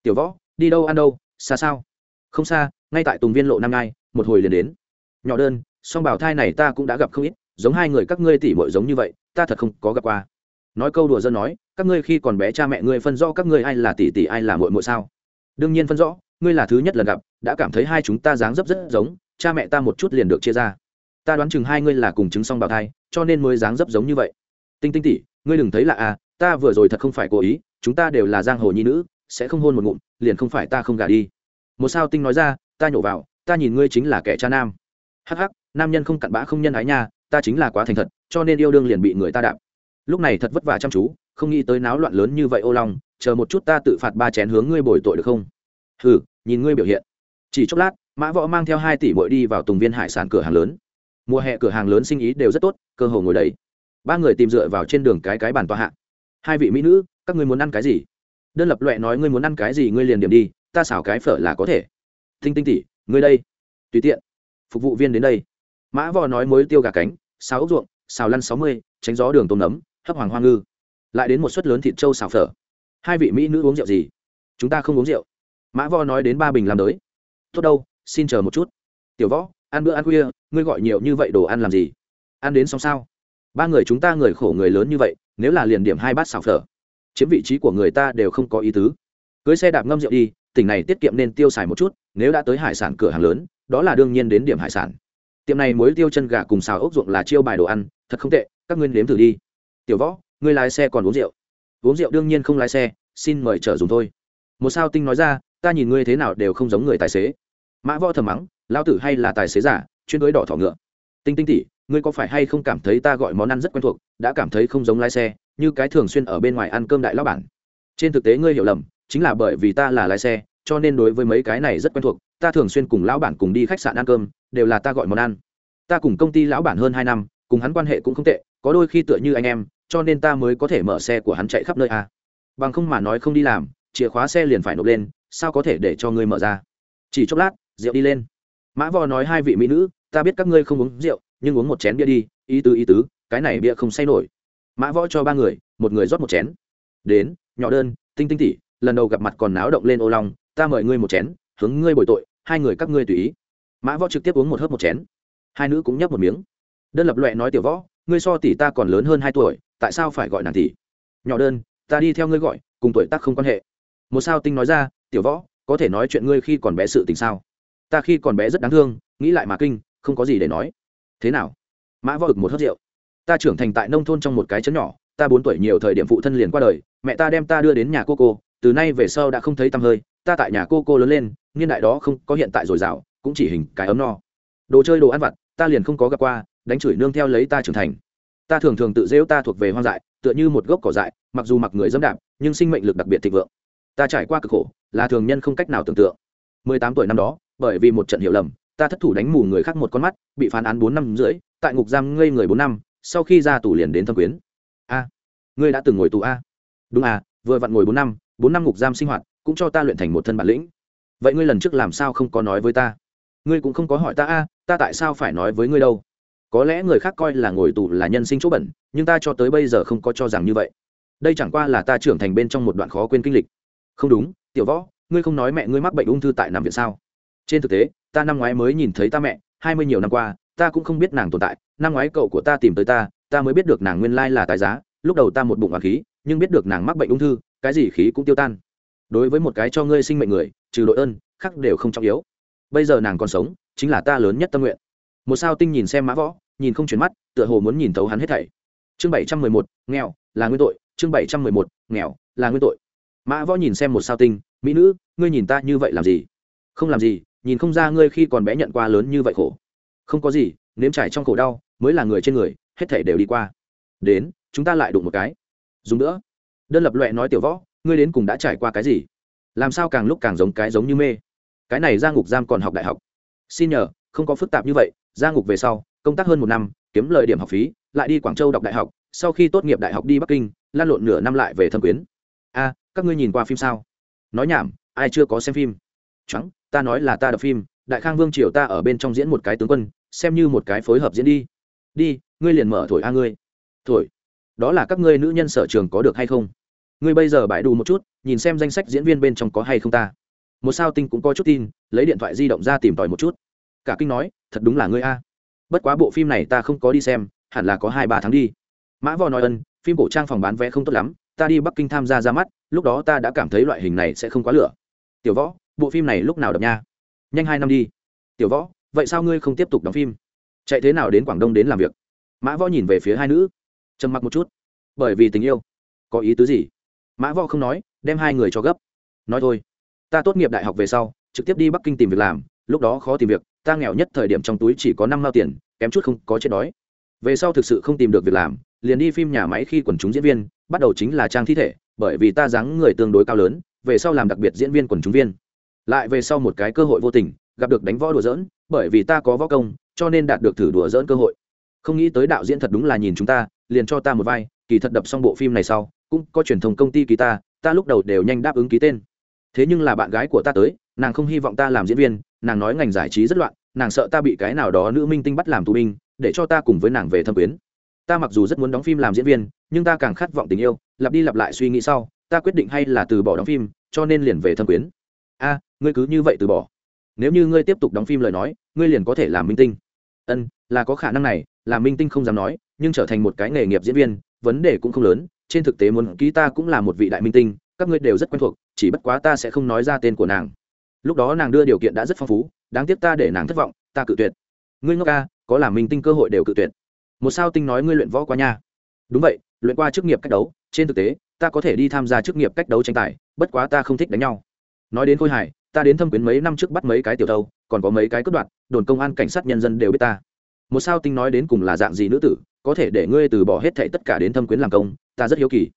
Tiểu võ, đi đâu ăn đâu, xa sao? Không xa, ngay tại tùng viên lộ năm ngai, một hồi liền đến. Nhỏ đơn, song bảo thai này ta cũng đã gặp không ít, giống hai người các ngươi tỷ mội giống như vậy, ta thật không có gặp qua. Nói câu đùa dân nói, các ngươi khi còn bé cha mẹ ngươi phân rõ các ngươi ai là tỷ tỷ ai là mội mội sao? Đương nhiên phân rõ, ngươi là thứ nhất lần gặp, đã cảm thấy hai chúng ta dáng dấp rất giống, cha mẹ ta một chút liền được chia ra ta đoán chừng hai ngươi là cùng chứng song bào thai, cho nên mới dáng dấp giống như vậy. Tinh tinh tỷ, ngươi đừng thấy là à ta vừa rồi thật không phải cố ý, chúng ta đều là giang hồ nhi nữ, sẽ không hôn một ngụm, liền không phải ta không gả đi. Một sao tinh nói ra, ta nhổ vào, ta nhìn ngươi chính là kẻ cha nam. Hắc hắc, nam nhân không cặn bã không nhân ái nha, ta chính là quá thành thật, cho nên yêu đương liền bị người ta đạp. Lúc này thật vất vả chăm chú, không nghĩ tới náo loạn lớn như vậy ô long, chờ một chút ta tự phạt ba chén hướng ngươi bồi tội được không? Ừ nhìn ngươi biểu hiện. Chỉ chốc lát, mã võ mang theo hai tỷ bội đi vào tùng viên hải sản cửa hàng lớn mùa hè cửa hàng lớn sinh ý đều rất tốt, cơ hồ ngồi đầy. Ba người tìm dựa vào trên đường cái cái bàn tòa hạ. Hai vị mỹ nữ, các ngươi muốn ăn cái gì? Đơn lập loẹ nói ngươi muốn ăn cái gì ngươi liền điểm đi, ta xảo cái phở là có thể. Thinh tinh tỉ ngươi đây. Tùy tiện. Phục vụ viên đến đây. Mã vò nói mối tiêu gà cánh, xào ốc ruộng, xào lăn sáu mươi, tránh gió đường tôm nấm, hấp hoàng hoa ngư. Lại đến một suất lớn thịt trâu xào phở. Hai vị mỹ nữ uống rượu gì? Chúng ta không uống rượu. Mã võ nói đến ba bình làm đới. Tốt đâu, xin chờ một chút. Tiểu võ ăn bữa ăn khuya, ngươi gọi nhiều như vậy đồ ăn làm gì? Ăn đến xong sao? Ba người chúng ta người khổ người lớn như vậy, nếu là liền điểm hai bát xào phở, chiếm vị trí của người ta đều không có ý tứ. Cưới xe đạp ngâm rượu đi, tỉnh này tiết kiệm nên tiêu xài một chút, nếu đã tới hải sản cửa hàng lớn, đó là đương nhiên đến điểm hải sản. Tiệm này muối tiêu chân gà cùng xào ốc ruộng là chiêu bài đồ ăn, thật không tệ, các ngươi nếm thử đi. Tiểu võ, ngươi lái xe còn uống rượu? Uống rượu đương nhiên không lái xe, xin mời chở dùng thôi. Một sao tinh nói ra, ta nhìn ngươi thế nào đều không giống người tài xế mã võ thầm mắng lao tử hay là tài xế giả, chuyên đối đỏ thỏ ngựa. Tinh tinh tỉ ngươi có phải hay không cảm thấy ta gọi món ăn rất quen thuộc, đã cảm thấy không giống lái xe, như cái thường xuyên ở bên ngoài ăn cơm đại lão bản? Trên thực tế ngươi hiểu lầm, chính là bởi vì ta là lái xe, cho nên đối với mấy cái này rất quen thuộc, ta thường xuyên cùng lão bản cùng đi khách sạn ăn cơm, đều là ta gọi món ăn. Ta cùng công ty lão bản hơn hai năm, cùng hắn quan hệ cũng không tệ, có đôi khi tựa như anh em, cho nên ta mới có thể mở xe của hắn chạy khắp nơi a bằng không mà nói không đi làm, chìa khóa xe liền phải nộp lên, sao có thể để cho ngươi mở ra? Chỉ chốc lát rượu đi lên. Mã vò nói hai vị mỹ nữ, ta biết các ngươi không uống rượu, nhưng uống một chén bia đi, ý tứ ý tứ, cái này bia không say nổi. Mã võ cho ba người, một người rót một chén. Đến, nhỏ đơn, tinh tinh tỉ lần đầu gặp mặt còn náo động lên ô long, ta mời ngươi một chén, hướng ngươi bồi tội, hai người các ngươi tùy ý. Mã võ trực tiếp uống một hớp một chén. Hai nữ cũng nhấp một miếng. Đơn lập loẹ nói, tiểu võ, ngươi so tỷ ta còn lớn hơn hai tuổi, tại sao phải gọi nàng tỷ? Nhỏ đơn, ta đi theo ngươi gọi, cùng tuổi tác không quan hệ. Một sao tinh nói ra, tiểu võ, có thể nói chuyện ngươi khi còn bé sự tình sao? Ta khi còn bé rất đáng thương, nghĩ lại mà kinh, không có gì để nói. Thế nào? Mã võ ực một hớt rượu. Ta trưởng thành tại nông thôn trong một cái chấn nhỏ, ta bốn tuổi nhiều thời điểm phụ thân liền qua đời, mẹ ta đem ta đưa đến nhà cô cô, từ nay về sau đã không thấy tăm hơi, ta tại nhà cô cô lớn lên, niên đại đó không có hiện tại dồi dào cũng chỉ hình cái ấm no. Đồ chơi đồ ăn vặt, ta liền không có gặp qua, đánh chửi nương theo lấy ta trưởng thành. Ta thường thường tự dễu ta thuộc về hoang dại, tựa như một gốc cỏ dại, mặc dù mặc người dẫm đạp, nhưng sinh mệnh lực đặc biệt thịnh vượng. Ta trải qua cực khổ, là thường nhân không cách nào tưởng tượng mười tám tuổi năm đó, bởi vì một trận hiểu lầm, ta thất thủ đánh mù người khác một con mắt, bị phán án bốn năm rưỡi, tại ngục giam ngây người bốn năm, sau khi ra tù liền đến thâm quyến. A, ngươi đã từng ngồi tù a. Đúng à vừa vặn ngồi bốn năm bốn năm ngục giam sinh hoạt, cũng cho ta luyện thành một thân bản lĩnh. Vậy ngươi lần trước làm sao không có nói với ta? Ngươi cũng không có hỏi ta a, ta tại sao phải nói với ngươi đâu? Có lẽ người khác coi là ngồi tù là nhân sinh chỗ bẩn, nhưng ta cho tới bây giờ không có cho rằng như vậy. Đây chẳng qua là ta trưởng thành bên trong một đoạn khó quên kinh lịch. Không đúng, tiểu võ ngươi không nói mẹ ngươi mắc bệnh ung thư tại nằm viện sao? Trên thực tế, ta năm ngoái mới nhìn thấy ta mẹ, hai mươi nhiều năm qua, ta cũng không biết nàng tồn tại. Năm ngoái cậu của ta tìm tới ta ta mới biết được nàng nguyên lai là tài giá. Lúc đầu ta một bụng hoàng khí, nhưng biết được nàng mắc bệnh ung thư, cái gì khí cũng tiêu tan. Đối với một cái cho ngươi sinh mệnh người, trừ đội ơn, khác đều không trọng yếu. Bây giờ nàng còn sống, chính là ta lớn nhất tâm nguyện. Một sao tinh nhìn xem mã võ, nhìn không chuyển mắt, tựa hồ muốn nhìn thấu hắn hết thảy. Chương bảy trăm mười một, nghèo, là nguyên tội. Chương bảy trăm mười một, nghèo, là nguyên tội. Mã võ nhìn xem một sao tinh mỹ nữ, ngươi nhìn ta như vậy làm gì? Không làm gì, nhìn không ra ngươi khi còn bé nhận qua lớn như vậy khổ. Không có gì, nếm trải trong khổ đau, mới là người trên người, hết thể đều đi qua. Đến, chúng ta lại đụng một cái. Dùng nữa. Đơn lập loẹ nói tiểu võ, ngươi đến cùng đã trải qua cái gì? Làm sao càng lúc càng giống cái giống như mê? Cái này ra ngục giam còn học đại học. Xin nhờ, không có phức tạp như vậy ra ngục về sau, công tác hơn một năm, kiếm lời điểm học phí, lại đi quảng châu đọc đại học, sau khi tốt nghiệp đại học đi bắc kinh lan lộn nửa năm lại về thâm quyến. A, các ngươi nhìn qua phim sao? Nói nhảm, ai chưa có xem phim. Trắng ta nói là ta đập phim, đại khang vương triều ta ở bên trong diễn một cái tướng quân, xem như một cái phối hợp diễn đi. Đi, ngươi liền mở thổi a ngươi. Thổi. Đó là các ngươi nữ nhân sở trường có được hay không? Ngươi bây giờ bãi đủ một chút, nhìn xem danh sách diễn viên bên trong có hay không ta. Một sao tinh cũng có chút tin, lấy điện thoại di động ra tìm tòi một chút. Cả kinh nói, thật đúng là ngươi a. Bất quá bộ phim này ta không có đi xem, hẳn là có hai ba tháng đi. Mã vò nói ân, phim cổ trang phòng bán vé không tốt lắm ta đi bắc kinh tham gia ra mắt, lúc đó ta đã cảm thấy loại hình này sẽ không quá lửa. Tiểu võ, bộ phim này lúc nào đập nha? Nhanh hai năm đi. Tiểu võ, vậy sao ngươi không tiếp tục đóng phim? Chạy thế nào đến quảng đông đến làm việc? Mã võ nhìn về phía hai nữ. Trầm mặc một chút. Bởi vì tình yêu. Có ý tứ gì? Mã võ không nói, đem hai người cho gấp. Nói thôi. Ta tốt nghiệp đại học về sau, trực tiếp đi bắc kinh tìm việc làm, lúc đó khó tìm việc, ta nghèo nhất thời điểm trong túi chỉ có năm mao tiền, kém chút không có chết đói. Về sau thực sự không tìm được việc làm liền đi phim nhà máy khi quần chúng diễn viên, bắt đầu chính là trang thi thể, bởi vì ta dáng người tương đối cao lớn, về sau làm đặc biệt diễn viên quần chúng viên. Lại về sau một cái cơ hội vô tình, gặp được đánh võ đùa dỡn bởi vì ta có võ công, cho nên đạt được thử đùa dỡn cơ hội. Không nghĩ tới đạo diễn thật đúng là nhìn chúng ta, liền cho ta một vai, kỳ thật đập xong bộ phim này sau, cũng có truyền thông công ty ký ta ta lúc đầu đều nhanh đáp ứng ký tên. Thế nhưng là bạn gái của ta tới, nàng không hy vọng ta làm diễn viên, nàng nói ngành giải trí rất loạn, nàng sợ ta bị cái nào đó nữ minh tinh bắt làm tù binh, để cho ta cùng với nàng về thâm quyến ta mặc dù rất muốn đóng phim làm diễn viên, nhưng ta càng khát vọng tình yêu, lặp đi lặp lại suy nghĩ sau, ta quyết định hay là từ bỏ đóng phim, cho nên liền về thâm quyến. A, ngươi cứ như vậy từ bỏ. Nếu như ngươi tiếp tục đóng phim lời nói, ngươi liền có thể làm minh tinh. Ân, là có khả năng này làm minh tinh không dám nói, nhưng trở thành một cái nghề nghiệp diễn viên, vấn đề cũng không lớn. Trên thực tế muốn ký ta cũng là một vị đại minh tinh, các ngươi đều rất quen thuộc, chỉ bất quá ta sẽ không nói ra tên của nàng. Lúc đó nàng đưa điều kiện đã rất phong phú, đáng tiếc ta để nàng thất vọng, ta cự tuyệt. Ngươi ngốc ca, có làm minh tinh cơ hội đều cự tuyệt một sao tinh nói ngươi luyện võ qua nha. Đúng vậy, luyện qua chức nghiệp cách đấu, trên thực tế, ta có thể đi tham gia chức nghiệp cách đấu tranh tài, bất quá ta không thích đánh nhau. Nói đến khôi hải ta đến thâm quyến mấy năm trước bắt mấy cái tiểu thâu, còn có mấy cái cướp đoạt, đồn công an, cảnh sát nhân dân đều biết ta. Một sao tinh nói đến cùng là dạng gì nữ tử, có thể để ngươi từ bỏ hết thảy tất cả đến thâm quyến làm công, ta rất hiếu kỳ.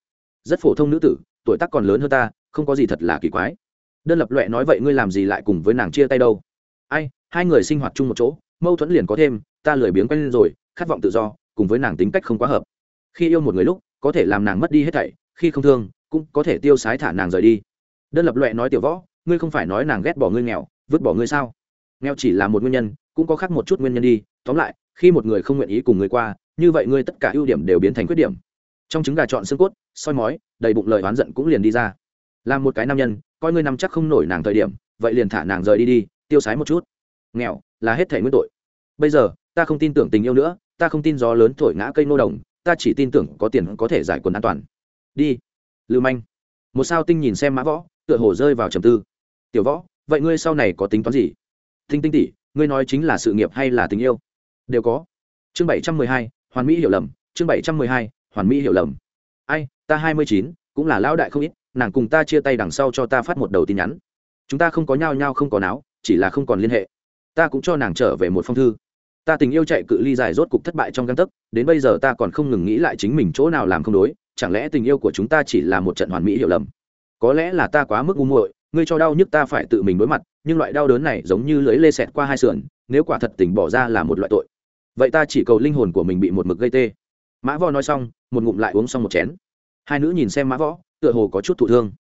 Rất phổ thông nữ tử, tuổi tác còn lớn hơn ta, không có gì thật là kỳ quái. Đơn lập loẹ nói vậy ngươi làm gì lại cùng với nàng chia tay đâu? Ai, hai người sinh hoạt chung một chỗ, mâu thuẫn liền có thêm, ta lười biếng quen lên rồi khát vọng tự do, cùng với nàng tính cách không quá hợp. Khi yêu một người lúc, có thể làm nàng mất đi hết thảy, khi không thương, cũng có thể tiêu sái thả nàng rời đi. Đơn lập loẹ nói tiểu võ, ngươi không phải nói nàng ghét bỏ ngươi nghèo, vứt bỏ ngươi sao? Nghèo chỉ là một nguyên nhân, cũng có khác một chút nguyên nhân đi. Tóm lại, khi một người không nguyện ý cùng người qua, như vậy ngươi tất cả ưu điểm đều biến thành khuyết điểm. Trong trứng gà chọn xương cốt, soi mói, đầy bụng lời oán giận cũng liền đi ra. Làm một cái nam nhân, coi ngươi nằm chắc không nổi nàng thời điểm, vậy liền thả nàng rời đi đi, tiêu sái một chút. Nghèo, là hết thể nguyên tội. Bây giờ, ta không tin tưởng tình yêu nữa ta không tin gió lớn thổi ngã cây nô đồng, ta chỉ tin tưởng có tiền có thể giải quần an toàn. Đi, lưu manh. Một sao tinh nhìn xem mã võ, tựa hồ rơi vào trầm tư. Tiểu võ, vậy ngươi sau này có tính toán gì? Thinh tinh tỷ, ngươi nói chính là sự nghiệp hay là tình yêu? Đều có. Chương bảy trăm mười hai, hoàn mỹ hiểu lầm. Chương bảy trăm mười hai, hoàn mỹ hiểu lầm. Ai, ta hai mươi chín, cũng là lão đại không ít, nàng cùng ta chia tay đằng sau cho ta phát một đầu tin nhắn. Chúng ta không có nhau nhau không có náo, chỉ là không còn liên hệ. Ta cũng cho nàng trở về một phong thư ta tình yêu chạy cự ly dài rốt cục thất bại trong găng tấc, đến bây giờ ta còn không ngừng nghĩ lại chính mình chỗ nào làm không đối, chẳng lẽ tình yêu của chúng ta chỉ là một trận hoàn mỹ hiểu lầm? Có lẽ là ta quá mức ngu muội, ngươi cho đau nhức ta phải tự mình đối mặt, nhưng loại đau đớn này giống như lưới lê xẹt qua hai sườn, nếu quả thật tình bỏ ra là một loại tội. Vậy ta chỉ cầu linh hồn của mình bị một mực gây tê. Mã võ nói xong, một ngụm lại uống xong một chén. Hai nữ nhìn xem mã võ, tựa hồ có chút thụ thương.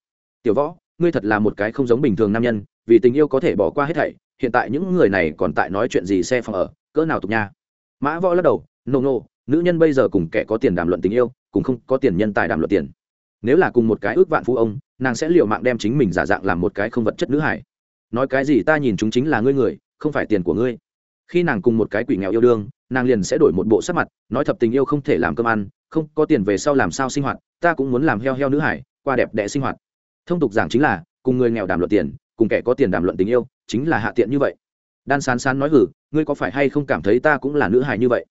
Tiểu võ, ngươi thật là một cái không giống bình thường nam nhân, vì tình yêu có thể bỏ qua hết thảy, hiện tại những người này còn tại nói chuyện gì xe phòng ở cỡ nào tục nha. Mã võ lắc đầu, nô nô, nữ nhân bây giờ cùng kẻ có tiền đàm luận tình yêu, cùng không có tiền nhân tài đàm luận tiền. Nếu là cùng một cái ước vạn phú ông, nàng sẽ liệu mạng đem chính mình giả dạng làm một cái không vật chất nữ hải nói cái gì ta nhìn chúng chính là ngươi người, không phải tiền của ngươi. Khi nàng cùng một cái quỷ nghèo yêu đương, nàng liền sẽ đổi một bộ sắc mặt, nói thập tình yêu không thể làm cơm ăn, không có tiền về sau làm sao sinh hoạt, ta cũng muốn làm heo heo nữ hải qua đẹp đẽ sinh hoạt. Thông tục giảng chính là, cùng người nghèo đàm luận tiền, cùng kẻ có tiền đàm luận tình yêu, chính là hạ tiện như vậy đan sán sán nói hử, ngươi có phải hay không cảm thấy ta cũng là nữ hài như vậy?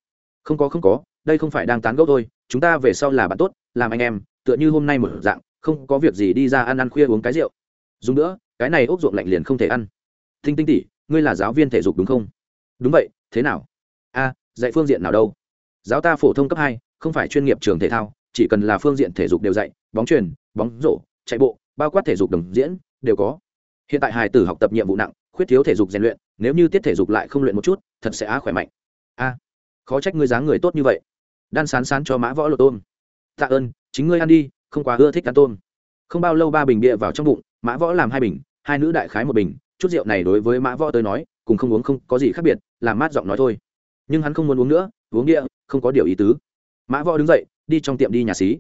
Không có không có, đây không phải đang tán gẫu thôi, chúng ta về sau là bạn tốt, làm anh em, tựa như hôm nay một dạng, không có việc gì đi ra ăn ăn khuya uống cái rượu. Dùng nữa, cái này ốc ruộng lạnh liền không thể ăn. Thinh tinh tỉ ngươi là giáo viên thể dục đúng không? Đúng vậy, thế nào? A, dạy phương diện nào đâu? Giáo ta phổ thông cấp hai, không phải chuyên nghiệp trường thể thao, chỉ cần là phương diện thể dục đều dạy, bóng truyền bóng rổ, chạy bộ, bao quát thể dục đồng diễn, đều có. Hiện tại hài tử học tập nhiệm vụ nặng khuyết thiếu thể dục rèn luyện, nếu như tiết thể dục lại không luyện một chút, thật sẽ á khỏe mạnh. A, khó trách ngươi dáng người tốt như vậy. Đan sán sán cho mã võ lột tôm. Tạ ơn, chính ngươi ăn đi, không quá ưa thích ăn tôm. Không bao lâu ba bình bia vào trong bụng, mã võ làm hai bình, hai nữ đại khái một bình, chút rượu này đối với mã võ tới nói, cùng không uống không có gì khác biệt, làm mát giọng nói thôi. Nhưng hắn không muốn uống nữa, uống địa không có điều ý tứ. Mã võ đứng dậy, đi trong tiệm đi nhà xí.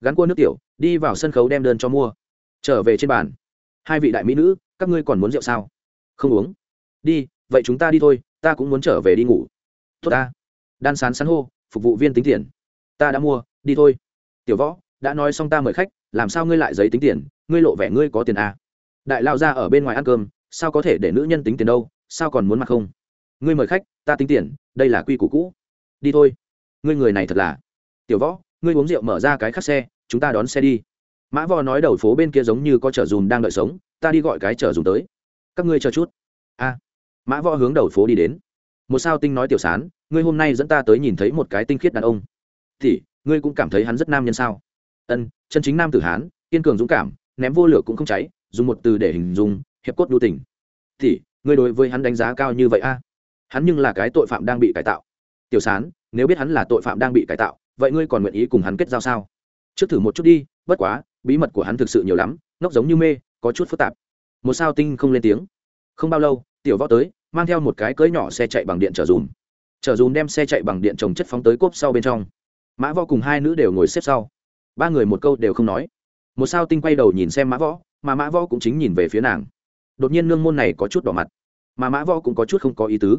Gắn cua nước tiểu, đi vào sân khấu đem đơn cho mua. Trở về trên bàn. Hai vị đại mỹ nữ, các ngươi còn muốn rượu sao? Không uống. Đi, vậy chúng ta đi thôi, ta cũng muốn trở về đi ngủ. Tốt ta. Đan sán sán hô, phục vụ viên tính tiền. Ta đã mua, đi thôi. Tiểu võ, đã nói xong ta mời khách, làm sao ngươi lại giấy tính tiền? Ngươi lộ vẻ ngươi có tiền à. đại lao ra ở bên ngoài ăn cơm, sao có thể để nữ nhân tính tiền đâu? Sao còn muốn mặc không? Ngươi mời khách, ta tính tiền, đây là quy củ cũ. Đi thôi. Ngươi người này thật là. Tiểu võ, ngươi uống rượu mở ra cái khắc xe, chúng ta đón xe đi. Mã vò nói đầu phố bên kia giống như có chở dùm đang đợi sống, ta đi gọi cái chở dùm tới các ngươi chờ chút. A. Mã võ hướng đầu phố đi đến. Một sao tinh nói tiểu sán, ngươi hôm nay dẫn ta tới nhìn thấy một cái tinh khiết đàn ông. Thì, ngươi cũng cảm thấy hắn rất nam nhân sao? Ân, chân chính nam tử hán, kiên cường dũng cảm, ném vô lửa cũng không cháy, dùng một từ để hình dung, hiệp cốt đu tình. Thì, ngươi đối với hắn đánh giá cao như vậy a? Hắn nhưng là cái tội phạm đang bị cải tạo. Tiểu sán, nếu biết hắn là tội phạm đang bị cải tạo, vậy ngươi còn nguyện ý cùng hắn kết giao sao? Trước thử một chút đi, bất quá, bí mật của hắn thực sự nhiều lắm, ngốc giống như mê, có chút phức tạp một sao tinh không lên tiếng. Không bao lâu, tiểu võ tới, mang theo một cái cưỡi nhỏ xe chạy bằng điện chở dùm. Chở dùm đem xe chạy bằng điện trồng chất phóng tới cốp sau bên trong. Mã võ cùng hai nữ đều ngồi xếp sau. Ba người một câu đều không nói. Một sao tinh quay đầu nhìn xem mã võ, mà mã võ cũng chính nhìn về phía nàng. Đột nhiên nương môn này có chút đỏ mặt, mà mã võ cũng có chút không có ý tứ.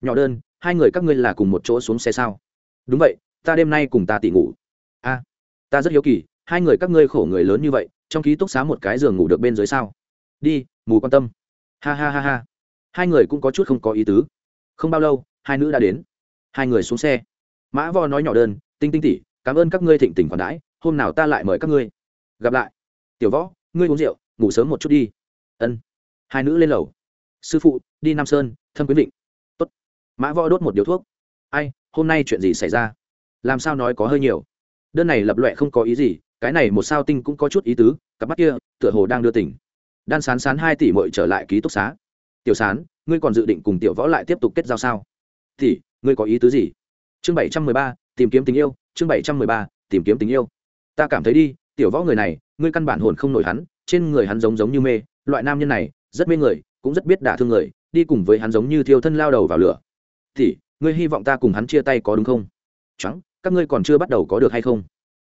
Nhỏ đơn, hai người các ngươi là cùng một chỗ xuống xe sao? Đúng vậy, ta đêm nay cùng ta tỉ ngủ. A, ta rất hiếu kỳ, hai người các ngươi khổ người lớn như vậy, trong ký túc xá một cái giường ngủ được bên dưới sao? Đi, mù quan tâm. Ha ha ha ha. Hai người cũng có chút không có ý tứ. Không bao lâu, hai nữ đã đến. Hai người xuống xe. Mã vo nói nhỏ đơn, tinh tinh tỉ cảm ơn các ngươi thịnh tình khoản đãi, hôm nào ta lại mời các ngươi. Gặp lại. Tiểu võ, ngươi uống rượu, ngủ sớm một chút đi. Ân. Hai nữ lên lầu. Sư phụ, đi nam sơn thâm quyến định tốt. Mã võ đốt một điếu thuốc. Ai, hôm nay chuyện gì xảy ra? Làm sao nói có hơi nhiều? Đơn này lập loẹ không có ý gì, cái này một sao tinh cũng có chút ý tứ, cặp mắt kia tựa hồ đang đưa tỉnh đan sán sán hai tỷ mội trở lại ký túc xá. Tiểu sán, ngươi còn dự định cùng tiểu võ lại tiếp tục kết giao sao? Thì, ngươi có ý tứ gì? Chương bảy trăm mười ba, tìm kiếm tình yêu, chương bảy trăm mười ba, tìm kiếm tình yêu. Ta cảm thấy đi, tiểu võ người này, ngươi căn bản hồn không nổi hắn, trên người hắn giống giống như mê, loại nam nhân này, rất mê người, cũng rất biết đả thương người, đi cùng với hắn giống như thiêu thân lao đầu vào lửa. Thì, ngươi hy vọng ta cùng hắn chia tay có đúng không? Trắng các ngươi còn chưa bắt đầu có được hay không?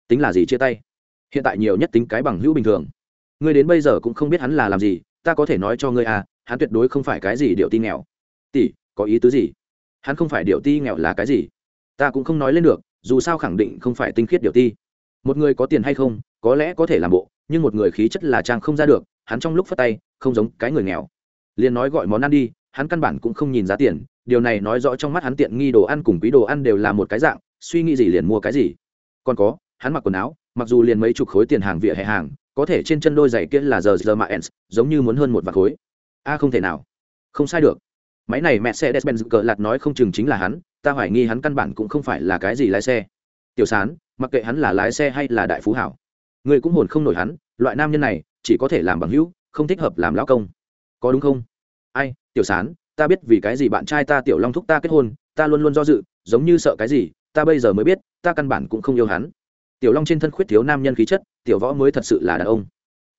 Tính là gì chia tay? Hiện tại nhiều nhất tính cái bằng hữu bình thường ngươi đến bây giờ cũng không biết hắn là làm gì, ta có thể nói cho ngươi à hắn tuyệt đối không phải cái gì điệu ti nghèo. Tỷ, có ý tứ gì? Hắn không phải điệu ti nghèo là cái gì? Ta cũng không nói lên được, dù sao khẳng định không phải tinh khiết điệu ti. Một người có tiền hay không, có lẽ có thể làm bộ, nhưng một người khí chất là trang không ra được, hắn trong lúc phát tay, không giống cái người nghèo. Liền nói gọi món ăn đi, hắn căn bản cũng không nhìn giá tiền, điều này nói rõ trong mắt hắn tiện nghi đồ ăn cùng quý đồ ăn đều là một cái dạng, suy nghĩ gì liền mua cái gì. Còn có, hắn mặc quần áo, mặc dù liền mấy chục khối tiền hàng vỉa hè hàng có thể trên chân đôi giày kia là giờ giờ mà ens giống như muốn hơn một vạt khối. A không thể nào. Không sai được. Máy này mẹ xe despen cờ lạt nói không chừng chính là hắn, ta hoài nghi hắn căn bản cũng không phải là cái gì lái xe. Tiểu sán, mặc kệ hắn là lái xe hay là đại phú hảo, người cũng hồn không nổi hắn, loại nam nhân này, chỉ có thể làm bằng hữu, không thích hợp làm lão công. Có đúng không? Ai, tiểu sán, ta biết vì cái gì bạn trai ta tiểu long thúc ta kết hôn, ta luôn luôn do dự, giống như sợ cái gì, ta bây giờ mới biết, ta căn bản cũng không yêu hắn tiểu long trên thân khuyết thiếu nam nhân khí chất, tiểu võ mới thật sự là đàn ông.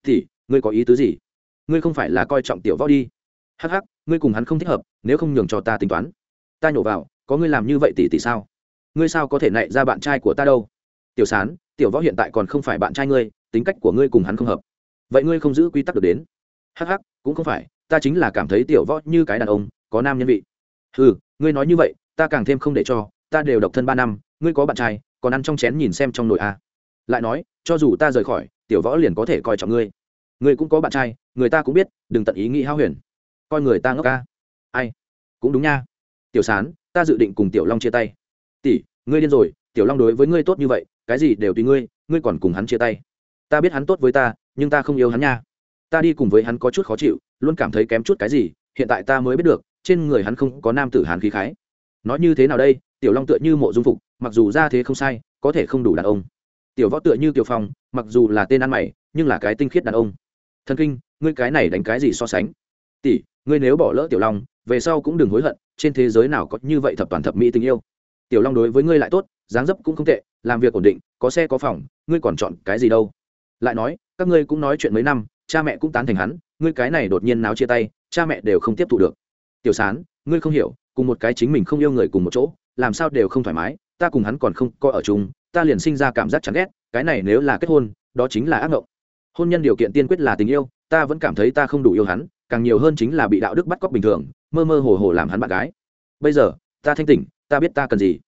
Thì, ngươi có ý tứ gì? Ngươi không phải là coi trọng tiểu võ đi. Hắc hắc, ngươi cùng hắn không thích hợp, nếu không nhường cho ta tính toán. Ta nhổ vào, có ngươi làm như vậy tỷ tỷ sao? Ngươi sao có thể nạy ra bạn trai của ta đâu? Tiểu sán, tiểu võ hiện tại còn không phải bạn trai ngươi, tính cách của ngươi cùng hắn không hợp. Vậy ngươi không giữ quy tắc được đến. Hắc hắc, cũng không phải, ta chính là cảm thấy tiểu võ như cái đàn ông, có nam nhân vị. Ừ ngươi nói như vậy, ta càng thêm không để cho, ta đều độc thân ba năm, ngươi có bạn trai còn ăn trong chén nhìn xem trong nồi a lại nói, cho dù ta rời khỏi, tiểu võ liền có thể coi trọng ngươi. Ngươi cũng có bạn trai, người ta cũng biết, đừng tận ý nghĩ hao huyền. Coi người ta ngốc ca. Ai? Cũng đúng nha. Tiểu sán, ta dự định cùng tiểu long chia tay. Tỷ, ngươi điên rồi, tiểu long đối với ngươi tốt như vậy, cái gì đều tùy ngươi ngươi còn cùng hắn chia tay. Ta biết hắn tốt với ta, nhưng ta không yêu hắn nha. Ta đi cùng với hắn có chút khó chịu, luôn cảm thấy kém chút cái gì, hiện tại ta mới biết được, trên người hắn không có nam tử hán khí khái nói như thế nào đây, tiểu long tựa như mộ dung phục, mặc dù ra thế không sai, có thể không đủ đàn ông. Tiểu võ tựa như tiểu phong, mặc dù là tên ăn mày, nhưng là cái tinh khiết đàn ông. Thần kinh, ngươi cái này đánh cái gì so sánh? Tỷ, ngươi nếu bỏ lỡ tiểu long, về sau cũng đừng hối hận, trên thế giới nào có như vậy thập toàn thập mỹ tình yêu. Tiểu long đối với ngươi lại tốt, dáng dấp cũng không tệ, làm việc ổn định, có xe có phòng, ngươi còn chọn cái gì đâu? Lại nói, các ngươi cũng nói chuyện mấy năm, cha mẹ cũng tán thành hắn, ngươi cái này đột nhiên náo chia tay, cha mẹ đều không tiếp thụ được. Tiểu sán, ngươi không hiểu cùng một cái chính mình không yêu người cùng một chỗ, làm sao đều không thoải mái, ta cùng hắn còn không coi ở chung, ta liền sinh ra cảm giác chán ghét, cái này nếu là kết hôn, đó chính là ác mộng hôn nhân điều kiện tiên quyết là tình yêu, ta vẫn cảm thấy ta không đủ yêu hắn, càng nhiều hơn chính là bị đạo đức bắt cóc bình thường, mơ mơ hồ hồ làm hắn bạn gái. Bây giờ, ta thanh tỉnh, ta biết ta cần gì.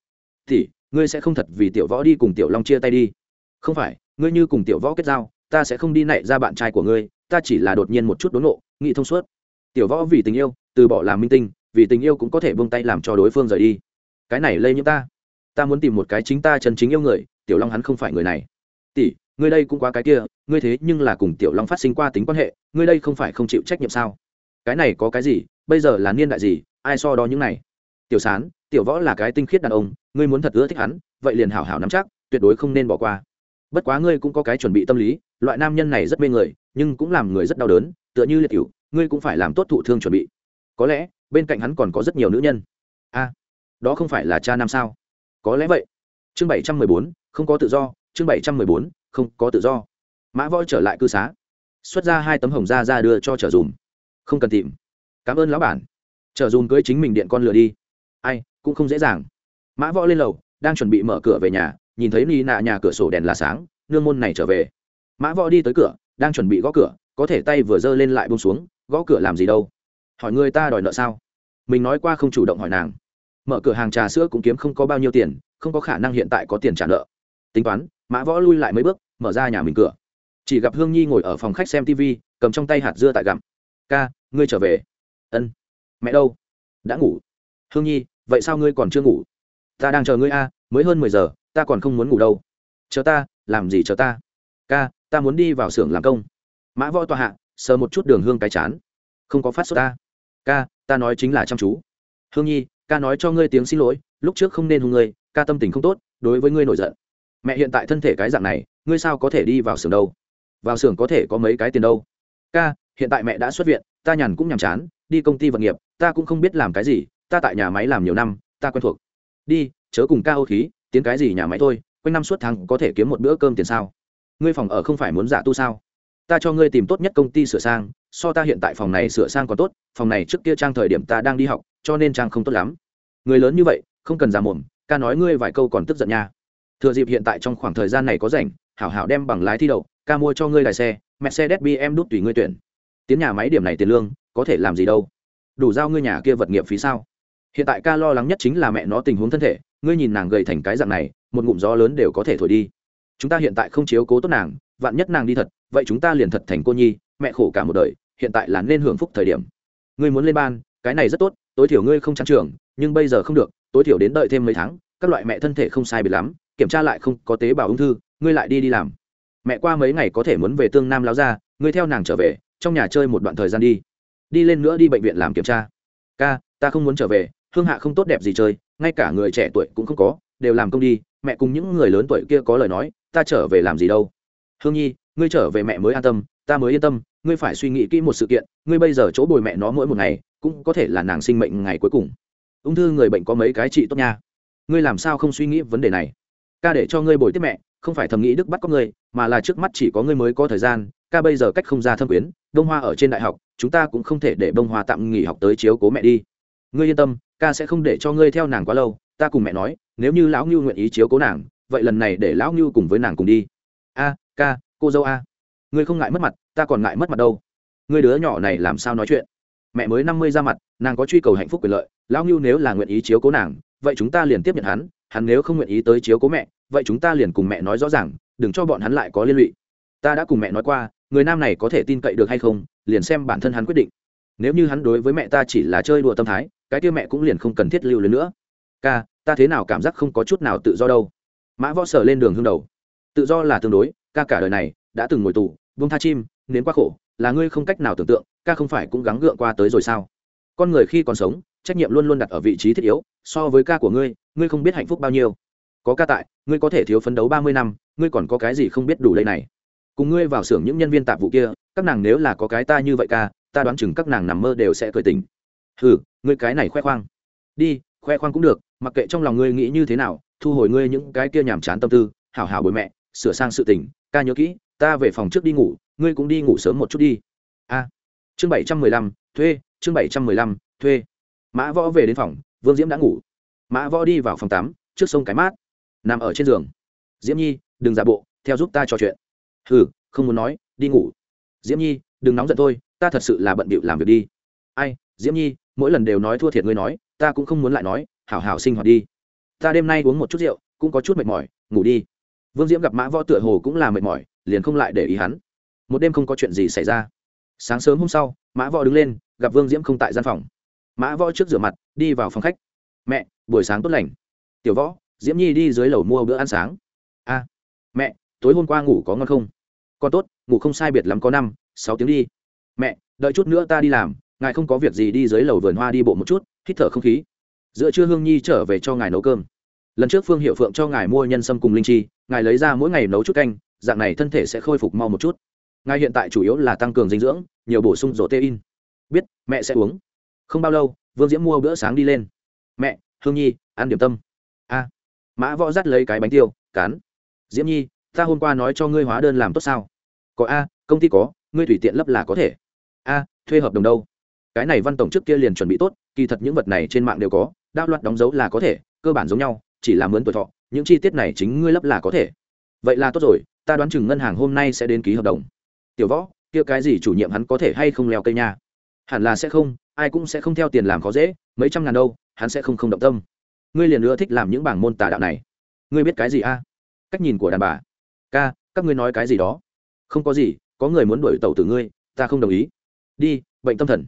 Thì, ngươi sẽ không thật vì tiểu võ đi cùng tiểu long chia tay đi. Không phải, ngươi như cùng tiểu võ kết giao, ta sẽ không đi nảy ra bạn trai của ngươi, ta chỉ là đột nhiên một chút đốn nộ nghĩ thông suốt. Tiểu võ vì tình yêu, từ bỏ làm minh tinh vì tình yêu cũng có thể buông tay làm cho đối phương rời đi. Cái này lây nhiễm ta. Ta muốn tìm một cái chính ta chân chính yêu người, tiểu long hắn không phải người này. Tỷ, ngươi đây cũng quá cái kia, ngươi thế nhưng là cùng tiểu long phát sinh qua tính quan hệ, ngươi đây không phải không chịu trách nhiệm sao? Cái này có cái gì, bây giờ là niên đại gì, ai so đo những này? Tiểu sán, tiểu võ là cái tinh khiết đàn ông, ngươi muốn thật ưa thích hắn, vậy liền hảo hảo nắm chắc, tuyệt đối không nên bỏ qua. Bất quá ngươi cũng có cái chuẩn bị tâm lý, loại nam nhân này rất mê người, nhưng cũng làm người rất đau đớn, tựa như liệt cựu ngươi cũng phải làm tốt thụ thương chuẩn bị. Có lẽ bên cạnh hắn còn có rất nhiều nữ nhân. A, đó không phải là cha nam sao? Có lẽ vậy. Chương bảy trăm mười bốn, không có tự do. Chương bảy trăm mười bốn, không có tự do. Mã voi trở lại cư xá. Xuất ra hai tấm hồng da ra đưa cho trở dùm. Không cần tìm. Cảm ơn lão bản. Trở dùm cưới chính mình điện con lừa đi. Ai, cũng không dễ dàng. Mã võ lên lầu, đang chuẩn bị mở cửa về nhà, nhìn thấy ni nạ nhà cửa sổ đèn là sáng, nương môn này trở về. Mã võ đi tới cửa, đang chuẩn bị gõ cửa, có thể tay vừa giơ lên lại bông xuống, gõ cửa làm gì đâu? Hỏi người ta đòi nợ sao? Mình nói qua không chủ động hỏi nàng. Mở cửa hàng trà sữa cũng kiếm không có bao nhiêu tiền, không có khả năng hiện tại có tiền trả nợ. Tính toán, mã võ lui lại mấy bước, mở ra nhà mình cửa. Chỉ gặp hương nhi ngồi ở phòng khách xem tv cầm trong tay hạt dưa tại gặm. Ca, ngươi trở về. Ân. Mẹ đâu? Đã ngủ. Hương nhi, vậy sao ngươi còn chưa ngủ? Ta đang chờ ngươi a, mới hơn mười giờ, ta còn không muốn ngủ đâu. Chờ ta, làm gì chờ ta? Ca, ta muốn đi vào xưởng làm công. Mã võ tòa hạ, sờ một chút đường hương cái chán. Không có phát xuất ta ca, ta nói chính là chăm chú. Hương nhi, ca nói cho ngươi tiếng xin lỗi, lúc trước không nên hùng ngươi, ca tâm tình không tốt, đối với ngươi nổi giận. Mẹ hiện tại thân thể cái dạng này, ngươi sao có thể đi vào xưởng đâu? Vào xưởng có thể có mấy cái tiền đâu? Ca, hiện tại mẹ đã xuất viện, ta nhàn cũng nhàm chán, đi công ty vật nghiệp, ta cũng không biết làm cái gì, ta tại nhà máy làm nhiều năm, ta quen thuộc. Đi, chớ cùng ca ô khí, tiến cái gì nhà máy thôi, quanh năm suốt tháng có thể kiếm một bữa cơm tiền sao? Ngươi phòng ở không phải muốn giả tu sao? Ta cho ngươi tìm tốt nhất công ty sửa sang so ta hiện tại phòng này sửa sang còn tốt, phòng này trước kia trang thời điểm ta đang đi học, cho nên trang không tốt lắm. Người lớn như vậy, không cần giả mồm, ca nói ngươi vài câu còn tức giận nha. Thừa dịp hiện tại trong khoảng thời gian này có rảnh, hảo hảo đem bằng lái thi đậu, ca mua cho ngươi đài xe, mercedes bm đút tùy ngươi tuyển. Tiến nhà máy điểm này tiền lương, có thể làm gì đâu? Đủ giao ngươi nhà kia vật nghiệp phí sao? Hiện tại ca lo lắng nhất chính là mẹ nó tình huống thân thể, ngươi nhìn nàng gầy thành cái dạng này, một ngụm gió lớn đều có thể thổi đi. Chúng ta hiện tại không chiếu cố tốt nàng, vạn nhất nàng đi thật, vậy chúng ta liền thật thành cô nhi, mẹ khổ cả một đời hiện tại là nên hưởng phúc thời điểm. Ngươi muốn lên ban, cái này rất tốt, tối thiểu ngươi không trang trường, nhưng bây giờ không được, tối thiểu đến đợi thêm mấy tháng, các loại mẹ thân thể không sai bị lắm, kiểm tra lại không có tế bào ung thư, ngươi lại đi đi làm. Mẹ qua mấy ngày có thể muốn về tương nam láo ra, ngươi theo nàng trở về, trong nhà chơi một đoạn thời gian đi. Đi lên nữa đi bệnh viện làm kiểm tra. Ca, ta không muốn trở về, hương hạ không tốt đẹp gì chơi, ngay cả người trẻ tuổi cũng không có, đều làm công đi, mẹ cùng những người lớn tuổi kia có lời nói, ta trở về làm gì đâu. Hương nhi, ngươi trở về mẹ mới an tâm, ta mới yên tâm ngươi phải suy nghĩ kỹ một sự kiện, ngươi bây giờ chỗ bồi mẹ nó mỗi một ngày, cũng có thể là nàng sinh mệnh ngày cuối cùng. Ung thư người bệnh có mấy cái trị tốt nha. Ngươi làm sao không suy nghĩ vấn đề này? Ca để cho ngươi bồi tiếp mẹ, không phải thầm nghĩ đức bắt có ngươi, mà là trước mắt chỉ có ngươi mới có thời gian, ca bây giờ cách không ra thâm quyến, đông hoa ở trên đại học, chúng ta cũng không thể để đông hoa tạm nghỉ học tới chiếu cố mẹ đi. Ngươi yên tâm, ca sẽ không để cho ngươi theo nàng quá lâu, ta cùng mẹ nói, nếu như lão ngưu nguyện ý chiếu cố nàng, vậy lần này để lão ngưu cùng với nàng cùng đi. A, ca, cô dâu a ngươi không ngại mất mặt, ta còn ngại mất mặt đâu. Ngươi đứa nhỏ này làm sao nói chuyện? Mẹ mới năm mươi ra mặt, nàng có truy cầu hạnh phúc quyền lợi, lão ngưu nếu là nguyện ý chiếu cố nàng, vậy chúng ta liền tiếp nhận hắn hắn nếu không nguyện ý tới chiếu cố mẹ, vậy chúng ta liền cùng mẹ nói rõ ràng, đừng cho bọn hắn lại có liên lụy. Ta đã cùng mẹ nói qua, người nam này có thể tin cậy được hay không, liền xem bản thân hắn quyết định. Nếu như hắn đối với mẹ ta chỉ là chơi đùa tâm thái, cái kia mẹ cũng liền không cần thiết lưu lên nữa. Ca, ta thế nào cảm giác không có chút nào tự do đâu. Mã võ sở lên đường hương đầu. Tự do là tương đối, ca cả đời này, đã từng ngồi tù vung tha chim, nến quá khổ, là ngươi không cách nào tưởng tượng, ca không phải cũng gắng gượng qua tới rồi sao? Con người khi còn sống, trách nhiệm luôn luôn đặt ở vị trí thiết yếu, so với ca của ngươi ngươi không biết hạnh phúc bao nhiêu. Có ca tại, ngươi có thể thiếu phấn đấu ba mươi năm, ngươi còn có cái gì không biết đủ đây này? Cùng ngươi vào xưởng những nhân viên tạp vụ kia, các nàng nếu là có cái ta như vậy ca, ta đoán chừng các nàng nằm mơ đều sẽ cười tình ừ ngươi cái này khoe khoang. Đi, khoe khoang cũng được, mặc kệ trong lòng ngươi nghĩ như thế nào, thu hồi ngươi những cái kia nhàm chán tâm tư, hảo hảo bồi mẹ, sửa sang sự tình, ca nhớ kỹ ta về phòng trước đi ngủ, ngươi cũng đi ngủ sớm một chút đi. A. Chương bảy trăm mười lăm, thuê, chương bảy trăm mười lăm, thuê. Mã võ về đến phòng, vương diễm đã ngủ. Mã võ đi vào phòng tắm, trước sông cái mát, nằm ở trên giường. Diễm nhi, đừng giả bộ, theo giúp ta trò chuyện. Hừ, không muốn nói, đi ngủ. Diễm nhi, đừng nóng giận thôi ta thật sự là bận bịu làm việc đi. Ai, diễm nhi, mỗi lần đều nói thua thiệt ngươi nói, ta cũng không muốn lại nói, hảo hảo sinh hoạt đi. Ta đêm nay uống một chút rượu, cũng có chút mệt mỏi, ngủ đi. Vương diễm gặp mã võ tựa hồ cũng là mệt mỏi liền không lại để ý hắn. Một đêm không có chuyện gì xảy ra. Sáng sớm hôm sau, mã võ đứng lên, gặp vương diễm không tại gian phòng. Mã võ trước rửa mặt, đi vào phòng khách. Mẹ, buổi sáng tốt lành. Tiểu võ, diễm nhi đi dưới lầu mua bữa ăn sáng. A, mẹ, tối hôm qua ngủ có ngon không? Con tốt, ngủ không sai biệt lắm có năm, sáu tiếng đi. Mẹ, đợi chút nữa ta đi làm, ngài không có việc gì đi dưới lầu vườn hoa đi bộ một chút, hít thở không khí. Giữa trưa hương nhi trở về cho ngài nấu cơm. Lần trước phương hiệu phượng cho ngài mua nhân sâm cùng linh chi, ngài lấy ra mỗi ngày nấu chút canh dạng này thân thể sẽ khôi phục mau một chút. Ngài hiện tại chủ yếu là tăng cường dinh dưỡng, nhiều bổ sung rổ tê in biết, mẹ sẽ uống. Không bao lâu, vương diễm mua bữa sáng đi lên. Mẹ, hương nhi, ăn điểm tâm. A. Mã võ dắt lấy cái bánh tiêu, cán. Diễm nhi, ta hôm qua nói cho ngươi hóa đơn làm tốt sao? Có a, công ty có, ngươi tùy tiện lấp là có thể. A, thuê hợp đồng đâu? Cái này văn tổng trước kia liền chuẩn bị tốt, kỳ thật những vật này trên mạng đều có, đao loạt đóng dấu là có thể, cơ bản giống nhau, chỉ là mướn tuổi thọ, những chi tiết này chính ngươi lấp là có thể. Vậy là tốt rồi ta đoán chừng ngân hàng hôm nay sẽ đến ký hợp đồng. Tiểu võ, kia cái gì chủ nhiệm hắn có thể hay không leo cây nha? Hẳn là sẽ không, ai cũng sẽ không theo tiền làm khó dễ, mấy trăm ngàn đâu, hắn sẽ không không động tâm. Ngươi liền nữa thích làm những bảng môn tà đạo này. Ngươi biết cái gì a? Cách nhìn của đàn bà. Ca, các ngươi nói cái gì đó? Không có gì, có người muốn đuổi tàu từ ngươi, ta không đồng ý. Đi, bệnh tâm thần.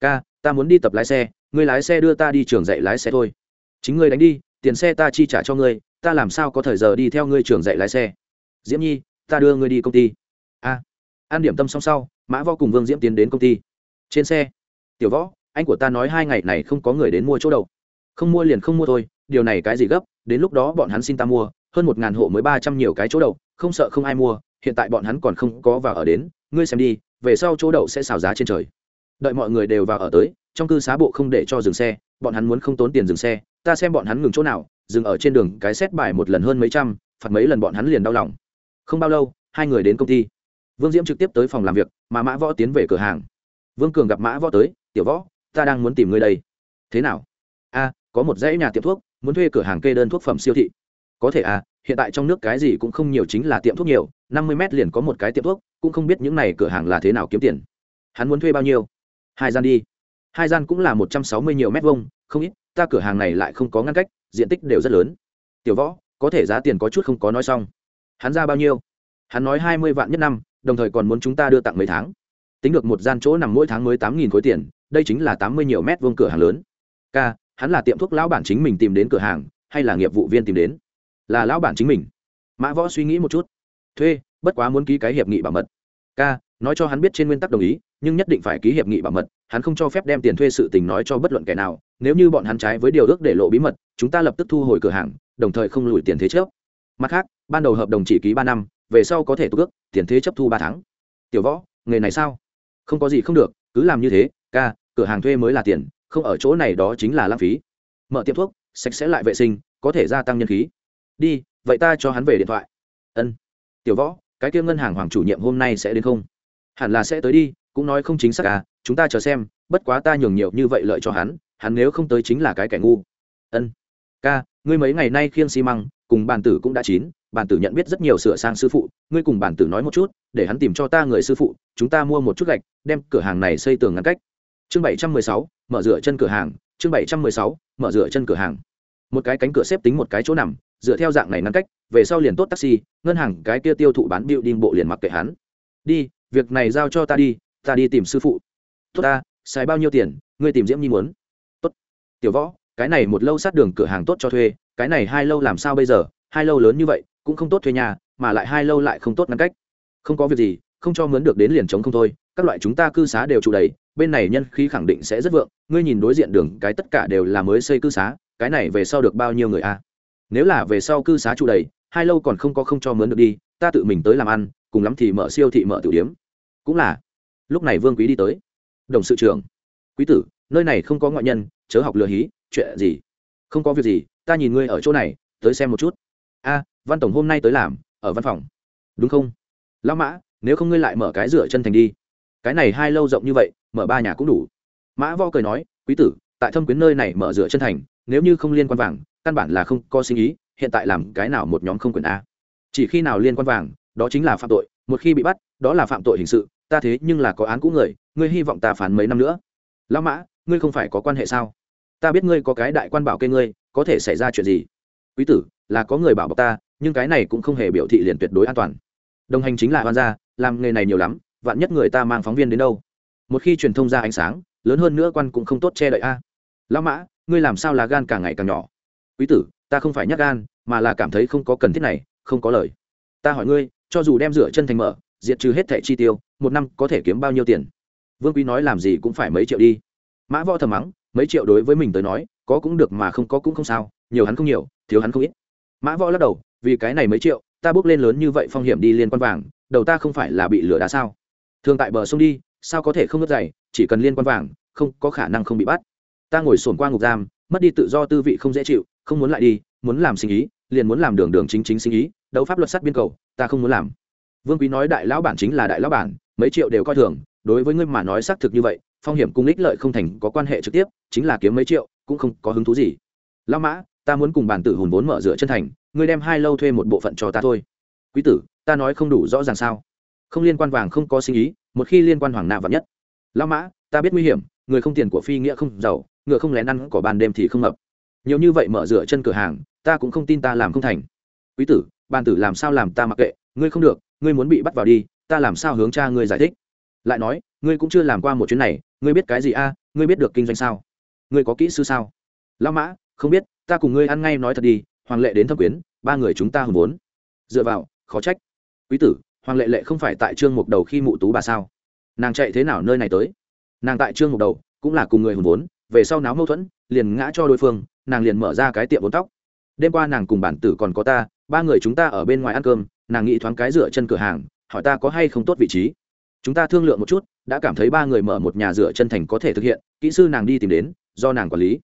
Ca, ta muốn đi tập lái xe, ngươi lái xe đưa ta đi trường dạy lái xe thôi. Chính ngươi đánh đi, tiền xe ta chi trả cho ngươi, ta làm sao có thời giờ đi theo ngươi trường dạy lái xe? Diễm nhi ta đưa ngươi đi công ty. A. À, an điểm tâm xong sau mã võ cùng vương diễm tiến đến công ty. Trên xe tiểu võ anh của ta nói hai ngày này không có người đến mua chỗ đầu. Không mua liền không mua thôi điều này cái gì gấp? Đến lúc đó bọn hắn xin ta mua hơn một ngàn hộ mới ba trăm nhiều cái chỗ đậu không sợ không ai mua hiện tại bọn hắn còn không có vào ở đến ngươi xem đi về sau chỗ đậu sẽ xào giá trên trời. Đợi mọi người đều vào ở tới trong cư xá bộ không để cho dừng xe bọn hắn muốn không tốn tiền dừng xe ta xem bọn hắn ngừng chỗ nào dừng ở trên đường cái xét bài một lần hơn mấy trăm phạt mấy lần bọn hắn liền đau lòng không bao lâu, hai người đến công ty. Vương diễm trực tiếp tới phòng làm việc, mà mã võ tiến về cửa hàng. Vương cường gặp mã võ tới, tiểu võ, ta đang muốn tìm ngươi đây. Thế nào? A, có một dãy nhà tiệm thuốc, muốn thuê cửa hàng kê đơn thuốc phẩm siêu thị. Có thể à hiện tại trong nước cái gì cũng không nhiều, chính là tiệm thuốc nhiều, năm mươi mét liền có một cái tiệm thuốc, cũng không biết những này cửa hàng là thế nào kiếm tiền. Hắn muốn thuê bao nhiêu? Hai gian đi. Hai gian cũng là một trăm sáu mươi nhiều mét vuông, không ít, ta cửa hàng này lại không có ngăn cách, diện tích đều rất lớn. Tiểu võ, có thể giá tiền có chút không có nói xong hắn ra bao nhiêu? Hắn nói hai mươi vạn nhất năm, đồng thời còn muốn chúng ta đưa tặng mấy tháng. Tính được một gian chỗ nằm mỗi tháng mới tám nghìn khối tiền, đây chính là tám mươi nhiều mét vuông cửa hàng lớn. K hắn là tiệm thuốc lão bản chính mình tìm đến cửa hàng, hay là nghiệp vụ viên tìm đến? Là lão bản chính mình. Mã võ suy nghĩ một chút. Thuê, bất quá muốn ký cái hiệp nghị bảo mật. K nói cho hắn biết trên nguyên tắc đồng ý, nhưng nhất định phải ký hiệp nghị bảo mật, hắn không cho phép đem tiền thuê sự tình nói cho bất luận kẻ nào, nếu như bọn hắn trái với điều ước để lộ bí mật, chúng ta lập tức thu hồi cửa hàng, đồng thời không lùi tiền thế chấp mặt khác, ban đầu hợp đồng chỉ ký ba năm, về sau có thể tục ước, tiền thế chấp thu ba tháng. Tiểu võ, nghề này sao? Không có gì không được, cứ làm như thế, ca, cửa hàng thuê mới là tiền, không ở chỗ này đó chính là lãng phí. Mở tiệm thuốc, sạch sẽ lại vệ sinh, có thể gia tăng nhân khí. Đi, vậy ta cho hắn về điện thoại. Ân. Tiểu võ, cái kia ngân hàng hoàng chủ nhiệm hôm nay sẽ đến không? Hẳn là sẽ tới đi, cũng nói không chính xác à chúng ta chờ xem, bất quá ta nhường nhiều như vậy lợi cho hắn hắn nếu không tới chính là cái kẻ ngu. Ân. Ca, ngươi mấy ngày nay khiêng xi măng cùng bàn tử cũng đã chín bàn tử nhận biết rất nhiều sửa sang sư phụ, ngươi cùng bàn tử nói một chút, để hắn tìm cho ta người sư phụ, chúng ta mua một chút gạch, đem cửa hàng này xây tường ngăn cách. Chương bảy trăm mười sáu, mở rửa chân cửa hàng, chương bảy trăm mười sáu, mở rửa chân cửa hàng. Một cái cánh cửa xếp tính một cái chỗ nằm, dựa theo dạng này ngăn cách, về sau liền tốt taxi, ngân hàng cái kia tiêu thụ bán điệu đinh bộ liền mặc kệ hắn. Đi, việc này giao cho ta đi ta đi tìm sư phụ. Tốt ta, xài bao nhiêu tiền, ngươi tìm diễm nhi muốn. Tốt. Tiểu võ, cái này một lâu sát đường cửa hàng tốt cho thuê cái này hai lâu làm sao bây giờ? Hai lâu lớn như vậy, cũng không tốt thuê nhà, mà lại hai lâu lại không tốt ngăn cách. Không có việc gì, không cho mướn được đến liền chống không thôi, các loại chúng ta cư xá đều trụ đầy, bên này nhân khí khẳng định sẽ rất vượng, ngươi nhìn đối diện đường, cái tất cả đều là mới xây cư xá, cái này về sau được bao nhiêu người a? Nếu là về sau cư xá trụ đầy, hai lâu còn không có không cho mướn được đi, ta tự mình tới làm ăn, cùng lắm thì mở siêu thị mở tử điếm. Cũng là. Lúc này vương quý đi tới. Đồng sự trưởng. Quý tử, nơi này không có ngoại nhân, chớ học lừa hí, chuyện gì? Không có việc gì, ta nhìn ngươi ở chỗ này, tới xem một chút. A, văn tổng hôm nay tới làm, ở văn phòng. Đúng không? Lão mã, nếu không ngươi lại mở cái rửa chân thành đi. Cái này hai lâu rộng như vậy, mở ba nhà cũng đủ. Mã vo cười nói, quý tử, tại thâm quyến nơi này mở rửa chân thành, nếu như không liên quan vàng, căn bản là không có sinh ý, hiện tại làm cái nào một nhóm không quyền a. Chỉ khi nào liên quan vàng, đó chính là phạm tội, một khi bị bắt, đó là phạm tội hình sự, ta thế nhưng là có án cũ người, ngươi hy vọng ta phán mấy năm nữa. Lão mã, ngươi không phải có quan hệ sao? Ta biết ngươi có cái đại quan bảo kê ngươi, có thể xảy ra chuyện gì? Quý tử, là có người bảo bọc ta, nhưng cái này cũng không hề biểu thị liền tuyệt đối an toàn. Đồng hành chính là hoan gia, làm nghề này nhiều lắm, vạn nhất người ta mang phóng viên đến đâu? Một khi truyền thông ra ánh sáng, lớn hơn nữa quan cũng không tốt che đậy a. Lão mã, ngươi làm sao là gan càng ngày càng nhỏ? Quý tử, ta không phải nhắc gan, mà là cảm thấy không có cần thiết này, không có lời. Ta hỏi ngươi, cho dù đem rửa chân thành mở, diệt trừ hết thẻ chi tiêu, một năm có thể kiếm bao nhiêu tiền? Vương quý nói làm gì cũng phải mấy triệu đi. Mã võ thầm mắng mấy triệu đối với mình tới nói, có cũng được mà không có cũng không sao, nhiều hắn không nhiều, thiếu hắn không ít. Mã võ lắc đầu, vì cái này mấy triệu, ta bước lên lớn như vậy phong hiểm đi liên quan vàng, đầu ta không phải là bị lửa đá sao? Thường tại bờ sông đi, sao có thể không ngất dày chỉ cần liên quan vàng, không có khả năng không bị bắt. Ta ngồi sồn qua ngục giam, mất đi tự do tư vị không dễ chịu, không muốn lại đi, muốn làm sinh ý, liền muốn làm đường đường chính chính sinh ý, đấu pháp luật sắt biên cầu, ta không muốn làm. Vương quý nói đại lão bản chính là đại lão bản, mấy triệu đều coi thường, đối với ngươi mà nói xác thực như vậy phong hiểm cung ích lợi không thành có quan hệ trực tiếp, chính là kiếm mấy triệu, cũng không có hứng thú gì. Lão mã, ta muốn cùng bản tử hùn vốn mở rửa chân thành, ngươi đem hai lâu thuê một bộ phận cho ta thôi. Quý tử, ta nói không đủ rõ ràng sao? Không liên quan vàng không có sinh ý, một khi liên quan hoàng nạ vạn nhất. Lão mã, ta biết nguy hiểm, người không tiền của phi nghĩa không giàu, ngựa không lén ăn cỏ ban đêm thì không hợp nhiều như vậy mở rửa chân cửa hàng, ta cũng không tin ta làm không thành. Quý tử bàn tử làm sao làm ta mặc kệ, ngươi không được, ngươi muốn bị bắt vào đi, ta làm sao hướng cha ngươi giải thích? Lại nói ngươi cũng chưa làm qua một chuyến này, ngươi biết cái gì a, ngươi biết được kinh doanh sao? Ngươi có kỹ sư sao? Lão mã, không biết, ta cùng ngươi ăn ngay nói thật đi, hoàng lệ đến thâm quyến, ba người chúng ta hùng vốn. Dựa vào, khó trách. Quý tử, hoàng lệ lệ không phải tại trương mục đầu khi mụ tú bà sao? Nàng chạy thế nào nơi này tới? Nàng tại trương mục đầu, cũng là cùng người hùng vốn, về sau náo mâu thuẫn, liền ngã cho đối phương, nàng liền mở ra cái tiệm vốn tóc. Đêm qua nàng cùng bản tử còn có ta, ba người chúng ta ở bên ngoài ăn cơm, nàng nghĩ thoáng cái dựa chân cửa hàng, hỏi ta có hay không tốt vị trí chúng ta thương lượng một chút, đã cảm thấy ba người mở một nhà rửa chân thành có thể thực hiện, kỹ sư nàng đi tìm đến, do nàng quản lý.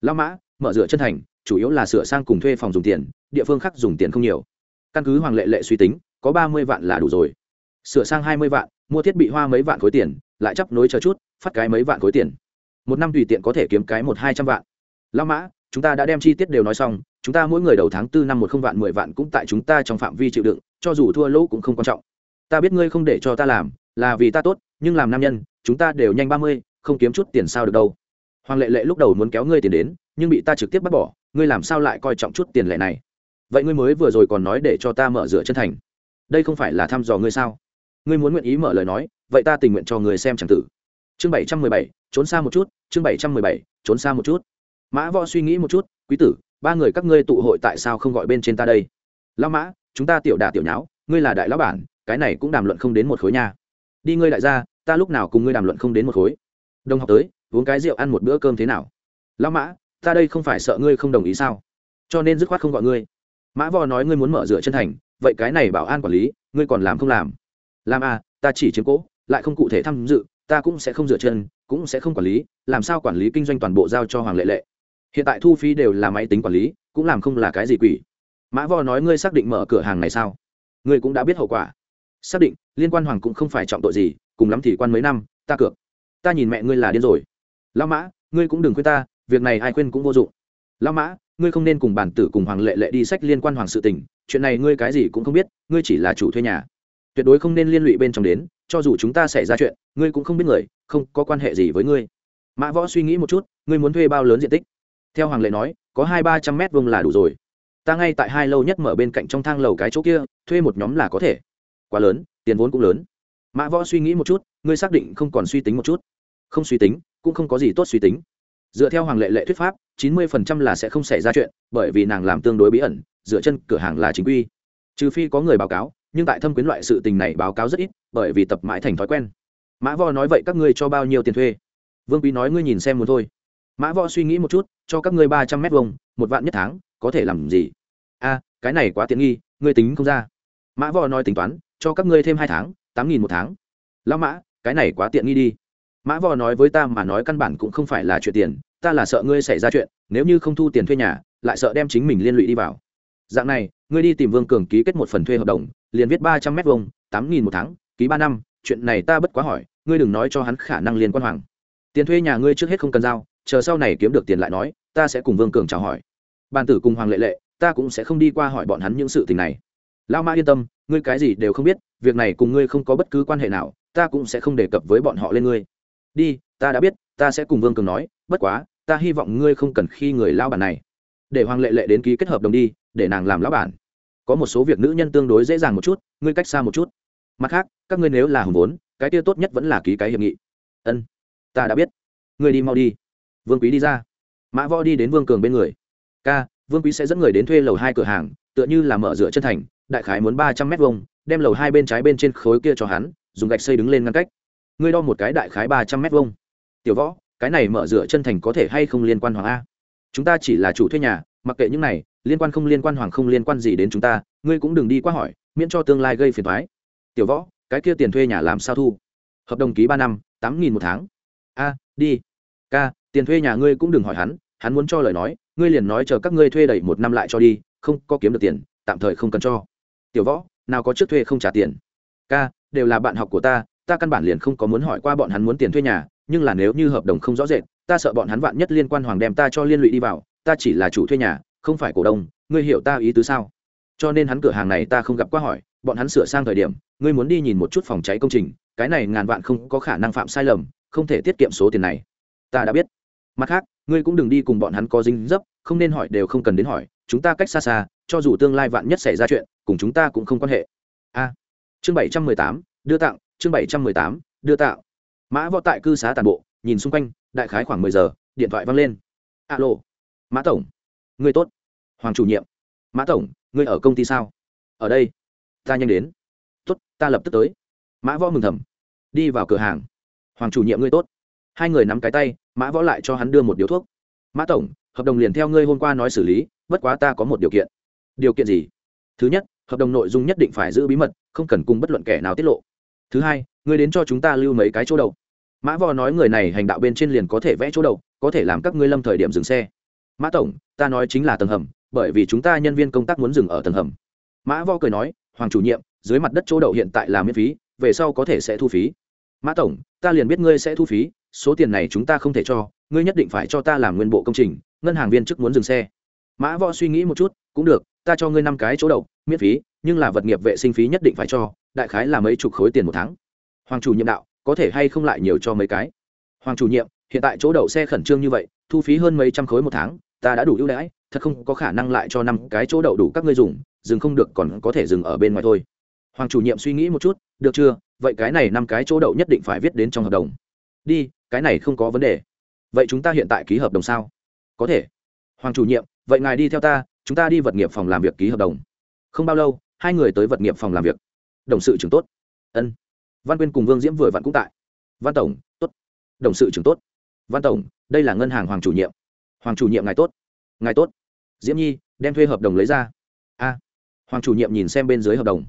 Lao mã, mở rửa chân thành, chủ yếu là sửa sang cùng thuê phòng dùng tiền, địa phương khác dùng tiền không nhiều. Căn cứ hoàng lệ lệ suy tính, có ba mươi vạn là đủ rồi. Sửa sang hai mươi vạn, mua thiết bị hoa mấy vạn khối tiền, lại chấp nối chờ chút, phát cái mấy vạn khối tiền. Một năm tùy tiện có thể kiếm cái một hai trăm vạn. Lao mã, chúng ta đã đem chi tiết đều nói xong, chúng ta mỗi người đầu tháng tư năm một không vạn mười vạn cũng tại chúng ta trong phạm vi chịu đựng, cho dù thua lỗ cũng không quan trọng. Ta biết ngươi không để cho ta làm là vì ta tốt, nhưng làm nam nhân, chúng ta đều nhanh ba mươi, không kiếm chút tiền sao được đâu. Hoàng lệ lệ lúc đầu muốn kéo ngươi tiền đến, nhưng bị ta trực tiếp bắt bỏ, ngươi làm sao lại coi trọng chút tiền lệ này? Vậy ngươi mới vừa rồi còn nói để cho ta mở rửa chân thành. Đây không phải là thăm dò ngươi sao? Ngươi muốn nguyện ý mở lời nói, vậy ta tình nguyện cho người xem chẳng tử. Chương bảy trăm mười bảy, trốn xa một chút, chương bảy trăm mười bảy, trốn xa một chút. Mã võ suy nghĩ một chút, quý tử, ba người các ngươi tụ hội tại sao không gọi bên trên ta đây? Lão mã, chúng ta tiểu đà tiểu nháo, ngươi là đại lão bản, cái này cũng đàm luận không đến một khối nha đi ngươi đại gia ta lúc nào cùng ngươi đàm luận không đến một khối. Đông học tới uống cái rượu ăn một bữa cơm thế nào? Lão mã ta đây không phải sợ ngươi không đồng ý sao? Cho nên dứt khoát không gọi ngươi. Mã vò nói ngươi muốn mở rửa chân thành vậy cái này bảo an quản lý ngươi còn làm không làm? Làm à ta chỉ chiếm cỗ, lại không cụ thể tham dự ta cũng sẽ không rửa chân cũng sẽ không quản lý làm sao quản lý kinh doanh toàn bộ giao cho hoàng lệ lệ? Hiện tại thu phí đều là máy tính quản lý cũng làm không là cái gì quỷ. Mã vò nói ngươi xác định mở cửa hàng này sao? Ngươi cũng đã biết hậu quả xác định, liên quan hoàng cũng không phải trọng tội gì, cùng lắm thì quan mấy năm, ta cược. Ta nhìn mẹ ngươi là điên rồi. Lao mã, ngươi cũng đừng khuyên ta, việc này ai khuyên cũng vô dụng. Lao mã, ngươi không nên cùng bản tử cùng hoàng lệ lệ đi sách liên quan hoàng sự tình, chuyện này ngươi cái gì cũng không biết, ngươi chỉ là chủ thuê nhà. Tuyệt đối không nên liên lụy bên trong đến, cho dù chúng ta xảy ra chuyện, ngươi cũng không biết người, không có quan hệ gì với ngươi. Mã võ suy nghĩ một chút, ngươi muốn thuê bao lớn diện tích? Theo hoàng lệ nói, có hai ba trăm mét vuông là đủ rồi. Ta ngay tại hai lâu nhất mở bên cạnh trong thang lầu cái chỗ kia, thuê một nhóm là có thể quá lớn, tiền vốn cũng lớn. Mã võ suy nghĩ một chút, ngươi xác định không còn suy tính một chút. Không suy tính, cũng không có gì tốt suy tính. Dựa theo hoàng lệ lệ thuyết pháp, chín mươi phần trăm là sẽ không xảy ra chuyện, bởi vì nàng làm tương đối bí ẩn, dựa chân cửa hàng là chính quy. Trừ phi có người báo cáo, nhưng tại thâm quyến loại sự tình này báo cáo rất ít, bởi vì tập mãi thành thói quen. Mã võ nói vậy các ngươi cho bao nhiêu tiền thuê? Vương quý nói ngươi nhìn xem muốn thôi. Mã võ suy nghĩ một chút, cho các ngươi ba trăm mét vuông, một vạn nhất tháng, có thể làm gì? A, cái này quá tiện nghi, ngươi tính không ra. Mã võ nói tính toán cho các ngươi thêm hai tháng, tám nghìn một tháng. Lão mã, cái này quá tiện nghi đi. Mã vò nói với ta mà nói căn bản cũng không phải là chuyện tiền, ta là sợ ngươi xảy ra chuyện, nếu như không thu tiền thuê nhà, lại sợ đem chính mình liên lụy đi vào. Dạng này, ngươi đi tìm vương cường ký kết một phần thuê hợp đồng, liền viết ba trăm m hai tám nghìn một tháng, ký ba năm, chuyện này ta bất quá hỏi, ngươi đừng nói cho hắn khả năng liên quan hoàng. Tiền thuê nhà ngươi trước hết không cần giao, chờ sau này kiếm được tiền lại nói, ta sẽ cùng vương cường chào hỏi. Bàn tử cùng hoàng lệ lệ, ta cũng sẽ không đi qua hỏi bọn hắn những sự tình này. Lao mã yên tâm ngươi cái gì đều không biết, việc này cùng ngươi không có bất cứ quan hệ nào, ta cũng sẽ không đề cập với bọn họ lên ngươi. Đi, ta đã biết, ta sẽ cùng vương cường nói, bất quá, ta hy vọng ngươi không cần khi người lao bản này. Để hoàng lệ lệ đến ký kết hợp đồng đi, để nàng làm lão bản. Có một số việc nữ nhân tương đối dễ dàng một chút, ngươi cách xa một chút. Mặt khác, các ngươi nếu là hùng vốn, cái kia tốt nhất vẫn là ký cái hiệp nghị. Ân, ta đã biết. Ngươi đi mau đi. Vương quý đi ra. Mã võ đi đến vương cường bên người. Ca, vương quý sẽ dẫn người đến thuê lầu hai cửa hàng, tựa như là mở rửa chân thành đại khái muốn ba trăm mét vuông, đem lầu hai bên trái bên trên khối kia cho hắn, dùng gạch xây đứng lên ngăn cách. Ngươi đo một cái đại khái ba trăm mét vuông. Tiểu võ, cái này mở rửa chân thành có thể hay không liên quan hoàng a? Chúng ta chỉ là chủ thuê nhà, mặc kệ những này, liên quan không liên quan hoàng không liên quan gì đến chúng ta, ngươi cũng đừng đi qua hỏi, miễn cho tương lai gây phiền thoái tiểu võ, cái kia tiền thuê nhà làm sao thu? Hợp đồng ký ba năm, tám nghìn một tháng. A, đi. Ca, tiền thuê nhà ngươi cũng đừng hỏi hắn hắn muốn cho lời nói, ngươi liền nói chờ các ngươi thuê đầy một năm lại cho đi, không có kiếm được tiền, tạm thời không cần cho tiểu võ, nào có trước thuê không trả tiền. Ca, đều là bạn học của ta ta căn bản liền không có muốn hỏi qua bọn hắn muốn tiền thuê nhà, nhưng là nếu như hợp đồng không rõ rệt, ta sợ bọn hắn vạn nhất liên quan hoàng đem ta cho liên lụy đi vào, ta chỉ là chủ thuê nhà, không phải cổ đông, ngươi hiểu ta ý tứ sao? Cho nên hắn cửa hàng này ta không gặp qua hỏi, bọn hắn sửa sang thời điểm, ngươi muốn đi nhìn một chút phòng cháy công trình, cái này ngàn vạn không có khả năng phạm sai lầm, không thể tiết kiệm số tiền này. Ta đã biết. Mặt khác, ngươi cũng đừng đi cùng bọn hắn có dính dấp, không nên hỏi đều không cần đến hỏi, chúng ta cách xa xa cho dù tương lai vạn nhất xảy ra chuyện, cùng chúng ta cũng không quan hệ. A. Chương bảy trăm mười tám, đưa tặng, chương bảy trăm mười tám, đưa tạo mã võ tại cư xá tàn bộ, nhìn xung quanh, đại khái khoảng mười giờ, điện thoại văng lên. Alo. Mã tổng. Người tốt. Hoàng chủ nhiệm. Mã tổng, ngươi ở công ty sao? Ở đây. Ta nhanh đến. Tốt, ta lập tức tới. Mã võ mừng thầm. Đi vào cửa hàng. Hoàng chủ nhiệm ngươi tốt. Hai người nắm cái tay, mã võ lại cho hắn đưa một điếu thuốc. Mã tổng, hợp đồng liền theo ngươi hôm qua nói xử lý, bất quá ta có một điều kiện điều kiện gì? Thứ nhất, hợp đồng nội dung nhất định phải giữ bí mật, không cần cùng bất luận kẻ nào tiết lộ. Thứ hai ngươi đến cho chúng ta lưu mấy cái chỗ đầu. Mã vò nói người này hành đạo bên trên liền có thể vẽ chỗ đầu, có thể làm các ngươi lâm thời điểm dừng xe. Mã tổng, ta nói chính là tầng hầm, bởi vì chúng ta nhân viên công tác muốn dừng ở tầng hầm. Mã vo cười nói, hoàng chủ nhiệm, dưới mặt đất chỗ đậu hiện tại là miễn phí, về sau có thể sẽ thu phí. Mã tổng, ta liền biết ngươi sẽ thu phí, số tiền này chúng ta không thể cho, ngươi nhất định phải cho ta làm nguyên bộ công trình, ngân hàng viên chức muốn dừng xe. Mã võ suy nghĩ một chút, cũng được ta cho ngươi năm cái chỗ đậu, miễn phí, nhưng là vật nghiệp vệ sinh phí nhất định phải cho, đại khái là mấy chục khối tiền một tháng. Hoàng chủ nhiệm đạo, có thể hay không lại nhiều cho mấy cái? Hoàng chủ nhiệm, hiện tại chỗ đậu xe khẩn trương như vậy, thu phí hơn mấy trăm khối một tháng, ta đã đủ ưu đãi, thật không có khả năng lại cho năm cái chỗ đậu đủ các ngươi dùng, dừng không được còn có thể dừng ở bên ngoài thôi. Hoàng chủ nhiệm suy nghĩ một chút, được chưa? Vậy cái này năm cái chỗ đậu nhất định phải viết đến trong hợp đồng. Đi, cái này không có vấn đề. Vậy chúng ta hiện tại ký hợp đồng sao? Có thể. Hoàng chủ nhiệm, vậy ngài đi theo ta chúng ta đi vật nghiệp phòng làm việc ký hợp đồng. Không bao lâu, hai người tới vật nghiệp phòng làm việc. Đồng sự trưởng tốt. Ân. Văn quyên cùng vương diễm vừa vặn cũng tại. Văn tổng, tốt. Đồng sự trưởng tốt. Văn tổng, đây là ngân hàng hoàng chủ nhiệm. Hoàng chủ nhiệm ngài tốt. Ngài tốt. Diễm nhi, đem thuê hợp đồng lấy ra. A. Hoàng chủ nhiệm nhìn xem bên dưới hợp đồng.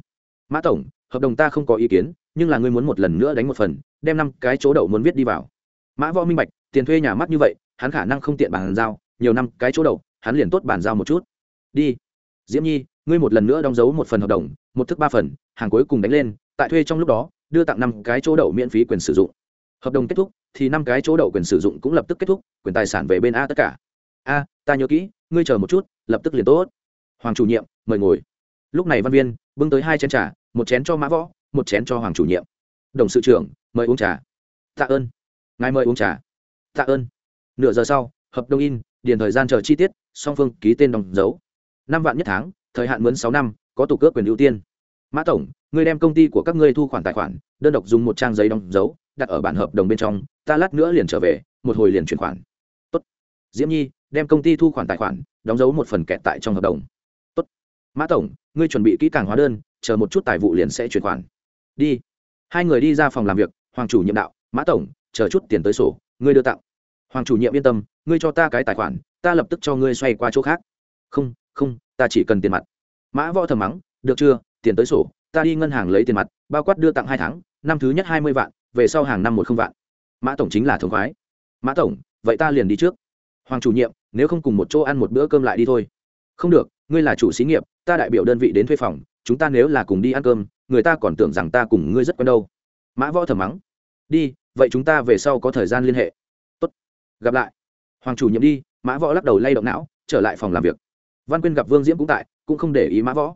Mã tổng, hợp đồng ta không có ý kiến, nhưng là ngươi muốn một lần nữa đánh một phần, đem năm cái chỗ đậu muốn viết đi vào. Mã võ minh bạch, tiền thuê nhà mắt như vậy, hắn khả năng không tiện bàn giao, nhiều năm cái chỗ đậu, hắn liền tốt bàn giao một chút đi. Diễm nhi, ngươi một lần nữa đóng dấu một phần hợp đồng, một thức ba phần, hàng cuối cùng đánh lên, tại thuê trong lúc đó, đưa tặng năm cái chỗ đậu miễn phí quyền sử dụng. Hợp đồng kết thúc, thì năm cái chỗ đậu quyền sử dụng cũng lập tức kết thúc, quyền tài sản về bên a tất cả. A, ta nhớ kỹ, ngươi chờ một chút, lập tức liền tốt. Hoàng chủ nhiệm, mời ngồi. Lúc này văn viên, bưng tới hai chén trà, một chén cho mã võ, một chén cho hoàng chủ nhiệm. Đồng sự trưởng, mời uống trà. Tạ ơn. Ngài mời uống trà. Tạ ơn. Nửa giờ sau, hợp đồng in, điền thời gian chờ chi tiết, song phương ký tên đóng dấu năm vạn nhất tháng, thời hạn mướn sáu năm, có tục cước quyền ưu tiên. Mã tổng người đem công ty của các ngươi thu khoản tài khoản, đơn độc dùng một trang giấy đóng dấu, đặt ở bản hợp đồng bên trong, ta lát nữa liền trở về, một hồi liền chuyển khoản. Tốt. diễm nhi, đem công ty thu khoản tài khoản, đóng dấu một phần kẹt tại trong hợp đồng. Tốt. mã tổng, ngươi chuẩn bị kỹ càng hóa đơn, chờ một chút tài vụ liền sẽ chuyển khoản. Đi. Hai người đi ra phòng làm việc, hoàng chủ nhiệm đạo, mã tổng, chờ chút tiền tới sổ, ngươi đưa tặng. Hoàng chủ nhiệm yên tâm, ngươi cho ta cái tài khoản, ta lập tức cho ngươi xoay qua chỗ khác. Không không, ta chỉ cần tiền mặt. Mã võ thầm mắng, được chưa, tiền tới sổ, ta đi ngân hàng lấy tiền mặt, bao quát đưa tặng hai tháng, năm thứ nhất hai mươi vạn, về sau hàng năm một không vạn. Mã tổng chính là thống khoái. Mã tổng, vậy ta liền đi trước. Hoàng chủ nhiệm, nếu không cùng một chỗ ăn một bữa cơm lại đi thôi. Không được, ngươi là chủ xí nghiệp, ta đại biểu đơn vị đến thuê phòng, chúng ta nếu là cùng đi ăn cơm, người ta còn tưởng rằng ta cùng ngươi rất quen đâu. Mã võ thầm mắng. Đi, vậy chúng ta về sau có thời gian liên hệ. Tốt, gặp lại. Hoàng chủ nhiệm đi, mã võ lắc đầu lay động não, trở lại phòng làm việc văn quyên gặp vương diễm cũng tại, cũng không để ý mã võ.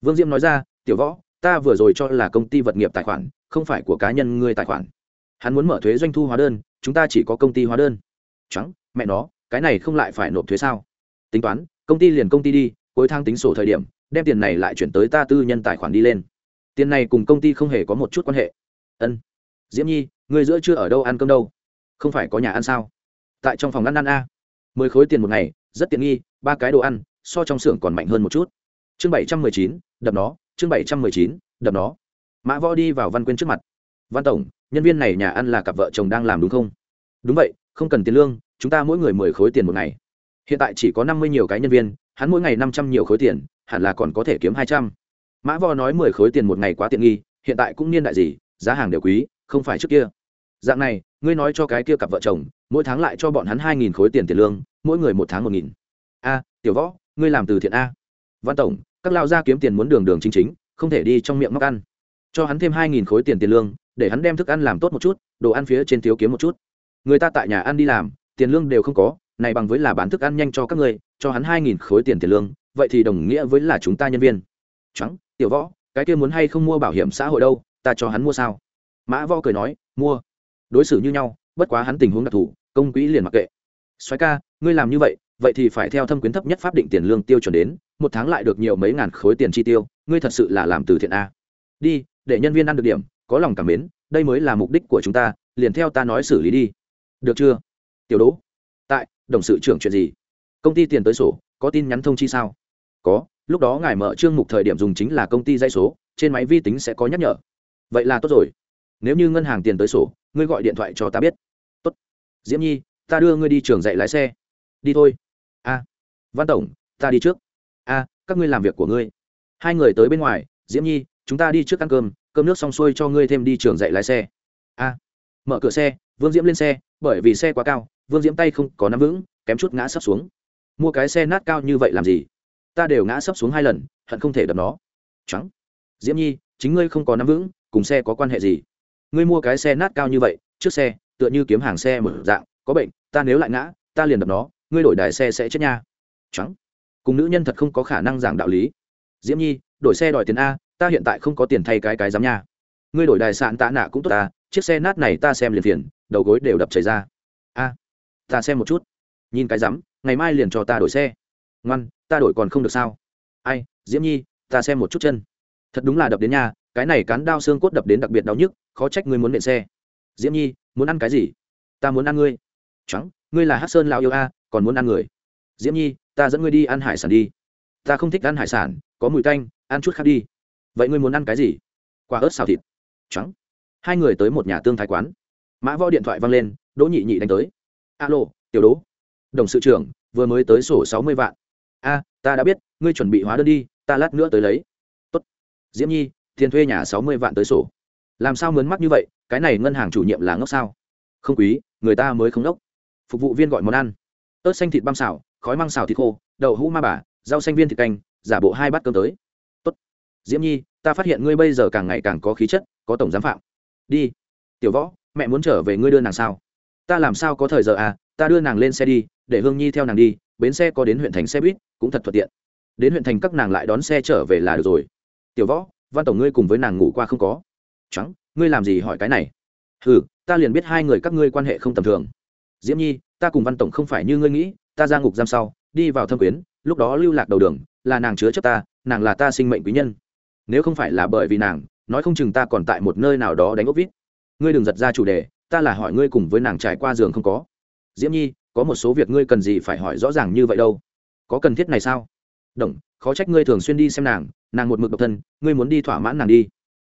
Vương diễm nói ra, tiểu võ, ta vừa rồi cho là công ty vật nghiệp tài khoản, không phải của cá nhân ngươi tài khoản. Hắn muốn mở thuế doanh thu hóa đơn, chúng ta chỉ có công ty hóa đơn. Trắng mẹ nó, cái này không lại phải nộp thuế sao? Tính toán, công ty liền công ty đi, cuối tháng tính sổ thời điểm, đem tiền này lại chuyển tới ta tư nhân tài khoản đi lên. Tiền này cùng công ty không hề có một chút quan hệ. Ân. Diễm nhi người giữa chưa ở đâu ăn cơm đâu? Không phải có nhà ăn sao? Tại trong phòng ăn ăn a. Mười khối tiền một ngày, rất tiện nghi, ba cái đồ ăn so trong xưởng còn mạnh hơn một chút. Chương bảy trăm mười chín, đập nó, chương bảy trăm mười chín, đập nó. Mã võ đi vào văn quyên trước mặt. Văn tổng, nhân viên này nhà ăn là cặp vợ chồng đang làm đúng không? Đúng vậy, không cần tiền lương, chúng ta mỗi người mười khối tiền một ngày. Hiện tại chỉ có năm mươi nhiều cái nhân viên, hắn mỗi ngày năm trăm nhiều khối tiền, hẳn là còn có thể kiếm hai trăm. Mã võ nói mười khối tiền một ngày quá tiện nghi, hiện tại cũng niên đại gì, giá hàng đều quý, không phải trước kia. Dạng này, ngươi nói cho cái kia cặp vợ chồng, mỗi tháng lại cho bọn hắn hai nghìn khối tiền tiền lương, mỗi người một tháng một nghìn. A, tiểu võ ngươi làm từ thiện a. Văn tổng, các lao gia kiếm tiền muốn đường đường chính chính, không thể đi trong miệng móc ăn. Cho hắn thêm hai nghìn khối tiền tiền lương, để hắn đem thức ăn làm tốt một chút, đồ ăn phía trên thiếu kiếm một chút. Người ta tại nhà ăn đi làm, tiền lương đều không có, này bằng với là bán thức ăn nhanh cho các ngươi, cho hắn hai nghìn khối tiền tiền lương, vậy thì đồng nghĩa với là chúng ta nhân viên. Trắng, tiểu võ, cái kia muốn hay không mua bảo hiểm xã hội đâu, ta cho hắn mua sao? Mã võ cười nói, mua. Đối xử như nhau, bất quá hắn tình huống đặc thù, công quỹ liền mặc kệ. Xoáy ca, ngươi làm như vậy vậy thì phải theo thâm quyến thấp nhất pháp định tiền lương tiêu chuẩn đến, một tháng lại được nhiều mấy ngàn khối tiền chi tiêu, ngươi thật sự là làm từ thiện a. Đi, để nhân viên ăn được điểm, có lòng cảm mến, đây mới là mục đích của chúng ta, liền theo ta nói xử lý đi. Được chưa? Tiểu đỗ. Tại, đồng sự trưởng chuyện gì? Công ty tiền tới sổ, có tin nhắn thông chi sao? Có, lúc đó ngài mở chương mục thời điểm dùng chính là công ty dây số, trên máy vi tính sẽ có nhắc nhở. Vậy là tốt rồi. Nếu như ngân hàng tiền tới sổ, ngươi gọi điện thoại cho ta biết. Tốt. Diễm nhi, ta đưa ngươi đi trường dạy lái xe. Đi thôi văn tổng, ta đi trước. A, các ngươi làm việc của ngươi. Hai người tới bên ngoài, diễm nhi, chúng ta đi trước ăn cơm cơm nước xong xuôi cho ngươi thêm đi trường dạy lái xe. A. Mở cửa xe, vương diễm lên xe, bởi vì xe quá cao, vương diễm tay không có nắm vững, kém chút ngã sấp xuống. Mua cái xe nát cao như vậy làm gì? Ta đều ngã sấp xuống hai lần, hận không thể đập nó. Trắng diễm nhi, chính ngươi không có nắm vững, cùng xe có quan hệ gì? Ngươi mua cái xe nát cao như vậy, trước xe, tựa như kiếm hàng xe mở dạng, có bệnh, ta nếu lại ngã, ta liền đập nó, ngươi đổi đài xe sẽ chết nha trắng. Cùng nữ nhân thật không có khả năng giảng đạo lý. Diễm nhi, đổi xe đòi tiền a, ta hiện tại không có tiền thay cái cái giám nha. Ngươi đổi đài sạn tạ nạ cũng tốt ta, chiếc xe nát này ta xem liền phiền, đầu gối đều đập chảy ra. A, ta xem một chút. Nhìn cái dám ngày mai liền cho ta đổi xe. Ngoan, ta đổi còn không được sao? Ai, diễm nhi, ta xem một chút chân. Thật đúng là đập đến nhà, cái này cán đao xương cốt đập đến đặc biệt đau nhức, khó trách ngươi muốn nện xe. Diễm nhi, muốn ăn cái gì? Ta muốn ăn ngươi. Trắng, ngươi là hát sơn lao yêu a, còn muốn ăn người. Diễm nhi ta dẫn ngươi đi ăn hải sản đi. Ta không thích ăn hải sản, có mùi tanh ăn chút khác đi. Vậy ngươi muốn ăn cái gì? Quả ớt xào thịt. Trắng. Hai người tới một nhà tương thái quán. Mã võ điện thoại văng lên, đỗ nhị nhị đánh tới. Alo, tiểu đỗ. Đồng sự trưởng, vừa mới tới sổ sáu mươi vạn. A, ta đã biết, ngươi chuẩn bị hóa đơn đi, ta lát nữa tới lấy. Tốt. diễm nhi, tiền thuê nhà sáu mươi vạn tới sổ. Làm sao mướn mắc như vậy, cái này ngân hàng chủ nhiệm là ngốc sao? Không quý, người ta mới không ngốc. Phục vụ viên gọi món ăn. Ớt xanh thịt băm xào khói măng xào thịt khô, đậu hũ ma bà, rau xanh viên thịt canh, giả bộ hai bát cơm tới. Tốt. diễm nhi, ta phát hiện ngươi bây giờ càng ngày càng có khí chất, có tổng giám phạm. Đi. Tiểu võ, mẹ muốn trở về ngươi đưa nàng sao? Ta làm sao có thời giờ à? Ta đưa nàng lên xe đi, để hương nhi theo nàng đi, bến xe có đến huyện thành xe buýt, cũng thật thuận tiện. Đến huyện thành các nàng lại đón xe trở về là được rồi. Tiểu võ, văn tổng ngươi cùng với nàng ngủ qua không có? Trắng ngươi làm gì hỏi cái này? Ừ ta liền biết hai người các ngươi quan hệ không tầm thường. Diễm nhi, ta cùng văn tổng không phải như ngươi nghĩ ta ra ngục giam sau, đi vào thâm quyến, lúc đó lưu lạc đầu đường, là nàng chứa chấp ta, nàng là ta sinh mệnh quý nhân. Nếu không phải là bởi vì nàng, nói không chừng ta còn tại một nơi nào đó đánh ốc vít. Ngươi đừng giật ra chủ đề, ta là hỏi ngươi cùng với nàng trải qua giường không có. Diễm nhi, có một số việc ngươi cần gì phải hỏi rõ ràng như vậy đâu. Có cần thiết này sao? Đồng, khó trách ngươi thường xuyên đi xem nàng nàng một mực độc thân, ngươi muốn đi thỏa mãn nàng đi.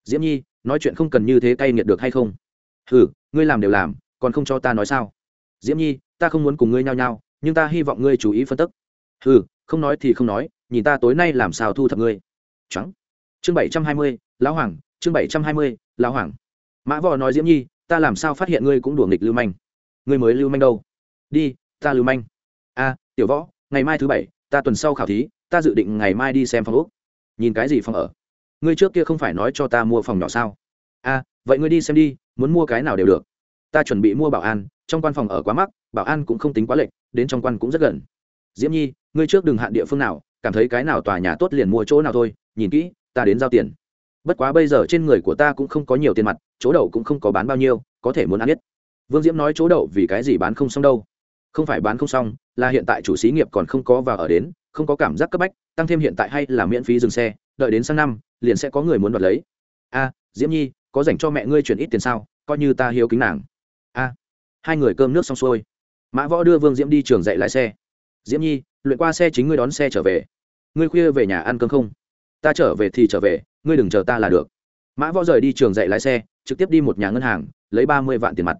Diễm nhi, nói chuyện không cần như thế cay nghiệt được hay không? Ừ ngươi làm đều làm, còn không cho ta nói sao? Diễm nhi, ta không muốn cùng ngươi nhao nhao nhưng ta hy vọng ngươi chú ý phân tích ừ không nói thì không nói, nhìn ta tối nay làm sao thu thập ngươi. Trắng. Chương bảy trăm hai mươi, lão hoàng, chương bảy trăm hai mươi, lão hoàng. Mã võ nói diễm nhi, ta làm sao phát hiện ngươi cũng đùa nghịch lưu manh? Ngươi mới lưu manh đâu? Đi, ta lưu manh. A, tiểu võ, ngày mai thứ bảy, ta tuần sau khảo thí, ta dự định ngày mai đi xem phòng úc nhìn cái gì phòng ở? Ngươi trước kia không phải nói cho ta mua phòng nhỏ sao? A, vậy ngươi đi xem đi, muốn mua cái nào đều được. Ta chuẩn bị mua bảo an, trong quan phòng ở quá mắc bảo an cũng không tính quá lệch, đến trong quan cũng rất gần. Diễm nhi, ngươi trước đừng hạn địa phương nào, cảm thấy cái nào tòa nhà tốt liền mua chỗ nào thôi, nhìn kỹ, ta đến giao tiền. Bất quá bây giờ trên người của ta cũng không có nhiều tiền mặt, chỗ đậu cũng không có bán bao nhiêu, có thể muốn ăn biết vương diễm nói chỗ đậu vì cái gì bán không xong đâu. Không phải bán không xong, là hiện tại chủ xí nghiệp còn không có vào ở đến, không có cảm giác cấp bách, tăng thêm hiện tại hay là miễn phí dừng xe, đợi đến sang năm, liền sẽ có người muốn đoạt lấy. A, diễm nhi, có dành cho mẹ ngươi chuyển ít tiền sao? Coi như ta hiếu kính nàng. A, hai người cơm nước xong xuôi mã võ đưa vương diễm đi trường dạy lái xe. Diễm nhi, luyện qua xe chính ngươi đón xe trở về. Ngươi khuya về nhà ăn cơm không? Ta trở về thì trở về, ngươi đừng chờ ta là được. Mã võ rời đi trường dạy lái xe, trực tiếp đi một nhà ngân hàng, lấy ba mươi vạn tiền mặt.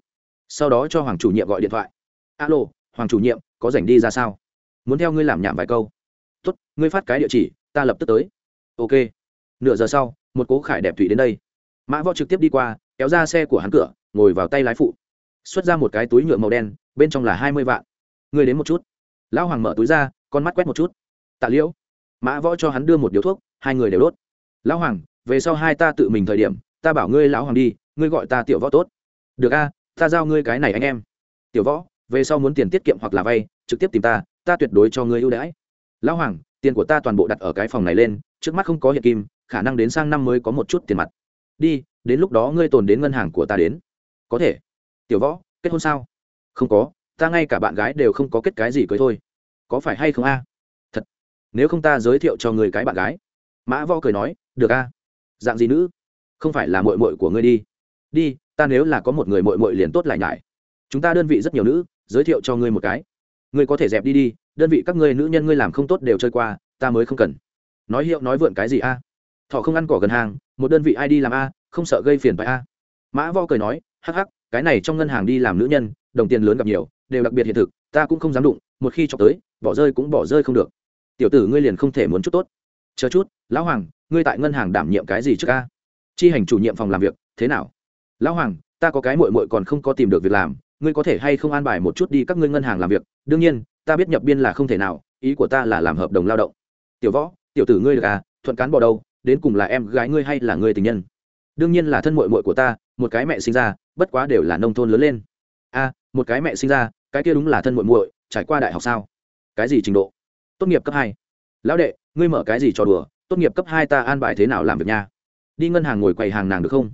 Sau đó cho hoàng chủ nhiệm gọi điện thoại. Alo, hoàng chủ nhiệm, có rảnh đi ra sao? Muốn theo ngươi làm nhảm vài câu. Tốt, ngươi phát cái địa chỉ, ta lập tức tới. Ok. Nửa giờ sau, một cố khải đẹp thủy đến đây. Mã võ trực tiếp đi qua, kéo ra xe của hắn cửa, ngồi vào tay lái phụ. Xuất ra một cái túi nhựa màu đen bên trong là hai mươi vạn. Ngươi đến một chút. Lão hoàng mở túi ra, con mắt quét một chút. Tạ liễu, mã võ cho hắn đưa một điếu thuốc, hai người đều đốt. Lão hoàng, về sau hai ta tự mình thời điểm, ta bảo ngươi lão hoàng đi, ngươi gọi ta tiểu võ tốt. Được a, ta giao ngươi cái này anh em. Tiểu võ, về sau muốn tiền tiết kiệm hoặc là vay, trực tiếp tìm ta ta tuyệt đối cho ngươi ưu đãi. Lão hoàng, tiền của ta toàn bộ đặt ở cái phòng này lên, trước mắt không có hiện kim, khả năng đến sang năm mới có một chút tiền mặt. Đi, đến lúc đó ngươi tồn đến ngân hàng của ta đến. Có thể. Tiểu võ, kết hôn sao? Không có, ta ngay cả bạn gái đều không có kết cái gì cưới thôi. Có phải hay không a? Thật. Nếu không ta giới thiệu cho người cái bạn gái. Mã võ cười nói, được a. Dạng gì nữ? Không phải là mội mội của ngươi đi. Đi, ta nếu là có một người mội mội liền tốt lại nhải. Chúng ta đơn vị rất nhiều nữ, giới thiệu cho ngươi một cái. Ngươi có thể dẹp đi đi, đơn vị các ngươi nữ nhân ngươi làm không tốt đều chơi qua, ta mới không cần. Nói hiệu nói vượn cái gì a? Thọ không ăn cỏ gần hàng, một đơn vị ai đi làm a, không sợ gây phiền phải a mã vo cười nói, hắc hắc, cái này trong ngân hàng đi làm nữ nhân, đồng tiền lớn gặp nhiều, đều đặc biệt hiện thực, ta cũng không dám đụng, một khi cho tới, bỏ rơi cũng bỏ rơi không được. Tiểu tử ngươi liền không thể muốn chút tốt. Chờ chút, lão hoàng, ngươi tại ngân hàng đảm nhiệm cái gì trước ca chi hành chủ nhiệm phòng làm việc, thế nào? Lão hoàng, ta có cái mội mội còn không có tìm được việc làm, ngươi có thể hay không an bài một chút đi các ngươi ngân hàng làm việc? Đương nhiên, ta biết nhập biên là không thể nào, ý của ta là làm hợp đồng lao động. Tiểu võ, tiểu tử ngươi được à thuận cán bỏ đâu, đến cùng là em gái ngươi hay là ngươi tình nhân? Đương nhiên là thân mội mội của ta một cái mẹ sinh ra, bất quá đều là nông thôn lớn lên. A, một cái mẹ sinh ra, cái kia đúng là thân muội muội, trải qua đại học sao? Cái gì trình độ? Tốt nghiệp cấp hai. Lão đệ, ngươi mở cái gì cho đùa? Tốt nghiệp cấp hai ta an bài thế nào làm việc nha? Đi ngân hàng ngồi quầy hàng nàng được không?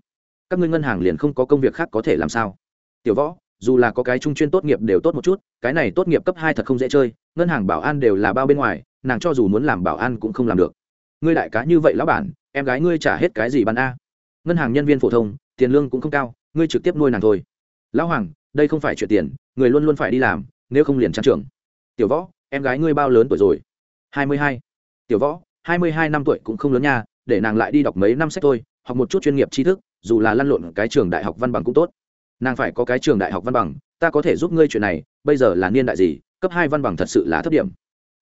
Các ngươi ngân hàng liền không có công việc khác có thể làm sao? Tiểu võ, dù là có cái trung chuyên tốt nghiệp đều tốt một chút, cái này tốt nghiệp cấp hai thật không dễ chơi, ngân hàng bảo an đều là bao bên ngoài, nàng cho dù muốn làm bảo an cũng không làm được. Ngươi đại cá như vậy lão bản, em gái ngươi trả hết cái gì bán a? Ngân hàng nhân viên phổ thông tiền lương cũng không cao, ngươi trực tiếp nuôi nàng thôi. Lão hoàng, đây không phải chuyện tiền, người luôn luôn phải đi làm, nếu không liền trang trưởng tiểu võ, em gái ngươi bao lớn tuổi rồi? Hai mươi hai. Tiểu võ, hai mươi hai năm tuổi cũng không lớn nha, để nàng lại đi đọc mấy năm sách thôi, học một chút chuyên nghiệp tri thức, dù là lăn lộn cái trường đại học văn bằng cũng tốt. Nàng phải có cái trường đại học văn bằng, ta có thể giúp ngươi chuyện này, bây giờ là niên đại gì, cấp hai văn bằng thật sự là thấp điểm.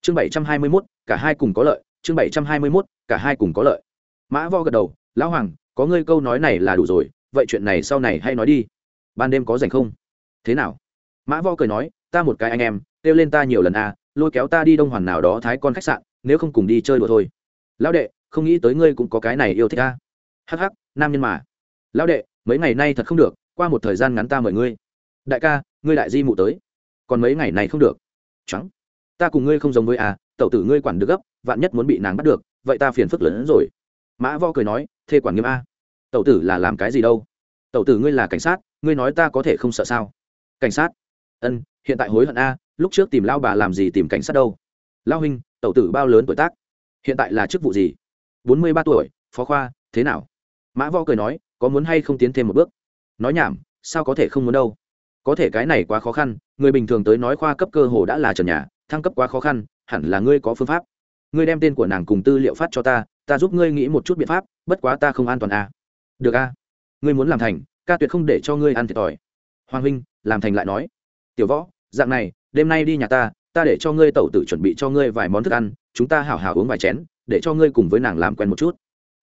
Chương bảy trăm hai mươi mốt, cả hai cùng có lợi, chương bảy trăm hai mươi mốt, cả hai cùng có lợi. Mã vo gật đầu, lão hoàng, có ngươi câu nói này là đủ rồi vậy chuyện này sau này hay nói đi. Ban đêm có rảnh không? Thế nào? Mã vo cười nói, ta một cái anh em, kêu lên ta nhiều lần à lôi kéo ta đi đông hoàn nào đó thái con khách sạn, nếu không cùng đi chơi đùa thôi. Lão đệ, không nghĩ tới ngươi cũng có cái này yêu thích ta hắc hắc, nam nhân mà. Lão đệ, mấy ngày nay thật không được, qua một thời gian ngắn ta mời ngươi. Đại ca, ngươi đại di mụ tới. Còn mấy ngày này không được. Trắng. Ta cùng ngươi không giống với à tẩu tử ngươi quản được gấp, vạn nhất muốn bị nàng bắt được, vậy ta phiền phức lớn hơn rồi. Mã vo cười nói thê quản nghiêm a tẩu tử là làm cái gì đâu? Tẩu tử ngươi là cảnh sát, ngươi nói ta có thể không sợ sao? Cảnh sát? Ân, hiện tại hối hận a, lúc trước tìm lao bà làm gì tìm cảnh sát đâu? Lao huynh, tẩu tử bao lớn tuổi tác? Hiện tại là chức vụ gì? Bốn mươi ba tuổi, phó khoa, thế nào? Mã võ cười nói, có muốn hay không tiến thêm một bước? Nói nhảm, sao có thể không muốn đâu? Có thể cái này quá khó khăn, người bình thường tới nói khoa cấp cơ hồ đã là trần nhà, thăng cấp quá khó khăn, hẳn là ngươi có phương pháp. Ngươi đem tên của nàng cùng tư liệu phát cho ta ta giúp ngươi nghĩ một chút biện pháp, bất quá ta không an toàn à được a. À? ngươi muốn làm thành, ca tuyệt không để cho ngươi ăn thiệt thòi. Hoàng huynh, làm thành lại nói. Tiểu võ, dạng này, đêm nay đi nhà ta ta để cho ngươi tẩu tử chuẩn bị cho ngươi vài món thức ăn, chúng ta hảo hảo uống vài chén, để cho ngươi cùng với nàng làm quen một chút.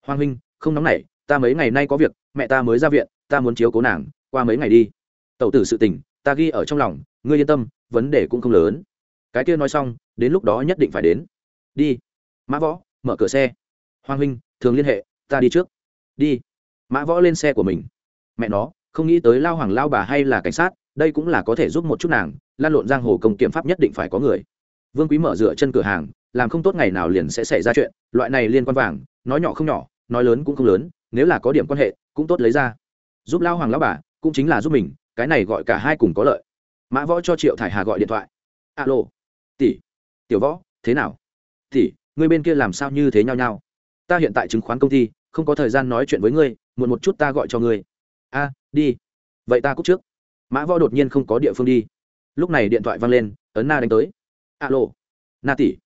Hoàng huynh, không nóng nảy, ta mấy ngày nay có việc, mẹ ta mới ra viện, ta muốn chiếu cố nàng, qua mấy ngày đi. Tẩu tử sự tình, ta ghi ở trong lòng, ngươi yên tâm, vấn đề cũng không lớn. Cái kia nói xong, đến lúc đó nhất định phải đến. Đi. Mã võ, mở cửa xe. Hoàng huynh, thường liên hệ, ta đi trước. Đi mã võ lên xe của mình. Mẹ nó, không nghĩ tới lao hoàng lao bà hay là cảnh sát, đây cũng là có thể giúp một chút nàng, lan lộn giang hồ công kiểm pháp nhất định phải có người. Vương quý mở dựa chân cửa hàng, làm không tốt ngày nào liền sẽ xảy ra chuyện, loại này liên quan vàng, nói nhỏ không nhỏ, nói lớn cũng không lớn, nếu là có điểm quan hệ, cũng tốt lấy ra. Giúp lao hoàng lao bà, cũng chính là giúp mình, cái này gọi cả hai cùng có lợi. Mã võ cho triệu thải hà gọi điện thoại. Alo. Tỷ. Tiểu võ, thế nào? Tỷ ngươi bên kia làm sao như thế nhau nhau? Ta hiện tại chứng khoán công ty, không có thời gian nói chuyện với ngươi muộn một chút ta gọi cho ngươi. A, đi. Vậy ta cúc trước. Mã võ đột nhiên không có địa phương đi. Lúc này điện thoại văng lên, ấn na đánh tới. Alo. Na tỷ.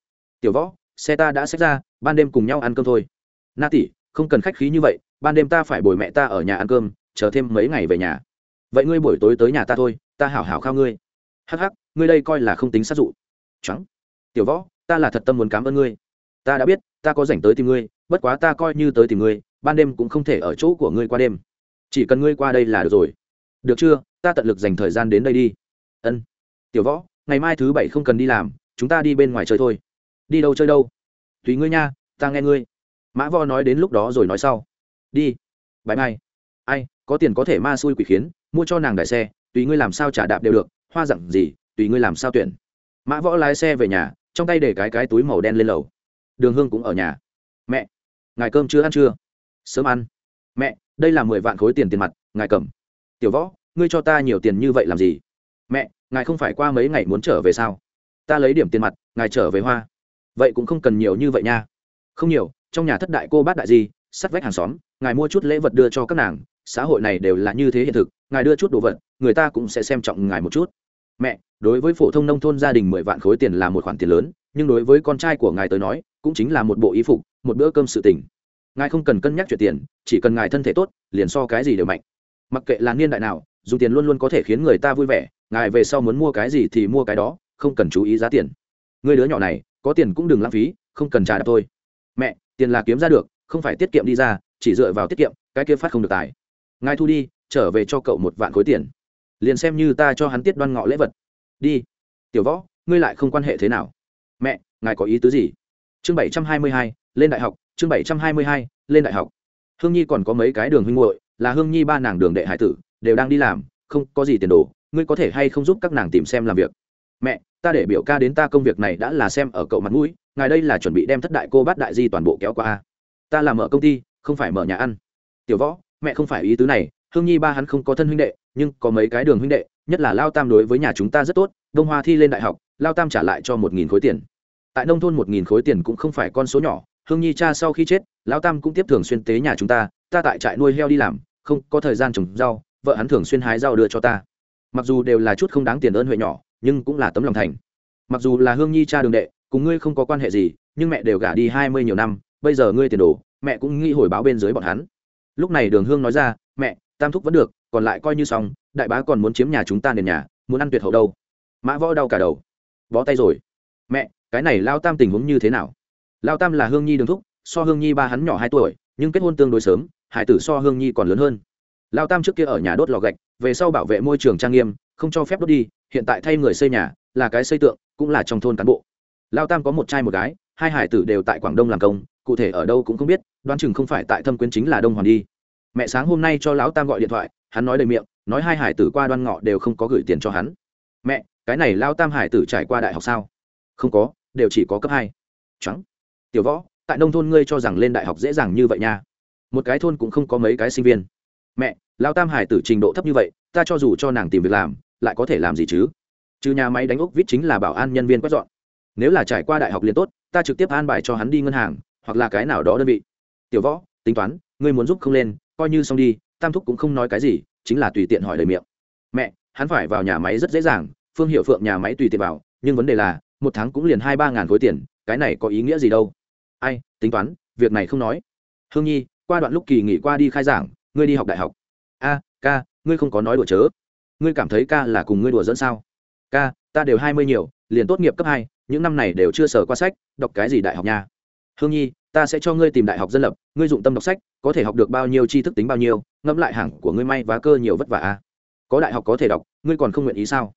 Tiểu võ, xe ta đã xách ra, ban đêm cùng nhau ăn cơm thôi. Na tỷ, không cần khách khí như vậy, ban đêm ta phải bồi mẹ ta ở nhà ăn cơm, chờ thêm mấy ngày về nhà. Vậy ngươi buổi tối tới nhà ta thôi, ta hảo hảo khao ngươi. Hắc hắc, ngươi đây coi là không tính sát dụ. Trắng tiểu võ, ta là thật tâm muốn cảm ơn ngươi. Ta đã biết, ta có rảnh tới tìm ngươi, bất quá ta coi như tới tìm ngươi ban đêm cũng không thể ở chỗ của ngươi qua đêm. Chỉ cần ngươi qua đây là được rồi. Được chưa? Ta tận lực dành thời gian đến đây đi. Ân. Tiểu võ, ngày mai thứ bảy không cần đi làm, chúng ta đi bên ngoài chơi thôi. Đi đâu chơi đâu? Tùy ngươi nha, ta nghe ngươi. Mã võ nói đến lúc đó rồi nói sau. Đi. Bãi mai. Ai, có tiền có thể ma xui quỷ khiến, mua cho nàng đại xe, tùy ngươi làm sao trả đạp đều được, hoa dặn gì, tùy ngươi làm sao tuyển. Mã võ lái xe về nhà, trong tay để cái cái túi màu đen lên lầu. Đường hương cũng ở nhà. Mẹ, ngài cơm chưa ăn chưa? Sớm ăn. Mẹ, đây là mười vạn khối tiền tiền mặt, ngài cầm. Tiểu võ, ngươi cho ta nhiều tiền như vậy làm gì? Mẹ, ngài không phải qua mấy ngày muốn trở về sao? Ta lấy điểm tiền mặt, ngài trở về hoa. Vậy cũng không cần nhiều như vậy nha. Không nhiều, trong nhà thất đại cô bát đại gì sắt vách hàng xóm, ngài mua chút lễ vật đưa cho các nàng. Xã hội này đều là như thế hiện thực, ngài đưa chút đồ vật, người ta cũng sẽ xem trọng ngài một chút. Mẹ, đối với phổ thông nông thôn gia đình mười vạn khối tiền là một khoản tiền lớn, nhưng đối với con trai của ngài tới nói, cũng chính là một bộ y phục, một bữa cơm sự tình ngài không cần cân nhắc chuyện tiền, chỉ cần ngài thân thể tốt, liền so cái gì đều mạnh. Mặc kệ là niên đại nào, dùng tiền luôn luôn có thể khiến người ta vui vẻ, ngài về sau muốn mua cái gì thì mua cái đó, không cần chú ý giá tiền. Người đứa nhỏ này, có tiền cũng đừng lãng phí, không cần trả đạp thôi. Mẹ, tiền là kiếm ra được, không phải tiết kiệm đi ra, chỉ dựa vào tiết kiệm, cái kia phát không được tài. Ngài thu đi, trở về cho cậu một vạn khối tiền. Liền xem như ta cho hắn tiết đoan ngọ lễ vật. Đi. Tiểu võ, ngươi lại không quan hệ thế nào. Mẹ, ngài có ý tứ gì? Chương bảy trăm hai mươi hai, lên đại học chương bảy trăm hai mươi hai, lên đại học. Hương nhi còn có mấy cái đường huynh muội, là hương nhi ba nàng đường đệ hải tử, đều đang đi làm, không có gì tiền đồ, ngươi có thể hay không giúp các nàng tìm xem làm việc. Mẹ, ta để biểu ca đến ta công việc này đã là xem ở cậu mặt mũi, ngài đây là chuẩn bị đem thất đại cô bát đại di toàn bộ kéo qua ta làm ở công ty, không phải mở nhà ăn. Tiểu võ, mẹ không phải ý tứ này, hương nhi ba hắn không có thân huynh đệ, nhưng có mấy cái đường huynh đệ, nhất là lao tam đối với nhà chúng ta rất tốt, đông hoa thi lên đại học, lao tam trả lại cho một nghìn khối tiền. Tại nông thôn một nghìn khối tiền cũng không phải con số nhỏ hương nhi cha sau khi chết, Lão tam cũng tiếp thường xuyên tế nhà chúng ta ta tại trại nuôi heo đi làm, không có thời gian trồng rau, vợ hắn thường xuyên hái rau đưa cho ta. Mặc dù đều là chút không đáng tiền ơn huệ nhỏ, nhưng cũng là tấm lòng thành. Mặc dù là hương nhi cha đường đệ, cùng ngươi không có quan hệ gì, nhưng mẹ đều gả đi hai mươi nhiều năm, bây giờ ngươi tiền đồ, mẹ cũng nghĩ hồi báo bên dưới bọn hắn. Lúc này đường hương nói ra, mẹ, tam thúc vẫn được, còn lại coi như xong, đại bá còn muốn chiếm nhà chúng ta nền nhà, muốn ăn tuyệt hậu đâu. Mã võ đau cả đầu. Bó tay rồi. Mẹ, cái này lao tam tình huống như thế nào? Lao tam là hương nhi đường thúc, so hương nhi ba hắn nhỏ hai tuổi, nhưng kết hôn tương đối sớm, hải tử so hương nhi còn lớn hơn. Lao tam trước kia ở nhà đốt lò gạch, về sau bảo vệ môi trường trang nghiêm, không cho phép đốt đi, hiện tại thay người xây nhà, là cái xây tượng, cũng là trong thôn cán bộ. Lao tam có một trai một gái, hai hải tử đều tại quảng đông làm công, cụ thể ở đâu cũng không biết, đoán chừng không phải tại thâm quyến chính là đông hoàn đi. Mẹ sáng hôm nay cho lão tam gọi điện thoại, hắn nói đầy miệng, nói hai hải tử qua đoan ngọ đều không có gửi tiền cho hắn. Mẹ, cái này lao tam hải tử trải qua đại học sao? Không có, đều chỉ có cấp hai. Trắng tiểu võ, tại nông thôn ngươi cho rằng lên đại học dễ dàng như vậy nha. Một cái thôn cũng không có mấy cái sinh viên. Mẹ, lao tam hải tử trình độ thấp như vậy, ta cho dù cho nàng tìm việc làm, lại có thể làm gì chứ? Trừ nhà máy đánh ốc vít chính là bảo an nhân viên quét dọn. Nếu là trải qua đại học liền tốt, ta trực tiếp an bài cho hắn đi ngân hàng, hoặc là cái nào đó đơn vị. Tiểu võ, tính toán, ngươi muốn giúp không lên, coi như xong đi, tam thúc cũng không nói cái gì, chính là tùy tiện hỏi lời miệng. Mẹ, hắn phải vào nhà máy rất dễ dàng, phương hiệu phượng nhà máy tùy tiện vào, nhưng vấn đề là, một tháng cũng liền hai ba ngàn khối tiền, cái này có ý nghĩa gì đâu? Ai, tính toán, việc này không nói. Hương nhi, qua đoạn lúc kỳ nghỉ qua đi khai giảng, ngươi đi học đại học. A, ca, ngươi không có nói đùa chớ. Ngươi cảm thấy ca là cùng ngươi đùa dẫn sao? Ca, ta đều hai mươi nhiều, liền tốt nghiệp cấp hai, những năm này đều chưa sở qua sách, đọc cái gì đại học nha? Hương nhi, ta sẽ cho ngươi tìm đại học dân lập, ngươi dụng tâm đọc sách, có thể học được bao nhiêu tri thức tính bao nhiêu, ngẫm lại hàng của ngươi may và cơ nhiều vất vả a. Có đại học có thể đọc, ngươi còn không nguyện ý sao?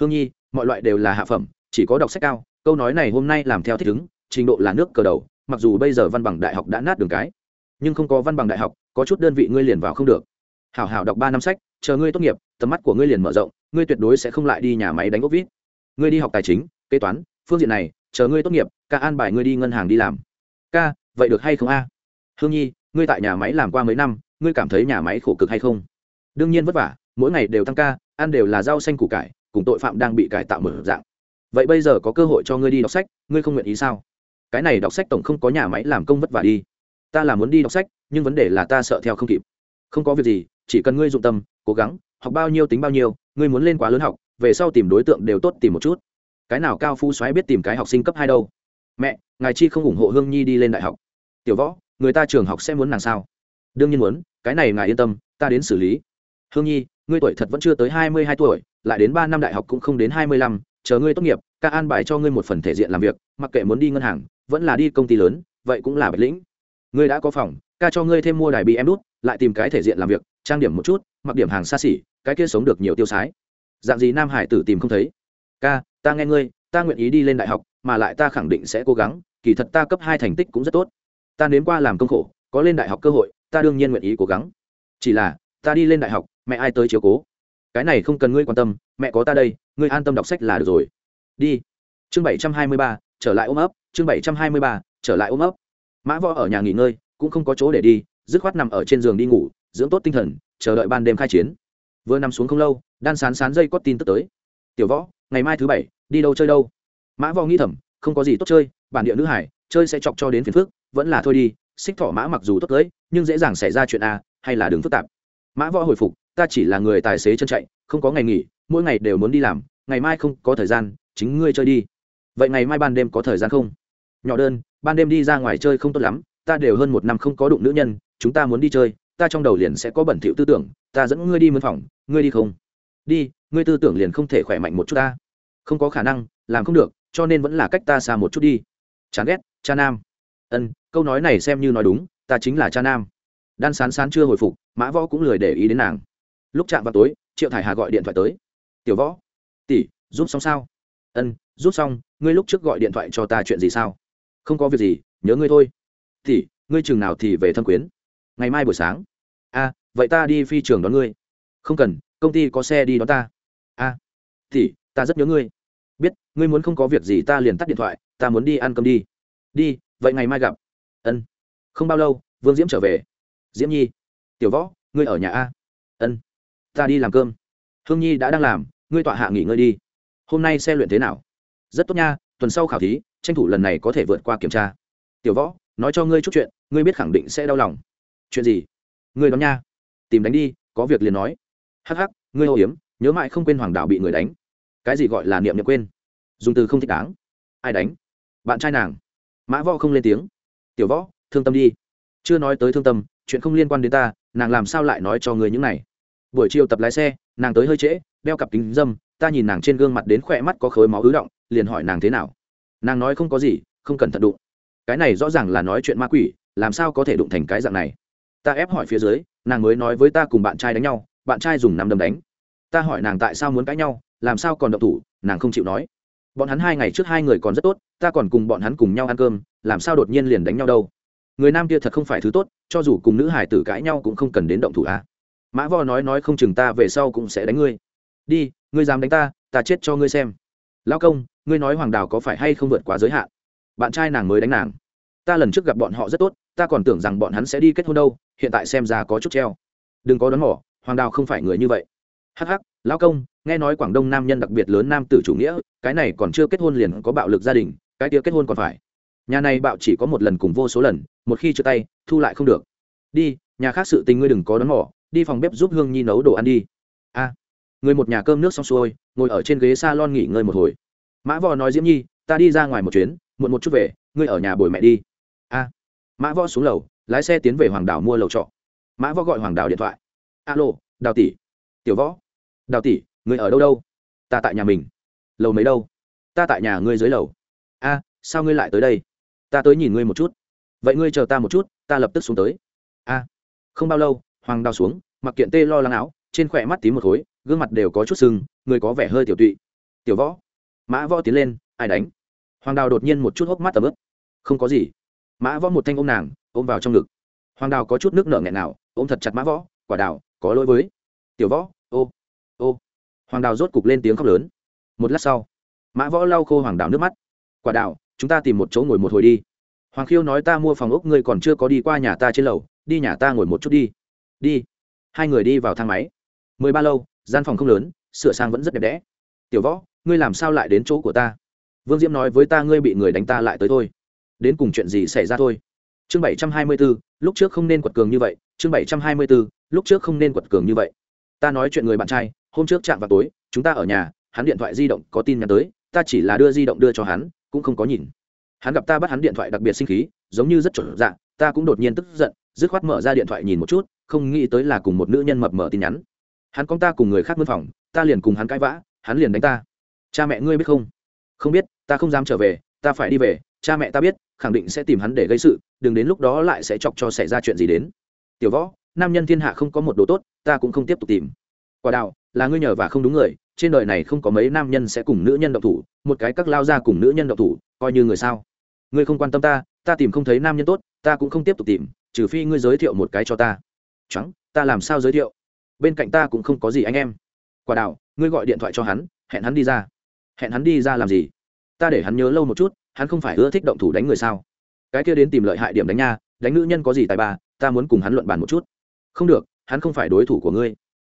Hương nhi, mọi loại đều là hạ phẩm, chỉ có đọc sách cao, câu nói này hôm nay làm theo thích ứng, trình độ là nước cờ đầu mặc dù bây giờ văn bằng đại học đã nát đường cái, nhưng không có văn bằng đại học, có chút đơn vị ngươi liền vào không được. Hảo hảo đọc ba năm sách, chờ ngươi tốt nghiệp, tầm mắt của ngươi liền mở rộng, ngươi tuyệt đối sẽ không lại đi nhà máy đánh ốc vít. Ngươi đi học tài chính, kế toán, phương diện này, chờ ngươi tốt nghiệp, ca an bài ngươi đi ngân hàng đi làm. Ca, vậy được hay không a? Hương nhi, ngươi tại nhà máy làm qua mấy năm, ngươi cảm thấy nhà máy khổ cực hay không? Đương nhiên vất vả, mỗi ngày đều tăng ca, ăn đều là rau xanh củ cải, cùng tội phạm đang bị cải tạo mở dạng. Vậy bây giờ có cơ hội cho ngươi đi đọc sách, ngươi không nguyện ý sao? Cái này đọc sách tổng không có nhà máy làm công vất vả đi. Ta là muốn đi đọc sách, nhưng vấn đề là ta sợ theo không kịp. Không có việc gì, chỉ cần ngươi dụng tâm, cố gắng, học bao nhiêu tính bao nhiêu, ngươi muốn lên quá lớn học, về sau tìm đối tượng đều tốt tìm một chút. Cái nào cao phu xoáy biết tìm cái học sinh cấp hai đâu. Mẹ, ngài chi không ủng hộ hương nhi đi lên đại học? Tiểu võ, người ta trường học sẽ muốn nàng sao? Đương nhiên muốn, cái này ngài yên tâm, ta đến xử lý. Hương nhi, ngươi tuổi thật vẫn chưa tới hai mươi hai tuổi, lại đến ba năm đại học cũng không đến hai mươi lăm, chờ ngươi tốt nghiệp ca an bài cho ngươi một phần thể diện làm việc, mặc kệ muốn đi ngân hàng vẫn là đi công ty lớn, vậy cũng là bạch lĩnh. Ngươi đã có phòng, ca cho ngươi thêm mua đài bị em đút, lại tìm cái thể diện làm việc, trang điểm một chút, mặc điểm hàng xa xỉ, cái kia sống được nhiều tiêu sái. Dạng gì nam hải tử tìm không thấy? Ca, ta nghe ngươi, ta nguyện ý đi lên đại học, mà lại ta khẳng định sẽ cố gắng, kỳ thật ta cấp hai thành tích cũng rất tốt. Ta nếm qua làm công khổ, có lên đại học cơ hội, ta đương nhiên nguyện ý cố gắng. Chỉ là, ta đi lên đại học, mẹ ai tới chiếu cố? Cái này không cần ngươi quan tâm, mẹ có ta đây, ngươi an tâm đọc sách là được rồi. Đi. Chương bảy trăm hai mươi ba trở lại ôm ấp, chương bảy trăm hai mươi ba, trở lại ôm ấp. Mã võ ở nhà nghỉ ngơi, cũng không có chỗ để đi, dứt khoát nằm ở trên giường đi ngủ, dưỡng tốt tinh thần, chờ đợi ban đêm khai chiến. Vừa nằm xuống không lâu, đan sán sán dây cót tin tức tới. Tiểu võ, ngày mai thứ bảy, đi đâu chơi đâu? Mã võ nghĩ thầm, không có gì tốt chơi, bản địa nữ hải, chơi sẽ chọc cho đến phiền phức, vẫn là thôi đi, xích thỏ mã mặc dù tốt tới nhưng dễ dàng xảy ra chuyện a, hay là đường phức tạp. Mã võ hồi phục, ta chỉ là người tài xế chân chạy, không có ngày nghỉ, mỗi ngày đều muốn đi làm, ngày mai không có thời gian, chính ngươi chơi đi vậy ngày mai ban đêm có thời gian không? Nhỏ đơn, ban đêm đi ra ngoài chơi không tốt lắm, ta đều hơn một năm không có đụng nữ nhân, chúng ta muốn đi chơi, ta trong đầu liền sẽ có bẩn thỉu tư tưởng, ta dẫn ngươi đi mân phòng, ngươi đi không? Đi, ngươi tư tưởng liền không thể khỏe mạnh một chút ta. Không có khả năng, làm không được, cho nên vẫn là cách ta xa một chút đi. Chán ghét, cha nam. Ân, câu nói này xem như nói đúng, ta chính là cha nam. Đan sán sán chưa hồi phục, mã võ cũng lười để ý đến nàng. Lúc chạm vào tối, triệu thải hà gọi điện thoại tới. Tiểu võ, tỷ, giúp xong sao? Ân rút xong ngươi lúc trước gọi điện thoại cho ta chuyện gì sao? Không có việc gì nhớ ngươi thôi. Thì, ngươi chừng nào thì về thâm quyến? Ngày mai buổi sáng. A vậy ta đi phi trường đón ngươi. Không cần công ty có xe đi đón ta. A thì, ta rất nhớ ngươi. Biết ngươi muốn không có việc gì ta liền tắt điện thoại ta muốn đi ăn cơm đi. Đi vậy ngày mai gặp. Ân. Không bao lâu vương diễm trở về. Diễm nhi. Tiểu võ ngươi ở nhà a. Ân. Ta đi làm cơm. Hương nhi đã đang làm ngươi tọa hạ nghỉ ngơi đi. Hôm nay xe luyện thế nào? Rất tốt nha, tuần sau khảo thí, tranh thủ lần này có thể vượt qua kiểm tra. Tiểu võ, nói cho ngươi chút chuyện, ngươi biết khẳng định sẽ đau lòng. Chuyện gì? Ngươi đón nha. Tìm đánh đi, có việc liền nói. Hắc hắc, ngươi âu hiếm nhớ mãi không quên hoàng đạo bị người đánh. Cái gì gọi là niệm niệm quên? Dùng từ không thích đáng. Ai đánh? Bạn trai nàng. Mã võ không lên tiếng. Tiểu võ, thương tâm đi. Chưa nói tới thương tâm, chuyện không liên quan đến ta, nàng làm sao lại nói cho người những này? Buổi chiều tập lái xe, nàng tới hơi trễ, đeo cặp kính dâm, ta nhìn nàng trên gương mặt đến khỏe mắt có khối máu ứ động liền hỏi nàng thế nào. Nàng nói không có gì, không cần thận đụng. Cái này rõ ràng là nói chuyện ma quỷ, làm sao có thể đụng thành cái dạng này? Ta ép hỏi phía dưới, nàng mới nói với ta cùng bạn trai đánh nhau, bạn trai dùng nắm đấm đánh. Ta hỏi nàng tại sao muốn cãi nhau, làm sao còn động thủ, nàng không chịu nói. Bọn hắn hai ngày trước hai người còn rất tốt, ta còn cùng bọn hắn cùng nhau ăn cơm, làm sao đột nhiên liền đánh nhau đâu? Người nam kia thật không phải thứ tốt, cho dù cùng nữ hải tử cãi nhau cũng không cần đến động thủ á mã vo nói nói không chừng ta về sau cũng sẽ đánh ngươi. Đi, ngươi dám đánh ta ta chết cho ngươi xem lao công, ngươi nói hoàng đào có phải hay không vượt quá giới hạn? Bạn trai nàng mới đánh nàng. Ta lần trước gặp bọn họ rất tốt, ta còn tưởng rằng bọn hắn sẽ đi kết hôn đâu, hiện tại xem ra có chút treo. Đừng có đón mỏ hoàng đào không phải người như vậy. Hắc hắc, lão công, nghe nói quảng đông nam nhân đặc biệt lớn nam tử chủ nghĩa, cái này còn chưa kết hôn liền có bạo lực gia đình, cái kia kết hôn còn phải. Nhà này bạo chỉ có một lần cùng vô số lần, một khi chia tay, thu lại không được. Đi, nhà khác sự tình ngươi đừng có đón mỏ đi phòng bếp giúp hương nhi nấu đồ ăn đi. A người một nhà cơm nước xong xuôi, ngồi ở trên ghế s a lon nghỉ ngơi một hồi. Mã võ nói, diễm nhi, ta đi ra ngoài một chuyến, muộn một chút về, ngươi ở nhà bồi mẹ đi. A. Mã võ xuống lầu, lái xe tiến về hoàng đảo mua lầu trọ. Mã võ gọi hoàng đảo điện thoại. Alo, đào tỷ. Tiểu võ. Đào tỷ người ở đâu đâu? Ta tại nhà mình. Lầu mấy đâu? Ta tại nhà ngươi dưới lầu. A, sao ngươi lại tới đây? Ta tới nhìn ngươi một chút. Vậy ngươi chờ ta một chút, ta lập tức xuống tới. A. Không bao lâu, hoàng đào xuống, mặc kiện tê lo lắng áo trên khỏe mắt tím một khối, gương mặt đều có chút sưng, người có vẻ hơi tiểu tụy. Tiểu võ. Mã võ tiến lên, ai đánh? Hoàng đào đột nhiên một chút hốc mắt tầm ướp không có gì. Mã võ một thanh ôm nàng, ôm vào trong ngực. Hoàng đào có chút nước nở nghẹn nào ôm thật chặt mã võ, quả đào, có lỗi với tiểu võ, ô ô. Hoàng đào rốt cục lên tiếng khóc lớn. Một lát sau, mã võ lau khô hoàng đào nước mắt. Quả đào, chúng ta tìm một chỗ ngồi một hồi đi. Hoàng khiêu nói, ta mua phòng ốc, ngươi còn chưa có đi qua nhà ta trên lầu, đi nhà ta ngồi một chút đi. Đi. Hai người đi vào thang máy mười ba lâu, gian phòng không lớn, sửa sang vẫn rất đẹp đẽ. Tiểu võ, ngươi làm sao lại đến chỗ của ta? Vương diễm nói với ta, ngươi bị người đánh ta lại tới thôi. Đến cùng chuyện gì xảy ra thôi? Chương bảy trăm hai mươi b ố lúc trước không nên quật cường như vậy. Chương bảy trăm hai mươi b ố lúc trước không nên quật cường như vậy. Ta nói chuyện người bạn trai, hôm trước chạm vào tối, chúng ta ở nhà, hắn điện thoại di động có tin nhắn tới, ta chỉ là đưa di động đưa cho hắn, cũng không có nhìn. Hắn gặp ta bắt hắn điện thoại đặc biệt sinh khí, giống như rất chuẩn dạng ta cũng đột nhiên tức giận, dứt khoát mở ra điện thoại nhìn một chút, không nghĩ tới là cùng một nữ nhân mập mở tin nhắn hắn con ta cùng người khác mân phòng, ta liền cùng hắn cãi vã, hắn liền đánh ta. Cha mẹ ngươi biết không? Không biết, ta không dám trở về, ta phải đi về, cha mẹ ta biết, khẳng định sẽ tìm hắn để gây sự, đừng đến lúc đó lại sẽ chọc cho xảy ra chuyện gì đến. Tiểu võ, nam nhân thiên hạ không có một đồ tốt, ta cũng không tiếp tục tìm. Quả đạo là ngươi nhờ và không đúng người, trên đời này không có mấy nam nhân sẽ cùng nữ nhân độc thủ, một cái các lao ra cùng nữ nhân độc thủ, coi như người sao. Ngươi không quan tâm ta ta tìm không thấy nam nhân tốt, ta cũng không tiếp tục tìm, trừ phi ngươi giới thiệu một cái cho ta. Trắng ta làm sao giới thiệu? Bên cạnh ta cũng không có gì anh em. Quả đào, ngươi gọi điện thoại cho hắn hẹn hắn đi ra. Hẹn hắn đi ra làm gì? Ta để hắn nhớ lâu một chút hắn không phải ưa thích động thủ đánh người sao? Cái kia đến tìm lợi hại điểm đánh nha đánh nữ nhân có gì tài ba ta muốn cùng hắn luận bàn một chút. Không được hắn không phải đối thủ của ngươi.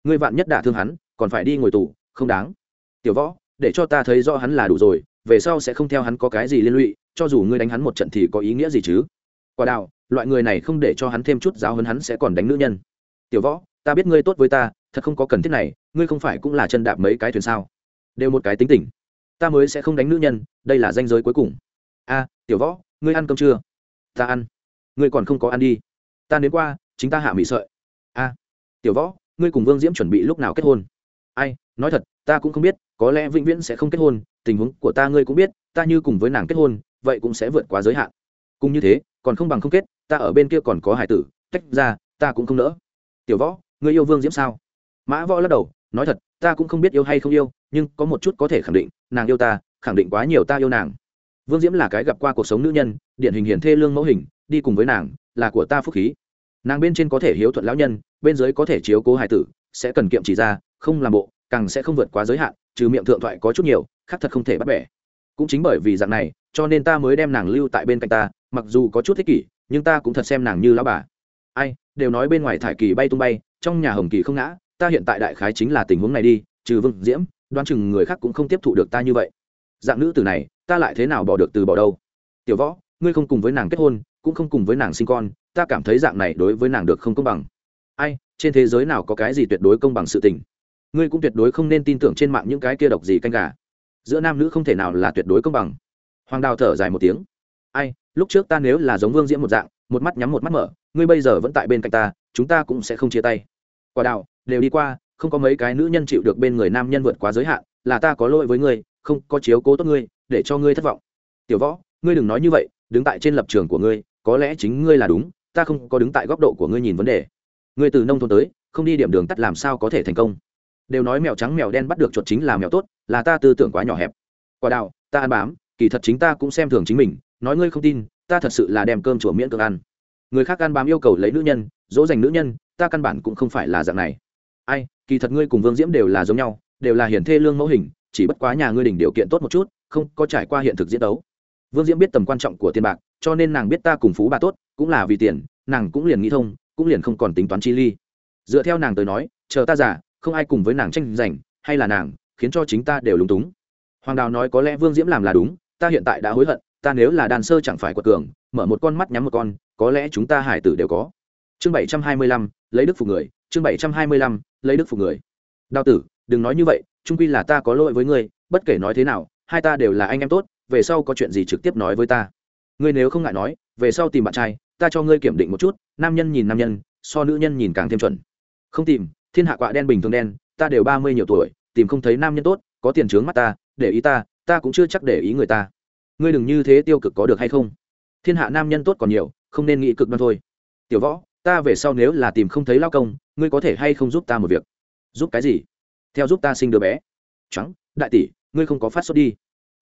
Ngươi vạn nhất đả thương hắn còn phải đi ngồi tù không đáng. Tiểu võ để cho ta thấy rõ hắn là đủ rồi về sau sẽ không theo hắn có cái gì liên lụy cho dù ngươi đánh hắn một trận thì có ý nghĩa gì chứ? Quả đào, loại người này không để cho hắn thêm chút giáo hơn hắn sẽ còn đánh nữ nhân. Tiểu võ ta biết ngươi tốt với ta, thật không có cần thiết này, ngươi không phải cũng là chân đạp mấy cái thuyền sao? Đều một cái tính tình. Ta mới sẽ không đánh nữ nhân, đây là danh giới cuối cùng. A, tiểu võ, ngươi ăn cơm chưa? Ta ăn. Ngươi còn không có ăn đi. Ta đến qua, chính ta hạ mỹ sợi. A, tiểu võ, ngươi cùng vương diễm chuẩn bị lúc nào kết hôn? Ai, nói thật, ta cũng không biết, có lẽ vĩnh viễn sẽ không kết hôn, tình huống của ta ngươi cũng biết, ta như cùng với nàng kết hôn, vậy cũng sẽ vượt quá giới hạn. Cũng như thế, còn không bằng không kết, ta ở bên kia còn có hải tử, tách ra, ta cũng không nỡ. Tiểu võ ngươi yêu vương diễm sao? Mã võ lắc đầu, nói thật, ta cũng không biết yêu hay không yêu, nhưng có một chút có thể khẳng định, nàng yêu ta, khẳng định quá nhiều ta yêu nàng. Vương diễm là cái gặp qua cuộc sống nữ nhân, điển hình hiển thê lương mẫu hình, đi cùng với nàng, là của ta phúc khí. Nàng bên trên có thể hiếu thuận lão nhân, bên dưới có thể chiếu cố hài tử, sẽ cần kiệm chỉ ra, không làm bộ, càng sẽ không vượt quá giới hạn, trừ miệng thượng thoại có chút nhiều, khác thật không thể bắt bẻ. Cũng chính bởi vì dạng này, cho nên ta mới đem nàng lưu tại bên cạnh ta, mặc dù có chút thích kỷ, nhưng ta cũng thật xem nàng như lão bà. Ai, đều nói bên ngoài thải kỳ bay tung bay trong nhà hồng kỳ không ngã, ta hiện tại đại khái chính là tình huống này đi, trừ vương diễm, đoán chừng người khác cũng không tiếp thụ được ta như vậy. Dạng nữ tử này, ta lại thế nào bỏ được từ bỏ đâu? Tiểu võ, ngươi không cùng với nàng kết hôn, cũng không cùng với nàng sinh con, ta cảm thấy dạng này đối với nàng được không công bằng. Ai, trên thế giới nào có cái gì tuyệt đối công bằng sự tình? Ngươi cũng tuyệt đối không nên tin tưởng trên mạng những cái kia độc gì canh gà. Giữa nam nữ không thể nào là tuyệt đối công bằng. Hoàng đào thở dài một tiếng. Ai, lúc trước ta nếu là giống vương diễm một dạng, một mắt nhắm một mắt mở, ngươi bây giờ vẫn tại bên cạnh ta, chúng ta cũng sẽ không chia tay quả đạo đều đi qua, không có mấy cái nữ nhân chịu được bên người nam nhân vượt quá giới hạn, là ta có lỗi với ngươi, không có chiếu cố tốt ngươi, để cho ngươi thất vọng. Tiểu võ, ngươi đừng nói như vậy, đứng tại trên lập trường của ngươi, có lẽ chính ngươi là đúng, ta không có đứng tại góc độ của ngươi nhìn vấn đề. Ngươi từ nông thôn tới, không đi điểm đường tắt làm sao có thể thành công? Đều nói mèo trắng mèo đen bắt được chuột chính là mèo tốt, là ta tư tưởng quá nhỏ hẹp. Quả đạo ta ăn bám, kỳ thật chính ta cũng xem thường chính mình, nói ngươi không tin, ta thật sự là đem cơm chùa miễn cưỡng ăn. Người khác ăn bám yêu cầu lấy nữ nhân, dỗ dành nữ nhân ta căn bản cũng không phải là dạng này. Ai, kỳ thật ngươi cùng vương diễm đều là giống nhau, đều là hiển thê lương mẫu hình, chỉ bất quá nhà ngươi đỉnh điều kiện tốt một chút, không có trải qua hiện thực diễn đấu. Vương diễm biết tầm quan trọng của tiền bạc, cho nên nàng biết ta cùng phú bà tốt, cũng là vì tiền, nàng cũng liền nghĩ thông, cũng liền không còn tính toán chi ly. Dựa theo nàng tới nói, chờ ta giả không ai cùng với nàng tranh giành, hay là nàng, khiến cho chính ta đều lúng túng. Hoàng đào nói có lẽ vương diễm làm là đúng, ta hiện tại đã hối hận, ta nếu là đàn sơ chẳng phải quật cường, mở một con mắt nhắm một con, có lẽ chúng ta hải tử đều có chương bảy trăm hai mươi lăm, lấy đức phục người. Chương bảy trăm hai mươi lăm, lấy đức phục người. Đao tử, đừng nói như vậy, trung quy là ta có lỗi với ngươi, bất kể nói thế nào, hai ta đều là anh em tốt, về sau có chuyện gì trực tiếp nói với ta. Ngươi nếu không ngại nói, về sau tìm bạn trai, ta cho ngươi kiểm định một chút, nam nhân nhìn nam nhân, so nữ nhân nhìn càng thêm chuẩn. Không tìm, thiên hạ quạ đen bình thường đen, ta đều ba mươi nhiều tuổi, tìm không thấy nam nhân tốt, có tiền trướng mắt ta, để ý ta ta cũng chưa chắc để ý người ta. Ngươi đừng như thế tiêu cực có được hay không? Thiên hạ nam nhân tốt còn nhiều, không nên nghĩ cực đoan thôi. Tiểu võ ta về sau nếu là tìm không thấy lao công, ngươi có thể hay không giúp ta một việc? Giúp cái gì? Theo giúp ta sinh đứa bé. Trắng, đại tỷ, ngươi không có phát sốt đi.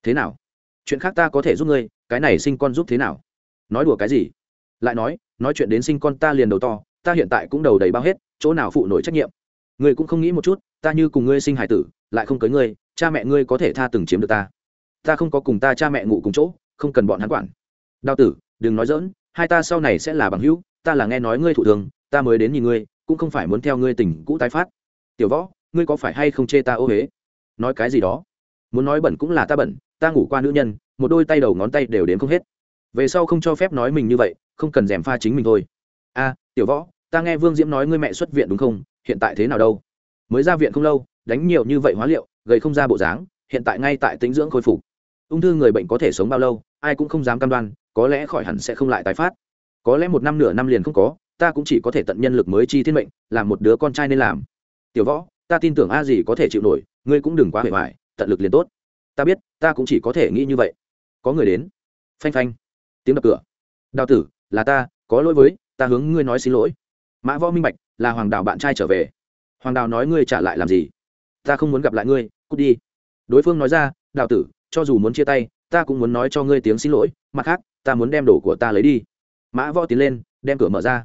Thế nào? Chuyện khác ta có thể giúp ngươi, cái này sinh con giúp thế nào? Nói đùa cái gì? Lại nói nói chuyện đến sinh con ta liền đầu to, ta hiện tại cũng đầu đầy bao hết, chỗ nào phụ nổi trách nhiệm? Ngươi cũng không nghĩ một chút, ta như cùng ngươi sinh hải tử, lại không cưới ngươi, cha mẹ ngươi có thể tha từng chiếm được ta. Ta không có cùng ta cha mẹ ngủ cùng chỗ, không cần bọn hắn quản. Đào tử, đừng nói dỡn hai ta sau này sẽ là bằng hữu ta là nghe nói ngươi thụ thường, ta mới đến nhìn ngươi, cũng không phải muốn theo ngươi tình cũ tái phát. Tiểu võ, ngươi có phải hay không chê ta ô huế nói cái gì đó? Muốn nói bẩn cũng là ta bẩn, ta ngủ qua nữ nhân, một đôi tay đầu ngón tay đều đến không hết. Về sau không cho phép nói mình như vậy, không cần dèm pha chính mình thôi. A, tiểu võ, ta nghe vương diễm nói ngươi mẹ xuất viện đúng không? Hiện tại thế nào đâu? Mới ra viện không lâu, đánh nhiều như vậy hóa liệu gây không ra bộ dáng, hiện tại ngay tại tính dưỡng khôi phục. Ung thư người bệnh có thể sống bao lâu, ai cũng không dám cam đoan, có lẽ khỏi hẳn sẽ không lại tái phát có lẽ một năm nửa năm liền không có, ta cũng chỉ có thể tận nhân lực mới chi thiên mệnh làm một đứa con trai nên làm. Tiểu võ, ta tin tưởng a gì có thể chịu nổi, ngươi cũng đừng quá hề hoài, tận lực liền tốt. Ta biết, ta cũng chỉ có thể nghĩ như vậy. Có người đến. Phanh phanh. Tiếng đập cửa. Đào tử, là ta, có lỗi với, ta hướng ngươi nói xin lỗi. Mã võ minh bạch, là hoàng đào bạn trai trở về. Hoàng đào nói ngươi trả lại làm gì? Ta không muốn gặp lại ngươi, cút đi. Đối phương nói ra, đào tử, cho dù muốn chia tay, ta cũng muốn nói cho ngươi tiếng xin lỗi, mặt khác, ta muốn đem đồ của ta lấy đi mã võ tiến lên, đem cửa mở ra.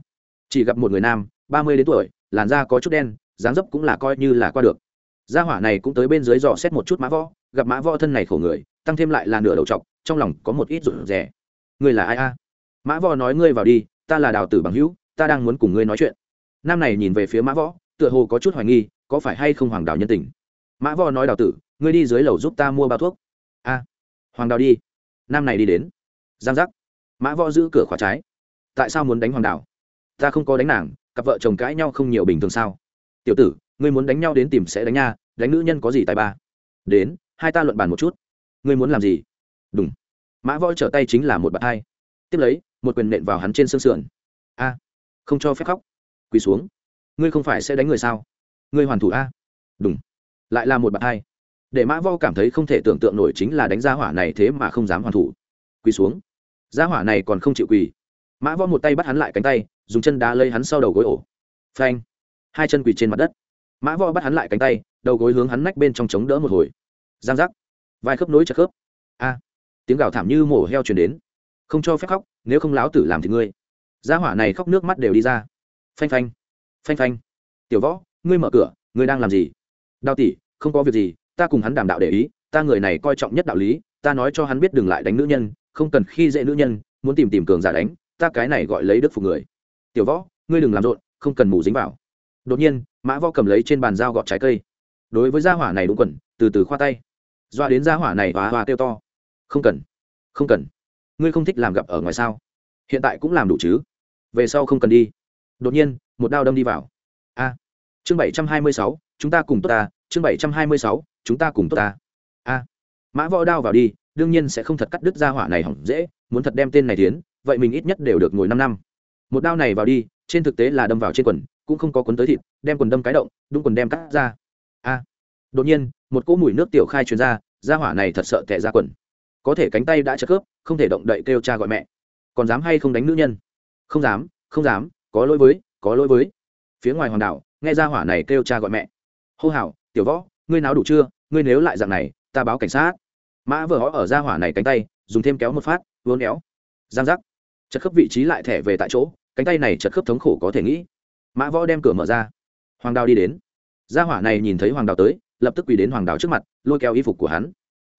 Chỉ gặp một người nam, ba mươi đến tuổi, làn da có chút đen, dáng dấp cũng là coi như là qua được. Gia hỏa này cũng tới bên dưới dò xét một chút mã võ, gặp mã võ thân này khổ người, tăng thêm lại là nửa đầu t trong lòng có một ít rụt rè. Ngươi là ai a? Mã võ nói, ngươi vào đi, ta là đào tử bằng hữu, ta đang muốn cùng ngươi nói chuyện. Nam này nhìn về phía mã võ, tựa hồ có chút hoài nghi, có phải hay không hoàng đào nhân tình? Mã võ nói, đào tử, ngươi đi dưới lầu giúp ta mua bao thuốc. A, hoàng đào đi. Nam này đi đến. Giang giác. Mã võ giữ cửa khóa trái tại sao muốn đánh hoàng đào ta không có đánh nàng, cặp vợ chồng cãi nhau không nhiều bình thường sao? Tiểu tử, ngươi muốn đánh nhau đến tìm sẽ đánh nha, đánh nữ nhân có gì tài ba? Đến, hai ta luận bàn một chút. Ngươi muốn làm gì? Đúng mã võ trở tay chính là một bạn hai. Tiếp lấy, một quyền nện vào hắn trên xương sườn. A, không cho phép khóc. Quỳ xuống. Ngươi không phải sẽ đánh người sao? Ngươi hoàn thủ a. Đúng lại là một bạn hai. Để mã vo cảm thấy không thể tưởng tượng nổi chính là đánh gia hỏa này thế mà không dám hoàn thủ. Quỳ xuống. Gia hỏa này còn không chịu quỳ mã Võ một tay bắt hắn lại cánh tay, dùng chân đá lấy hắn sau đầu gối ổ. Phanh. Hai chân quỳ trên mặt đất. Mã Võ bắt hắn lại cánh tay, đầu gối hướng hắn nách bên trong chống đỡ một hồi. Giang giác. Vai khớp nối chặt khớp. A. Tiếng gào thảm như mổ heo chuyển đến. Không cho phép khóc, nếu không láo tử làm thì ngươi. Gia hỏa này khóc nước mắt đều đi ra. Phanh phanh. Phanh phanh. Tiểu võ, ngươi mở cửa, ngươi đang làm gì? Đào tỷ, không có việc gì, ta cùng hắn đảm đạo để ý, ta người này coi trọng nhất đạo lý, ta nói cho hắn biết đừng lại đánh nữ nhân, không cần khi dễ nữ nhân, muốn tìm tìm cường giả đánh ta cái này gọi lấy đức phục người. Tiểu võ, ngươi đừng làm rộn, không cần mù dính vào. Đột nhiên, mã võ cầm lấy trên bàn dao gọt trái cây. Đối với gia hỏa này đúng quần, từ từ khoa tay. Doa đến gia hỏa này và hoa kêu to. Không cần không cần. Ngươi không thích làm gặp ở ngoài sao? Hiện tại cũng làm đủ chứ. Về sau không cần đi. Đột nhiên, một đao đâm đi vào. A. Chương bảy trăm hai mươi sáu, chúng ta cùng tốt ta. Chương bảy trăm hai mươi sáu, chúng ta cùng tốt ta. A. Mã võ đao vào đi, đương nhiên sẽ không thật cắt đứt ra hỏa này hỏng dễ, muốn thật đem tên này tiến vậy mình ít nhất đều được ngồi năm năm. Một đao này vào đi, trên thực tế là đâm vào trên quần, cũng không có quấn tới thịt, đem quần đâm cái động, đúng quần đem cắt ra. A. Đột nhiên, một cỗ mùi nước tiểu khai truyền ra ra hỏa này thật sợ tệ ra quần. Có thể cánh tay đã chất khớp, không thể động đậy kêu cha gọi mẹ. Còn dám hay không đánh nữ nhân? Không dám không dám, có lỗi với, có lỗi với. Phía ngoài hoàng đảo nghe ra hỏa này kêu cha gọi mẹ. Hô hào, tiểu võ, ngươi nào đủ chưa? Ngươi nếu lại dạng này, ta báo cảnh sát. Mã vợ họ ở ra hỏa này cánh tay, dùng thêm kéo một phát vốn éo. Giang giác chật khớp vị trí lại thẻ về tại chỗ, cánh tay này chật khớp thống khổ có thể nghĩ. Mã võ đem cửa mở ra. Hoàng đào đi đến. Gia hỏa này nhìn thấy hoàng đào tới, lập tức quỳ đến hoàng đào trước mặt, lôi kéo y phục của hắn.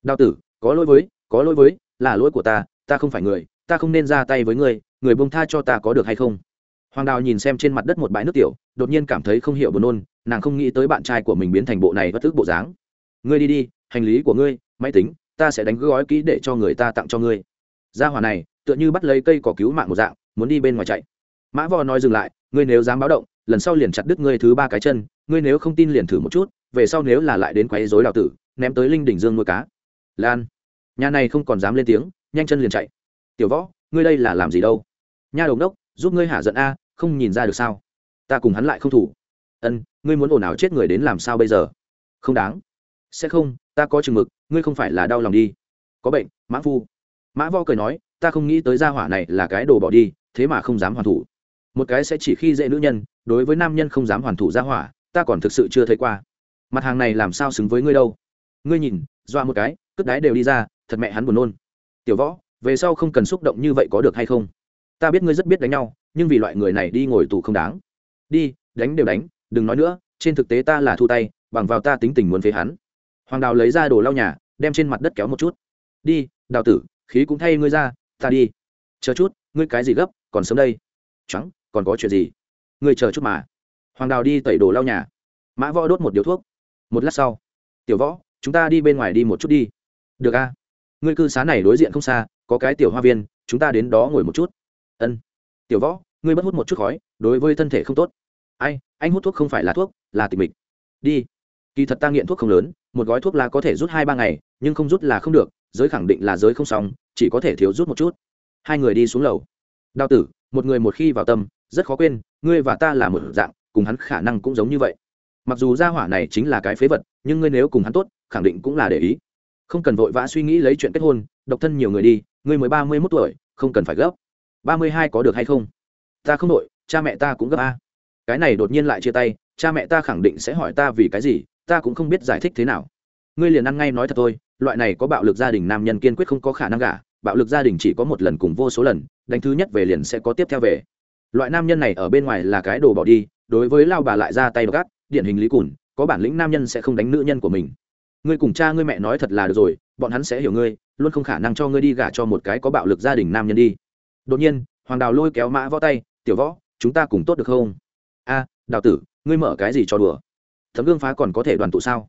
Đào tử, có lỗi với, có lỗi với, là lỗi của ta ta không phải người, ta không nên ra tay với người người bông tha cho ta có được hay không? Hoàng đào nhìn xem trên mặt đất một bãi nước tiểu, đột nhiên cảm thấy không hiểu buồn nôn, nàng không nghĩ tới bạn trai của mình biến thành bộ này bất tức bộ dáng. Ngươi đi đi, hành lý của ngươi, máy tính, ta sẽ đánh gói kỹ để cho người ta tặng cho ngươi. Gia hỏa này tựa như bắt lấy cây cỏ cứu mạng một dạng, muốn đi bên ngoài chạy. Mã vò nói dừng lại, ngươi nếu dám báo động, lần sau liền chặt đứt ngươi thứ ba cái chân, ngươi nếu không tin liền thử một chút, về sau nếu là lại đến quấy rối đào tử, ném tới linh đỉnh dương nuôi cá. Lan, nhà này không còn dám lên tiếng, nhanh chân liền chạy. Tiểu võ, ngươi đây là làm gì đâu? Nha đồng đốc, giúp ngươi hạ giận a, không nhìn ra được sao? Ta cùng hắn lại không thủ. Ân, ngươi muốn ồn ào chết người đến làm sao bây giờ? Không đáng. Sẽ không, ta có chừng mực, ngươi không phải là đau lòng đi. Có bệnh, mã phu. Mã vo cười nói ta không nghĩ tới gia hỏa này là cái đồ bỏ đi, thế mà không dám hoàn thủ. Một cái sẽ chỉ khi dễ nữ nhân, đối với nam nhân không dám hoàn thủ gia hỏa, ta còn thực sự chưa thấy qua. Mặt hàng này làm sao xứng với ngươi đâu? Ngươi nhìn doa một cái cất đái đều đi ra, thật mẹ hắn buồn nôn. Tiểu võ, về sau không cần xúc động như vậy có được hay không? Ta biết ngươi rất biết đánh nhau, nhưng vì loại người này đi ngồi tù không đáng. Đi, đánh đều đánh, đừng nói nữa, trên thực tế ta là thu tay, bằng vào ta tính tình muốn phế hắn. Hoàng đào lấy ra đồ lau nhà, đem trên mặt đất kéo một chút. Đi, đào tử, khí cũng thay ngươi ra ta đi. Chờ chút, ngươi cái gì gấp, còn sớm đây. Trắng còn có chuyện gì? Ngươi chờ chút mà. Hoàng đào đi tẩy đồ lau nhà. Mã võ đốt một điếu thuốc. Một lát sau, tiểu võ, chúng ta đi bên ngoài đi một chút đi. Được a. Ngươi cư xá này đối diện không xa, có cái tiểu hoa viên, chúng ta đến đó ngồi một chút. Ân. Tiểu võ, ngươi bất hút một chút khói, đối với thân thể không tốt. Ai, anh hút thuốc không phải là thuốc, là tịch mịch. Đi. Kỳ thật ta nghiện thuốc không lớn, một gói thuốc lá có thể rút hai ba ngày, nhưng không rút là không được, giới khẳng định là giới không xong chỉ có thể thiếu rút một chút. Hai người đi xuống lầu. Đào tử, một người một khi vào tâm, rất khó quên, ngươi và ta là một dạng, cùng hắn khả năng cũng giống như vậy. Mặc dù gia hỏa này chính là cái phế vật, nhưng ngươi nếu cùng hắn tốt, khẳng định cũng là để ý. Không cần vội vã suy nghĩ lấy chuyện kết hôn, độc thân nhiều người đi, ngươi mới ba mươi mốt tuổi, không cần phải gấp. ba mươi hai có được hay không? Ta không đội cha mẹ ta cũng gấp a. Cái này đột nhiên lại chia tay, cha mẹ ta khẳng định sẽ hỏi ta vì cái gì, ta cũng không biết giải thích thế nào. Ngươi liền ăn ngay nói thật thôi loại này có bạo lực gia đình nam nhân kiên quyết không có khả năng gả, bạo lực gia đình chỉ có một lần cùng vô số lần, đánh thứ nhất về liền sẽ có tiếp theo về. Loại nam nhân này ở bên ngoài là cái đồ bỏ đi, đối với lao bà lại ra tay gắt, điển hình lý cùn, có bản lĩnh nam nhân sẽ không đánh nữ nhân của mình. Ngươi cùng cha ngươi mẹ nói thật là được rồi, bọn hắn sẽ hiểu ngươi, luôn không khả năng cho ngươi đi gả cho một cái có bạo lực gia đình nam nhân đi. Đột nhiên, hoàng đào lôi kéo mã võ tay, tiểu võ, chúng ta cùng tốt được không? A, đào tử, ngươi mở cái gì cho đùa? Thấm gương phá còn có thể đoàn tụ sao?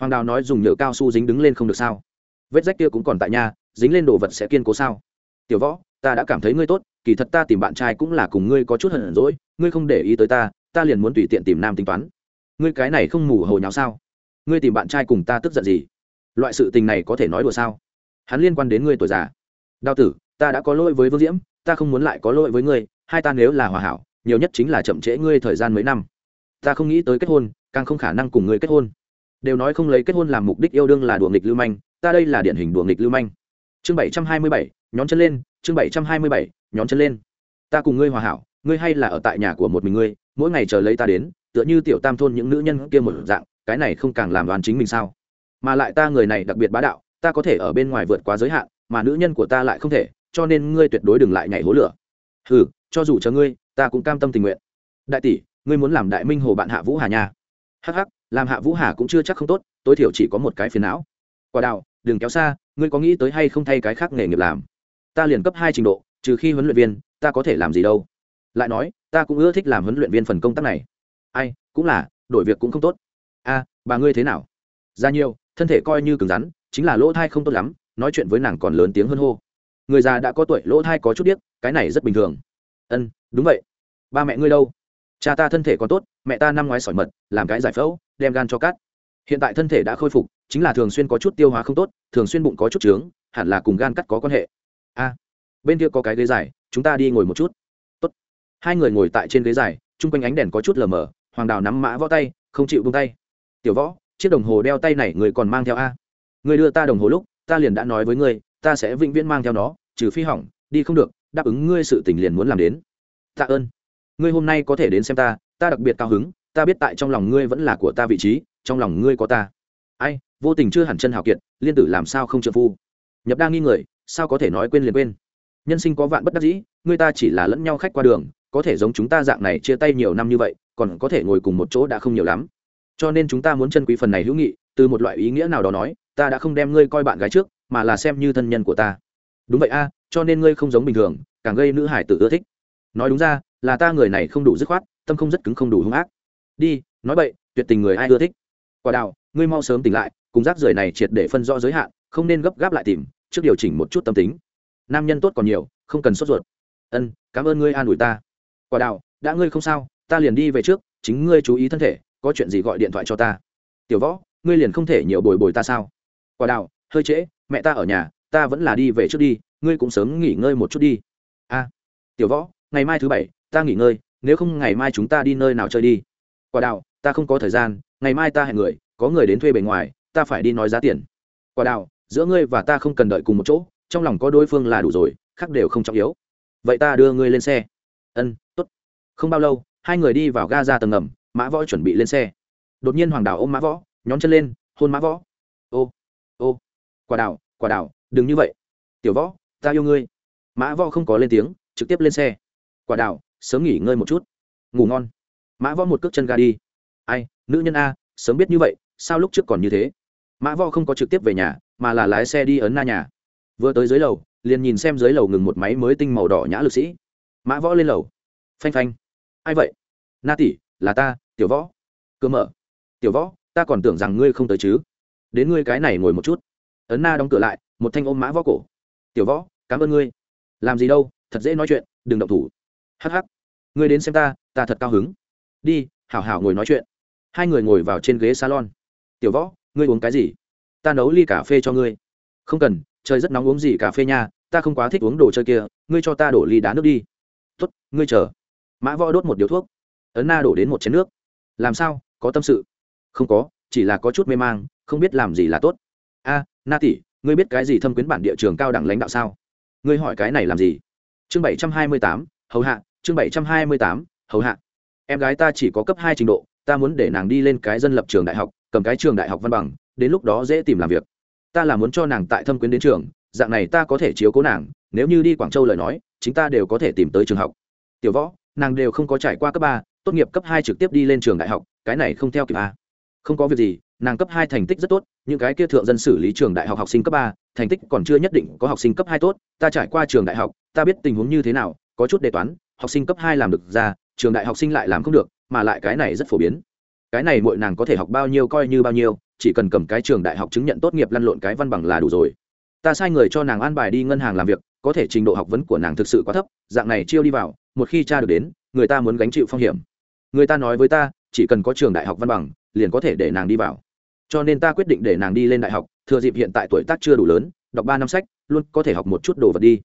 Hoàng đào nói dùng nhựa cao su dính đứng lên không được sao? Vết rách kia cũng còn tại nhà dính lên đồ vật sẽ kiên cố sao? Tiểu võ, ta đã cảm thấy ngươi tốt, kỳ thật ta tìm bạn trai cũng là cùng ngươi có chút hận rỗi, ngươi không để ý tới ta ta liền muốn tùy tiện tìm nam tính toán. Ngươi cái này không mù hồ nháo sao? Ngươi tìm bạn trai cùng ta tức giận gì? Loại sự tình này có thể nói đùa sao? Hắn liên quan đến ngươi tuổi già. Đao tử, ta đã có lỗi với vương diễm, ta không muốn lại có lỗi với ngươi, hai ta nếu là hòa hảo, nhiều nhất chính là chậm trễ ngươi thời gian mấy năm. Ta không nghĩ tới kết hôn, càng không khả năng cùng ngươi kết hôn đều nói không lấy kết hôn làm mục đích yêu đương là đùa nghịch lưu manh, ta đây là điển hình đùa nghịch lưu manh. Chương bảy trăm hai mươi bảy, nhón chân lên, chương bảy trăm hai mươi bảy, nhón chân lên. Ta cùng ngươi hòa hảo, ngươi hay là ở tại nhà của một mình ngươi, mỗi ngày chờ lấy ta đến, tựa như tiểu tam thôn những nữ nhân kia một dạng, cái này không càng làm đoán chính mình sao? Mà lại ta người này đặc biệt bá đạo, ta có thể ở bên ngoài vượt quá giới hạn, mà nữ nhân của ta lại không thể, cho nên ngươi tuyệt đối đừng lại nhảy hố lửa. Ừ cho dù chờ ngươi, ta cũng cam tâm tình nguyện. Đại tỷ, ngươi muốn làm đại minh hồ bạn hạ vũ hà nha. Hh làm hạ vũ hà cũng chưa chắc không tốt, tối thiểu chỉ có một cái phiền não. Quả đạo đừng kéo xa, ngươi có nghĩ tới hay không thay cái khác nghề nghiệp làm? Ta liền cấp hai trình độ, trừ khi huấn luyện viên, ta có thể làm gì đâu? Lại nói, ta cũng ưa thích làm huấn luyện viên phần công tác này. Ai, cũng là, đổi việc cũng không tốt. A, bà ngươi thế nào? Ra nhiều, thân thể coi như cứng rắn, chính là lỗ thai không tốt lắm, nói chuyện với nàng còn lớn tiếng hơn hô. Người già đã có tuổi, lỗ thai có chút điếc, cái này rất bình thường. Ân, đúng vậy. Ba mẹ ngươi đâu? Cha ta thân thể còn tốt, mẹ ta năm ngoái sỏi mật, làm cái giải phẫu đem gan cho cắt. Hiện tại thân thể đã khôi phục, chính là thường xuyên có chút tiêu hóa không tốt, thường xuyên bụng có chút trướng, hẳn là cùng gan cắt có quan hệ. A, bên kia có cái ghế dài, chúng ta đi ngồi một chút. Tốt. hai người ngồi tại trên ghế dài, chung quanh ánh đèn có chút lờ mờ, hoàng đào nắm mã võ tay, không chịu bung tay. Tiểu võ, chiếc đồng hồ đeo tay này người còn mang theo a. Người đưa ta đồng hồ lúc, ta liền đã nói với ngươi ta sẽ vĩnh viễn mang theo nó, trừ phi hỏng, đi không được, đáp ứng ngươi sự tình liền muốn làm đến. Tạ ơn. Ngươi hôm nay có thể đến xem ta ta đặc biệt cao hứng ta biết tại trong lòng ngươi vẫn là của ta vị trí, trong lòng ngươi có ta. Ai, vô tình chưa hẳn chân hào kiệt, liên tử làm sao không trợ phu? Nhập đa nghi người, sao có thể nói quên liền quên? Nhân sinh có vạn bất đắc dĩ người ta chỉ là lẫn nhau khách qua đường, có thể giống chúng ta dạng này chia tay nhiều năm như vậy, còn có thể ngồi cùng một chỗ đã không nhiều lắm. Cho nên chúng ta muốn chân quý phần này hữu nghị, từ một loại ý nghĩa nào đó nói, ta đã không đem ngươi coi bạn gái trước, mà là xem như thân nhân của ta. Đúng vậy a, cho nên ngươi không giống bình thường, càng gây nữ hải tử ưa thích. Nói đúng ra, là ta người này không đủ dứt khoát, tâm không rất cứng không đủ hung ác đi, nói vậy tuyệt tình người ai ưa thích. Quả đào, ngươi mau sớm tỉnh lại, cùng rác rưởi này triệt để phân rõ giới hạn, không nên gấp gáp lại tìm, trước điều chỉnh một chút tâm tính. Nam nhân tốt còn nhiều, không cần sốt ruột. Ân, cảm ơn ngươi an ủi ta. Quả đào, đã ngươi không sao, ta liền đi về trước, chính ngươi chú ý thân thể, có chuyện gì gọi điện thoại cho ta. Tiểu võ, ngươi liền không thể nhiều bồi bồi ta sao? Quả đào, hơi trễ, mẹ ta ở nhà, ta vẫn là đi về trước đi, ngươi cũng sớm nghỉ ngơi một chút đi. A, tiểu võ, ngày mai thứ bảy, ta nghỉ ngơi, nếu không ngày mai chúng ta đi nơi nào chơi đi? Quả đào, ta không có thời gian, ngày mai ta hẹn người, có người đến thuê bề ngoài, ta phải đi nói giá tiền. Quả đào, giữa ngươi và ta không cần đợi cùng một chỗ, trong lòng có đối phương là đủ rồi, khác đều không trọng yếu. Vậy ta đưa ngươi lên xe. Ân t ố t không bao lâu, hai người đi vào ga ra tầng ngầm, mã võ chuẩn bị lên xe. Đột nhiên hoàng đào ôm mã võ, nhón chân lên, hôn mã võ. Ô ô. Quả đào quả đào, đừng như vậy. Tiểu võ, ta yêu ngươi. Mã võ không có lên tiếng, trực tiếp lên xe. Quả đào, sớm nghỉ ngơi một chút. Ngủ ngon mã võ một cước chân ga đi. Ai, nữ nhân a, sớm biết như vậy, sao lúc trước còn như thế? Mã võ không có trực tiếp về nhà, mà là lái xe đi ấn na nhà. Vừa tới dưới lầu, liền nhìn xem dưới lầu ngừng một máy mới tinh màu đỏ nhã lực sĩ. Mã võ lên lầu. Phanh phanh. Ai vậy? Na tỷ, là ta, tiểu võ. Cơ mở. Tiểu võ, ta còn tưởng rằng ngươi không tới chứ. Đến ngươi cái này ngồi một chút. Ấn na đóng cửa lại, một thanh ôm mã võ cổ. Tiểu võ, cảm ơn ngươi. Làm gì đâu, thật dễ nói chuyện, đừng động thủ. Hh ngươi đến xem ta ta thật cao hứng đi, hảo hảo ngồi nói chuyện. Hai người ngồi vào trên ghế salon. Tiểu võ, ngươi uống cái gì? Ta nấu ly cà phê cho ngươi. Không cần, trời rất nóng uống gì cà phê nha, ta không quá thích uống đồ chơi kia, ngươi cho ta đổ ly đá nước đi. Tuất ngươi chờ. Mã võ đốt một điếu thuốc. Ấn na đổ đến một chén nước. Làm sao, có tâm sự? Không có, chỉ là có chút mê mang, không biết làm gì là tốt. A, na tỷ, ngươi biết cái gì thâm quyến bản địa trường cao đẳng lãnh đạo sao? Ngươi hỏi cái này làm gì? Chương bảy trăm hai mươi tám, hầu hạ, chương bảy trăm hai mươi tám, hầu hạ em gái ta chỉ có cấp hai trình độ, ta muốn để nàng đi lên cái dân lập trường đại học, cầm cái trường đại học văn bằng, đến lúc đó dễ tìm làm việc. Ta là muốn cho nàng tại thâm quyến đến trường, dạng này ta có thể chiếu cố nàng, nếu như đi quảng châu lời nói chúng ta đều có thể tìm tới trường học. Tiểu võ, nàng đều không có trải qua cấp ba, tốt nghiệp cấp hai trực tiếp đi lên trường đại học, cái này không theo kịp a không có việc gì, nàng cấp hai thành tích rất tốt, những cái kia thượng dân xử lý trường đại học học sinh cấp ba, thành tích còn chưa nhất định có học sinh cấp hai tốt, ta trải qua trường đại học, ta biết tình huống như thế nào, có chút đề toán, học sinh cấp hai làm được ra trường đại học sinh lại làm không được, mà lại cái này rất phổ biến. Cái này mỗi nàng có thể học bao nhiêu coi như bao nhiêu, chỉ cần cầm cái trường đại học chứng nhận tốt nghiệp lăn lộn cái văn bằng là đủ rồi. Ta sai người cho nàng an bài đi ngân hàng làm việc, có thể trình độ học vấn của nàng thực sự quá thấp, dạng này chiêu đi vào, một khi cha được đến, người ta muốn gánh chịu phong hiểm. Người ta nói với ta, chỉ cần có trường đại học văn bằng, liền có thể để nàng đi vào. Cho nên ta quyết định để nàng đi lên đại học, thừa dịp hiện tại tuổi tác chưa đủ lớn, đọc ba năm sách, luôn có thể học một chút đồ vật đi.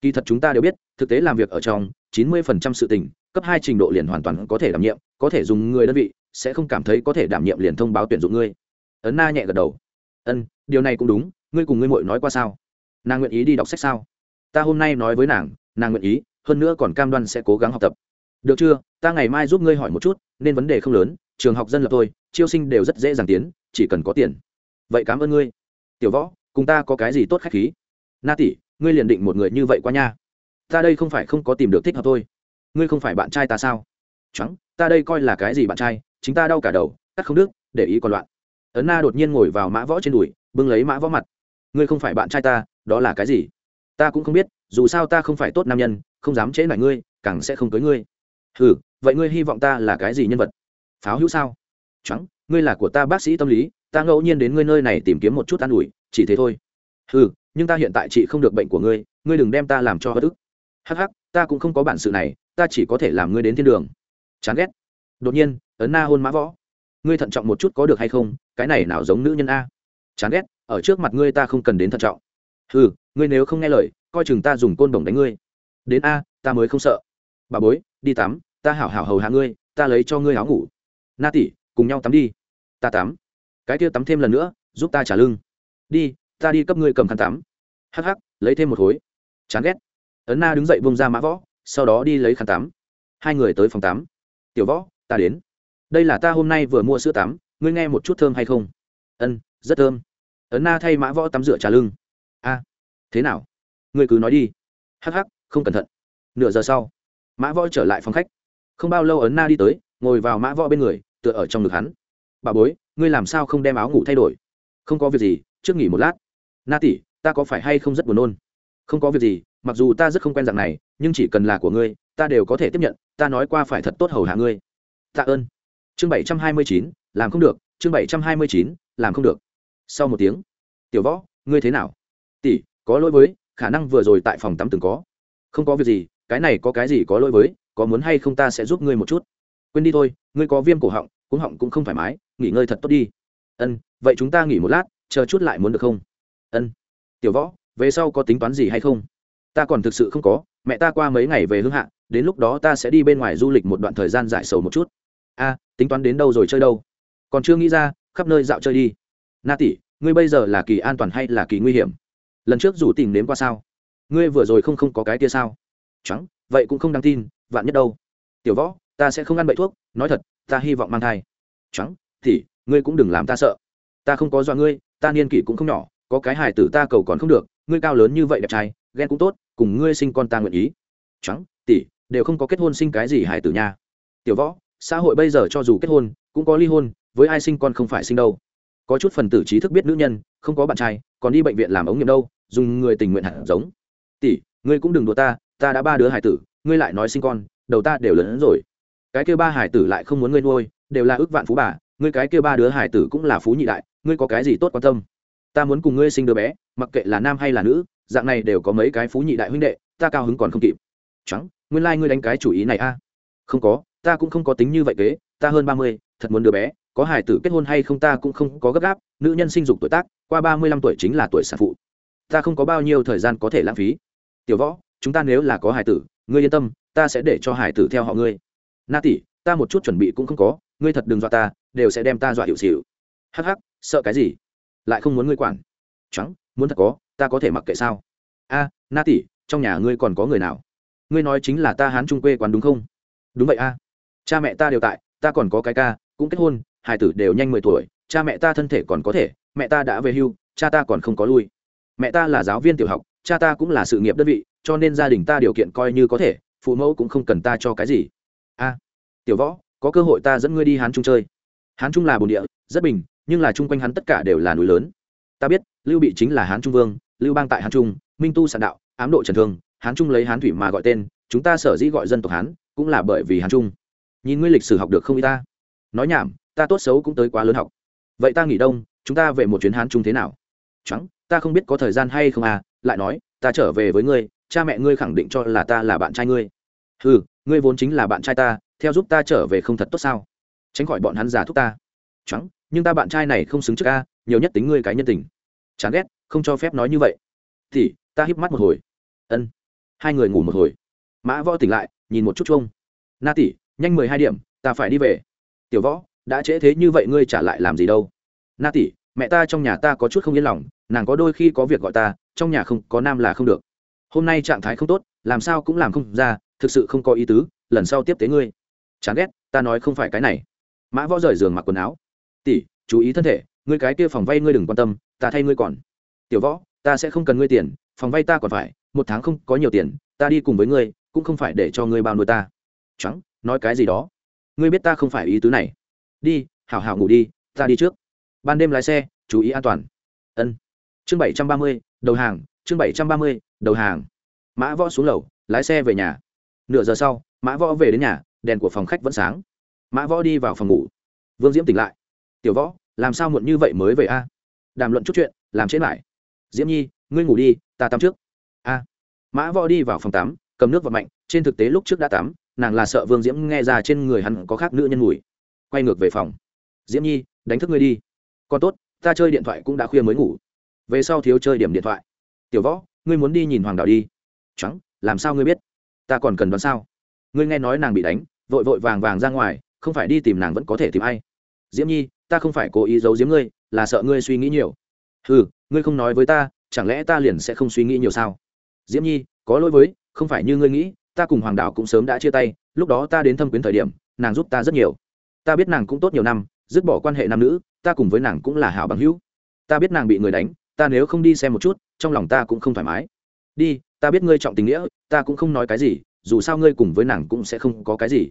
Kỳ thật chúng ta đều biết, thực tế làm việc ở trong, chín mươi phần trăm sự tình cấp hai trình độ liền hoàn toàn có thể đảm nhiệm, có thể dùng người đơn vị, sẽ không cảm thấy có thể đảm nhiệm liền thông báo tuyển dụng ngươi. Ấn na nhẹ gật đầu. Ân, điều này cũng đúng, ngươi cùng ngươi muội nói qua sao? Nàng nguyện ý đi đọc sách sao? Ta hôm nay nói với nàng nàng nguyện ý, hơn nữa còn cam đoan sẽ cố gắng học tập. Được chưa? Ta ngày mai giúp ngươi hỏi một chút, nên vấn đề không lớn, trường học dân lập thôi, chiêu sinh đều rất dễ dàng tiến, chỉ cần có tiền. Vậy cảm ơn ngươi. Tiểu võ, cùng ta có cái gì tốt khách khí? Na tỷ, ngươi liền định một người như vậy qua nha. Ta đây không phải không có tìm được thích hợp thôi ngươi không phải bạn trai ta sao? Trắng ta đây coi là cái gì bạn trai? Chính ta đau cả đầu, cắt không đức để ý còn loạn. Ấn na đột nhiên ngồi vào mã võ trên đùi, bưng lấy mã võ mặt. Ngươi không phải bạn trai ta, đó là cái gì? Ta cũng không biết, dù sao ta không phải tốt nam nhân, không dám chế lại ngươi, càng sẽ không cưới ngươi. Ừ vậy ngươi hy vọng ta là cái gì nhân vật? Pháo hữu sao? Trắng ngươi là của ta bác sĩ tâm lý, ta ngẫu nhiên đến ngươi nơi này tìm kiếm một chút an ủi, chỉ thế thôi. Ừ nhưng ta hiện tại chị không được bệnh của ngươi ngươi đừng đem ta làm cho bất ức. Hắc hắc, ta cũng không có bản sự này ta chỉ có thể làm ngươi đến thiên đường. Chán ghét. Đột nhiên, ấn na hôn mã võ. Ngươi thận trọng một chút có được hay không? Cái này nào giống nữ nhân a. Chán ghét, ở trước mặt ngươi ta không cần đến thận trọng. Ừ ngươi nếu không nghe lời, coi chừng ta dùng côn đồng đánh ngươi. Đến a, ta mới không sợ. Bà bối, đi tắm, ta hảo hảo hầu hạ ngươi, ta lấy cho ngươi áo ngủ. Na tỷ, cùng nhau tắm đi. Ta tắm. Cái kia tắm thêm lần nữa, giúp ta trả lưng. Đi, ta đi cấp ngươi cầm khăn tắm. Hắc hắc, lấy thêm một khối. Chán ghét. Ấn na đứng dậy bông ra mã võ sau đó đi lấy khăn tắm. Hai người tới phòng tắm. Tiểu võ, ta đến. Đây là ta hôm nay vừa mua sữa tắm, ngươi nghe một chút thơm hay không? Ân, rất thơm. Ấn na thay mã võ tắm rửa trà lưng. A, thế nào? Ngươi cứ nói đi. Hắc hắc, không cẩn thận. Nửa giờ sau, mã võ trở lại phòng khách. Không bao lâu ấn na đi tới, ngồi vào mã võ bên người, tựa ở trong ngực hắn. Bà bối, ngươi làm sao không đem áo ngủ thay đổi? Không có việc gì, trước nghỉ một lát. Na tỷ, ta có phải hay không rất buồn nôn? Không có việc gì mặc dù ta rất không quen dạng này, nhưng chỉ cần là của ngươi, ta đều có thể tiếp nhận, ta nói qua phải thật tốt hầu hạ ngươi. Tạ ơn. Chương bảy trăm hai mươi chín, làm không được, chương bảy trăm hai mươi chín, làm không được. Sau một tiếng, tiểu võ, ngươi thế nào? Tỷ, có lỗi với, khả năng vừa rồi tại phòng tắm từng có. Không có việc gì, cái này có cái gì có lỗi với, có muốn hay không ta sẽ giúp ngươi một chút. Quên đi thôi, ngươi có viêm cổ họng cũng họng cũng không thoải mái, nghỉ ngơi thật tốt đi. Ân, vậy chúng ta nghỉ một lát, chờ chút lại muốn được không? Ân. Tiểu võ, về sau có tính toán gì hay không? Ta còn thực sự không có, mẹ ta qua mấy ngày về hương hạ, đến lúc đó ta sẽ đi bên ngoài du lịch một đoạn thời gian giải sầu một chút. A, tính toán đến đâu rồi chơi đâu? Còn chưa nghĩ ra, khắp nơi dạo chơi đi. Na tỷ, ngươi bây giờ là kỳ an toàn hay là kỳ nguy hiểm? Lần trước rủ tìm đến qua sao? Ngươi vừa rồi không không có cái kia sao? Trắng vậy cũng không đáng tin, vạn nhất đâu. Tiểu võ, ta sẽ không ăn bậy thuốc, nói thật, ta hy vọng mang thai. Trắng thì ngươi cũng đừng làm ta sợ. Ta không có dọa ngươi, ta niên kỷ cũng không nhỏ, có cái hài tử ta cầu còn không được, ngươi cao lớn như vậy đẹp trai ghen cũng tốt, cùng ngươi sinh con ta nguyện ý. Trắng, tỷ, đều không có kết hôn sinh cái gì hải tử nha. Tiểu võ, xã hội bây giờ cho dù kết hôn, cũng có ly hôn, với ai sinh con không phải sinh đâu. Có chút phần tử trí thức biết nữ nhân, không có bạn trai, còn đi bệnh viện làm ống nghiệm đâu, dùng người tình nguyện hạt giống. Tỷ, ngươi cũng đừng đùa ta ta đã ba đứa hải tử, ngươi lại nói sinh con, đầu ta đều lớn hơn rồi. Cái kêu ba hải tử lại không muốn ngươi nuôi, đều là ước vạn phú bà, ngươi cái kêu ba đứa hải tử cũng là phú nhị đại, ngươi có cái gì tốt quan tâm? Ta muốn cùng ngươi sinh đứa bé, mặc kệ là nam hay là nữ dạng này đều có mấy cái phú nhị đại huynh đệ, ta cao hứng còn không kịp. Trắng, nguyên lai、like、ngươi đánh cái chủ ý này a. Không có, ta cũng không có tính như vậy kế, ta hơn ba mươi, thật muốn đứa bé, có hải tử kết hôn hay không ta cũng không có gấp gáp, nữ nhân sinh dục tuổi tác, qua ba mươi lăm tuổi chính là tuổi sản phụ. Ta không có bao nhiêu thời gian có thể lãng phí. Tiểu võ, chúng ta nếu là có hải tử, ngươi yên tâm, ta sẽ để cho hải tử theo họ ngươi. Na tỷ, ta một chút chuẩn bị cũng không có, ngươi thật đừng dọa ta, đều sẽ đem ta dọa hiệu xịu. Hắc hắc, sợ cái gì? Lại không muốn ngươi quản. Trắng muốn thật có, ta có thể mặc kệ sao? A, na tỷ, trong nhà ngươi còn có người nào? Ngươi nói chính là ta hán trung quê quán đúng không? Đúng vậy a. Cha mẹ ta đều tại, ta còn có cái ca, cũng kết hôn hải tử đều nhanh mười tuổi, cha mẹ ta thân thể còn có thể, mẹ ta đã về hưu, cha ta còn không có lui. Mẹ ta là giáo viên tiểu học, cha ta cũng là sự nghiệp đơn vị, cho nên gia đình ta điều kiện coi như có thể, phụ mẫu cũng không cần ta cho cái gì. A, tiểu võ, có cơ hội ta dẫn ngươi đi hán trung chơi. Hán trung là bồn địa, rất bình, nhưng là chung quanh hắn tất cả đều là núi lớn ta biết, lưu bị chính là hán trung vương, lưu bang tại hán trung, minh tu sản đạo, ám độ trần thương, hán trung lấy hán thủy mà gọi tên, chúng ta sở dĩ gọi dân tộc hán, cũng là bởi vì hán trung. Nhìn ngươi lịch sử học được không y ta? Nói nhảm, ta tốt xấu cũng tới quá lớn học. Vậy ta nghỉ đông, chúng ta về một chuyến hán trung thế nào? Trắng, ta không biết có thời gian hay không à lại nói, ta trở về với ngươi, cha mẹ ngươi khẳng định cho là ta là bạn trai ngươi. Ừ ngươi vốn chính là bạn trai ta, theo giúp ta trở về không thật tốt sao? Tránh khỏi bọn hắn giả thúc ta. Trắng, nhưng ta bạn trai này không xứng trước a, nhiều nhất tính ngươi cái nhân tình chán ghét, không cho phép nói như vậy. Thì, ta híp mắt một hồi. Ân. Hai người ngủ một hồi. Mã võ tỉnh lại, nhìn một chút chung na tỷ, nhanh mười hai điểm, ta phải đi về. Tiểu võ, đã trễ thế như vậy ngươi trả lại làm gì đâu? Na tỷ, mẹ ta trong nhà ta có chút không yên lòng, nàng có đôi khi có việc gọi ta, trong nhà không, có nam là không được. Hôm nay trạng thái không tốt, làm sao cũng làm không ra, thực sự không có ý tứ, lần sau tiếp tế ngươi. Chán ghét, ta nói không phải cái này. Mã võ rời giường mặc quần áo. Tỷ, chú ý thân thể ngươi cái kia phòng vay ngươi đừng quan tâm, ta thay ngươi còn. Tiểu võ, ta sẽ không cần ngươi tiền, phòng vay ta còn phải, một tháng không có nhiều tiền, ta đi cùng với ngươi, cũng không phải để cho ngươi bao nuôi ta. Trắng nói cái gì đó. Ngươi biết ta không phải ý tứ này. Đi, hảo hảo ngủ đi, ta đi trước. Ban đêm lái xe, chú ý an toàn. Ân. Chương bảy trăm ba mươi, đầu hàng, chương bảy trăm ba mươi, đầu hàng. Mã võ xuống lầu, lái xe về nhà. Nửa giờ sau, mã võ về đến nhà, đèn của phòng khách vẫn sáng. Mã võ đi vào phòng ngủ. Vương diễm tỉnh lại. Tiểu võ làm sao muộn như vậy mới về a? Đàm luận chút chuyện, làm chết lại. Diễm nhi, ngươi ngủ đi, ta tắm trước. A. Mã võ đi vào phòng tắm, cầm nước vào mạnh, trên thực tế lúc trước đã tắm, nàng là sợ vương diễm nghe ra trên người hắn có khác nữ nhân mùi. Quay ngược về phòng. Diễm nhi, đánh thức ngươi đi. Còn tốt, ta chơi điện thoại cũng đã khuya mới ngủ. Về sau thiếu chơi điểm điện thoại. Tiểu võ, ngươi muốn đi nhìn hoàng đạo đi. Trắng làm sao ngươi biết? Ta còn cần đoán sao? Ngươi nghe nói nàng bị đánh, vội vội vàng vàng ra ngoài, không phải đi tìm nàng vẫn có thể tìm ai. Diễm nhi ta không phải cố ý giấu giếm ngươi, là sợ ngươi suy nghĩ nhiều. Ừ ngươi không nói với ta, chẳng lẽ ta liền sẽ không suy nghĩ nhiều sao? Diễm nhi, có lỗi với, không phải như ngươi nghĩ, ta cùng hoàng đạo cũng sớm đã chia tay, lúc đó ta đến thâm quyến thời điểm, nàng giúp ta rất nhiều. Ta biết nàng cũng tốt nhiều năm, dứt bỏ quan hệ nam nữ, ta cùng với nàng cũng là hảo bằng hữu. Ta biết nàng bị người đánh, ta nếu không đi xem một chút, trong lòng ta cũng không thoải mái. Đi, ta biết ngươi trọng tình nghĩa, ta cũng không nói cái gì, dù sao ngươi cùng với nàng cũng sẽ không có cái gì.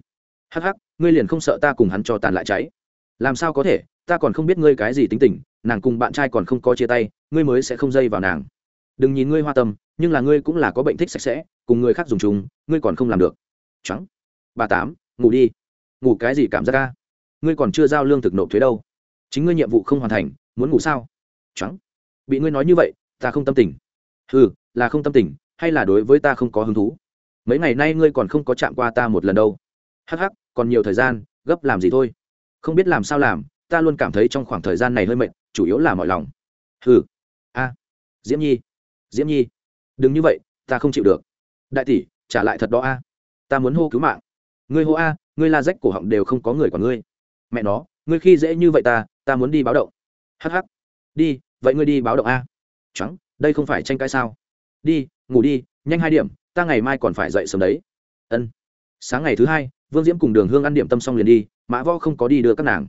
Hắc hắc, ngươi liền không sợ ta cùng hắn cho tàn lại cháy? Làm sao có thể? Ta còn không biết ngươi cái gì tính tình, nàng cùng bạn trai còn không có chia tay, ngươi mới sẽ không dây vào nàng. Đừng nhìn ngươi hoa tâm, nhưng là ngươi cũng là có bệnh thích sạch sẽ, cùng người khác dùng chung, ngươi còn không làm được. Trắng bà tám, ngủ đi. Ngủ cái gì cảm giác ca ngươi còn chưa giao lương thực nộp thuế đâu. Chính ngươi nhiệm vụ không hoàn thành, muốn ngủ sao? Trắng bị ngươi nói như vậy, ta không tâm tình. Ừ là không tâm tình, hay là đối với ta không có hứng thú? Mấy ngày nay ngươi còn không có chạm qua ta một lần đâu. Hắc hắc, còn nhiều thời gian, gấp làm gì thôi? Không biết làm sao làm ta luôn cảm thấy trong khoảng thời gian này hơi mệt chủ yếu là mọi lòng. Hừ, a. Diễm nhi. Diễm nhi. Đừng như vậy ta không chịu được. Đại tỷ trả lại thật đó a. Ta muốn hô cứu mạng. Ngươi hô a ngươi la rách cổ họng đều không có người còn ngươi. Mẹ nó ngươi khi dễ như vậy ta ta muốn đi báo động. Hh đi vậy ngươi đi báo động a. Trắng đây không phải tranh cãi sao? Đi ngủ đi nhanh hai điểm ta ngày mai còn phải dậy sớm đấy. Ân. Sáng ngày thứ hai vương diễm cùng đường hương ăn điểm tâm xong liền đi mã võ không có đi đưa các nàng,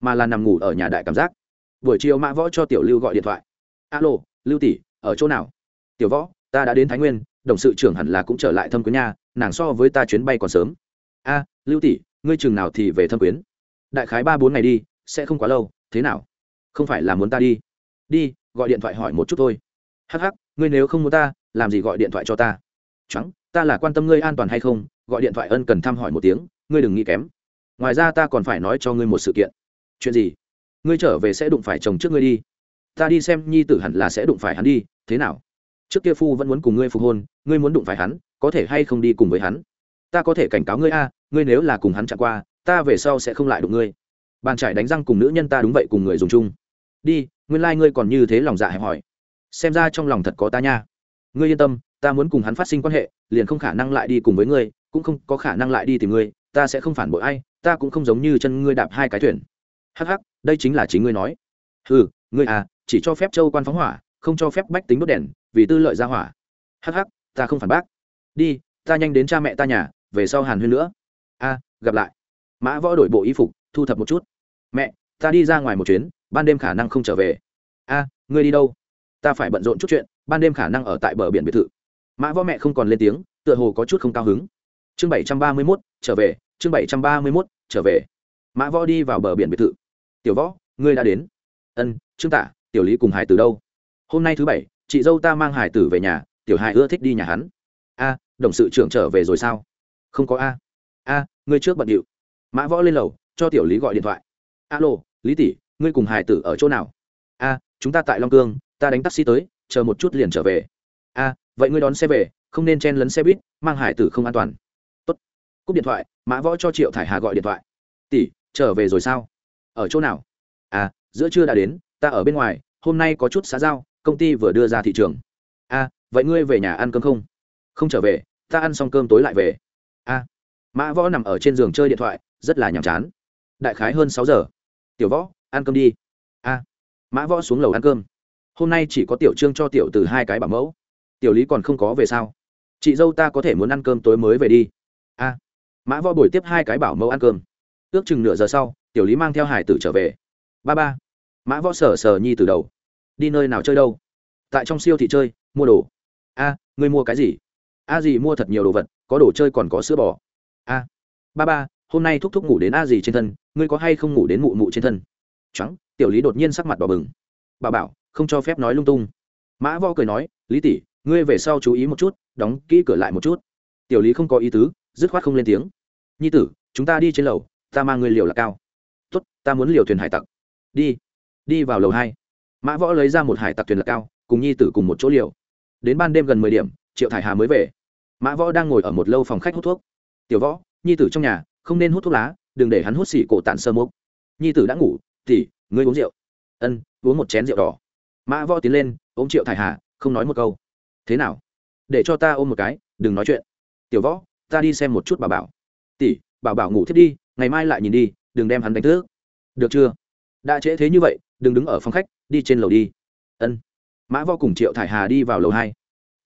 mà là nằm ngủ ở nhà đại cảm giác. Buổi chiều mã võ cho tiểu lưu gọi điện thoại. Alo, lưu tỷ, ở chỗ nào? Tiểu võ, ta đã đến thái nguyên, đồng sự trưởng hẳn là cũng trở lại thâm quyến nha, nàng so với ta chuyến bay còn sớm. A, lưu tỷ, ngươi chừng nào thì về thâm quyến? Đại khái ba bốn ngày đi, sẽ không quá lâu, thế nào? Không phải là muốn ta đi. Đi, gọi điện thoại hỏi một chút thôi. Hắc hắc, ngươi nếu không muốn ta, làm gì gọi điện thoại cho ta? Trắng ta là quan tâm ngươi an toàn hay không, gọi điện thoại ân cần thăm hỏi một tiếng, ngươi đừng nghĩ kém ngoài ra ta còn phải nói cho ngươi một sự kiện. Chuyện gì? Ngươi trở về sẽ đụng phải chồng trước ngươi đi. Ta đi xem nhi tử hẳn là sẽ đụng phải hắn đi. Thế nào? Trước kia phu vẫn muốn cùng ngươi phục hôn, ngươi muốn đụng phải hắn, có thể hay không đi cùng với hắn? Ta có thể cảnh cáo ngươi a, ngươi nếu là cùng hắn chạy qua, ta về sau sẽ không lại đụng ngươi. Bàn trải đánh răng cùng nữ nhân ta đúng vậy cùng người dùng chung. Đi, nguyên lai、like、ngươi còn như thế lòng dạ hẹp hỏi xem ra trong lòng thật có ta nha. Ngươi yên tâm, ta muốn cùng hắn phát sinh quan hệ, liền không khả năng lại đi cùng với ngươi, cũng không có khả năng lại đi tìm ngươi, ta sẽ không phản bội ai ta cũng không giống như chân ngươi đạp hai cái thuyền. Hắc hắc, đây chính là chính ngươi nói. Ừ ngươi à chỉ cho phép châu quan phóng hỏa, không cho phép bách tính đốt đèn, vì tư lợi ra hỏa. Hắc hắc, ta không phản bác. Đi, ta nhanh đến cha mẹ ta nhà, về sau hàn huyên nữa. A gặp lại. Mã võ đổi bộ y phục, thu thập một chút. Mẹ, ta đi ra ngoài một chuyến, ban đêm khả năng không trở về. A ngươi đi đâu? Ta phải bận rộn chút chuyện, ban đêm khả năng ở tại bờ biển biệt thự. Mã võ mẹ không còn lên tiếng, tựa hồ có chút không cao hứng. Chương bảy trăm ba mươi mốt, trở về chương bảy trăm ba mươi mốt, trở về. Mã võ đi vào bờ biển biệt thự. Tiểu võ, ngươi đã đến. Ân, trương tả tiểu lý cùng hải từ đâu? Hôm nay thứ bảy, chị dâu ta mang hải tử về nhà, tiểu hải ưa thích đi nhà hắn. A, đồng sự trưởng trở về rồi sao? Không có a. A, ngươi trước bận điệu. Mã võ lên lầu, cho tiểu lý gọi điện thoại. Alo, lý tỷ, ngươi cùng hải tử ở chỗ nào? A, chúng ta tại long cương, ta đánh taxi tới, chờ một chút liền trở về. A, vậy ngươi đón xe về, không nên chen lấn xe buýt, mang hải tử không an toàn cúp điện thoại, mã võ cho triệu thải hà gọi điện thoại. Tỷ, trở về rồi sao? Ở chỗ nào? À giữa trưa đã đến, ta ở bên ngoài, hôm nay có chút xã giao, công ty vừa đưa ra thị trường. A vậy ngươi về nhà ăn cơm không? Không trở về, ta ăn xong cơm tối lại về. A mã võ nằm ở trên giường chơi điện thoại, rất là nhàm chán. Đại khái hơn sáu giờ. Tiểu võ, ăn cơm đi. A mã võ xuống lầu ăn cơm. Hôm nay chỉ có tiểu trương cho tiểu từ hai cái bảo mẫu. Tiểu lý còn không có về sao? Chị dâu ta có thể muốn ăn cơm tối mới về đi. A mã võ bồi tiếp hai cái bảo mẫu ăn cơm. Ước chừng nửa giờ sau, tiểu lý mang theo hải tử trở về. Ba ba, mã võ sở sờ nhi từ đầu. Đi nơi nào chơi đâu? Tại trong siêu thị chơi, mua đồ. A, ngươi mua cái gì? A gì mua thật nhiều đồ vật, có đồ chơi còn có sữa bò. A. Ba ba, hôm nay thúc thúc ngủ đến a gì trên thân, ngươi có hay không ngủ đến mụ mụ trên thân? Trắng tiểu lý đột nhiên sắc mặt đỏ bừng. Bà bảo, không cho phép nói lung tung. Mã vo cười nói, lý tỷ, ngươi về sau chú ý một chút, đóng kỹ cửa lại một chút. Tiểu lý không có ý tứ dứt khoát không lên tiếng. Nhi tử, chúng ta đi trên lầu, ta mang ngươi liều là cao. Tốt, ta muốn liều thuyền hải tặc. Đi đi vào lầu hai. Mã võ lấy ra một hải tặc thuyền lạc cao, cùng nhi tử cùng một chỗ liều. Đến ban đêm gần mười điểm, triệu thải hà mới về. Mã võ đang ngồi ở một lâu phòng khách hút thuốc. Tiểu võ, nhi tử trong nhà, không nên hút thuốc lá, đừng để hắn hút xỉ cổ tản sơ mốc. Nhi tử đã ngủ tỉ ngươi uống rượu. Ân, uống một chén rượu đỏ. Mã võ tiến lên, ôm triệu thải hà, không nói một câu. Thế nào? Để cho ta ôm một cái, đừng nói chuyện. Tiểu võ ta đi xem một chút bà bảo. Tỷ bảo bảo ngủ thiết đi, ngày mai lại nhìn đi, đừng đem hắn đánh thức. Được chưa? Đã trễ thế như vậy, đừng đứng ở phòng khách, đi trên lầu đi. Ân. Mã võ cùng triệu thải hà đi vào lầu hai.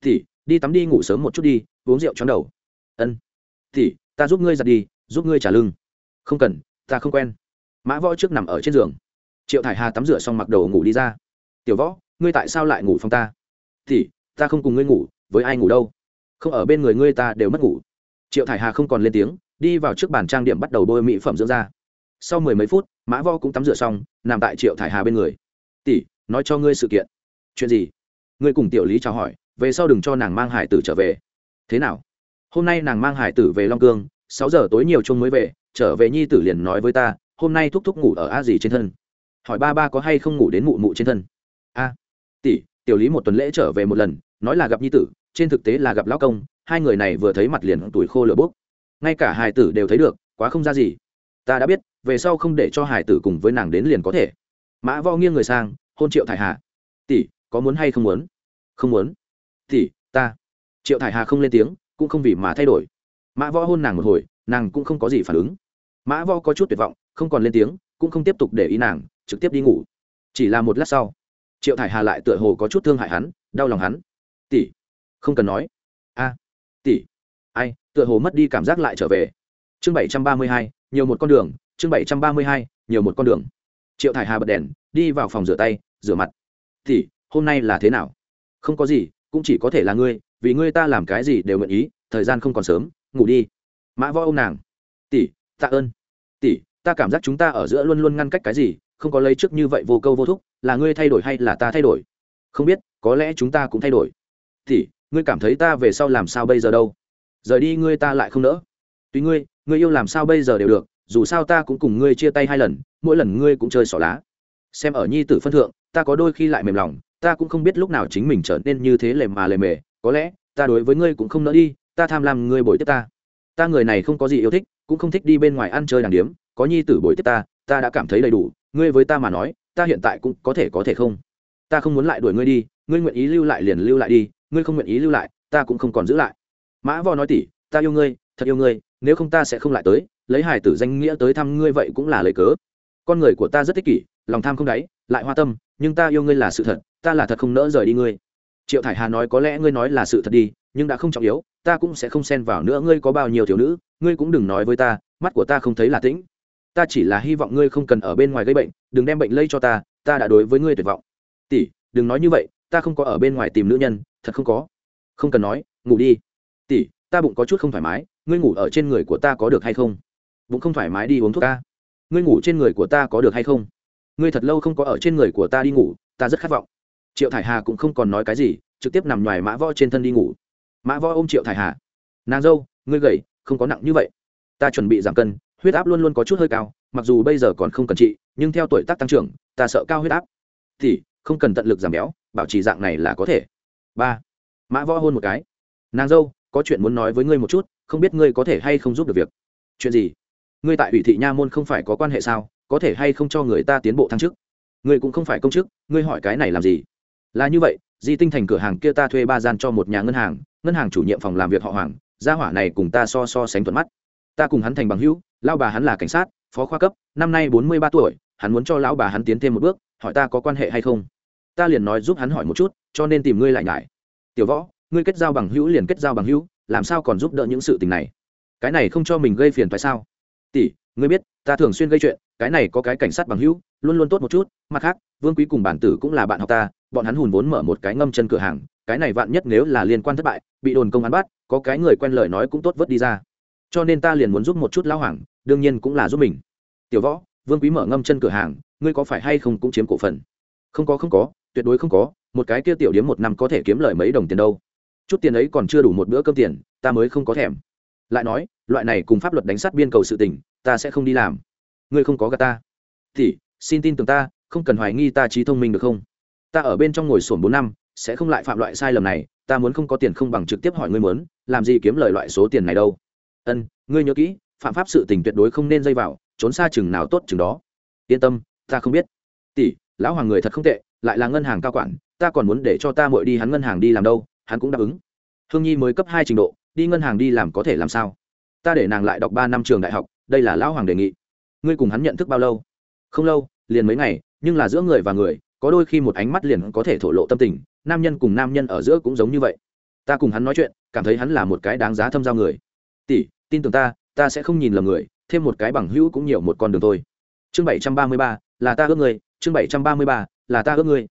Tỷ, đi tắm đi ngủ sớm một chút đi, uống rượu chóng đầu. Ân. Tỷ, ta giúp ngươi giặt đi, giúp ngươi trả lưng. Không cần, ta không quen. Mã võ trước nằm ở trên giường. Triệu thải hà tắm rửa xong mặc đầu ngủ đi ra. Tiểu võ, ngươi tại sao lại ngủ phòng ta? Tỷ, ta không cùng ngươi ngủ, với ai ngủ đâu? Không ở bên người ngươi ta đều mất ngủ triệu thải hà không còn lên tiếng, đi vào trước bàn trang điểm bắt đầu bôi mỹ phẩm dưỡng da. Sau mười mấy phút, mã vo cũng tắm rửa xong, nằm tại triệu thải hà bên người. Tỷ, nói cho ngươi sự kiện. Chuyện gì? Ngươi cùng tiểu lý chào hỏi, về sau đừng cho nàng mang hải tử trở về. Thế nào? Hôm nay nàng mang hải tử về long cương, sáu giờ tối nhiều chung mới về, trở về nhi tử liền nói với ta, hôm nay thúc thúc ngủ ở a gì trên thân. Hỏi ba ba có hay không ngủ đến mụ mụ trên thân? A, tỷ, tiểu lý một tuần lễ trở về một lần, nói là gặp nhi tử trên thực tế là gặp lão công, hai người này vừa thấy mặt liền tuổi khô lửa bốc. Ngay cả hải tử đều thấy được, quá không ra gì. Ta đã biết, về sau không để cho hải tử cùng với nàng đến liền có thể. Mã vo nghiêng người sang, hôn triệu thải hà. Tỷ, có muốn hay không muốn? Không muốn. Tỷ, ta. Triệu thải hà không lên tiếng, cũng không vì mà thay đổi. Mã võ hôn nàng một hồi, nàng cũng không có gì phản ứng. Mã võ có chút tuyệt vọng, không còn lên tiếng, cũng không tiếp tục để ý nàng, trực tiếp đi ngủ. Chỉ là một lát sau, triệu thải hà lại tựa hồ có chút thương hại hắn, đau lòng hắn không cần nói. A, tỷ. Ai, tựa hồ mất đi cảm giác lại trở về. Chương bảy trăm ba mươi hai, nhiều một con đường. Chương bảy trăm ba mươi hai, nhiều một con đường. Triệu thải hà bật đèn, đi vào phòng rửa tay, rửa mặt. Tỷ, hôm nay là thế nào? Không có gì, cũng chỉ có thể là ngươi, vì ngươi ta làm cái gì đều nguyện ý, thời gian không còn sớm, ngủ đi. Mã võ ô m nàng. Tỷ, tạ ơn. Tỷ, ta cảm giác chúng ta ở giữa luôn luôn ngăn cách cái gì, không có lấy trước như vậy vô câu vô thúc, là ngươi thay đổi hay là ta thay đổi? Không biết, có lẽ chúng ta cũng thay đổi. Tỷ ngươi cảm thấy ta về sau làm sao bây giờ đâu? Rời đi ngươi ta lại không nỡ. Tùy ngươi ngươi yêu làm sao bây giờ đều được, dù sao ta cũng cùng ngươi chia tay hai lần, mỗi lần ngươi cũng chơi xỏ lá. Xem ở nhi tử phân thượng, ta có đôi khi lại mềm lòng, ta cũng không biết lúc nào chính mình trở nên như thế lề mà lề mề, có lẽ, ta đối với ngươi cũng không nỡ đi, ta tham lam ngươi bồi tiếp ta. Ta người này không có gì yêu thích, cũng không thích đi bên ngoài ăn chơi đàng điếm, có nhi tử bồi tiếp ta ta đã cảm thấy đầy đủ, ngươi với ta mà nói, ta hiện tại cũng có thể có thể không. Ta không muốn lại đuổi ngươi đi, ngươi nguyện ý lưu lại liền lưu lại đi ngươi không nguyện ý lưu lại, ta cũng không còn giữ lại. Mã vò nói tỉ, ta yêu ngươi, thật yêu ngươi, nếu không ta sẽ không lại tới, lấy hài tử danh nghĩa tới thăm ngươi vậy cũng là lời cớ. Con người của ta rất thích kỷ, lòng tham không đáy, lại hoa tâm, nhưng ta yêu ngươi là sự thật, ta là thật không nỡ rời đi ngươi. Triệu thải hà nói có lẽ ngươi nói là sự thật đi, nhưng đã không trọng yếu, ta cũng sẽ không xen vào nữa ngươi có bao nhiêu thiếu nữ, ngươi cũng đừng nói với ta, mắt của ta không thấy là tĩnh. Ta chỉ là hy vọng ngươi không cần ở bên ngoài gây bệnh, đừng đem bệnh lây cho ta ta đã đối với ngươi tuyệt vọng. Tỷ đừng nói như vậy ta không có ở bên ngoài tìm nữ nhân, thật không có. Không cần nói, ngủ đi. Tỷ, ta bụng có chút không thoải mái, ngươi ngủ ở trên người của ta có được hay không? Bụng không thoải mái đi uống thuốc ta. ngươi ngủ trên người của ta có được hay không? Ngươi thật lâu không có ở trên người của ta đi ngủ, ta rất khát vọng. Triệu thải hà cũng không còn nói cái gì, trực tiếp nằm ngoài mã võ trên thân đi ngủ. Mã võ ôm triệu thải hà. Nàng dâu, ngươi gầy, không có nặng như vậy. Ta chuẩn bị giảm cân, huyết áp luôn luôn có chút hơi cao, mặc dù bây giờ còn không cần trị, nhưng theo tuổi tác tăng trưởng, ta sợ cao huyết áp. Thì không cần tận lực giảm béo bảo trì dạng này là có thể. Ba, mã võ hôn một cái. Nàng dâu, có chuyện muốn nói với ngươi một chút, không biết ngươi có thể hay không giúp được việc. Chuyện gì? Ngươi tại ủy thị nha môn không phải có quan hệ sao, có thể hay không cho người ta tiến bộ thăng chức? Ngươi cũng không phải công chức, ngươi hỏi cái này làm gì? Là như vậy, di tinh thành cửa hàng kia ta thuê ba gian cho một nhà ngân hàng ngân hàng chủ nhiệm phòng làm việc họ hoàng, gia hỏa này cùng ta so so sánh thuận mắt. Ta cùng hắn thành bằng hữu lao bà hắn là cảnh sát, phó khoa cấp, năm nay bốn mươi ba tuổi, hắn muốn cho lão bà hắn tiến thêm một bước, hỏi ta có quan hệ hay không? Ta liền nói giúp hắn hỏi một chút, cho nên tìm ngươi lại ngại tiểu võ, ngươi kết giao bằng hữu liền kết giao bằng hữu, làm sao còn giúp đỡ những sự tình này? Cái này không cho mình gây phiền phải sao? Tỷ, ngươi biết, ta thường xuyên gây chuyện, cái này có cái cảnh sát bằng hữu, luôn luôn tốt một chút, mặt khác, vương quý cùng bản tử cũng là bạn học ta, bọn hắn hùn vốn mở một cái ngâm chân cửa hàng, cái này vạn nhất nếu là liên quan thất bại, bị đồn công án bắt, có cái người quen lời nói cũng tốt vớt đi ra. Cho nên ta liền muốn giúp một chút lão hoàng, đương nhiên cũng là giúp mình. Tiểu võ, vương quý mở ngâm chân cửa hàng, ngươi có phải hay không cũng chiếm cổ phần? Không có không có tuyệt đối không có, một cái kia tiểu điếm một năm có thể kiếm lời mấy đồng tiền đâu. Chút tiền ấy còn chưa đủ một bữa cơm tiền, ta mới không có thèm. Lại nói, loại này cùng pháp luật đánh sát biên cầu sự tình, ta sẽ không đi làm. Ngươi không có gà ta. Thì, xin tin tưởng ta, không cần hoài nghi ta trí thông minh được không? Ta ở bên trong ngồi sổn bốn năm, sẽ không lại phạm loại sai lầm này, ta muốn không có tiền không bằng trực tiếp hỏi ngươi muốn, làm gì kiếm lời loại số tiền này đâu. Ân, ngươi nhớ kỹ, phạm pháp sự tình tuyệt đối không nên dây vào, trốn xa chừng nào tốt chừng đó. Yên tâm, ta không biết. Tỷ, lão hoàng người thật không tệ lại là ngân hàng cao quản, ta còn muốn để cho ta muội đi hắn ngân hàng đi làm đâu, hắn cũng đáp ứng. Hương nhi mới cấp hai trình độ, đi ngân hàng đi làm có thể làm sao? Ta để nàng lại đọc ba năm trường đại học, đây là lão hoàng đề nghị. Ngươi cùng hắn nhận thức bao lâu? Không lâu, liền mấy ngày, nhưng là giữa người và người, có đôi khi một ánh mắt liền có thể thổ lộ tâm tình, nam nhân cùng nam nhân ở giữa cũng giống như vậy. Ta cùng hắn nói chuyện, cảm thấy hắn là một cái đáng giá thâm giao người. Tỷ, tin tưởng ta ta sẽ không nhìn lầm người, thêm một cái bằng hữu cũng nhiều một con đường thôi. Chương bảy trăm ba mươi ba, là ta ước người, chương bảy trăm ba mươi ba là ta ước ngươi.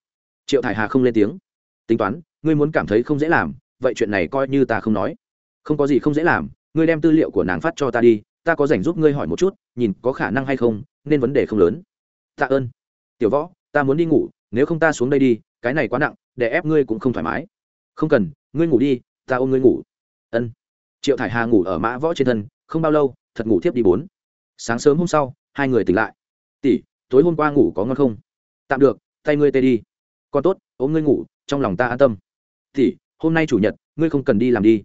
Triệu thải hà không lên tiếng. Tính toán, ngươi muốn cảm thấy không dễ làm, vậy chuyện này coi như ta không nói. Không có gì không dễ làm, ngươi đem tư liệu của nàng phát cho ta đi, ta có dành giúp ngươi hỏi một chút, nhìn có khả năng hay không, nên vấn đề không lớn. Tạ ơn. Tiểu võ, ta muốn đi ngủ, nếu không ta xuống đây đi, cái này quá nặng, để ép ngươi cũng không thoải mái. Không cần, ngươi ngủ đi, ta ôm ngươi ngủ. Ân. Triệu thải hà ngủ ở mã võ trên thân, không bao lâu, thật ngủ thiếp đi bốn. Sáng sớm hôm sau, hai người tỉnh lại. Tỷ, tối hôm qua ngủ có ngon không? Tạm được tay ngươi tê đi. Con tốt, ôm ngươi ngủ, trong lòng ta an tâm. Tỷ, hôm nay chủ nhật, ngươi không cần đi làm đi.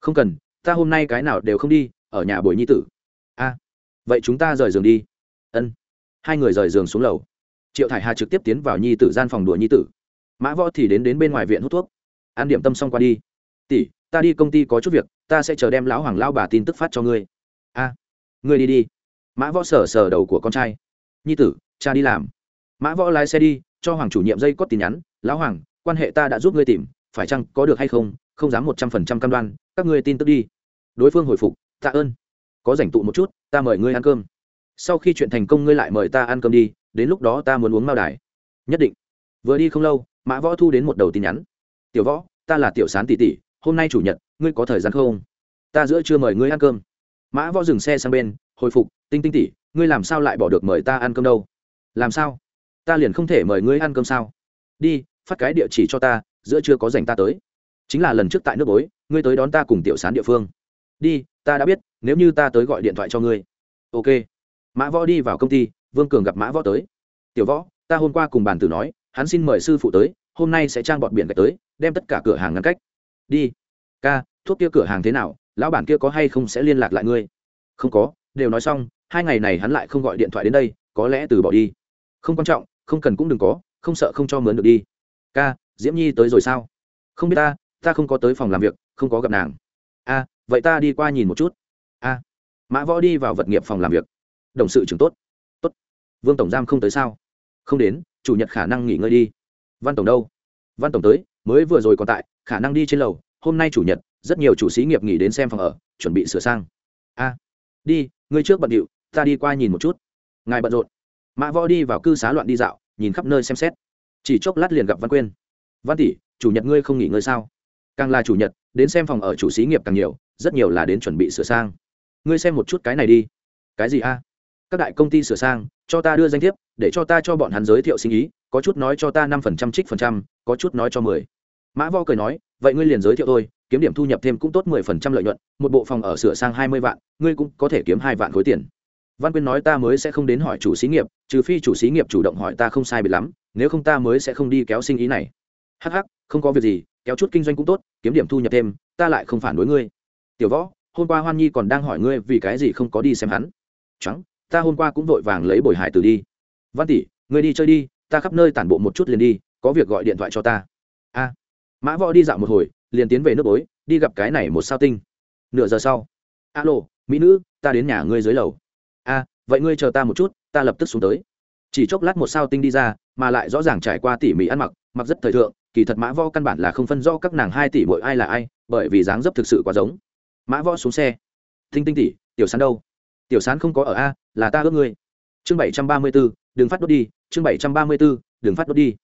Không cần, ta hôm nay cái nào đều không đi, ở nhà bồi nhi tử. A, vậy chúng ta rời giường đi. Ân. Hai người rời giường xuống lầu. Triệu thải hà trực tiếp tiến vào nhi tử gian phòng đùa nhi tử. Mã võ thì đến đến bên ngoài viện hút thuốc. An điểm tâm xong qua đi. Tỷ, ta đi công ty có chút việc, ta sẽ chờ đem lão hoàng lao bà tin tức phát cho ngươi. A, ngươi đi đi. Mã võ sờ sờ đầu của con trai. Nhi tử, cha đi làm. Mã võ lái xe đi cho hoàng chủ nhiệm dây cót tin nhắn, lão hoàng, quan hệ ta đã giúp ngươi tìm, phải chăng có được hay không? Không dám một trăm phần trăm cam đoan, các ngươi tin tức đi. Đối phương hồi phục, tạ ơn, có rảnh tụ một chút, ta mời ngươi ăn cơm. Sau khi chuyện thành công ngươi lại mời ta ăn cơm đi, đến lúc đó ta muốn uống mao đài. Nhất định. Vừa đi không lâu, mã võ thu đến một đầu tin nhắn. Tiểu võ, ta là tiểu sán tỷ tỷ, hôm nay chủ nhật, ngươi có thời gian không? Ta giữa chưa mời ngươi ăn cơm. Mã võ dừng xe sang bên, hồi phục, tinh tinh tỷ, ngươi làm sao lại bỏ được mời ta ăn cơm đâu? Làm sao? Ta liền không thể mời ngươi ăn cơm sao? Đi, phát cái địa chỉ cho ta, giữa chưa có dành ta tới. Chính là lần trước tại nước bối, ngươi tới đón ta cùng tiểu sán địa phương. Đi, ta đã biết, nếu như ta tới gọi điện thoại cho ngươi. Ok. Mã võ đi vào công ty, vương cường gặp mã võ tới. Tiểu võ, ta hôm qua cùng bàn tử nói, hắn xin mời sư phụ tới, hôm nay sẽ trang bọt biển gạch tới, đem tất cả cửa hàng ngăn cách. Đi. Ca, thuốc kia cửa hàng thế nào, lão bản kia có hay không sẽ liên lạc lại ngươi? Không có, đều nói xong, hai ngày này hắn lại không gọi điện thoại đến đây, có lẽ từ bỏ đi. Không quan trọng không cần cũng đừng có, không sợ không cho mướn được đi. Ca, diễm nhi tới rồi sao? Không biết ta ta không có tới phòng làm việc, không có gặp nàng. A, vậy ta đi qua nhìn một chút. A. Mã võ đi vào vật nghiệp phòng làm việc. Đồng sự trưởng tốt. Tốt. Vương tổng giam không tới sao? Không đến, chủ nhật khả năng nghỉ ngơi đi. Văn tổng đâu? Văn tổng tới, mới vừa rồi còn tại, khả năng đi trên lầu. Hôm nay chủ nhật, rất nhiều chủ sĩ nghiệp nghỉ đến xem phòng ở, chuẩn bị sửa sang. A. Đi, ngươi trước bận điệu, ta đi qua nhìn một chút. Ngài bận rộn mã võ đi vào cư xá loạn đi dạo, nhìn khắp nơi xem xét. Chỉ chốc lát liền gặp văn quyên. Văn tỷ, chủ nhật ngươi không nghỉ ngơi sao? Càng là chủ nhật, đến xem phòng ở chủ xí nghiệp càng nhiều, rất nhiều là đến chuẩn bị sửa sang. Ngươi xem một chút cái này đi. Cái gì a? Các đại công ty sửa sang, cho ta đưa danh thiếp, để cho ta cho bọn hắn giới thiệu sinh ý, có chút nói cho ta năm phần trăm, trích phần trăm, có chút nói cho mười. Mã vo cười nói, vậy ngươi liền giới thiệu tôi kiếm điểm thu nhập thêm cũng tốt mười phần trăm lợi nhuận, một bộ phòng ở sửa sang hai mươi vạn, ngươi cũng có thể kiếm hai vạn khối tiền văn quyên nói ta mới sẽ không đến hỏi chủ xí nghiệp trừ phi chủ xí nghiệp chủ động hỏi ta không sai biệt lắm nếu không ta mới sẽ không đi kéo sinh ý này. Hắc hắc, không có việc gì kéo chút kinh doanh cũng tốt kiếm điểm thu nhập thêm ta lại không phản đối ngươi. Tiểu võ hôm qua hoan nhi còn đang hỏi ngươi vì cái gì không có đi xem hắn. Trắng ta hôm qua cũng vội vàng lấy bồi hải tử đi. Văn tỷ ngươi đi chơi đi ta khắp nơi tản bộ một chút liền đi có việc gọi điện thoại cho ta. A. Mã võ đi dạo một hồi liền tiến về nước bối đi gặp cái này một sao tinh. Nửa giờ sau. Alo mỹ nữ ta đến nhà ngươi dưới lầu a vậy ngươi chờ ta một chút, ta lập tức xuống tới. Chỉ chốc lát một sao tinh đi ra, mà lại rõ ràng trải qua tỉ mỉ ăn mặc mặc rất thời thượng, kỳ thật mã võ căn bản là không phân rõ các nàng hai tỷ mỗi ai là ai, bởi vì dáng dấp thực sự quá giống. Mã võ xuống xe. Tinh tinh tỷ, tiểu sán đâu? Tiểu sán không có ở a, là ta ước ngươi. Chương bảy trăm ba mươi b ố đừng phát đốt đi, chương bảy trăm ba mươi b ố đừng phát đốt đi.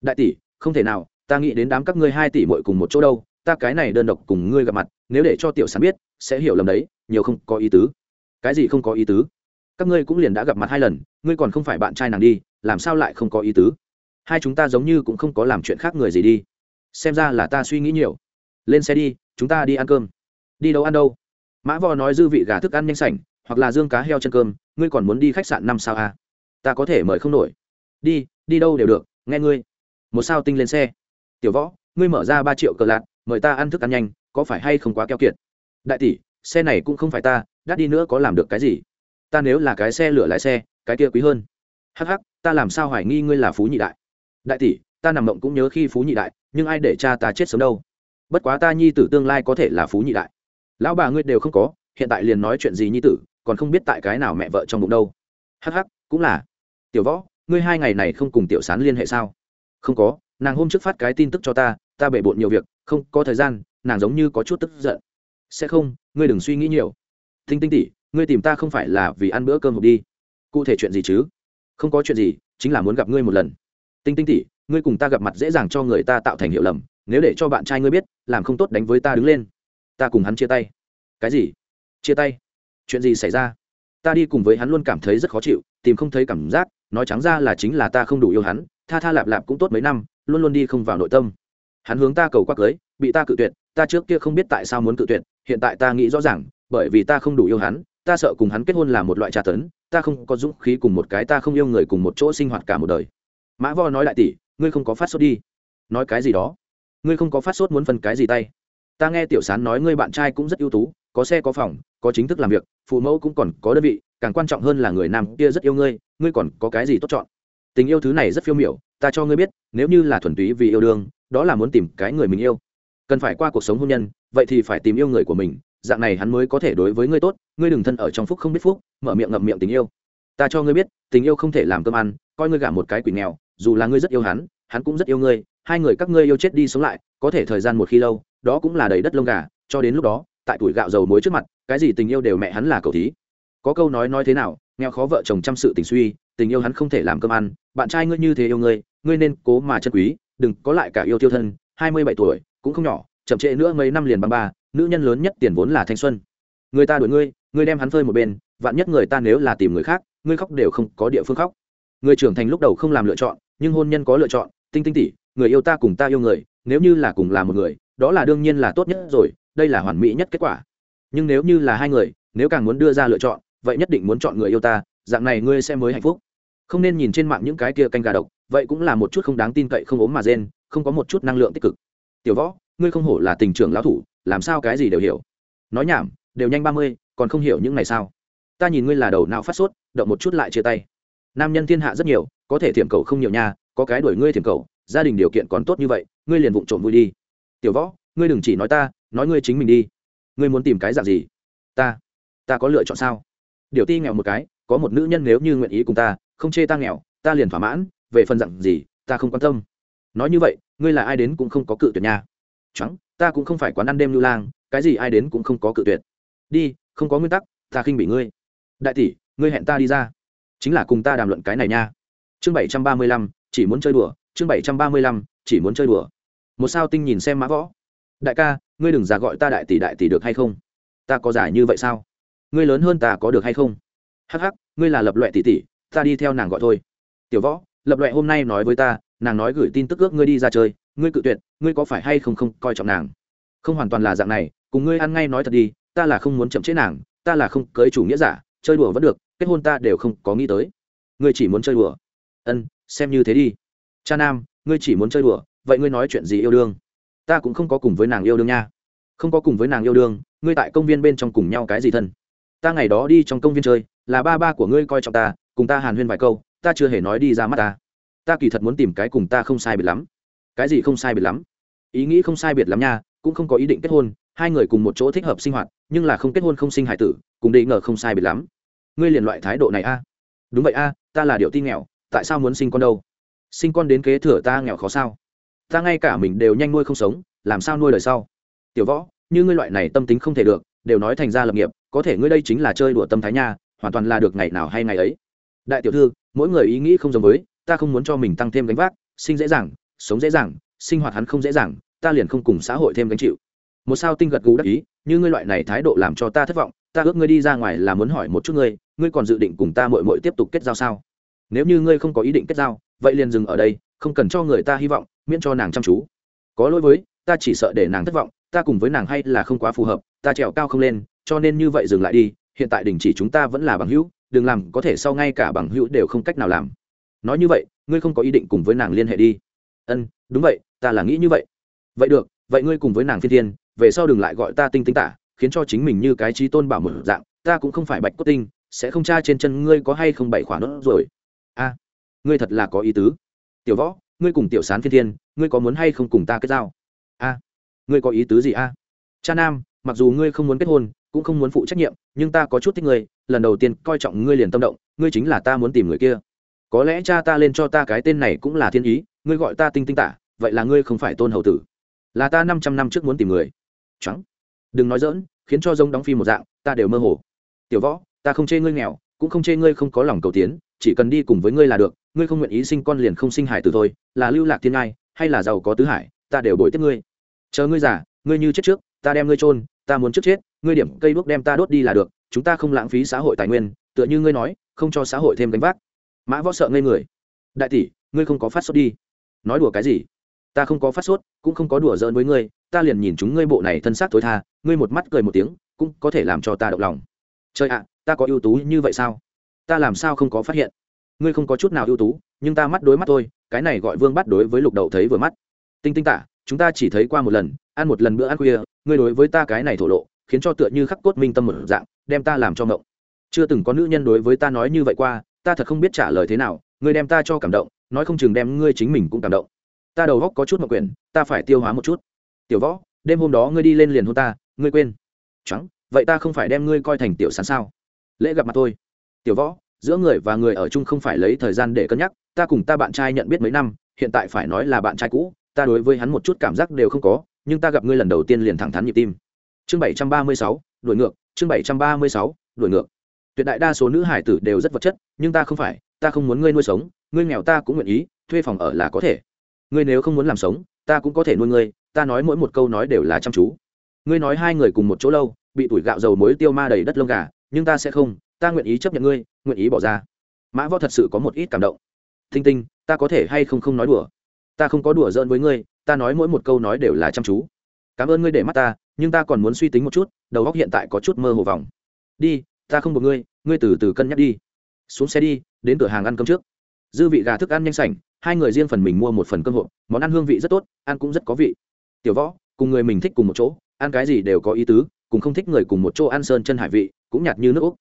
Đại tỷ, không thể nào, ta nghĩ đến đám các ngươi hai tỷ mỗi cùng một chỗ đâu, ta cái này đơn độc cùng ngươi gặp mặt, nếu để cho tiểu sán biết, sẽ hiểu lầm đấy, nhiều không có ý tứ. Cái gì không có ý tứ? Các ngươi cũng liền đã gặp mặt hai lần, ngươi còn không phải bạn trai nàng đi, làm sao lại không có ý tứ? Hai chúng ta giống như cũng không có làm chuyện khác người gì đi. Xem ra là ta suy nghĩ nhiều. Lên xe đi, chúng ta đi ăn cơm. Đi đâu ăn đâu? Mã vò nói dư vị gà thức ăn nhanh sảnh, hoặc là dương cá heo chân cơm, ngươi còn muốn đi khách sạn năm sao à? ta có thể mời không nổi. Đi đi đâu đều được, nghe ngươi. Một sao tinh lên xe. Tiểu võ, ngươi mở ra ba triệu cờ lạc mời ta ăn thức ăn nhanh, có phải hay không quá keo kiệt? Đại tỷ, xe này cũng không phải ta, đắt đi nữa có làm được cái gì? Ta nếu là cái xe lửa lái xe, cái kia quý hơn. Hắc hắc, ta làm sao hoài nghi ngươi là phú nhị đại? Đại tỷ, ta nằm mộng cũng nhớ khi phú nhị đại, nhưng ai để cha ta chết sớm đâu? Bất quá ta nhi tử tương lai có thể là phú nhị đại. Lão bà ngươi đều không có, hiện tại liền nói chuyện gì nhi tử, còn không biết tại cái nào mẹ vợ trong bụng đâu. Hắc hắc, cũng là. Tiểu võ, ngươi hai ngày này không cùng tiểu sán liên hệ sao? Không có, nàng hôm trước phát cái tin tức cho ta ta bể bộn nhiều việc, không có thời gian, nàng giống như có chút tức giận. Sẽ không, ngươi đừng suy nghĩ nhiều. Thinh tinh tỉ ngươi tìm ta không phải là vì ăn bữa cơm hộp đi. Cụ thể chuyện gì chứ? Không có chuyện gì, chính là muốn gặp ngươi một lần. Tinh tinh tỉ ngươi cùng ta gặp mặt dễ dàng cho người ta tạo thành hiệu lầm, nếu để cho bạn trai ngươi biết, làm không tốt đánh với ta đứng lên. Ta cùng hắn chia tay. Cái gì? Chia tay? Chuyện gì xảy ra? Ta đi cùng với hắn luôn cảm thấy rất khó chịu, tìm không thấy cảm giác, nói trắng ra là chính là ta không đủ yêu hắn, tha tha lạp lạp cũng tốt mấy năm, luôn luôn đi không vào nội tâm. Hắn hướng ta cầu qua cưới, bị ta cự tuyệt, ta trước kia không biết tại sao muốn cự tuyệt, hiện tại ta nghĩ rõ ràng, bởi vì ta không đủ yêu hắn ta sợ cùng hắn kết hôn là một loại trà tấn, ta không có dũng khí cùng một cái ta không yêu người cùng một chỗ sinh hoạt cả một đời. Mã vo nói lại tỷ, ngươi không có phát sốt đi. Nói cái gì đó? Ngươi không có phát sốt muốn phân cái gì tay? Ta nghe tiểu sán nói ngươi bạn trai cũng rất ưu tú, có xe có phòng, có chính thức làm việc, phụ mẫu cũng còn có đơn vị, càng quan trọng hơn là người nam kia rất yêu ngươi ngươi còn có cái gì tốt chọn? Tình yêu thứ này rất phiêu miểu, ta cho ngươi biết, nếu như là thuần túy vì yêu đương, đó là muốn tìm cái người mình yêu. Cần phải qua cuộc sống hôn nhân, vậy thì phải tìm yêu người của mình dạng này hắn mới có thể đối với ngươi tốt, ngươi đừng thân ở trong phúc không biết phúc, mở miệng ngậm miệng tình yêu. Ta cho ngươi biết, tình yêu không thể làm cơm ăn, coi ngươi gả một cái quỷ nghèo, dù là ngươi rất yêu hắn hắn cũng rất yêu ngươi, hai người các ngươi yêu chết đi sống lại, có thể thời gian một khi lâu, đó cũng là đầy đất lông gà, cho đến lúc đó, tại tuổi gạo dầu muối trước mặt, cái gì tình yêu đều mẹ hắn là cầu thí. Có câu nói nói thế nào, nghèo khó vợ chồng chăm sự tình suy, tình yêu hắn không thể làm cơm ăn, bạn trai ngươi như thế yêu ngươi ngươi nên cố mà chân quý, đừng có lại cả yêu tiêu thân, hai mươi bảy tuổi, cũng không nhỏ, chậm trễ nữa mấy năm liền băng ba nữ nhân lớn nhất tiền vốn là thanh xuân. Người ta đuổi ngươi ngươi đem hắn phơi một bên vạn nhất người ta nếu là tìm người khác ngươi khóc đều không có địa phương khóc. Người trưởng thành lúc đầu không làm lựa chọn nhưng hôn nhân có lựa chọn tinh tinh tỉ, người yêu ta cùng ta yêu người nếu như là cùng là một người đó là đương nhiên là tốt nhất rồi đây là hoàn mỹ nhất kết quả. Nhưng nếu như là hai người nếu càng muốn đưa ra lựa chọn vậy nhất định muốn chọn người yêu ta dạng này ngươi sẽ mới hạnh phúc. Không nên nhìn trên mạng những cái kia canh gà độc vậy cũng là một chút không đáng tin cậy không ốm mà rên không có một chút năng lượng tích cực. Tiểu võ ngươi không hổ là tình trưởng lão thủ làm sao cái gì đều hiểu. Nói nhảm, đều nhanh ba mươi, còn không hiểu những này sao? Ta nhìn ngươi là đầu nào phát sốt, động một chút lại chia tay. Nam nhân thiên hạ rất nhiều, có thể thiểm cầu không nhiều nha, có cái đuổi ngươi thiểm cầu, gia đình điều kiện còn tốt như vậy, ngươi liền vụng trộm vui đi. Tiểu võ, ngươi đừng chỉ nói ta, nói ngươi chính mình đi. Ngươi muốn tìm cái dạng gì? Ta ta có lựa chọn sao? Điều ti nghèo một cái, có một nữ nhân nếu như nguyện ý cùng ta, không chê ta nghèo, ta liền thỏa mãn, về phần dạng gì, ta không quan tâm. Nói như vậy, ngươi là ai đến cũng không có cự tuyệt nha. Trắng ta cũng không phải quán ăn đêm lưu lang, cái gì ai đến cũng không có cự tuyệt. Đi, không có nguyên tắc, ta khinh bị ngươi. Đại tỷ, ngươi hẹn ta đi ra. Chính là cùng ta đàm luận cái này nha. Chương bảy trăm ba mươi lăm, chỉ muốn chơi đùa. Chương bảy trăm ba mươi lăm, chỉ muốn chơi đùa. Một sao tinh nhìn xem mã võ. Đại ca, ngươi đừng già gọi ta đại tỷ đại tỷ được hay không? Ta có giải như vậy sao? Ngươi lớn hơn ta có được hay không? Hắc hắc, ngươi là lập loại tỷ tỷ, ta đi theo nàng gọi thôi. Tiểu võ, lập loại hôm nay nói với ta, nàng nói gửi tin tức ước ngươi đi ra chơi ngươi cự tuyệt, ngươi có phải hay không không coi trọng nàng? Không hoàn toàn là dạng này, cùng ngươi ăn ngay nói thật đi, ta là không muốn chậm chế nàng, ta là không cưới chủ nghĩa giả, chơi đùa vẫn được, kết hôn ta đều không có nghĩ tới. Ngươi chỉ muốn chơi đùa. Ân, xem như thế đi. Cha nam, ngươi chỉ muốn chơi đùa, vậy ngươi nói chuyện gì yêu đương? Ta cũng không có cùng với nàng yêu đương nha. Không có cùng với nàng yêu đương, ngươi tại công viên bên trong cùng nhau cái gì thân? Ta ngày đó đi trong công viên chơi, là ba ba của ngươi coi trọng ta, cùng ta hàn huyên vài câu, ta chưa hề nói đi ra mắt ta. Ta kỳ thật muốn tìm cái cùng ta không sai biệt lắm cái gì không sai biệt lắm. Ý nghĩ không sai biệt lắm nha, cũng không có ý định kết hôn, hai người cùng một chỗ thích hợp sinh hoạt, nhưng là không kết hôn không sinh hải tử, cùng định ngờ không sai biệt lắm. Ngươi liền loại thái độ này a. À? Đúng vậy a à, ta là điệu tin nghèo, tại sao muốn sinh con đâu? Sinh con đến kế thừa ta nghèo khó sao? Ta ngay cả mình đều nhanh nuôi không sống, làm sao nuôi đời sau? Tiểu võ, như ngươi loại này tâm tính không thể được, đều nói thành ra lập nghiệp, có thể ngươi đây chính là chơi đùa tâm thái nha, hoàn toàn là được ngày nào hay ngày ấy. Đại tiểu thư, mỗi người ý nghĩ không giống với, ta không muốn cho mình tăng thêm gánh vác, sinh dễ dàng sống dễ dàng, sinh hoạt hắn không dễ dàng, ta liền không cùng xã hội thêm gánh chịu. Một sao tinh gật gù đắc ý, như ngươi loại này thái độ làm cho ta thất vọng, ta ước ngươi đi ra ngoài là muốn hỏi một chút ngươi ngươi còn dự định cùng ta mội mội tiếp tục kết giao sao? Nếu như ngươi không có ý định kết giao, vậy liền dừng ở đây, không cần cho người ta hy vọng, miễn cho nàng chăm chú. Có lỗi với, ta chỉ sợ để nàng thất vọng, ta cùng với nàng hay là không quá phù hợp, ta trèo cao không lên, cho nên như vậy dừng lại đi, hiện tại đình chỉ chúng ta vẫn là bằng hữu, đừng làm, có thể sau ngay cả bằng hữu đều không cách nào làm. Nói như vậy, ngươi không có ý định cùng với nàng liên hệ đi ân, đúng vậy, ta là nghĩ như vậy. Vậy được, vậy ngươi cùng với nàng phi thiên, về sau đừng lại gọi ta tinh tinh tả, khiến cho chính mình như cái trí tôn bảo một dạng, ta cũng không phải bạch cốt tinh, sẽ không tra trên chân ngươi có hay không bảy khỏa nốt rồi a, ngươi thật là có ý tứ. Tiểu võ, ngươi cùng tiểu sán phi thiên, ngươi có muốn hay không cùng ta kết giao? A, ngươi có ý tứ gì a? Cha nam, mặc dù ngươi không muốn kết hôn, cũng không muốn phụ trách nhiệm, nhưng ta có chút thích ngươi, lần đầu tiên coi trọng ngươi liền tâm động, ngươi chính là ta muốn tìm người kia có lẽ cha ta lên cho ta cái tên này cũng là thiên ý, ngươi gọi ta tinh tinh tả, vậy là ngươi không phải tôn hầu tử. Là ta năm trăm năm trước muốn tìm người. Trắng. Đừng nói dỡn khiến cho giống đóng phim một dạng, ta đều mơ hồ. Tiểu võ, ta không chê ngươi nghèo, cũng không chê ngươi không có lòng cầu tiến, chỉ cần đi cùng với ngươi là được, ngươi không nguyện ý sinh con liền không sinh hải từ thôi, là lưu lạc thiên ngai, hay là giàu có tứ hải, ta đều bồi tiếp ngươi. Chờ ngươi già, ngươi như chết trước, ta đem ngươi trôn ta muốn trước chết, ngươi điểm cây đuốc đem ta đốt đi là được, chúng ta không lãng phí xã hội tài nguyên, tựa như ngươi nói, không cho xã hội thêm gánh vác mã võ sợ ngây người. Đại tỷ, ngươi không có phát sốt đi. Nói đùa cái gì? Ta không có phát sốt, cũng không có đùa giỡn với ngươi, ta liền nhìn chúng ngươi bộ này thân xác tối tha, ngươi một mắt cười một tiếng, cũng có thể làm cho ta động lòng. Trời ạ, ta có ưu tú như vậy sao? Ta làm sao không có phát hiện? Ngươi không có chút nào ưu tú, nhưng ta mắt đối mắt thôi, cái này gọi vương bắt đối với lục đậu thấy vừa mắt. Tinh tinh tả, chúng ta chỉ thấy qua một lần, ăn một lần bữa ăn khuya, ngươi đối với ta cái này thổ lộ, khiến cho tựa như khắc cốt minh tâm một dạng, đem ta làm cho ngộng. Chưa từng có nữ nhân đối với ta nói như vậy qua ta thật không biết trả lời thế nào, ngươi đem ta cho cảm động, nói không chừng đem ngươi chính mình cũng cảm động. Ta đầu góc có chút mặc quyền, ta phải tiêu hóa một chút. Tiểu võ, đêm hôm đó ngươi đi lên liền hôn ta, ngươi quên. Trắng, vậy ta không phải đem ngươi coi thành tiểu sán sao? Lễ gặp mặt tôi tiểu võ, giữa người và người ở chung không phải lấy thời gian để cân nhắc, ta cùng ta bạn trai nhận biết mấy năm, hiện tại phải nói là bạn trai cũ, ta đối với hắn một chút cảm giác đều không có, nhưng ta gặp ngươi lần đầu tiên liền thẳng thắn nhịp tim. Chương bảy trăm ba mươi sáu, đuổi ngược, chương bảy trăm ba mươi sáu, đuổi ngược tuyệt đại đa số nữ hải tử đều rất vật chất, nhưng ta không phải, ta không muốn ngươi nuôi sống, ngươi nghèo ta cũng nguyện ý, thuê phòng ở là có thể. Ngươi nếu không muốn làm sống, ta cũng có thể nuôi ngươi, ta nói mỗi một câu nói đều là chăm chú. Ngươi nói hai người cùng một chỗ lâu, bị tuổi gạo dầu muối tiêu ma đầy đất lông gà, nhưng ta sẽ không, ta nguyện ý chấp nhận ngươi, nguyện ý bỏ ra. Mã võ thật sự có một ít cảm động. Thinh tinh, ta có thể hay không không nói đùa? Ta không có đùa giỡn với ngươi, ta nói mỗi một câu nói đều là chăm chú. Cảm ơn ngươi để mắt ta, nhưng ta còn muốn suy tính một chút, đầu óc hiện tại có chút mơ hồ vòng. Đi ta không buộc ngươi ngươi từ từ cân nhắc đi. Xuống xe đi, đến cửa hàng ăn cơm trước. Dư vị gà thức ăn nhanh sảnh, hai người riêng phần mình mua một phần cơm hộp, món ăn hương vị rất tốt, ăn cũng rất có vị. Tiểu võ, cùng người mình thích cùng một chỗ, ăn cái gì đều có ý tứ, cùng không thích người cùng một chỗ ăn sơn chân hải vị, cũng nhạt như nước úc.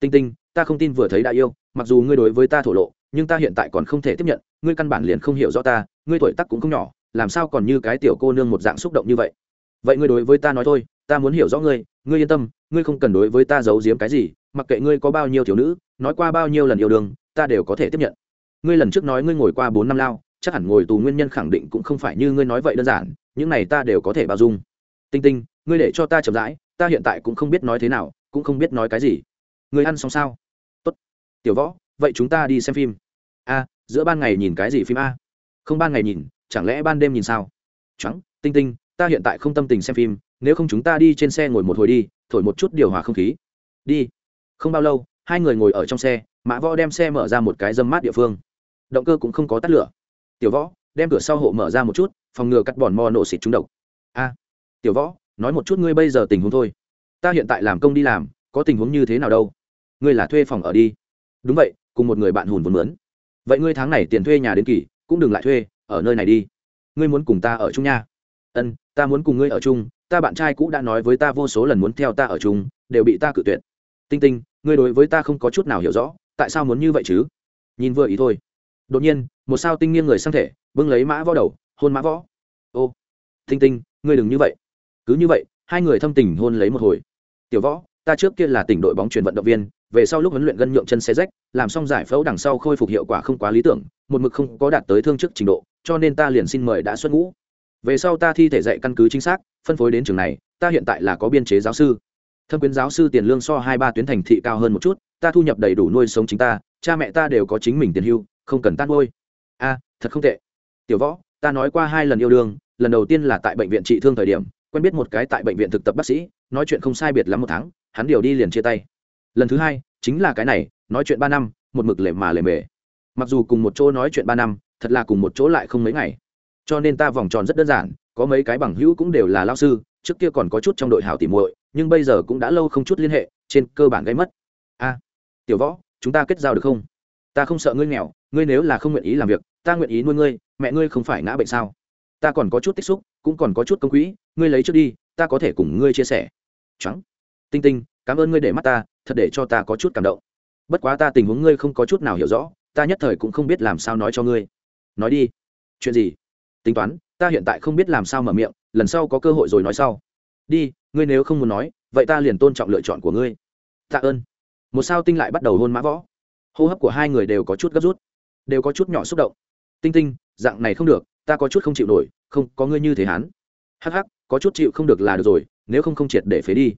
Tinh tinh, ta không tin vừa thấy đã yêu, mặc dù ngươi đối với ta thổ lộ, nhưng ta hiện tại còn không thể tiếp nhận, ngươi căn bản liền không hiểu rõ ta, ngươi tuổi tác cũng không nhỏ, làm sao còn như cái tiểu cô nương một dạng xúc động như vậy? Vậy ngươi đối với ta nói thôi, ta muốn hiểu rõ ngươi ngươi yên tâm, ngươi không cần đối với ta giấu giếm cái gì, mặc kệ ngươi có bao nhiêu thiếu nữ, nói qua bao nhiêu lần yêu đương, ta đều có thể tiếp nhận. Ngươi lần trước nói ngươi ngồi qua bốn năm lao, chắc hẳn ngồi tù nguyên nhân khẳng định cũng không phải như ngươi nói vậy đơn giản, những này ta đều có thể bao dung. Tinh tinh, ngươi để cho ta chậm rãi, ta hiện tại cũng không biết nói thế nào, cũng không biết nói cái gì. Ngươi ăn xong sao? Tốt. Tiểu võ, vậy chúng ta đi xem phim. A, giữa ban ngày nhìn cái gì phim a? Không ban ngày nhìn, chẳng lẽ ban đêm nhìn sao? Trắng, tinh tinh, ta hiện tại không tâm tình xem phim nếu không chúng ta đi trên xe ngồi một hồi đi, thổi một chút điều hòa không khí. Đi. Không bao lâu, hai người ngồi ở trong xe, mã võ đem xe mở ra một cái dâm mát địa phương. Động cơ cũng không có tắt lửa. Tiểu võ, đem cửa sau hộ mở ra một chút, phòng ngừa cắt bòn mò nổ xịt trúng độc. A. Tiểu võ, nói một chút ngươi bây giờ tình huống thôi. Ta hiện tại làm công đi làm, có tình huống như thế nào đâu? Ngươi là thuê phòng ở đi. Đúng vậy, cùng một người bạn hùn vốn mướn. Vậy ngươi tháng này tiền thuê nhà đến kỳ, cũng đừng lại thuê, ở nơi này đi. Ngươi muốn cùng ta ở chung nha. Ân, ta muốn cùng ngươi ở chung ta bạn trai cũ đã nói với ta vô số lần muốn theo ta ở chung, đều bị ta cự tuyệt. Tinh tinh, ngươi đối với ta không có chút nào hiểu rõ, tại sao muốn như vậy chứ? Nhìn vừa ý thôi. Đột nhiên, một sao tinh nghiêng người sang thể, bưng lấy mã võ đầu, hôn mã võ. Ô, tinh tinh, ngươi đừng như vậy. Cứ như vậy, hai người thâm tình hôn lấy một hồi. Tiểu võ, ta trước kia là tỉnh đội bóng truyền vận động viên, về sau lúc huấn luyện gân nhượng chân xe rách, làm xong giải phẫu đằng sau khôi phục hiệu quả không quá lý tưởng, một mực không có đạt tới thương chức trình độ, cho nên ta liền xin mời đã xuất ngũ về sau ta thi thể dạy căn cứ chính xác, phân phối đến trường này, ta hiện tại là có biên chế giáo sư. Thâm quyến giáo sư tiền lương so hai ba tuyến thành thị cao hơn một chút, ta thu nhập đầy đủ nuôi sống chính ta, cha mẹ ta đều có chính mình tiền hưu, không cần tan nuôi. A, thật không tệ. Tiểu võ, ta nói qua hai lần yêu đương, lần đầu tiên là tại bệnh viện trị thương thời điểm, quen biết một cái tại bệnh viện thực tập bác sĩ, nói chuyện không sai biệt lắm một tháng, hắn điều đi liền chia tay. Lần thứ hai, chính là cái này, nói chuyện ba năm, một mực lệ mà lệ mề. Mặc dù cùng một chỗ nói chuyện ba năm, thật là cùng một chỗ lại không mấy ngày cho nên ta vòng tròn rất đơn giản, có mấy cái bằng hữu cũng đều là lao sư, trước kia còn có chút trong đội hảo tỉ muội, nhưng bây giờ cũng đã lâu không chút liên hệ, trên cơ bản gây mất. A, tiểu võ, chúng ta kết giao được không? Ta không sợ ngươi nghèo, ngươi nếu là không nguyện ý làm việc, ta nguyện ý nuôi ngươi, mẹ ngươi không phải ngã bệnh sao? Ta còn có chút tích xúc, cũng còn có chút công quỹ, ngươi lấy trước đi, ta có thể cùng ngươi chia sẻ. Trắng. Tinh tinh, cảm ơn ngươi để mắt ta, thật để cho ta có chút cảm động. Bất quá ta tình huống ngươi không có chút nào hiểu rõ, ta nhất thời cũng không biết làm sao nói cho ngươi. Nói đi. Chuyện gì? Tính toán, ta hiện tại không biết làm sao mở miệng, lần sau có cơ hội rồi nói sau. Đi, ngươi nếu không muốn nói, vậy ta liền tôn trọng lựa chọn của ngươi. Tạ ơn. Một sao tinh lại bắt đầu hôn mã võ. Hô hấp của hai người đều có chút gấp rút, đều có chút nhỏ xúc động. Tinh tinh, dạng này không được, ta có chút không chịu nổi, không, có ngươi như thế hán. Hắc hắc, có chút chịu không được là được rồi, nếu không không triệt để phế đi.